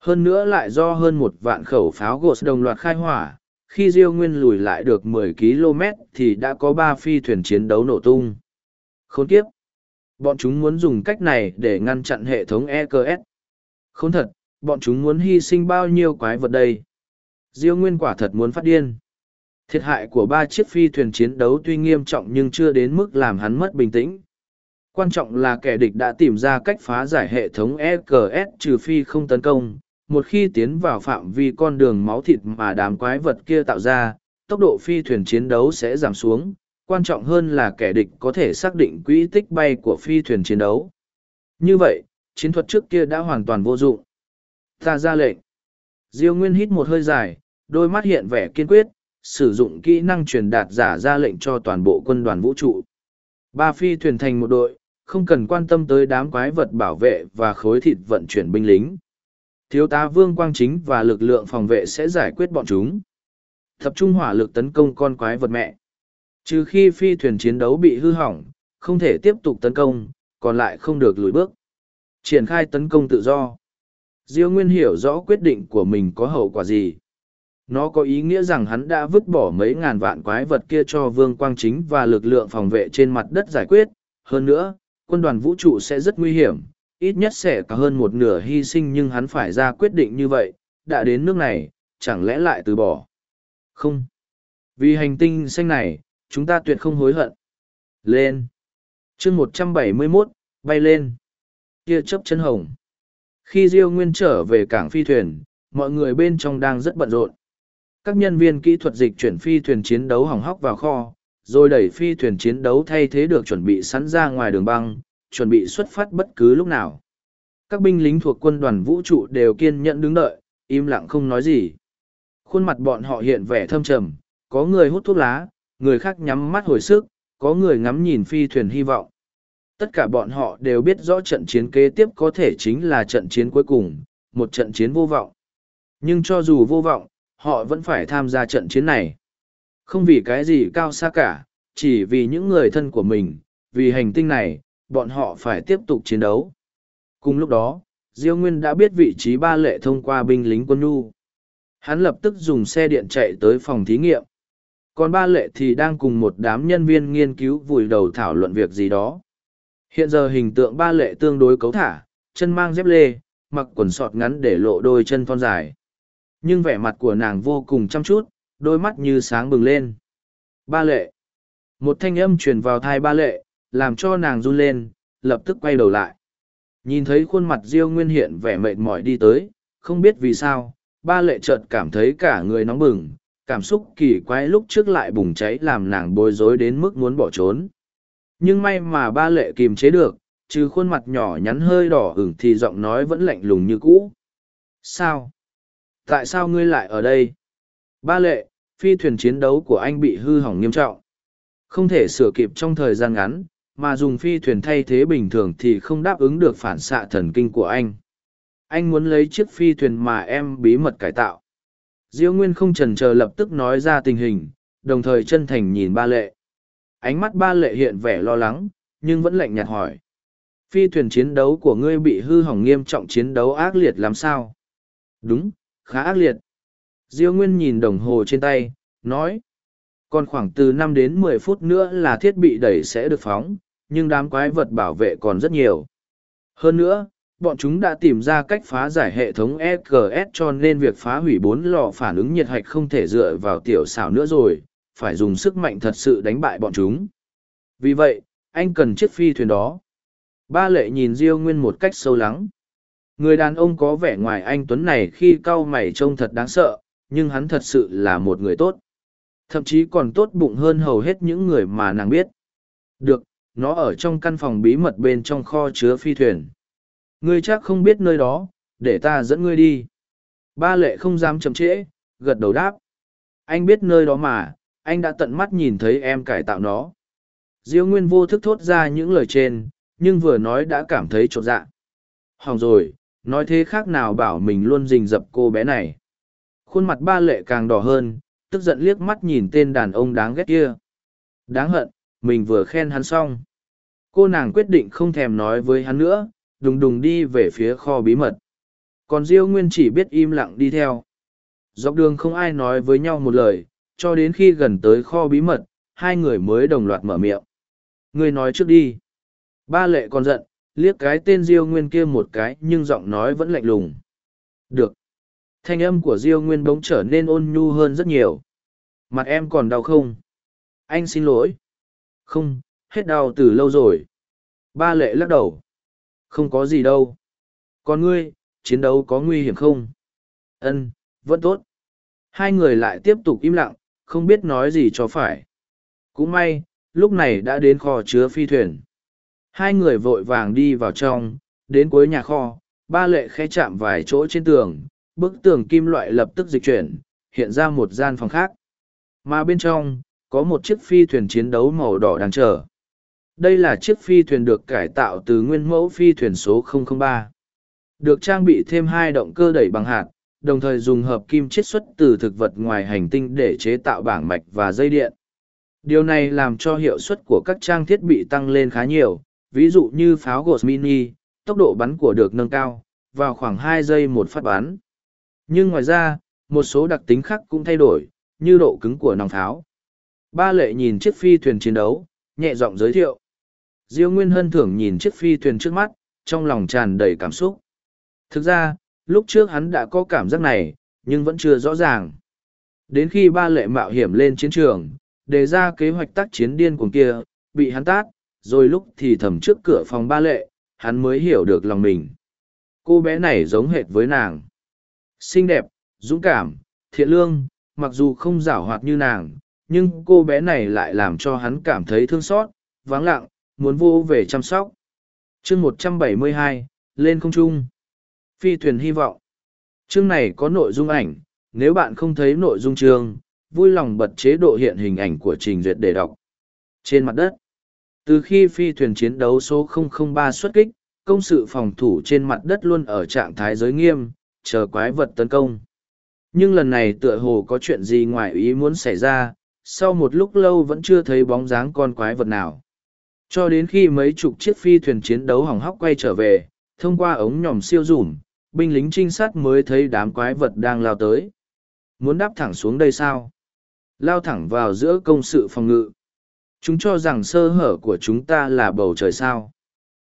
Speaker 1: Hơn nữa lại do hơn một vạn khẩu pháo gột đồng loạt khai hỏa, khi Diêu Nguyên lùi lại được 10 km thì đã có ba phi thuyền chiến đấu nổ tung. Khốn kiếp! Bọn chúng muốn dùng cách này để ngăn chặn hệ thống EKS. Khốn thật, bọn chúng muốn hy sinh bao nhiêu quái vật đây? Diêu Nguyên quả thật muốn phát điên. Thiệt hại của ba chiếc phi thuyền chiến đấu tuy nghiêm trọng nhưng chưa đến mức làm hắn mất bình tĩnh. Quan trọng là kẻ địch đã tìm ra cách phá giải hệ thống EKS trừ phi không tấn công. Một khi tiến vào phạm vi con đường máu thịt mà đám quái vật kia tạo ra, tốc độ phi thuyền chiến đấu sẽ giảm xuống. Quan trọng hơn là kẻ địch có thể xác định quỹ tích bay của phi thuyền chiến đấu. Như vậy, chiến thuật trước kia đã hoàn toàn vô dụng. Ta ra lệnh. Diêu Nguyên hít một hơi dài, đôi mắt hiện vẻ kiên quyết, sử dụng kỹ năng truyền đạt giả ra lệnh cho toàn bộ quân đoàn vũ trụ. Ba phi thuyền thành một đội, không cần quan tâm tới đám quái vật bảo vệ và khối thịt vận chuyển binh lính. Thiếu tá Vương Quang Chính và lực lượng phòng vệ sẽ giải quyết bọn chúng. Tập trung hỏa lực tấn công con quái vật mẹ. Trừ khi phi thuyền chiến đấu bị hư hỏng, không thể tiếp tục tấn công, còn lại không được lùi bước. Triển khai tấn công tự do. Diêu Nguyên hiểu rõ quyết định của mình có hậu quả gì. Nó có ý nghĩa rằng hắn đã vứt bỏ mấy ngàn vạn quái vật kia cho Vương Quang Chính và lực lượng phòng vệ trên mặt đất giải quyết. Hơn nữa, quân đoàn vũ trụ sẽ rất nguy hiểm, ít nhất sẽ có hơn một nửa hy sinh nhưng hắn phải ra quyết định như vậy, đã đến nước này, chẳng lẽ lại từ bỏ. Không. Vì hành tinh xanh này, chúng ta tuyệt không hối hận. Lên. chương một trăm bảy mươi 171, bay lên. Kia chấp chân hồng. Khi Diêu Nguyên trở về cảng phi thuyền, mọi người bên trong đang rất bận rộn các nhân viên kỹ thuật dịch chuyển phi thuyền chiến đấu hỏng hóc vào kho, rồi đẩy phi thuyền chiến đấu thay thế được chuẩn bị sẵn ra ngoài đường băng, chuẩn bị xuất phát bất cứ lúc nào. Các binh lính thuộc quân đoàn vũ trụ đều kiên nhẫn đứng đợi, im lặng không nói gì. Khuôn mặt bọn họ hiện vẻ thâm trầm, có người hút thuốc lá, người khác nhắm mắt hồi sức, có người ngắm nhìn phi thuyền hy vọng. Tất cả bọn họ đều biết rõ trận chiến kế tiếp có thể chính là trận chiến cuối cùng, một trận chiến vô vọng. Nhưng cho dù vô vọng, họ vẫn phải tham gia trận chiến này. Không vì cái gì cao xa cả, chỉ vì những người thân của mình, vì hành tinh này, bọn họ phải tiếp tục chiến đấu. Cùng lúc đó, Diêu Nguyên đã biết vị trí ba lệ thông qua binh lính quân nhu. Hắn lập tức dùng xe điện chạy tới phòng thí nghiệm. Còn ba lệ thì đang cùng một đám nhân viên nghiên cứu vùi đầu thảo luận việc gì đó. Hiện giờ hình tượng ba lệ tương đối cấu thả, chân mang dép lê, mặc quần sọt ngắn để lộ đôi chân thon dài. Nhưng vẻ mặt của nàng vô cùng chăm chút, đôi mắt như sáng bừng lên. Ba lệ. Một thanh âm truyền vào thai ba lệ, làm cho nàng run lên, lập tức quay đầu lại. Nhìn thấy khuôn mặt Diêu Nguyên hiện vẻ mệt mỏi đi tới, không biết vì sao, ba lệ chợt cảm thấy cả người nóng bừng, cảm xúc kỳ quái lúc trước lại bùng cháy làm nàng bối rối đến mức muốn bỏ trốn. Nhưng may mà ba lệ kìm chế được, trừ khuôn mặt nhỏ nhắn hơi đỏ ửng thì giọng nói vẫn lạnh lùng như cũ. Sao? Tại sao ngươi lại ở đây? Ba lệ, phi thuyền chiến đấu của anh bị hư hỏng nghiêm trọng. Không thể sửa kịp trong thời gian ngắn, mà dùng phi thuyền thay thế bình thường thì không đáp ứng được phản xạ thần kinh của anh. Anh muốn lấy chiếc phi thuyền mà em bí mật cải tạo. Diêu Nguyên không chần chờ lập tức nói ra tình hình, đồng thời chân thành nhìn ba lệ. Ánh mắt ba lệ hiện vẻ lo lắng, nhưng vẫn lạnh nhạt hỏi. Phi thuyền chiến đấu của ngươi bị hư hỏng nghiêm trọng chiến đấu ác liệt làm sao? Đúng, khá ác liệt. Diêu Nguyên nhìn đồng hồ trên tay, nói. Còn khoảng từ năm đến mười phút nữa là thiết bị đẩy sẽ được phóng, nhưng đám quái vật bảo vệ còn rất nhiều. Hơn nữa, bọn chúng đã tìm ra cách phá giải hệ thống EGS cho nên việc phá hủy bốn lò phản ứng nhiệt hạch không thể dựa vào tiểu xảo nữa rồi, phải dùng sức mạnh thật sự đánh bại bọn chúng. Vì vậy, anh cần chiếc phi thuyền đó. Ba lệ nhìn Diêu Nguyên một cách sâu lắng. Người đàn ông có vẻ ngoài anh Tuấn này khi cau mày trông thật đáng sợ, nhưng hắn thật sự là một người tốt. Thậm chí còn tốt bụng hơn hầu hết những người mà nàng biết. Được, nó ở trong căn phòng bí mật bên trong kho chứa phi thuyền. Ngươi chắc không biết nơi đó, để ta dẫn ngươi đi. Ba lệ không dám chậm trễ, gật đầu đáp. Anh biết nơi đó mà, anh đã tận mắt nhìn thấy em cải tạo nó. Diêu Nguyên vô thức thốt ra những lời trên, nhưng vừa nói đã cảm thấy trột dạ. Hỏng rồi, nói thế khác nào bảo mình luôn rình rập cô bé này. Khuôn mặt ba lệ càng đỏ hơn, tức giận liếc mắt nhìn tên đàn ông đáng ghét kia. Đáng hận, mình vừa khen hắn xong. Cô nàng quyết định không thèm nói với hắn nữa, đùng đùng đi về phía kho bí mật. Còn Diêu Nguyên chỉ biết im lặng đi theo. Dọc đường không ai nói với nhau một lời, cho đến khi gần tới kho bí mật, hai người mới đồng loạt mở miệng. Người nói trước đi. Ba lệ còn giận, liếc cái tên Diêu Nguyên kia một cái nhưng giọng nói vẫn lạnh lùng. Được. Thanh âm của Diêu Nguyên bỗng trở nên ôn nhu hơn rất nhiều. Mặt em còn đau không? Anh xin lỗi. Không, hết đau từ lâu rồi. Ba lệ lắc đầu. Không có gì đâu. Còn ngươi, chiến đấu có nguy hiểm không? Ân, vẫn tốt. Hai người lại tiếp tục im lặng, không biết nói gì cho phải. Cũng may, lúc này đã đến kho chứa phi thuyền. Hai người vội vàng đi vào trong, đến cuối nhà kho, ba lệ khẽ chạm vài chỗ trên tường, bức tường kim loại lập tức dịch chuyển, hiện ra một gian phòng khác. Mà bên trong, có một chiếc phi thuyền chiến đấu màu đỏ đang chờ. Đây là chiếc phi thuyền được cải tạo từ nguyên mẫu phi thuyền số 003. Được trang bị thêm hai động cơ đẩy bằng hạt, đồng thời dùng hợp kim chiết xuất từ thực vật ngoài hành tinh để chế tạo bảng mạch và dây điện. Điều này làm cho hiệu suất của các trang thiết bị tăng lên khá nhiều, ví dụ như pháo gột mini, tốc độ bắn của được nâng cao, vào khoảng hai giây một phát bắn. Nhưng ngoài ra, một số đặc tính khác cũng thay đổi, như độ cứng của nòng pháo. Ba lệ nhìn chiếc phi thuyền chiến đấu, nhẹ giọng giới thiệu. Diêu Nguyên Hân thưởng nhìn chiếc phi thuyền trước mắt, trong lòng tràn đầy cảm xúc. Thực ra, lúc trước hắn đã có cảm giác này, nhưng vẫn chưa rõ ràng. Đến khi ba lệ mạo hiểm lên chiến trường, đề ra kế hoạch tác chiến điên cuồng kia, bị hắn tát, rồi lúc thì thầm trước cửa phòng ba lệ, hắn mới hiểu được lòng mình. Cô bé này giống hệt với nàng. Xinh đẹp, dũng cảm, thiện lương, mặc dù không giảo hoạt như nàng, nhưng cô bé này lại làm cho hắn cảm thấy thương xót, vắng lặng, muốn vô về chăm sóc. chương một trăm bảy mươi hai lên không trung. Phi thuyền hy vọng. Chương này có nội dung ảnh, nếu bạn không thấy nội dung chương, vui lòng bật chế độ hiện hình ảnh của trình duyệt để đọc. Trên mặt đất, từ khi phi thuyền chiến đấu số 003 xuất kích, công sự phòng thủ trên mặt đất luôn ở trạng thái giới nghiêm, chờ quái vật tấn công. Nhưng lần này tựa hồ có chuyện gì ngoài ý muốn xảy ra, sau một lúc lâu vẫn chưa thấy bóng dáng con quái vật nào. Cho đến khi mấy chục chiếc phi thuyền chiến đấu hỏng hóc quay trở về, thông qua ống nhòm siêu rủm, binh lính trinh sát mới thấy đám quái vật đang lao tới. Muốn đáp thẳng xuống đây sao? Lao thẳng vào giữa công sự phòng ngự. Chúng cho rằng sơ hở của chúng ta là bầu trời sao.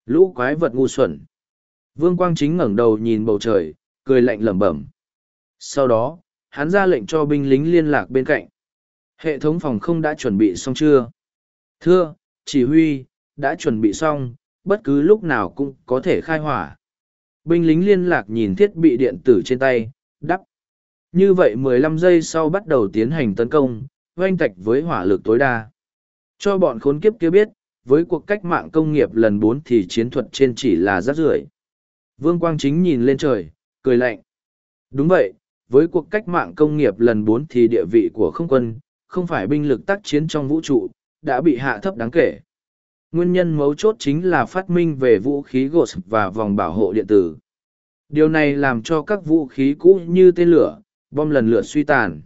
Speaker 1: Lũ quái vật ngu xuẩn. Vương Quang Chính ngẩng đầu nhìn bầu trời, cười lạnh lẩm bẩm. Sau đó, hắn ra lệnh cho binh lính liên lạc bên cạnh. Hệ thống phòng không đã chuẩn bị xong chưa? Thưa, chỉ huy, đã chuẩn bị xong, bất cứ lúc nào cũng có thể khai hỏa. Binh lính liên lạc nhìn thiết bị điện tử trên tay, đắp. Như vậy 15 giây sau bắt đầu tiến hành tấn công, oanh tạch với hỏa lực tối đa. Cho bọn khốn kiếp kia biết, với cuộc cách mạng công nghiệp lần bốn thì chiến thuật trên chỉ là rác rưởi. Vương Quang Chính nhìn lên trời, cười lạnh. Đúng vậy, với cuộc cách mạng công nghiệp lần bốn thì địa vị của không quân, không phải binh lực tác chiến trong vũ trụ, đã bị hạ thấp đáng kể. Nguyên nhân mấu chốt chính là phát minh về vũ khí GOS và vòng bảo hộ điện tử. Điều này làm cho các vũ khí cũ như tên lửa, bom lần lượt suy tàn.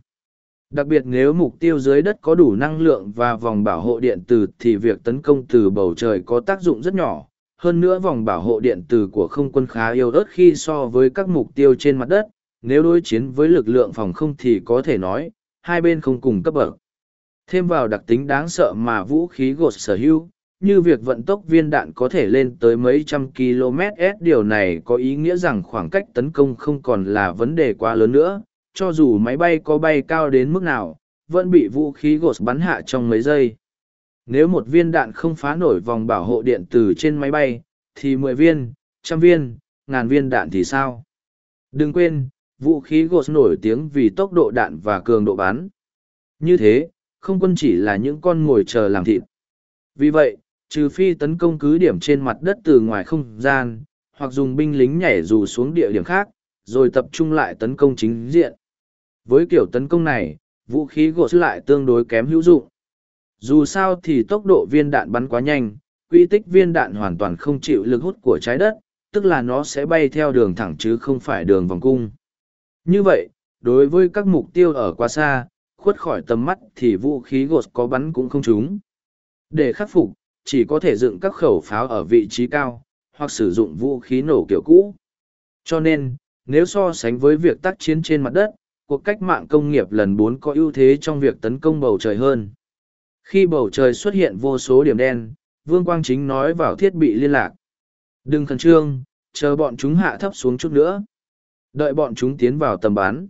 Speaker 1: Đặc biệt nếu mục tiêu dưới đất có đủ năng lượng và vòng bảo hộ điện tử thì việc tấn công từ bầu trời có tác dụng rất nhỏ. Hơn nữa vòng bảo hộ điện tử của không quân khá yếu ớt khi so với các mục tiêu trên mặt đất. Nếu đối chiến với lực lượng phòng không thì có thể nói, hai bên không cùng cấp bậc. Thêm vào đặc tính đáng sợ mà vũ khí gột sở hữu, như việc vận tốc viên đạn có thể lên tới mấy trăm km s điều này có ý nghĩa rằng khoảng cách tấn công không còn là vấn đề quá lớn nữa cho dù máy bay có bay cao đến mức nào vẫn bị vũ khí gột bắn hạ trong mấy giây. Nếu một viên đạn không phá nổi vòng bảo hộ điện từ trên máy bay thì mười viên trăm viên ngàn viên đạn thì sao? Đừng quên vũ khí gột nổi tiếng vì tốc độ đạn và cường độ bắn. Như thế không quân chỉ là những con ngồi chờ làm thịt. Vì vậy trừ phi tấn công cứ điểm trên mặt đất từ ngoài không gian, hoặc dùng binh lính nhảy dù xuống địa điểm khác, rồi tập trung lại tấn công chính diện. Với kiểu tấn công này, vũ khí gột lại tương đối kém hữu dụng. Dù sao thì tốc độ viên đạn bắn quá nhanh, quy tích viên đạn hoàn toàn không chịu lực hút của trái đất, tức là nó sẽ bay theo đường thẳng chứ không phải đường vòng cung. Như vậy, đối với các mục tiêu ở quá xa, khuất khỏi tầm mắt thì vũ khí gột có bắn cũng không trúng. Để khắc phục, chỉ có thể dựng các khẩu pháo ở vị trí cao, hoặc sử dụng vũ khí nổ kiểu cũ. Cho nên, nếu so sánh với việc tác chiến trên mặt đất, cuộc cách mạng công nghiệp lần bốn có ưu thế trong việc tấn công bầu trời hơn. Khi bầu trời xuất hiện vô số điểm đen, Vương Quang Chính nói vào thiết bị liên lạc. Đừng khẩn trương, chờ bọn chúng hạ thấp xuống chút nữa. Đợi bọn chúng tiến vào tầm bán.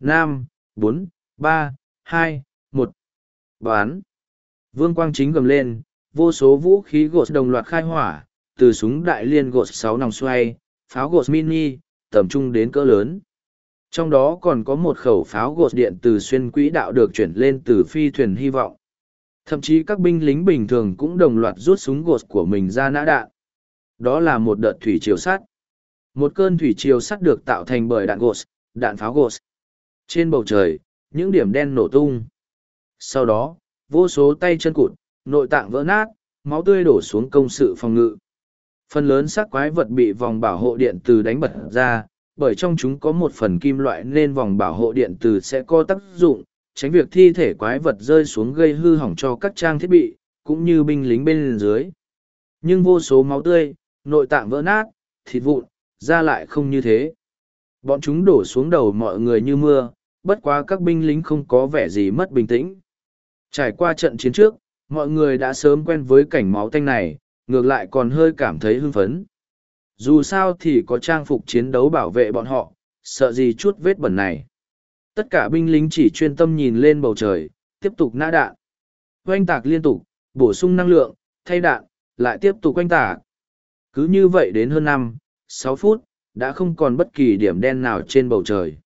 Speaker 1: Năm, bốn, ba, hai, một. Bán. Vương Quang Chính gầm lên, vô số vũ khí gột đồng loạt khai hỏa, từ súng đại liên gột sáu nòng xoay, pháo gột mini, tầm trung đến cỡ lớn. Trong đó còn có một khẩu pháo gột điện từ xuyên quỹ đạo được chuyển lên từ phi thuyền hy vọng. Thậm chí các binh lính bình thường cũng đồng loạt rút súng gột của mình ra nã đạn. Đó là một đợt thủy triều sắt. Một cơn thủy triều sắt được tạo thành bởi đạn gột, đạn pháo gột. Trên bầu trời, những điểm đen nổ tung. Sau đó, vô số tay chân cụt, nội tạng vỡ nát, máu tươi đổ xuống công sự phòng ngự. Phần lớn xác quái vật bị vòng bảo hộ điện từ đánh bật ra, bởi trong chúng có một phần kim loại nên vòng bảo hộ điện từ sẽ có tác dụng, tránh việc thi thể quái vật rơi xuống gây hư hỏng cho các trang thiết bị, cũng như binh lính bên dưới. Nhưng vô số máu tươi, nội tạng vỡ nát, thịt vụn, ra lại không như thế. Bọn chúng đổ xuống đầu mọi người như mưa, bất quá các binh lính không có vẻ gì mất bình tĩnh. Trải qua trận chiến trước, mọi người đã sớm quen với cảnh máu tanh này ngược lại còn hơi cảm thấy hưng phấn dù sao thì có trang phục chiến đấu bảo vệ bọn họ sợ gì chút vết bẩn này. Tất cả binh lính chỉ chuyên tâm nhìn lên bầu trời tiếp tục nã đạn. Oanh tạc liên tục bổ sung năng lượng thay đạn lại tiếp tục oanh tạc. Cứ như vậy đến hơn năm sáu phút đã không còn bất kỳ điểm đen nào trên bầu trời.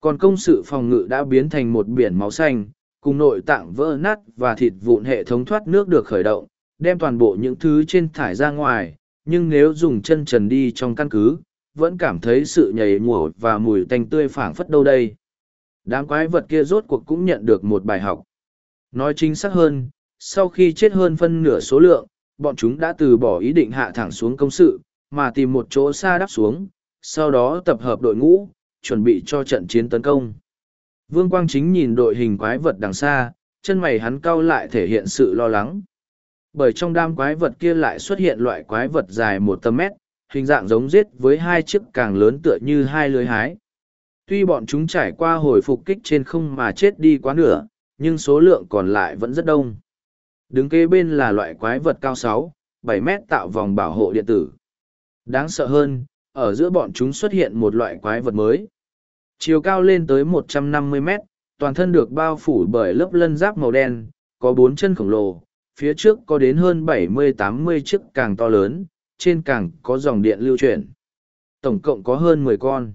Speaker 1: Còn công sự phòng ngự đã biến thành một biển máu xanh cùng nội tạng vỡ nát và thịt vụn hệ thống thoát nước được khởi động, đem toàn bộ những thứ trên thải ra ngoài, nhưng nếu dùng chân trần đi trong căn cứ, vẫn cảm thấy sự nhảy mùa và mùi tanh tươi phảng phất đâu đây. Đám quái vật kia rốt cuộc cũng nhận được một bài học. Nói chính xác hơn, sau khi chết hơn phân nửa số lượng, bọn chúng đã từ bỏ ý định hạ thẳng xuống công sự, mà tìm một chỗ xa đắp xuống, sau đó tập hợp đội ngũ, chuẩn bị cho trận chiến tấn công. Vương Quang Chính nhìn đội hình quái vật đằng xa, chân mày hắn cau lại thể hiện sự lo lắng. Bởi trong đám quái vật kia lại xuất hiện loại quái vật dài một tầm mét, hình dạng giống giết với hai chiếc càng lớn tựa như hai lưới hái. Tuy bọn chúng trải qua hồi phục kích trên không mà chết đi quá nửa, nhưng số lượng còn lại vẫn rất đông. Đứng kế bên là loại quái vật cao sáu, bảy mét tạo vòng bảo hộ điện tử. Đáng sợ hơn, ở giữa bọn chúng xuất hiện một loại quái vật mới. Chiều cao lên tới 150 mét, toàn thân được bao phủ bởi lớp lân giáp màu đen, có bốn chân khổng lồ, phía trước có đến hơn 70-80 chiếc càng to lớn, trên càng có dòng điện lưu chuyển. Tổng cộng có hơn 10 con.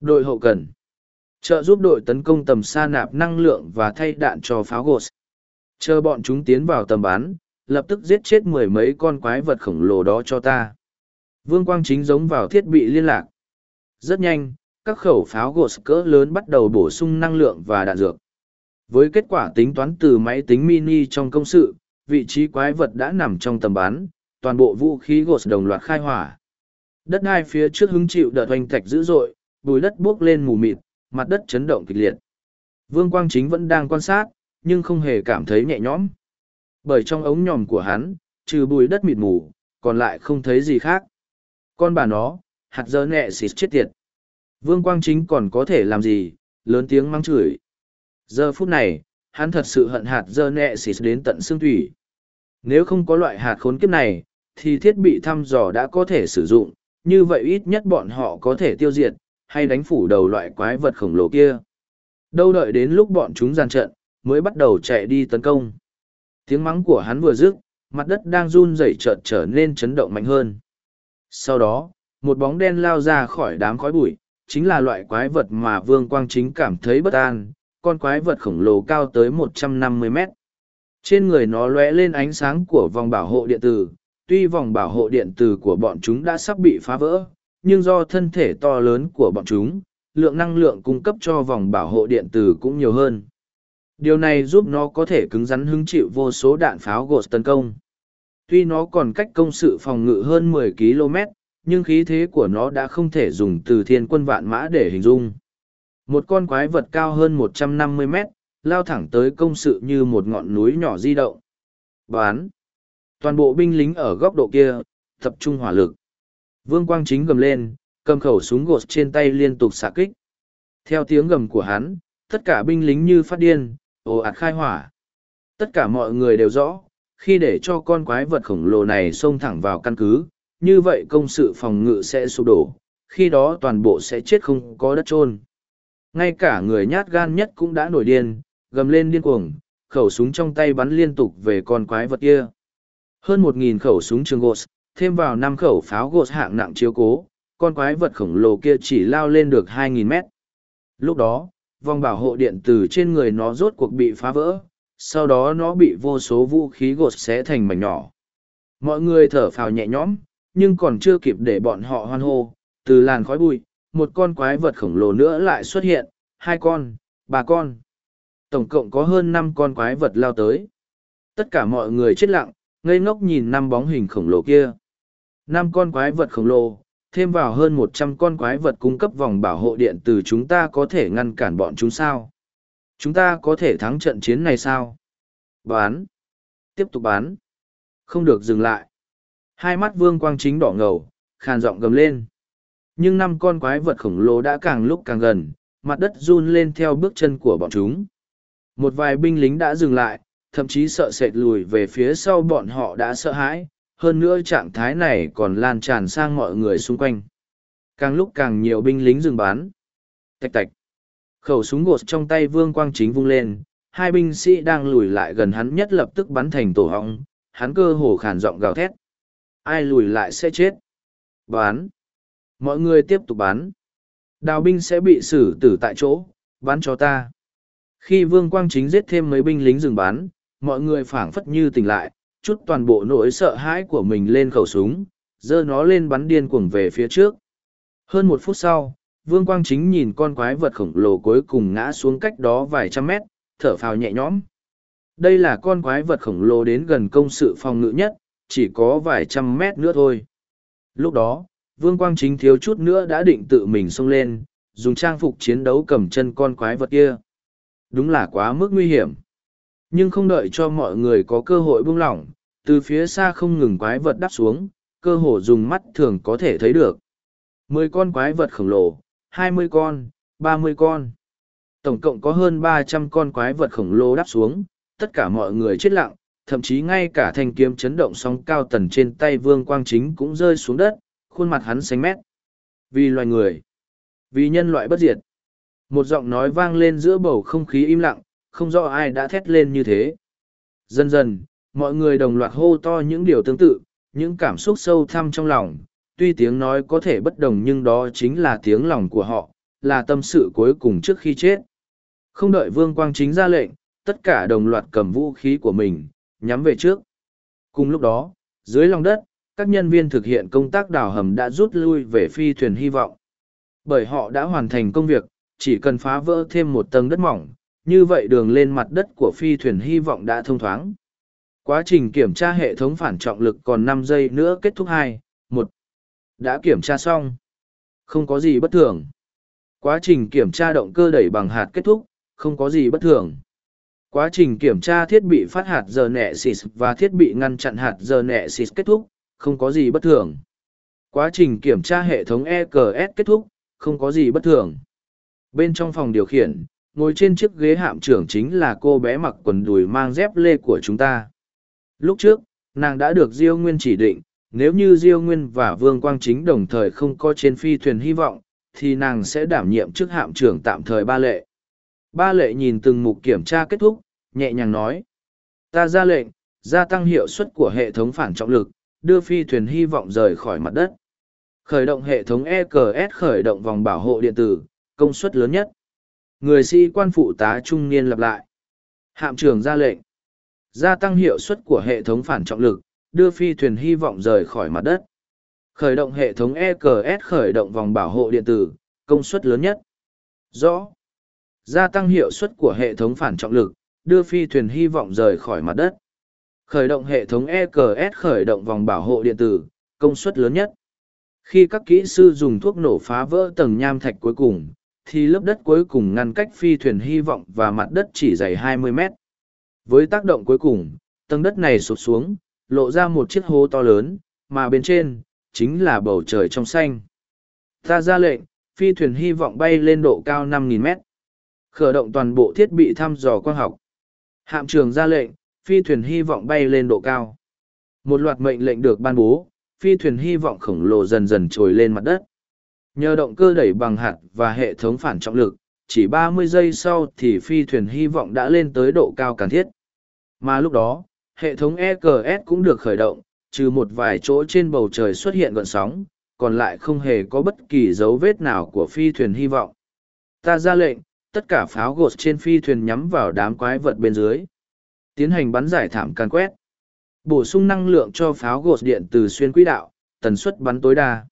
Speaker 1: Đội hậu cần trợ giúp đội tấn công tầm xa nạp năng lượng và thay đạn cho pháo gột. Chờ bọn chúng tiến vào tầm bắn, lập tức giết chết mười mấy con quái vật khổng lồ đó cho ta. Vương Quang Chính giống vào thiết bị liên lạc. Rất nhanh, các khẩu pháo gột cỡ lớn bắt đầu bổ sung năng lượng và đạn dược. Với kết quả tính toán từ máy tính mini trong công sự, vị trí quái vật đã nằm trong tầm bắn, toàn bộ vũ khí gột đồng loạt khai hỏa. Đất đai phía trước hứng chịu đợt oanh thạch dữ dội, bùi đất buốc lên mù mịt, mặt đất chấn động kịch liệt. Vương Quang Chính vẫn đang quan sát, nhưng không hề cảm thấy nhẹ nhõm. Bởi trong ống nhòm của hắn, trừ bùi đất mịt mù, còn lại không thấy gì khác. Con bà nó, hạt dơ nẹ xịt chết tiệt. Vương Quang Chính còn có thể làm gì, lớn tiếng mắng chửi. Giờ phút này, hắn thật sự hận hạt dơ nẹ xịt đến tận xương thủy. Nếu không có loại hạt khốn kiếp này, thì thiết bị thăm dò đã có thể sử dụng, như vậy ít nhất bọn họ có thể tiêu diệt, hay đánh phủ đầu loại quái vật khổng lồ kia. Đâu đợi đến lúc bọn chúng gian trận, mới bắt đầu chạy đi tấn công. Tiếng mắng của hắn vừa dứt, mặt đất đang run rẩy chợt trở nên chấn động mạnh hơn. Sau đó, một bóng đen lao ra khỏi đám khói bụi, chính là loại quái vật mà Vương Quang Chính cảm thấy bất an, con quái vật khổng lồ cao tới 150 mét. Trên người nó lóe lên ánh sáng của vòng bảo hộ điện tử, tuy vòng bảo hộ điện tử của bọn chúng đã sắp bị phá vỡ, nhưng do thân thể to lớn của bọn chúng, lượng năng lượng cung cấp cho vòng bảo hộ điện tử cũng nhiều hơn. Điều này giúp nó có thể cứng rắn hứng chịu vô số đạn pháo gột tấn công. Tuy nó còn cách công sự phòng ngự hơn 10 km, nhưng khí thế của nó đã không thể dùng từ thiên quân vạn mã để hình dung. Một con quái vật cao hơn 150 mét, lao thẳng tới công sự như một ngọn núi nhỏ di động. Bán. Toàn bộ binh lính ở góc độ kia, tập trung hỏa lực. Vương Quang Chính gầm lên, cầm khẩu súng gột trên tay liên tục xạ kích. Theo tiếng gầm của hắn, tất cả binh lính như phát điên, ồ ạt khai hỏa. Tất cả mọi người đều rõ, khi để cho con quái vật khổng lồ này xông thẳng vào căn cứ, như vậy công sự phòng ngự sẽ sụp đổ, khi đó toàn bộ sẽ chết không có đất trôn. Ngay cả người nhát gan nhất cũng đã nổi điên, gầm lên điên cuồng, khẩu súng trong tay bắn liên tục về con quái vật kia. Hơn một nghìn khẩu súng trường gột, thêm vào năm khẩu pháo gột hạng nặng chiếu cố, con quái vật khổng lồ kia chỉ lao lên được 2.000 mét. Lúc đó, vòng bảo hộ điện từ trên người nó rốt cuộc bị phá vỡ, sau đó nó bị vô số vũ khí gột xé thành mảnh nhỏ. Mọi người thở phào nhẹ nhõm, nhưng còn chưa kịp để bọn họ hoan hô, từ làn khói bụi, một con quái vật khổng lồ nữa lại xuất hiện, hai con, ba con. Tổng cộng có hơn năm con quái vật lao tới. Tất cả mọi người chết lặng, ngây ngốc nhìn năm bóng hình khổng lồ kia. Năm con quái vật khổng lồ, thêm vào hơn một trăm con quái vật cung cấp vòng bảo hộ điện từ chúng ta có thể ngăn cản bọn chúng sao? Chúng ta có thể thắng trận chiến này sao? Bán. Tiếp tục bán. Không được dừng lại. Hai mắt vương quang chính đỏ ngầu, khàn giọng gầm lên. Nhưng năm con quái vật khổng lồ đã càng lúc càng gần, mặt đất run lên theo bước chân của bọn chúng. Một vài binh lính đã dừng lại, thậm chí sợ sệt lùi về phía sau bọn họ đã sợ hãi, hơn nữa trạng thái này còn lan tràn sang mọi người xung quanh. Càng lúc càng nhiều binh lính dừng bán. Tạch tạch. Khẩu súng gột trong tay vương quang chính vung lên, hai binh sĩ đang lùi lại gần hắn nhất lập tức bắn thành tổ họng, hắn cơ hồ khản giọng gào thét. Ai lùi lại sẽ chết. Bán. Mọi người tiếp tục bán. Đào binh sẽ bị xử tử tại chỗ, bán cho ta. Khi vương quang chính giết thêm mấy binh lính dừng bán, mọi người phảng phất như tỉnh lại, chút toàn bộ nỗi sợ hãi của mình lên khẩu súng, giơ nó lên bắn điên cuồng về phía trước. Hơn một phút sau, Vương Quang Chính nhìn con quái vật khổng lồ cuối cùng ngã xuống cách đó vài trăm mét, thở phào nhẹ nhõm. Đây là con quái vật khổng lồ đến gần công sự phòng ngự nhất, chỉ có vài trăm mét nữa thôi. Lúc đó, Vương Quang Chính thiếu chút nữa đã định tự mình xông lên, dùng trang phục chiến đấu cầm chân con quái vật kia. Đúng là quá mức nguy hiểm. Nhưng không đợi cho mọi người có cơ hội buông lỏng, Từ phía xa không ngừng quái vật đáp xuống, cơ hồ dùng mắt thường có thể thấy được. Mười con quái vật khổng lồ, hai mươi con, ba mươi con. Tổng cộng có hơn ba trăm con quái vật khổng lồ đáp xuống, tất cả mọi người chết lặng, thậm chí ngay cả thanh kiếm chấn động sóng cao tần trên tay vương quang chính cũng rơi xuống đất, khuôn mặt hắn xanh mét. Vì loài người, vì nhân loại bất diệt. Một giọng nói vang lên giữa bầu không khí im lặng, không rõ ai đã thét lên như thế. Dần dần, mọi người đồng loạt hô to những điều tương tự, những cảm xúc sâu thẳm trong lòng. Tuy tiếng nói có thể bất đồng nhưng đó chính là tiếng lòng của họ, là tâm sự cuối cùng trước khi chết. Không đợi Vương Quang Chính ra lệnh, tất cả đồng loạt cầm vũ khí của mình, nhắm về trước. Cùng lúc đó, dưới lòng đất, các nhân viên thực hiện công tác đào hầm đã rút lui về phi thuyền hy vọng. Bởi họ đã hoàn thành công việc, chỉ cần phá vỡ thêm một tầng đất mỏng, như vậy đường lên mặt đất của phi thuyền hy vọng đã thông thoáng. Quá trình kiểm tra hệ thống phản trọng lực còn năm giây nữa kết thúc hai, một. Đã kiểm tra xong. Không có gì bất thường. Quá trình kiểm tra động cơ đẩy bằng hạt kết thúc, không có gì bất thường. Quá trình kiểm tra thiết bị phát hạt giờ nẹ xịt và thiết bị ngăn chặn hạt giờ nẹ xịt kết thúc, không có gì bất thường. Quá trình kiểm tra hệ thống EKS kết thúc, không có gì bất thường. Bên trong phòng điều khiển, ngồi trên chiếc ghế hạm trưởng chính là cô bé mặc quần đùi mang dép lê của chúng ta. Lúc trước, nàng đã được Diêu Nguyên chỉ định, nếu như Diêu Nguyên và Vương Quang Chính đồng thời không có trên phi thuyền hy vọng, thì nàng sẽ đảm nhiệm chức hạm trưởng tạm thời ba lệ. Ba lệ nhìn từng mục kiểm tra kết thúc, nhẹ nhàng nói. Ta ra lệnh, gia tăng hiệu suất của hệ thống phản trọng lực, đưa phi thuyền hy vọng rời khỏi mặt đất. Khởi động hệ thống EKS, khởi động vòng bảo hộ điện tử, công suất lớn nhất. Người sĩ quan phụ tá trung niên lặp lại. Hạm trưởng ra lệnh. Gia tăng hiệu suất của hệ thống phản trọng lực, đưa phi thuyền hy vọng rời khỏi mặt đất. Khởi động hệ thống EKS khởi động vòng bảo hộ điện tử, công suất lớn nhất. Rõ. Gia tăng hiệu suất của hệ thống phản trọng lực, đưa phi thuyền hy vọng rời khỏi mặt đất. Khởi động hệ thống EKS khởi động vòng bảo hộ điện tử, công suất lớn nhất. Khi các kỹ sư dùng thuốc nổ phá vỡ tầng nham thạch cuối cùng, thì lớp đất cuối cùng ngăn cách phi thuyền hy vọng và mặt đất chỉ dày 20 mét. Với tác động cuối cùng, tầng đất này sụt xuống, lộ ra một chiếc hố to lớn, mà bên trên, chính là bầu trời trong xanh. Ta ra lệnh, phi thuyền hy vọng bay lên độ cao 5.000 mét. Khởi động toàn bộ thiết bị thăm dò quang học. Hạm trường ra lệnh, phi thuyền hy vọng bay lên độ cao. Một loạt mệnh lệnh được ban bố, phi thuyền hy vọng khổng lồ dần dần trồi lên mặt đất. Nhờ động cơ đẩy bằng hạt và hệ thống phản trọng lực, chỉ 30 giây sau thì phi thuyền hy vọng đã lên tới độ cao cần thiết. Mà lúc đó, hệ thống ECS cũng được khởi động, trừ một vài chỗ trên bầu trời xuất hiện gọn sóng, còn lại không hề có bất kỳ dấu vết nào của phi thuyền hy vọng. Ta ra lệnh, tất cả pháo gột trên phi thuyền nhắm vào đám quái vật bên dưới. Tiến hành bắn giải thảm can quét. Bổ sung năng lượng cho pháo gột điện từ xuyên quỹ đạo, tần suất bắn tối đa.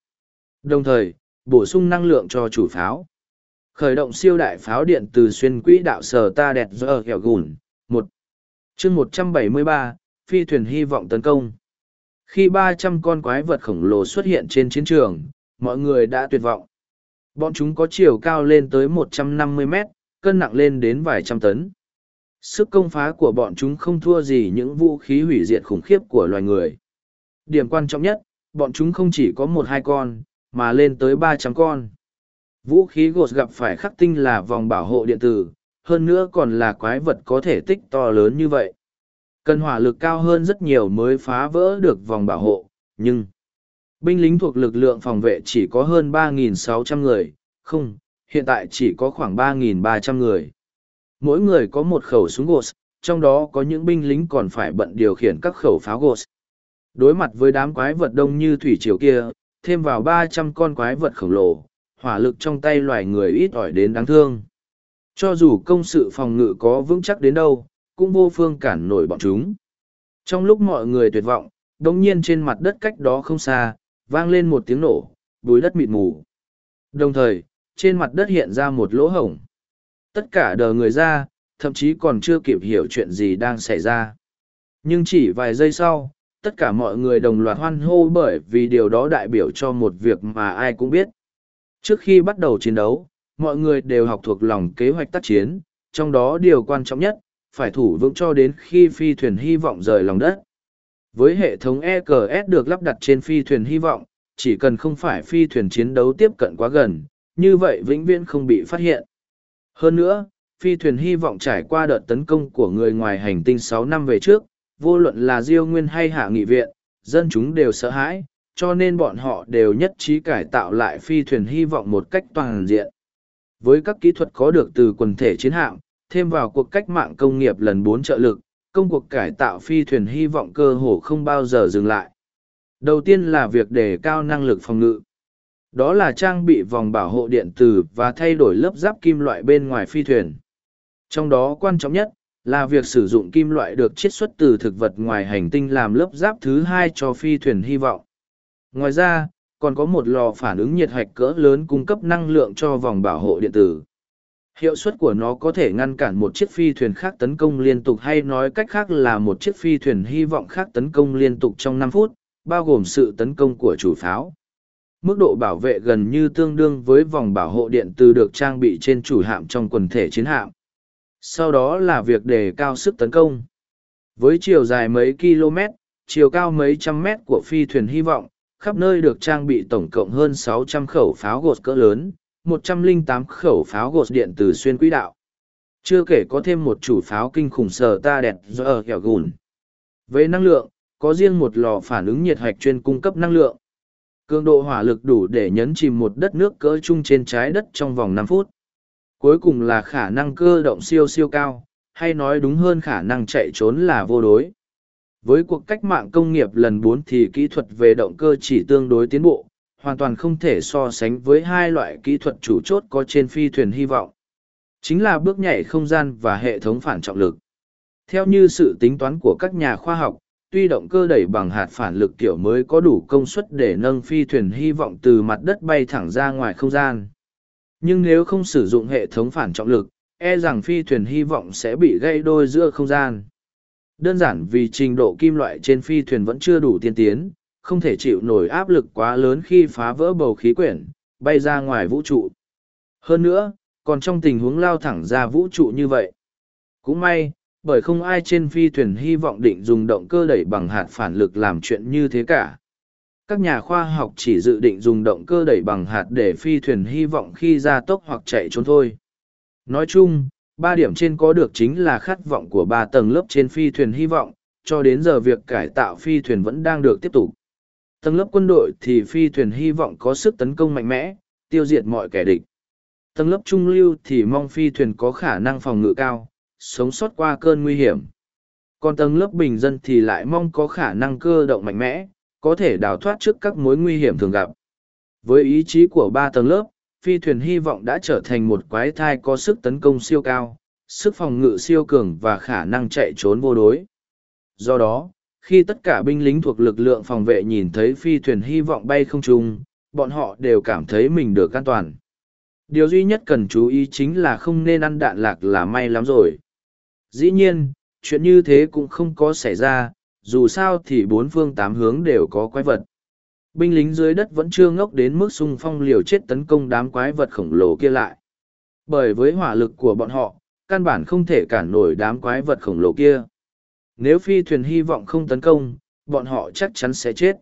Speaker 1: Đồng thời, bổ sung năng lượng cho chủ pháo. Khởi động siêu đại pháo điện từ xuyên quỹ đạo sở ta đẹp giờ hẻo gùn. một chương một trăm bảy mươi ba phi thuyền hy vọng tấn công. Khi ba trăm con quái vật khổng lồ xuất hiện trên chiến trường, mọi người đã tuyệt vọng. Bọn chúng có chiều cao lên tới 150 mét, cân nặng lên đến vài trăm tấn. Sức công phá của bọn chúng không thua gì những vũ khí hủy diệt khủng khiếp của loài người. Điểm quan trọng nhất, bọn chúng không chỉ có một hai con, mà lên tới ba trăm con. Vũ khí gột gặp phải khắc tinh là vòng bảo hộ điện tử, hơn nữa còn là quái vật có thể tích to lớn như vậy. Cần hỏa lực cao hơn rất nhiều mới phá vỡ được vòng bảo hộ, nhưng binh lính thuộc lực lượng phòng vệ chỉ có hơn 3.600 người, không, hiện tại chỉ có khoảng 3.300 người. Mỗi người có một khẩu súng gột, trong đó có những binh lính còn phải bận điều khiển các khẩu pháo gột. Đối mặt với đám quái vật đông như thủy triều kia, thêm vào 300 con quái vật khổng lồ, hỏa lực trong tay loài người ít ỏi đến đáng thương. Cho dù công sự phòng ngự có vững chắc đến đâu, cũng vô phương cản nổi bọn chúng. Trong lúc mọi người tuyệt vọng, đồng nhiên trên mặt đất cách đó không xa, vang lên một tiếng nổ, bùi đất mịt mù. Đồng thời, trên mặt đất hiện ra một lỗ hổng. Tất cả đờ người ra, thậm chí còn chưa kịp hiểu chuyện gì đang xảy ra. Nhưng chỉ vài giây sau, tất cả mọi người đồng loạt hoan hô bởi vì điều đó đại biểu cho một việc mà ai cũng biết. Trước khi bắt đầu chiến đấu, mọi người đều học thuộc lòng kế hoạch tác chiến, trong đó điều quan trọng nhất, phải thủ vững cho đến khi phi thuyền hy vọng rời lòng đất. Với hệ thống EKS được lắp đặt trên phi thuyền hy vọng, chỉ cần không phải phi thuyền chiến đấu tiếp cận quá gần, như vậy vĩnh viễn không bị phát hiện. Hơn nữa, phi thuyền hy vọng trải qua đợt tấn công của người ngoài hành tinh sáu năm về trước, vô luận là Diêu Nguyên hay Hạ Nghị Viện, dân chúng đều sợ hãi, cho nên bọn họ đều nhất trí cải tạo lại phi thuyền hy vọng một cách toàn diện. Với các kỹ thuật có được từ quần thể chiến hạm, thêm vào cuộc cách mạng công nghiệp lần bốn trợ lực, công cuộc cải tạo phi thuyền hy vọng cơ hồ không bao giờ dừng lại. Đầu tiên là việc đề cao năng lực phòng ngự. Đó là trang bị vòng bảo hộ điện tử và thay đổi lớp giáp kim loại bên ngoài phi thuyền. Trong đó quan trọng nhất là việc sử dụng kim loại được chiết xuất từ thực vật ngoài hành tinh làm lớp giáp thứ hai cho phi thuyền hy vọng. Ngoài ra, còn có một lò phản ứng nhiệt hạch cỡ lớn cung cấp năng lượng cho vòng bảo hộ điện tử. Hiệu suất của nó có thể ngăn cản một chiếc phi thuyền khác tấn công liên tục hay nói cách khác là một chiếc phi thuyền hy vọng khác tấn công liên tục trong năm phút, bao gồm sự tấn công của chủ pháo. Mức độ bảo vệ gần như tương đương với vòng bảo hộ điện tử được trang bị trên chủ hạm trong quần thể chiến hạm. Sau đó là việc đề cao sức tấn công. Với chiều dài mấy km, chiều cao mấy trăm mét của phi thuyền hy vọng, khắp nơi được trang bị tổng cộng hơn 600 khẩu pháo gột cỡ lớn, 108 khẩu pháo gột điện từ xuyên quỹ đạo. Chưa kể có thêm một chủ pháo kinh khủng sờ ta đẹp do ở kẹo gùn. Về năng lượng, có riêng một lò phản ứng nhiệt hạch chuyên cung cấp năng lượng. Cường độ hỏa lực đủ để nhấn chìm một đất nước cỡ chung trên trái đất trong vòng 5 phút. Cuối cùng là khả năng cơ động siêu siêu cao, hay nói đúng hơn khả năng chạy trốn là vô đối. Với cuộc cách mạng công nghiệp lần 4 thì kỹ thuật về động cơ chỉ tương đối tiến bộ, hoàn toàn không thể so sánh với hai loại kỹ thuật chủ chốt có trên phi thuyền hy vọng. Chính là bước nhảy không gian và hệ thống phản trọng lực. Theo như sự tính toán của các nhà khoa học, tuy động cơ đẩy bằng hạt phản lực kiểu mới có đủ công suất để nâng phi thuyền hy vọng từ mặt đất bay thẳng ra ngoài không gian. Nhưng nếu không sử dụng hệ thống phản trọng lực, e rằng phi thuyền hy vọng sẽ bị gây đôi giữa không gian. Đơn giản vì trình độ kim loại trên phi thuyền vẫn chưa đủ tiên tiến, không thể chịu nổi áp lực quá lớn khi phá vỡ bầu khí quyển, bay ra ngoài vũ trụ. Hơn nữa, còn trong tình huống lao thẳng ra vũ trụ như vậy. Cũng may, bởi không ai trên phi thuyền hy vọng định dùng động cơ đẩy bằng hạt phản lực làm chuyện như thế cả. Các nhà khoa học chỉ dự định dùng động cơ đẩy bằng hạt để phi thuyền hy vọng khi ra tốc hoặc chạy trốn thôi. Nói chung, ba điểm trên có được chính là khát vọng của ba tầng lớp trên phi thuyền hy vọng, cho đến giờ việc cải tạo phi thuyền vẫn đang được tiếp tục. Tầng lớp quân đội thì phi thuyền hy vọng có sức tấn công mạnh mẽ, tiêu diệt mọi kẻ địch. Tầng lớp trung lưu thì mong phi thuyền có khả năng phòng ngự cao, sống sót qua cơn nguy hiểm. Còn tầng lớp bình dân thì lại mong có khả năng cơ động mạnh mẽ, có thể đào thoát trước các mối nguy hiểm thường gặp. Với ý chí của ba tầng lớp, phi thuyền hy vọng đã trở thành một quái thai có sức tấn công siêu cao, sức phòng ngự siêu cường và khả năng chạy trốn vô đối. Do đó, khi tất cả binh lính thuộc lực lượng phòng vệ nhìn thấy phi thuyền hy vọng bay không trung, bọn họ đều cảm thấy mình được an toàn. Điều duy nhất cần chú ý chính là không nên ăn đạn lạc là may lắm rồi. Dĩ nhiên, chuyện như thế cũng không có xảy ra, dù sao thì bốn phương tám hướng đều có quái vật. Binh lính dưới đất vẫn chưa ngốc đến mức sung phong liều chết tấn công đám quái vật khổng lồ kia lại. Bởi với hỏa lực của bọn họ, căn bản không thể cản nổi đám quái vật khổng lồ kia. Nếu phi thuyền hy vọng không tấn công, bọn họ chắc chắn sẽ chết.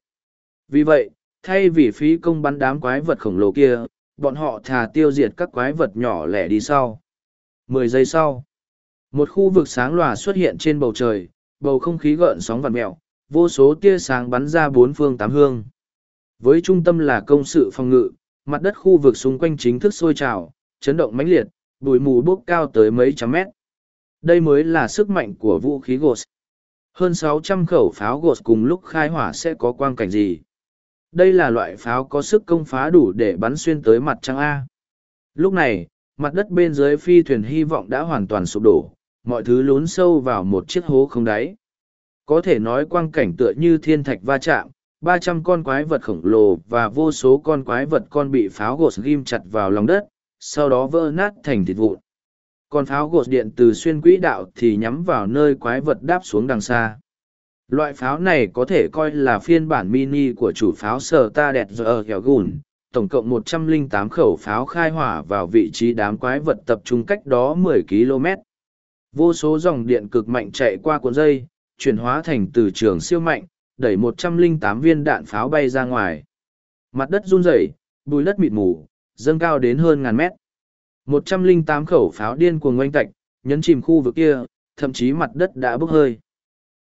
Speaker 1: Vì vậy, thay vì phí công bắn đám quái vật khổng lồ kia, bọn họ thà tiêu diệt các quái vật nhỏ lẻ đi sau. Mười giây sau, một khu vực sáng lòa xuất hiện trên bầu trời, bầu không khí gợn sóng vặt mẹo, vô số tia sáng bắn ra bốn phương tám hương. Với trung tâm là công sự phòng ngự, mặt đất khu vực xung quanh chính thức sôi trào, chấn động mãnh liệt, bụi mù bốc cao tới mấy trăm mét. Đây mới là sức mạnh của vũ khí Ghost. Hơn 600 khẩu pháo Ghost cùng lúc khai hỏa sẽ có quang cảnh gì? Đây là loại pháo có sức công phá đủ để bắn xuyên tới mặt trăng A. Lúc này, mặt đất bên dưới phi thuyền hy vọng đã hoàn toàn sụp đổ, mọi thứ lún sâu vào một chiếc hố không đáy. Có thể nói quang cảnh tựa như thiên thạch va chạm, ba trăm con quái vật khổng lồ và vô số con quái vật con bị pháo gột ghim chặt vào lòng đất, sau đó vỡ nát thành thịt vụn. Còn pháo gột điện từ xuyên quỹ đạo thì nhắm vào nơi quái vật đáp xuống đằng xa. Loại pháo này có thể coi là phiên bản mini của chủ pháo sở ta đẹp giờ hẻo gùn, tổng cộng 108 khẩu pháo khai hỏa vào vị trí đám quái vật tập trung cách đó 10 km. Vô số dòng điện cực mạnh chạy qua cuộn dây, chuyển hóa thành từ trường siêu mạnh, đẩy 108 viên đạn pháo bay ra ngoài. Mặt đất run rẩy, bùi đất mịt mù, dâng cao đến hơn ngàn mét. 108 khẩu pháo điên cuồng oanh tạch, nhấn chìm khu vực kia, thậm chí mặt đất đã bốc hơi.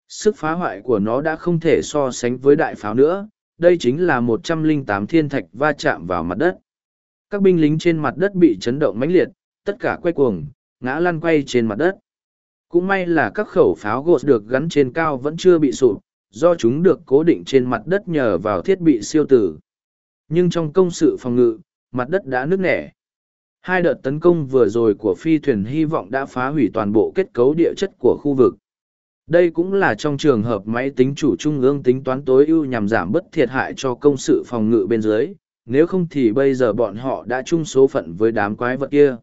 Speaker 1: Sức phá hoại của nó đã không thể so sánh với đại pháo nữa, đây chính là 108 thiên thạch va chạm vào mặt đất. Các binh lính trên mặt đất bị chấn động mãnh liệt, tất cả quay cuồng, ngã lăn quay trên mặt đất. Cũng may là các khẩu pháo gột được gắn trên cao vẫn chưa bị sụp, do chúng được cố định trên mặt đất nhờ vào thiết bị siêu tử. Nhưng trong công sự phòng ngự, mặt đất đã nứt nẻ. Hai đợt tấn công vừa rồi của phi thuyền hy vọng đã phá hủy toàn bộ kết cấu địa chất của khu vực. Đây cũng là trong trường hợp máy tính chủ trung ương tính toán tối ưu nhằm giảm bớt thiệt hại cho công sự phòng ngự bên dưới, nếu không thì bây giờ bọn họ đã chung số phận với đám quái vật kia.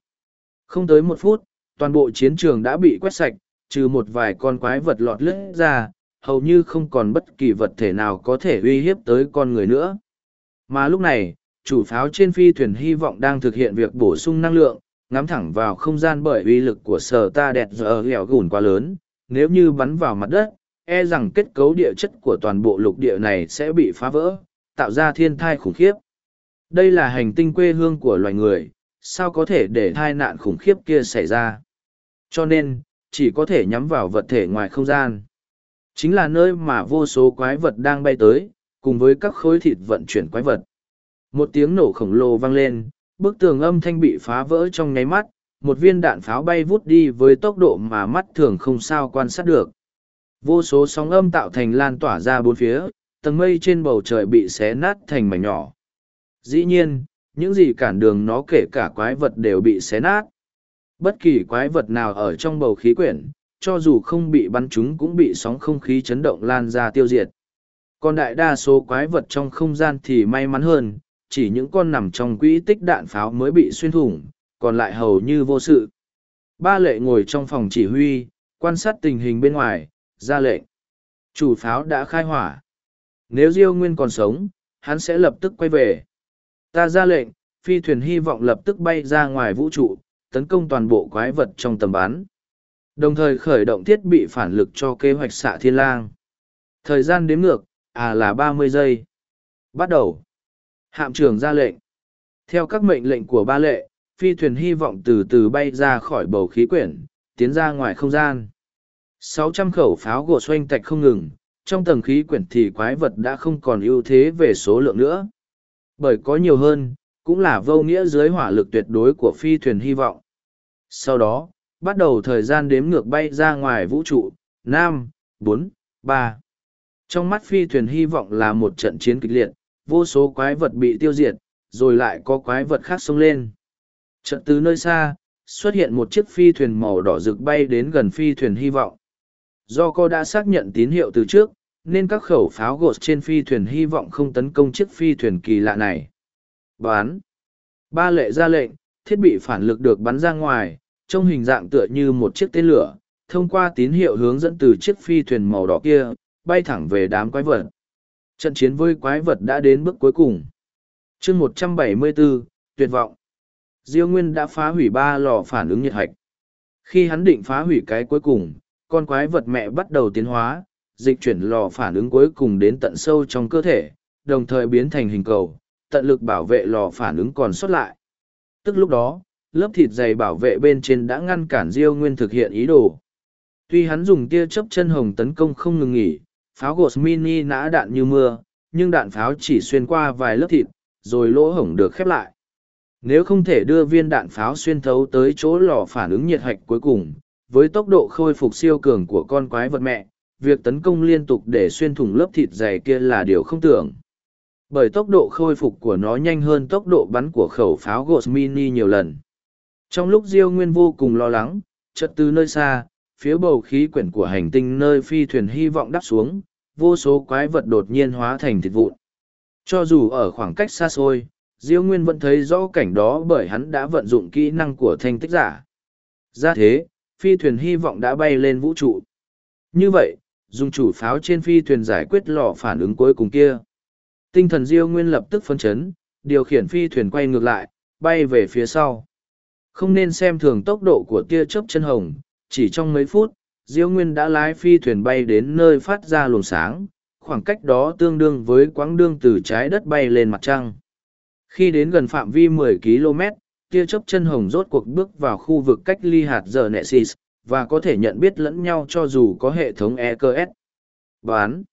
Speaker 1: Không tới một phút, toàn bộ chiến trường đã bị quét sạch, trừ một vài con quái vật lọt lướt ra, hầu như không còn bất kỳ vật thể nào có thể uy hiếp tới con người nữa. Mà lúc này, chủ pháo trên phi thuyền hy vọng đang thực hiện việc bổ sung năng lượng, ngắm thẳng vào không gian bởi uy lực của sở ta đẹp giờ hẻo gùn quá lớn, nếu như bắn vào mặt đất, e rằng kết cấu địa chất của toàn bộ lục địa này sẽ bị phá vỡ, tạo ra thiên thai khủng khiếp. Đây là hành tinh quê hương của loài người, sao có thể để thai nạn khủng khiếp kia xảy ra. Cho nên, chỉ có thể nhắm vào vật thể ngoài không gian. Chính là nơi mà vô số quái vật đang bay tới, cùng với các khối thịt vận chuyển quái vật. Một tiếng nổ khổng lồ vang lên, bức tường âm thanh bị phá vỡ trong nháy mắt, một viên đạn pháo bay vút đi với tốc độ mà mắt thường không sao quan sát được. Vô số sóng âm tạo thành lan tỏa ra bốn phía, tầng mây trên bầu trời bị xé nát thành mảnh nhỏ. Dĩ nhiên, những gì cản đường nó kể cả quái vật đều bị xé nát. Bất kỳ quái vật nào ở trong bầu khí quyển, cho dù không bị bắn chúng cũng bị sóng không khí chấn động lan ra tiêu diệt. Còn đại đa số quái vật trong không gian thì may mắn hơn, chỉ những con nằm trong quỹ tích đạn pháo mới bị xuyên thủng, còn lại hầu như vô sự. Ba lệ ngồi trong phòng chỉ huy, quan sát tình hình bên ngoài, ra lệnh. Chủ pháo đã khai hỏa. Nếu Diêu Nguyên còn sống, hắn sẽ lập tức quay về. Ta ra lệnh, phi thuyền hy vọng lập tức bay ra ngoài vũ trụ, tấn công toàn bộ quái vật trong tầm bắn. Đồng thời khởi động thiết bị phản lực cho kế hoạch xạ thiên lang. Thời gian đếm ngược, à là ba mươi giây. Bắt đầu. Hạm trưởng ra lệnh. Theo các mệnh lệnh của ba lệ, phi thuyền hy vọng từ từ bay ra khỏi bầu khí quyển, tiến ra ngoài không gian. 600 khẩu pháo gỗ xoanh tạch không ngừng, trong tầng khí quyển thì quái vật đã không còn ưu thế về số lượng nữa. Bởi có nhiều hơn, cũng là vô nghĩa dưới hỏa lực tuyệt đối của phi thuyền hy vọng. Sau đó, bắt đầu thời gian đếm ngược bay ra ngoài vũ trụ, năm, bốn, ba. Trong mắt phi thuyền hy vọng là một trận chiến kịch liệt, vô số quái vật bị tiêu diệt, rồi lại có quái vật khác xông lên. Trận từ nơi xa, xuất hiện một chiếc phi thuyền màu đỏ rực bay đến gần phi thuyền hy vọng. Do cô đã xác nhận tín hiệu từ trước, nên các khẩu pháo gột trên phi thuyền hy vọng không tấn công chiếc phi thuyền kỳ lạ này. Bán. Ba lệ ra lệnh, thiết bị phản lực được bắn ra ngoài, trong hình dạng tựa như một chiếc tên lửa, thông qua tín hiệu hướng dẫn từ chiếc phi thuyền màu đỏ kia, bay thẳng về đám quái vật. Trận chiến với quái vật đã đến bước cuối cùng. chương 174, tuyệt vọng. Diêu Nguyên đã phá hủy ba lò phản ứng nhiệt hạch. Khi hắn định phá hủy cái cuối cùng, con quái vật mẹ bắt đầu tiến hóa, dịch chuyển lò phản ứng cuối cùng đến tận sâu trong cơ thể, đồng thời biến thành hình cầu, tận lực bảo vệ lò phản ứng còn sót lại. Tức lúc đó, lớp thịt dày bảo vệ bên trên đã ngăn cản Diêu Nguyên thực hiện ý đồ. Tuy hắn dùng tia chớp chân hồng tấn công không ngừng nghỉ, pháo gột mini nã đạn như mưa, nhưng đạn pháo chỉ xuyên qua vài lớp thịt, rồi lỗ hổng được khép lại. Nếu không thể đưa viên đạn pháo xuyên thấu tới chỗ lò phản ứng nhiệt hạch cuối cùng, với tốc độ khôi phục siêu cường của con quái vật mẹ, việc tấn công liên tục để xuyên thủng lớp thịt dày kia là điều không tưởng. Bởi tốc độ khôi phục của nó nhanh hơn tốc độ bắn của khẩu pháo Ghost Mini nhiều lần. Trong lúc Diêu Nguyên vô cùng lo lắng, chợt từ nơi xa, phía bầu khí quyển của hành tinh nơi phi thuyền hy vọng đáp xuống, vô số quái vật đột nhiên hóa thành thịt vụn. Cho dù ở khoảng cách xa xôi, Diêu Nguyên vẫn thấy rõ cảnh đó bởi hắn đã vận dụng kỹ năng của thanh tích giả. Ra thế, phi thuyền hy vọng đã bay lên vũ trụ. Như vậy, dùng chủ pháo trên phi thuyền giải quyết lò phản ứng cuối cùng kia. Tinh thần Diêu Nguyên lập tức phấn chấn, điều khiển phi thuyền quay ngược lại, bay về phía sau. Không nên xem thường tốc độ của tia chớp chân hồng, chỉ trong mấy phút, Diêu Nguyên đã lái phi thuyền bay đến nơi phát ra luồng sáng, khoảng cách đó tương đương với quãng đương từ trái đất bay lên mặt trăng. Khi đến gần phạm vi 10 km, tia chớp chân hồng rốt cuộc bước vào khu vực cách ly hạt giờ Nexus, và có thể nhận biết lẫn nhau cho dù có hệ thống EKS. Bán.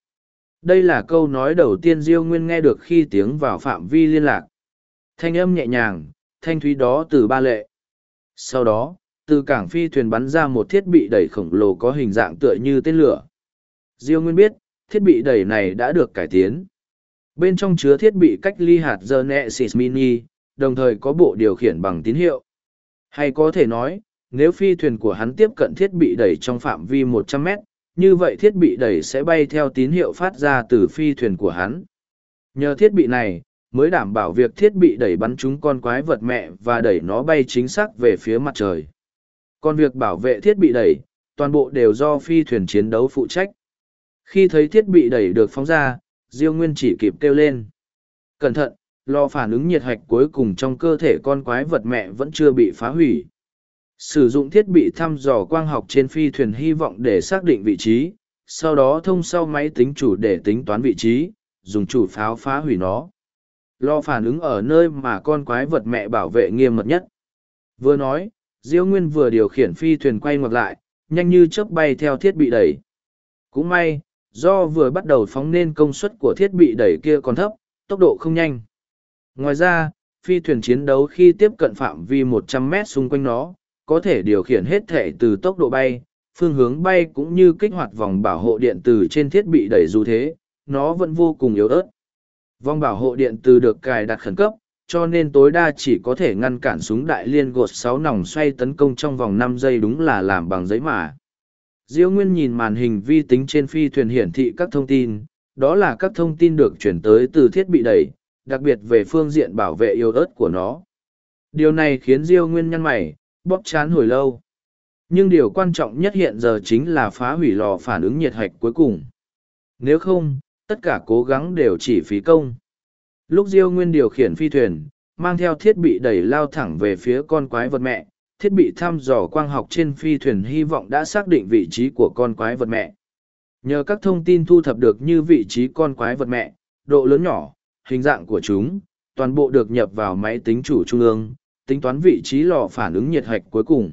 Speaker 1: Đây là câu nói đầu tiên Diêu Nguyên nghe được khi tiếng vào phạm vi liên lạc. Thanh âm nhẹ nhàng, thanh thúy đó từ ba lệ. Sau đó, từ cảng phi thuyền bắn ra một thiết bị đẩy khổng lồ có hình dạng tựa như tên lửa. Diêu Nguyên biết, thiết bị đẩy này đã được cải tiến. Bên trong chứa thiết bị cách ly hạt Genesis Mini, đồng thời có bộ điều khiển bằng tín hiệu. Hay có thể nói, nếu phi thuyền của hắn tiếp cận thiết bị đẩy trong phạm vi 100 mét, như vậy thiết bị đẩy sẽ bay theo tín hiệu phát ra từ phi thuyền của hắn. Nhờ thiết bị này, mới đảm bảo việc thiết bị đẩy bắn trúng con quái vật mẹ và đẩy nó bay chính xác về phía mặt trời. Còn việc bảo vệ thiết bị đẩy, toàn bộ đều do phi thuyền chiến đấu phụ trách. Khi thấy thiết bị đẩy được phóng ra, Diêu Nguyên chỉ kịp kêu lên. Cẩn thận, lo phản ứng nhiệt hạch cuối cùng trong cơ thể con quái vật mẹ vẫn chưa bị phá hủy. Sử dụng thiết bị thăm dò quang học trên phi thuyền hy vọng để xác định vị trí, sau đó thông sau máy tính chủ để tính toán vị trí, dùng chủ pháo phá hủy nó. Lo phản ứng ở nơi mà con quái vật mẹ bảo vệ nghiêm mật nhất. Vừa nói, diễu Nguyên vừa điều khiển phi thuyền quay ngược lại, nhanh như chớp bay theo thiết bị đẩy. Cũng may, do vừa bắt đầu phóng nên công suất của thiết bị đẩy kia còn thấp, tốc độ không nhanh. Ngoài ra, phi thuyền chiến đấu khi tiếp cận phạm vi 100 mét xung quanh nó, có thể điều khiển hết thể từ tốc độ bay, phương hướng bay cũng như kích hoạt vòng bảo hộ điện từ trên thiết bị đẩy dù thế, nó vẫn vô cùng yếu ớt. Vòng bảo hộ điện từ được cài đặt khẩn cấp, cho nên tối đa chỉ có thể ngăn cản súng đại liên gột sáu nòng xoay tấn công trong vòng năm giây đúng là làm bằng giấy mà. Diêu Nguyên nhìn màn hình vi tính trên phi thuyền hiển thị các thông tin, đó là các thông tin được chuyển tới từ thiết bị đẩy, đặc biệt về phương diện bảo vệ yếu ớt của nó. Điều này khiến Diêu Nguyên nhăn mày, bóp chán hồi lâu. Nhưng điều quan trọng nhất hiện giờ chính là phá hủy lò phản ứng nhiệt hạch cuối cùng. Nếu không, tất cả cố gắng đều chỉ phí công. Lúc Diêu Nguyên điều khiển phi thuyền, mang theo thiết bị đẩy lao thẳng về phía con quái vật mẹ, thiết bị thăm dò quang học trên phi thuyền hy vọng đã xác định vị trí của con quái vật mẹ. Nhờ các thông tin thu thập được như vị trí con quái vật mẹ, độ lớn nhỏ, hình dạng của chúng, toàn bộ được nhập vào máy tính chủ trung ương, tính toán vị trí lò phản ứng nhiệt hạch cuối cùng.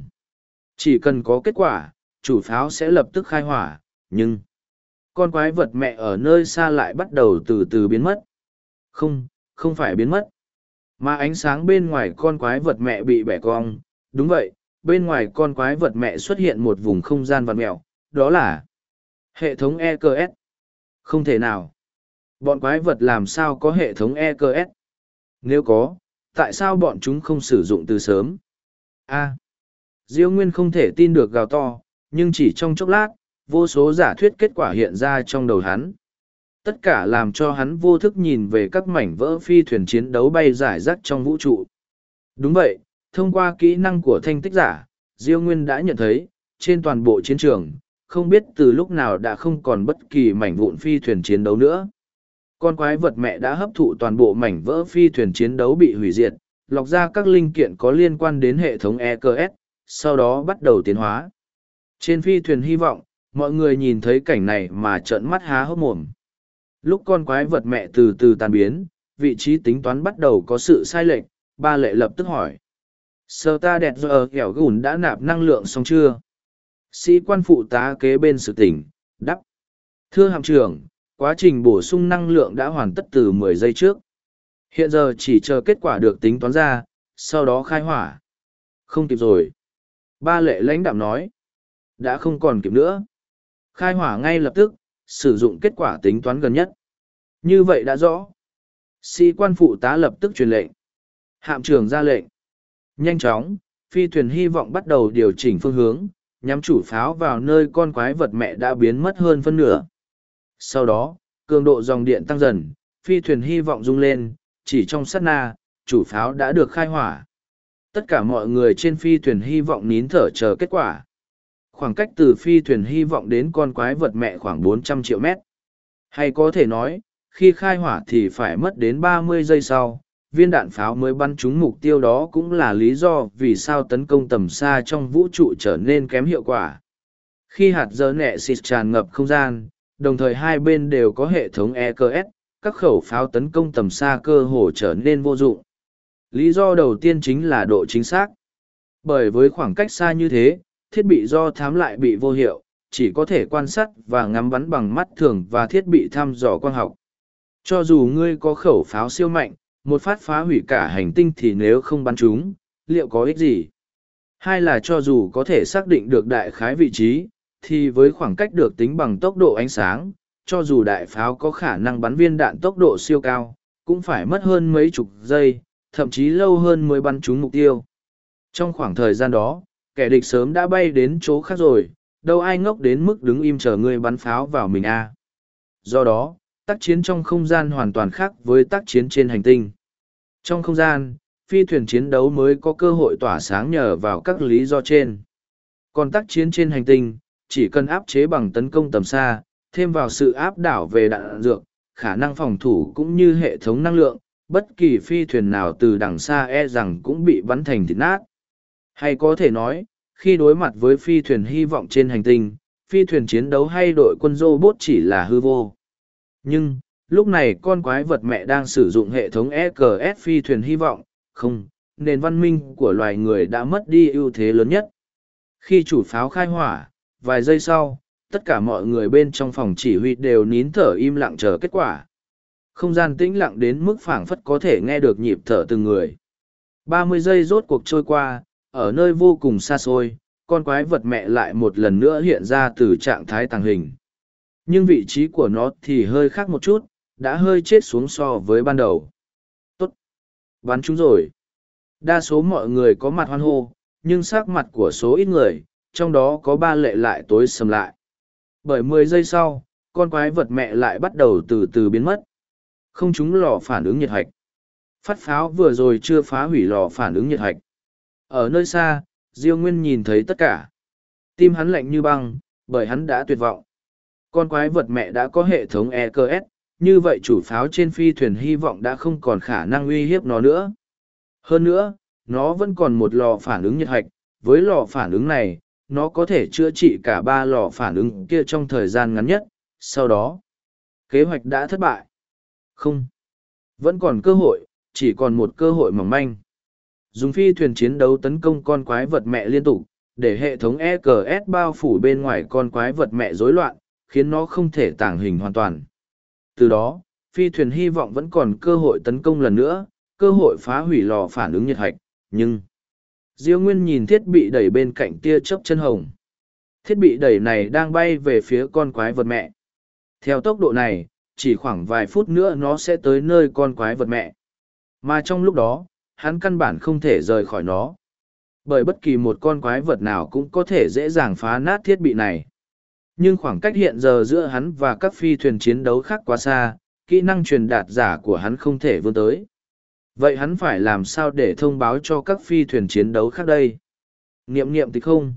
Speaker 1: Chỉ cần có kết quả, chủ pháo sẽ lập tức khai hỏa, nhưng con quái vật mẹ ở nơi xa lại bắt đầu từ từ biến mất. Không, không phải biến mất. Mà ánh sáng bên ngoài con quái vật mẹ bị bẻ cong, đúng vậy, bên ngoài con quái vật mẹ xuất hiện một vùng không gian vật mẹo, đó là hệ thống EKS. Không thể nào. Bọn quái vật làm sao có hệ thống EKS? Nếu có, tại sao bọn chúng không sử dụng từ sớm? A. Diêu Nguyên không thể tin được gào to, nhưng chỉ trong chốc lát, vô số giả thuyết kết quả hiện ra trong đầu hắn. Tất cả làm cho hắn vô thức nhìn về các mảnh vỡ phi thuyền chiến đấu bay giải rác trong vũ trụ. Đúng vậy, thông qua kỹ năng của thanh tích giả, Diêu Nguyên đã nhận thấy, trên toàn bộ chiến trường, không biết từ lúc nào đã không còn bất kỳ mảnh vụn phi thuyền chiến đấu nữa. Con quái vật mẹ đã hấp thụ toàn bộ mảnh vỡ phi thuyền chiến đấu bị hủy diệt, lọc ra các linh kiện có liên quan đến hệ thống EKS, sau đó bắt đầu tiến hóa. Trên phi thuyền hy vọng, mọi người nhìn thấy cảnh này mà trợn mắt há hốc mồm. Lúc con quái vật mẹ từ từ tan biến, vị trí tính toán bắt đầu có sự sai lệch, ba lệ lập tức hỏi. Sơ ta đẹp giờ kẻo gùn đã nạp năng lượng xong chưa? Sĩ quan phụ tá kế bên sự tỉnh, đắp. Thưa hạm trưởng, quá trình bổ sung năng lượng đã hoàn tất từ 10 giây trước. Hiện giờ chỉ chờ kết quả được tính toán ra, sau đó khai hỏa. Không kịp rồi. Ba lệ lãnh đạm nói. Đã không còn kịp nữa. Khai hỏa ngay lập tức, sử dụng kết quả tính toán gần nhất. Như vậy đã rõ. Sĩ quan phụ tá lập tức truyền lệnh. Hạm trưởng ra lệnh. Nhanh chóng, phi thuyền hy vọng bắt đầu điều chỉnh phương hướng, nhắm chủ pháo vào nơi con quái vật mẹ đã biến mất hơn phân nửa. Sau đó, cường độ dòng điện tăng dần, phi thuyền hy vọng rung lên, chỉ trong sát na, chủ pháo đã được khai hỏa. Tất cả mọi người trên phi thuyền hy vọng nín thở chờ kết quả. Khoảng cách từ phi thuyền hy vọng đến con quái vật mẹ khoảng 400 triệu mét. Hay có thể nói, khi khai hỏa thì phải mất đến 30 giây sau, viên đạn pháo mới bắn trúng mục tiêu đó cũng là lý do vì sao tấn công tầm xa trong vũ trụ trở nên kém hiệu quả. Khi hạt dơ nẹ xịt tràn ngập không gian, đồng thời hai bên đều có hệ thống EKS, các khẩu pháo tấn công tầm xa cơ hồ trở nên vô dụng. Lý do đầu tiên chính là độ chính xác. Bởi với khoảng cách xa như thế, thiết bị do thám lại bị vô hiệu, chỉ có thể quan sát và ngắm bắn bằng mắt thường và thiết bị thăm dò quang học. Cho dù ngươi có khẩu pháo siêu mạnh, một phát phá hủy cả hành tinh thì nếu không bắn chúng, liệu có ích gì? Hai là cho dù có thể xác định được đại khái vị trí, thì với khoảng cách được tính bằng tốc độ ánh sáng, cho dù đại pháo có khả năng bắn viên đạn tốc độ siêu cao, cũng phải mất hơn mấy chục giây, thậm chí lâu hơn mới bắn trúng mục tiêu. Trong khoảng thời gian đó, kẻ địch sớm đã bay đến chỗ khác rồi, đâu ai ngốc đến mức đứng im chờ người bắn pháo vào mình a. Do đó, tác chiến trong không gian hoàn toàn khác với tác chiến trên hành tinh. Trong không gian, phi thuyền chiến đấu mới có cơ hội tỏa sáng nhờ vào các lý do trên. Còn tác chiến trên hành tinh, chỉ cần áp chế bằng tấn công tầm xa, thêm vào sự áp đảo về đạn dược, khả năng phòng thủ cũng như hệ thống năng lượng, bất kỳ phi thuyền nào từ đằng xa e rằng cũng bị bắn thành thịt nát. Hay có thể nói, khi đối mặt với phi thuyền hy vọng trên hành tinh, phi thuyền chiến đấu hay đội quân robot chỉ là hư vô. Nhưng, lúc này con quái vật mẹ đang sử dụng hệ thống EKS phi thuyền hy vọng, không, nền văn minh của loài người đã mất đi ưu thế lớn nhất. Khi chủ pháo khai hỏa, vài giây sau, tất cả mọi người bên trong phòng chỉ huy đều nín thở im lặng chờ kết quả. Không gian tĩnh lặng đến mức phảng phất có thể nghe được nhịp thở từng người. Ba mươi giây rốt cuộc trôi qua, ở nơi vô cùng xa xôi, con quái vật mẹ lại một lần nữa hiện ra từ trạng thái tàng hình. Nhưng vị trí của nó thì hơi khác một chút, đã hơi chết xuống so với ban đầu. Tốt! Bắn chúng rồi! Đa số mọi người có mặt hoan hô, nhưng sắc mặt của số ít người, trong đó có ba lệ lại tối sầm lại. Bởi mười giây sau, con quái vật mẹ lại bắt đầu từ từ biến mất. Không chúng lò phản ứng nhiệt hạch. Phát pháo vừa rồi chưa phá hủy lò phản ứng nhiệt hạch. Ở nơi xa, Diêu Nguyên nhìn thấy tất cả. Tim hắn lạnh như băng, bởi hắn đã tuyệt vọng. Con quái vật mẹ đã có hệ thống EKS, như vậy chủ pháo trên phi thuyền hy vọng đã không còn khả năng uy hiếp nó nữa. Hơn nữa, nó vẫn còn một lò phản ứng nhiệt hạch, với lò phản ứng này, nó có thể chữa trị cả ba lò phản ứng kia trong thời gian ngắn nhất, sau đó, kế hoạch đã thất bại. Không, vẫn còn cơ hội, chỉ còn một cơ hội mỏng manh. Dùng phi thuyền chiến đấu tấn công con quái vật mẹ liên tục, để hệ thống EKS bao phủ bên ngoài con quái vật mẹ rối loạn, khiến nó không thể tàng hình hoàn toàn. Từ đó, phi thuyền hy vọng vẫn còn cơ hội tấn công lần nữa, cơ hội phá hủy lò phản ứng nhiệt hạch, nhưng... Diêu Nguyên nhìn thiết bị đẩy bên cạnh tia chớp chân hồng. Thiết bị đẩy này đang bay về phía con quái vật mẹ. Theo tốc độ này, chỉ khoảng vài phút nữa nó sẽ tới nơi con quái vật mẹ. Mà trong lúc đó, hắn căn bản không thể rời khỏi nó. Bởi bất kỳ một con quái vật nào cũng có thể dễ dàng phá nát thiết bị này. Nhưng khoảng cách hiện giờ giữa hắn và các phi thuyền chiến đấu khác quá xa, kỹ năng truyền đạt giả của hắn không thể vươn tới. Vậy hắn phải làm sao để thông báo cho các phi thuyền chiến đấu khác đây? Niệm niệm thì không.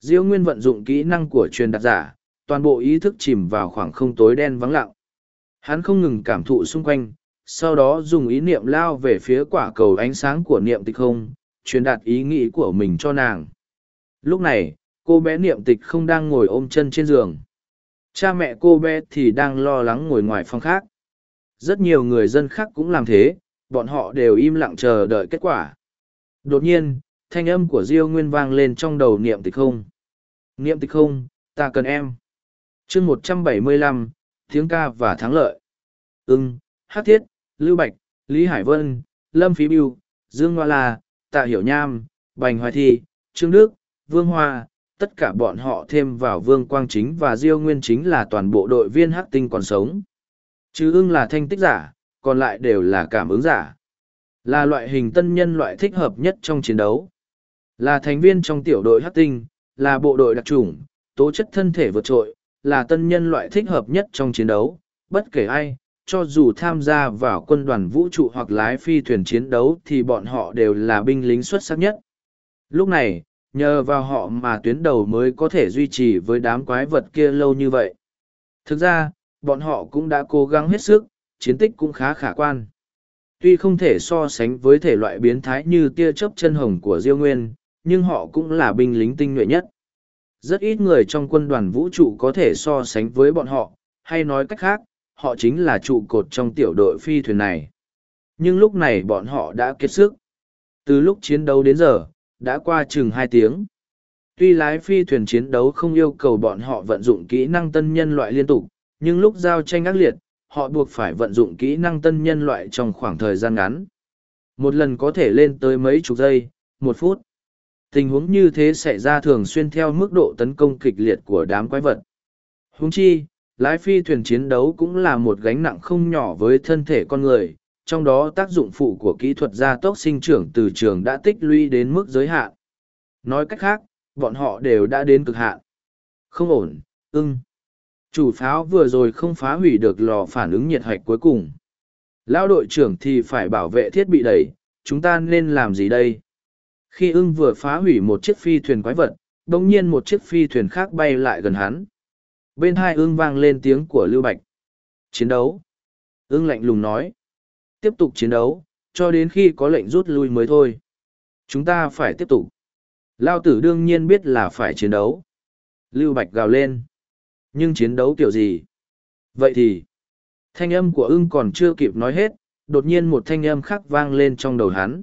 Speaker 1: diễu Nguyên vận dụng kỹ năng của truyền đạt giả, toàn bộ ý thức chìm vào khoảng không tối đen vắng lặng. Hắn không ngừng cảm thụ xung quanh, sau đó dùng ý niệm lao về phía quả cầu ánh sáng của niệm tịch không, truyền đạt ý nghĩ của mình cho nàng. Lúc này, cô bé niệm tịch không đang ngồi ôm chân trên giường. Cha mẹ cô bé thì đang lo lắng ngồi ngoài phòng khác. Rất nhiều người dân khác cũng làm thế, bọn họ đều im lặng chờ đợi kết quả. Đột nhiên, thanh âm của Diêu Nguyên vang lên trong đầu niệm tịch không. Niệm tịch không, ta cần em. chương một trăm bảy mươi lăm tiếng ca và thắng lợi. Ưng, Hát Thiết, Lưu Bạch, Lý Hải Vân, Lâm Phí Biêu, Dương Hoa La, Tạ Hiểu Nham, Bành Hoài Thi, Trương Đức, Vương Hoa, tất cả bọn họ thêm vào Vương Quang Chính và Diêu Nguyên Chính là toàn bộ đội viên hát tinh còn sống. Chứ ưng là thanh tích giả, còn lại đều là cảm ứng giả. Là loại hình tân nhân loại thích hợp nhất trong chiến đấu. Là thành viên trong tiểu đội hát tinh, là bộ đội đặc trùng, tố chất thân thể vượt trội, là tân nhân loại thích hợp nhất trong chiến đấu. Bất kể ai, cho dù tham gia vào quân đoàn vũ trụ hoặc lái phi thuyền chiến đấu thì bọn họ đều là binh lính xuất sắc nhất. Lúc này, nhờ vào họ mà tuyến đầu mới có thể duy trì với đám quái vật kia lâu như vậy. Thực ra, bọn họ cũng đã cố gắng hết sức, chiến tích cũng khá khả quan. Tuy không thể so sánh với thể loại biến thái như tia chớp chân hồng của Diêu Nguyên, nhưng họ cũng là binh lính tinh nhuệ nhất. Rất ít người trong quân đoàn vũ trụ có thể so sánh với bọn họ, hay nói cách khác, họ chính là trụ cột trong tiểu đội phi thuyền này. Nhưng lúc này bọn họ đã kiệt sức. Từ lúc chiến đấu đến giờ, đã qua chừng hai tiếng. Tuy lái phi thuyền chiến đấu không yêu cầu bọn họ vận dụng kỹ năng tân nhân loại liên tục, nhưng lúc giao tranh ác liệt, họ buộc phải vận dụng kỹ năng tân nhân loại trong khoảng thời gian ngắn. Một lần có thể lên tới mấy chục giây, một phút. Tình huống như thế xảy ra thường xuyên theo mức độ tấn công kịch liệt của đám quái vật. Húng chi, lái phi thuyền chiến đấu cũng là một gánh nặng không nhỏ với thân thể con người, trong đó tác dụng phụ của kỹ thuật gia tốc sinh trưởng từ trường đã tích lũy đến mức giới hạn. Nói cách khác, bọn họ đều đã đến cực hạn. Không ổn, ưng. Chủ pháo vừa rồi không phá hủy được lò phản ứng nhiệt hạch cuối cùng. Lão đội trưởng thì phải bảo vệ thiết bị đẩy, chúng ta nên làm gì đây? Khi ưng vừa phá hủy một chiếc phi thuyền quái vật, đồng nhiên một chiếc phi thuyền khác bay lại gần hắn. Bên hai ưng vang lên tiếng của Lưu Bạch. Chiến đấu. Ưng lạnh lùng nói. Tiếp tục chiến đấu, cho đến khi có lệnh rút lui mới thôi. Chúng ta phải tiếp tục. Lao tử đương nhiên biết là phải chiến đấu. Lưu Bạch gào lên. Nhưng chiến đấu kiểu gì? Vậy thì, thanh âm của ưng còn chưa kịp nói hết, đột nhiên một thanh âm khác vang lên trong đầu hắn.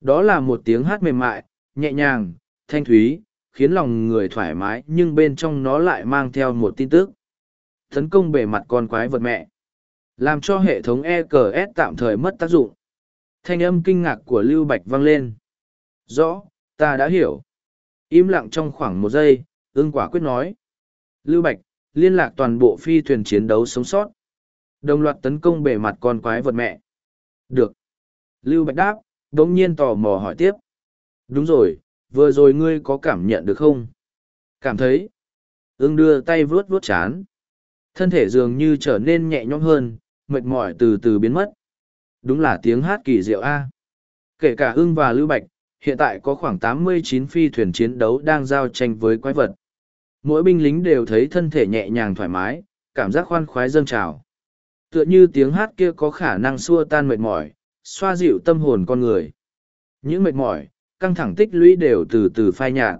Speaker 1: Đó là một tiếng hát mềm mại, nhẹ nhàng, thanh thúy, khiến lòng người thoải mái nhưng bên trong nó lại mang theo một tin tức. Tấn công bề mặt con quái vật mẹ. Làm cho hệ thống EKS tạm thời mất tác dụng. Thanh âm kinh ngạc của Lưu Bạch vang lên. Rõ, ta đã hiểu. Im lặng trong khoảng một giây, ưng quả quyết nói. Lưu Bạch, liên lạc toàn bộ phi thuyền chiến đấu sống sót. Đồng loạt tấn công bề mặt con quái vật mẹ. Được. Lưu Bạch đáp, đống nhiên tò mò hỏi tiếp. Đúng rồi, vừa rồi ngươi có cảm nhận được không? Cảm thấy. Ưng đưa tay vuốt vuốt chán. Thân thể dường như trở nên nhẹ nhõm hơn, mệt mỏi từ từ biến mất. Đúng là tiếng hát kỳ diệu A. Kể cả ưng và Lưu Bạch, hiện tại có khoảng 89 phi thuyền chiến đấu đang giao tranh với quái vật. Mỗi binh lính đều thấy thân thể nhẹ nhàng thoải mái, cảm giác khoan khoái dâng trào. Tựa như tiếng hát kia có khả năng xua tan mệt mỏi, xoa dịu tâm hồn con người. Những mệt mỏi, căng thẳng tích lũy đều từ từ phai nhạt.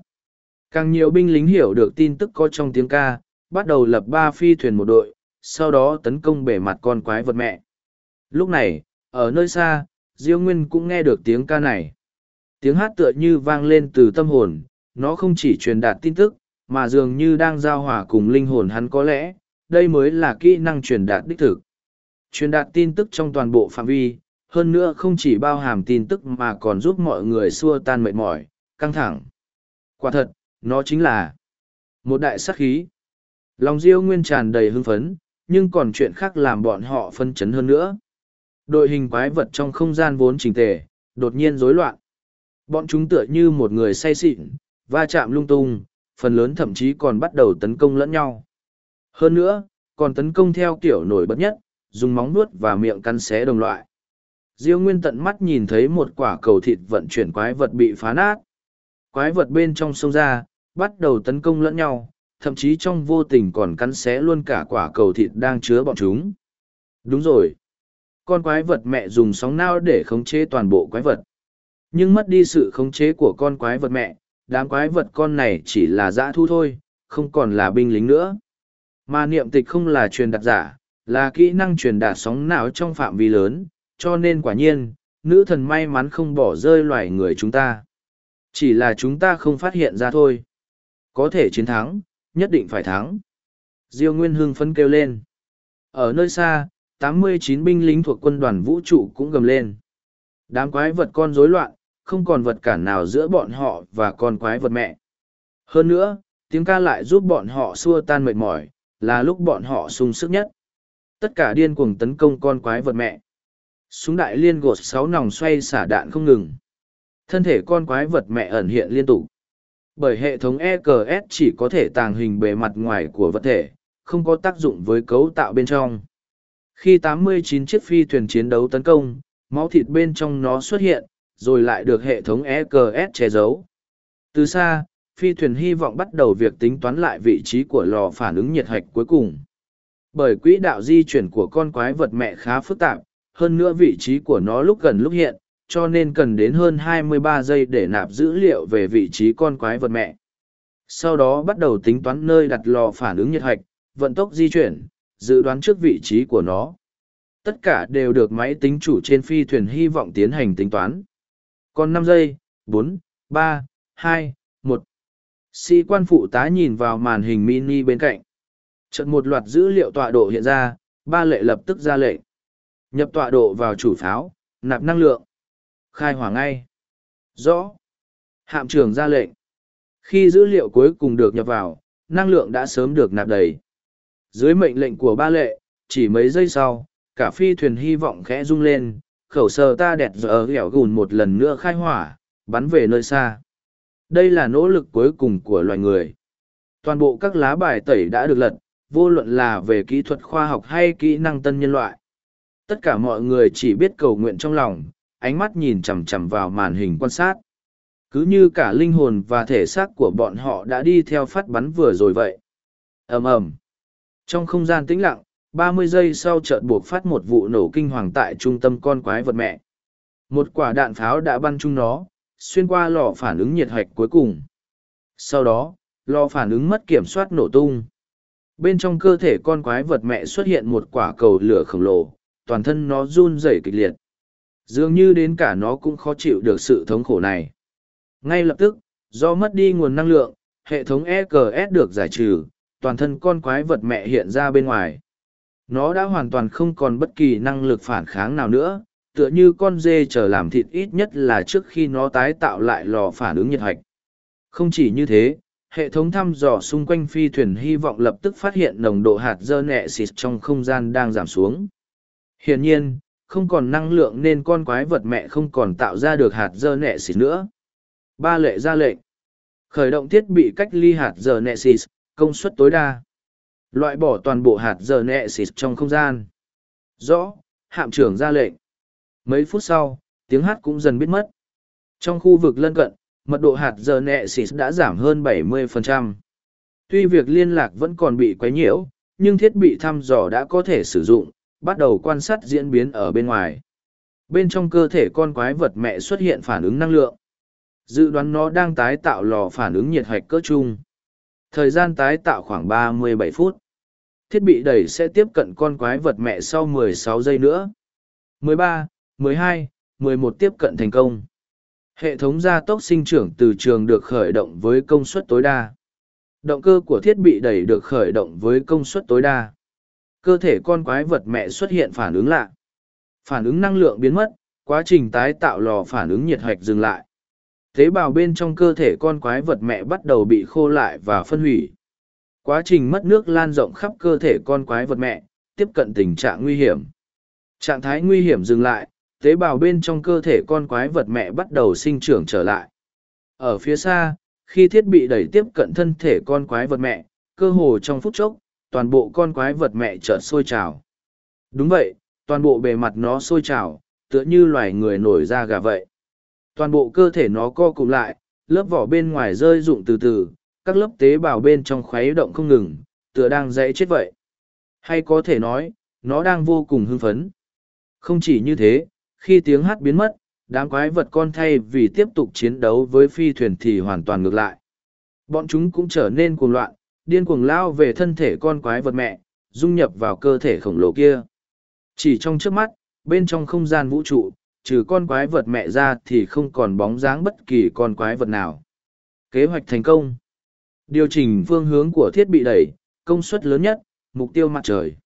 Speaker 1: Càng nhiều binh lính hiểu được tin tức có trong tiếng ca, bắt đầu lập ba phi thuyền một đội, sau đó tấn công bể mặt con quái vật mẹ. Lúc này, ở nơi xa, Diêu Nguyên cũng nghe được tiếng ca này. Tiếng hát tựa như vang lên từ tâm hồn, nó không chỉ truyền đạt tin tức, mà dường như đang giao hòa cùng linh hồn hắn có lẽ, đây mới là kỹ năng truyền đạt đích thực. Truyền đạt tin tức trong toàn bộ phạm vi, hơn nữa không chỉ bao hàm tin tức mà còn giúp mọi người xua tan mệt mỏi, căng thẳng. Quả thật, nó chính là một đại sắc khí. Lòng Diêu Nguyên tràn đầy hưng phấn, nhưng còn chuyện khác làm bọn họ phân chấn hơn nữa. Đội hình quái vật trong không gian vốn trình tề, đột nhiên rối loạn. Bọn chúng tựa như một người say xịn, va chạm lung tung, phần lớn thậm chí còn bắt đầu tấn công lẫn nhau. Hơn nữa, còn tấn công theo kiểu nổi bật nhất, dùng móng nuốt và miệng cắn xé đồng loại. Diêu Nguyên tận mắt nhìn thấy một quả cầu thịt vận chuyển quái vật bị phá nát. Quái vật bên trong sông ra, bắt đầu tấn công lẫn nhau, thậm chí trong vô tình còn cắn xé luôn cả quả cầu thịt đang chứa bọn chúng. Đúng rồi. Con quái vật mẹ dùng sóng nao để khống chế toàn bộ quái vật. Nhưng mất đi sự khống chế của con quái vật mẹ, đám quái vật con này chỉ là dã thu thôi, không còn là binh lính nữa. Mà niệm tịch không là truyền đạt giả, là kỹ năng truyền đạt sóng não trong phạm vi lớn, cho nên quả nhiên, nữ thần may mắn không bỏ rơi loài người chúng ta. Chỉ là chúng ta không phát hiện ra thôi. Có thể chiến thắng, nhất định phải thắng. Diêu Nguyên hưng phấn kêu lên. Ở nơi xa, 89 binh lính thuộc quân đoàn vũ trụ cũng gầm lên. Đám quái vật con rối loạn, không còn vật cản nào giữa bọn họ và con quái vật mẹ. Hơn nữa, tiếng ca lại giúp bọn họ xua tan mệt mỏi, là lúc bọn họ sung sức nhất. Tất cả điên cuồng tấn công con quái vật mẹ. Súng đại liên gột sáu nòng xoay xả đạn không ngừng. Thân thể con quái vật mẹ ẩn hiện liên tục. Bởi hệ thống EKS chỉ có thể tàng hình bề mặt ngoài của vật thể, không có tác dụng với cấu tạo bên trong. Khi 89 chiếc phi thuyền chiến đấu tấn công, máu thịt bên trong nó xuất hiện, rồi lại được hệ thống ECS che giấu. Từ xa, phi thuyền hy vọng bắt đầu việc tính toán lại vị trí của lò phản ứng nhiệt hạch cuối cùng. Bởi quỹ đạo di chuyển của con quái vật mẹ khá phức tạp, hơn nữa vị trí của nó lúc gần lúc hiện, cho nên cần đến hơn 23 giây để nạp dữ liệu về vị trí con quái vật mẹ. Sau đó bắt đầu tính toán nơi đặt lò phản ứng nhiệt hạch, vận tốc di chuyển, dự đoán trước vị trí của nó. Tất cả đều được máy tính chủ trên phi thuyền hy vọng tiến hành tính toán. Còn năm giây, bốn, ba, hai, một. Sĩ quan phụ tá nhìn vào màn hình mini bên cạnh. Trận một loạt dữ liệu tọa độ hiện ra, ba lệ lập tức ra lệnh. Nhập tọa độ vào chủ pháo, nạp năng lượng. Khai hỏa ngay. Rõ. Hạm trưởng ra lệnh. Khi dữ liệu cuối cùng được nhập vào, năng lượng đã sớm được nạp đầy. Dưới mệnh lệnh của ba lệ, chỉ mấy giây sau, cả phi thuyền hy vọng khẽ rung lên, khẩu sờ ta đẹp giờ ghẻo gùn một lần nữa khai hỏa, bắn về nơi xa. Đây là nỗ lực cuối cùng của loài người. Toàn bộ các lá bài tẩy đã được lật, vô luận là về kỹ thuật khoa học hay kỹ năng tân nhân loại. Tất cả mọi người chỉ biết cầu nguyện trong lòng, ánh mắt nhìn chằm chằm vào màn hình quan sát. Cứ như cả linh hồn và thể xác của bọn họ đã đi theo phát bắn vừa rồi vậy. ầm ầm Trong không gian tĩnh lặng, ba mươi giây sau chợt buộc phát một vụ nổ kinh hoàng tại trung tâm con quái vật mẹ. Một quả đạn pháo đã bắn chung nó, xuyên qua lò phản ứng nhiệt hạch cuối cùng. Sau đó, lò phản ứng mất kiểm soát nổ tung. Bên trong cơ thể con quái vật mẹ xuất hiện một quả cầu lửa khổng lồ, toàn thân nó run rẩy kịch liệt. Dường như đến cả nó cũng khó chịu được sự thống khổ này. Ngay lập tức, do mất đi nguồn năng lượng, hệ thống EKS được giải trừ, toàn thân con quái vật mẹ hiện ra bên ngoài. Nó đã hoàn toàn không còn bất kỳ năng lực phản kháng nào nữa, tựa như con dê chờ làm thịt ít nhất là trước khi nó tái tạo lại lò phản ứng nhiệt hạch. Không chỉ như thế, hệ thống thăm dò xung quanh phi thuyền hy vọng lập tức phát hiện nồng độ hạt dơ nẹ xịt trong không gian đang giảm xuống. Hiển nhiên, không còn năng lượng nên con quái vật mẹ không còn tạo ra được hạt dơ nẹ xịt nữa. Ba lệ ra lệnh. Khởi động thiết bị cách ly hạt dơ nẹ xịt, công suất tối đa. Loại bỏ toàn bộ hạt giờ nẹ xịt trong không gian. Rõ, hạm trưởng ra lệnh. Mấy phút sau, tiếng hát cũng dần biết mất. Trong khu vực lân cận, mật độ hạt giờ nẹ xịt đã giảm hơn 70%. Tuy việc liên lạc vẫn còn bị quấy nhiễu, nhưng thiết bị thăm dò đã có thể sử dụng, bắt đầu quan sát diễn biến ở bên ngoài. Bên trong cơ thể con quái vật mẹ xuất hiện phản ứng năng lượng. Dự đoán nó đang tái tạo lò phản ứng nhiệt hạch cỡ chung. Thời gian tái tạo khoảng 37 phút. Thiết bị đẩy sẽ tiếp cận con quái vật mẹ sau 16 giây nữa. 13, 12, 11 tiếp cận thành công. Hệ thống gia tốc sinh trưởng từ trường được khởi động với công suất tối đa. Động cơ của thiết bị đẩy được khởi động với công suất tối đa. Cơ thể con quái vật mẹ xuất hiện phản ứng lạ. Phản ứng năng lượng biến mất, quá trình tái tạo lò phản ứng nhiệt hạch dừng lại. Tế bào bên trong cơ thể con quái vật mẹ bắt đầu bị khô lại và phân hủy. Quá trình mất nước lan rộng khắp cơ thể con quái vật mẹ, tiếp cận tình trạng nguy hiểm. Trạng thái nguy hiểm dừng lại, tế bào bên trong cơ thể con quái vật mẹ bắt đầu sinh trưởng trở lại. Ở phía xa, khi thiết bị đẩy tiếp cận thân thể con quái vật mẹ, cơ hồ trong phút chốc, toàn bộ con quái vật mẹ chợt sôi trào. Đúng vậy, toàn bộ bề mặt nó sôi trào, tựa như loài người nổi ra gà vậy. Toàn bộ cơ thể nó co cụm lại, lớp vỏ bên ngoài rơi rụng từ từ, các lớp tế bào bên trong khuấy động không ngừng, tựa đang dãy chết vậy. Hay có thể nói, nó đang vô cùng hưng phấn. Không chỉ như thế, khi tiếng hát biến mất, đám quái vật con thay vì tiếp tục chiến đấu với phi thuyền thì hoàn toàn ngược lại. Bọn chúng cũng trở nên cuồng loạn, điên cuồng lao về thân thể con quái vật mẹ, dung nhập vào cơ thể khổng lồ kia. Chỉ trong trước mắt, bên trong không gian vũ trụ, trừ con quái vật mẹ ra thì không còn bóng dáng bất kỳ con quái vật nào. Kế hoạch thành công. Điều chỉnh phương hướng của thiết bị đẩy, công suất lớn nhất, mục tiêu mặt trời.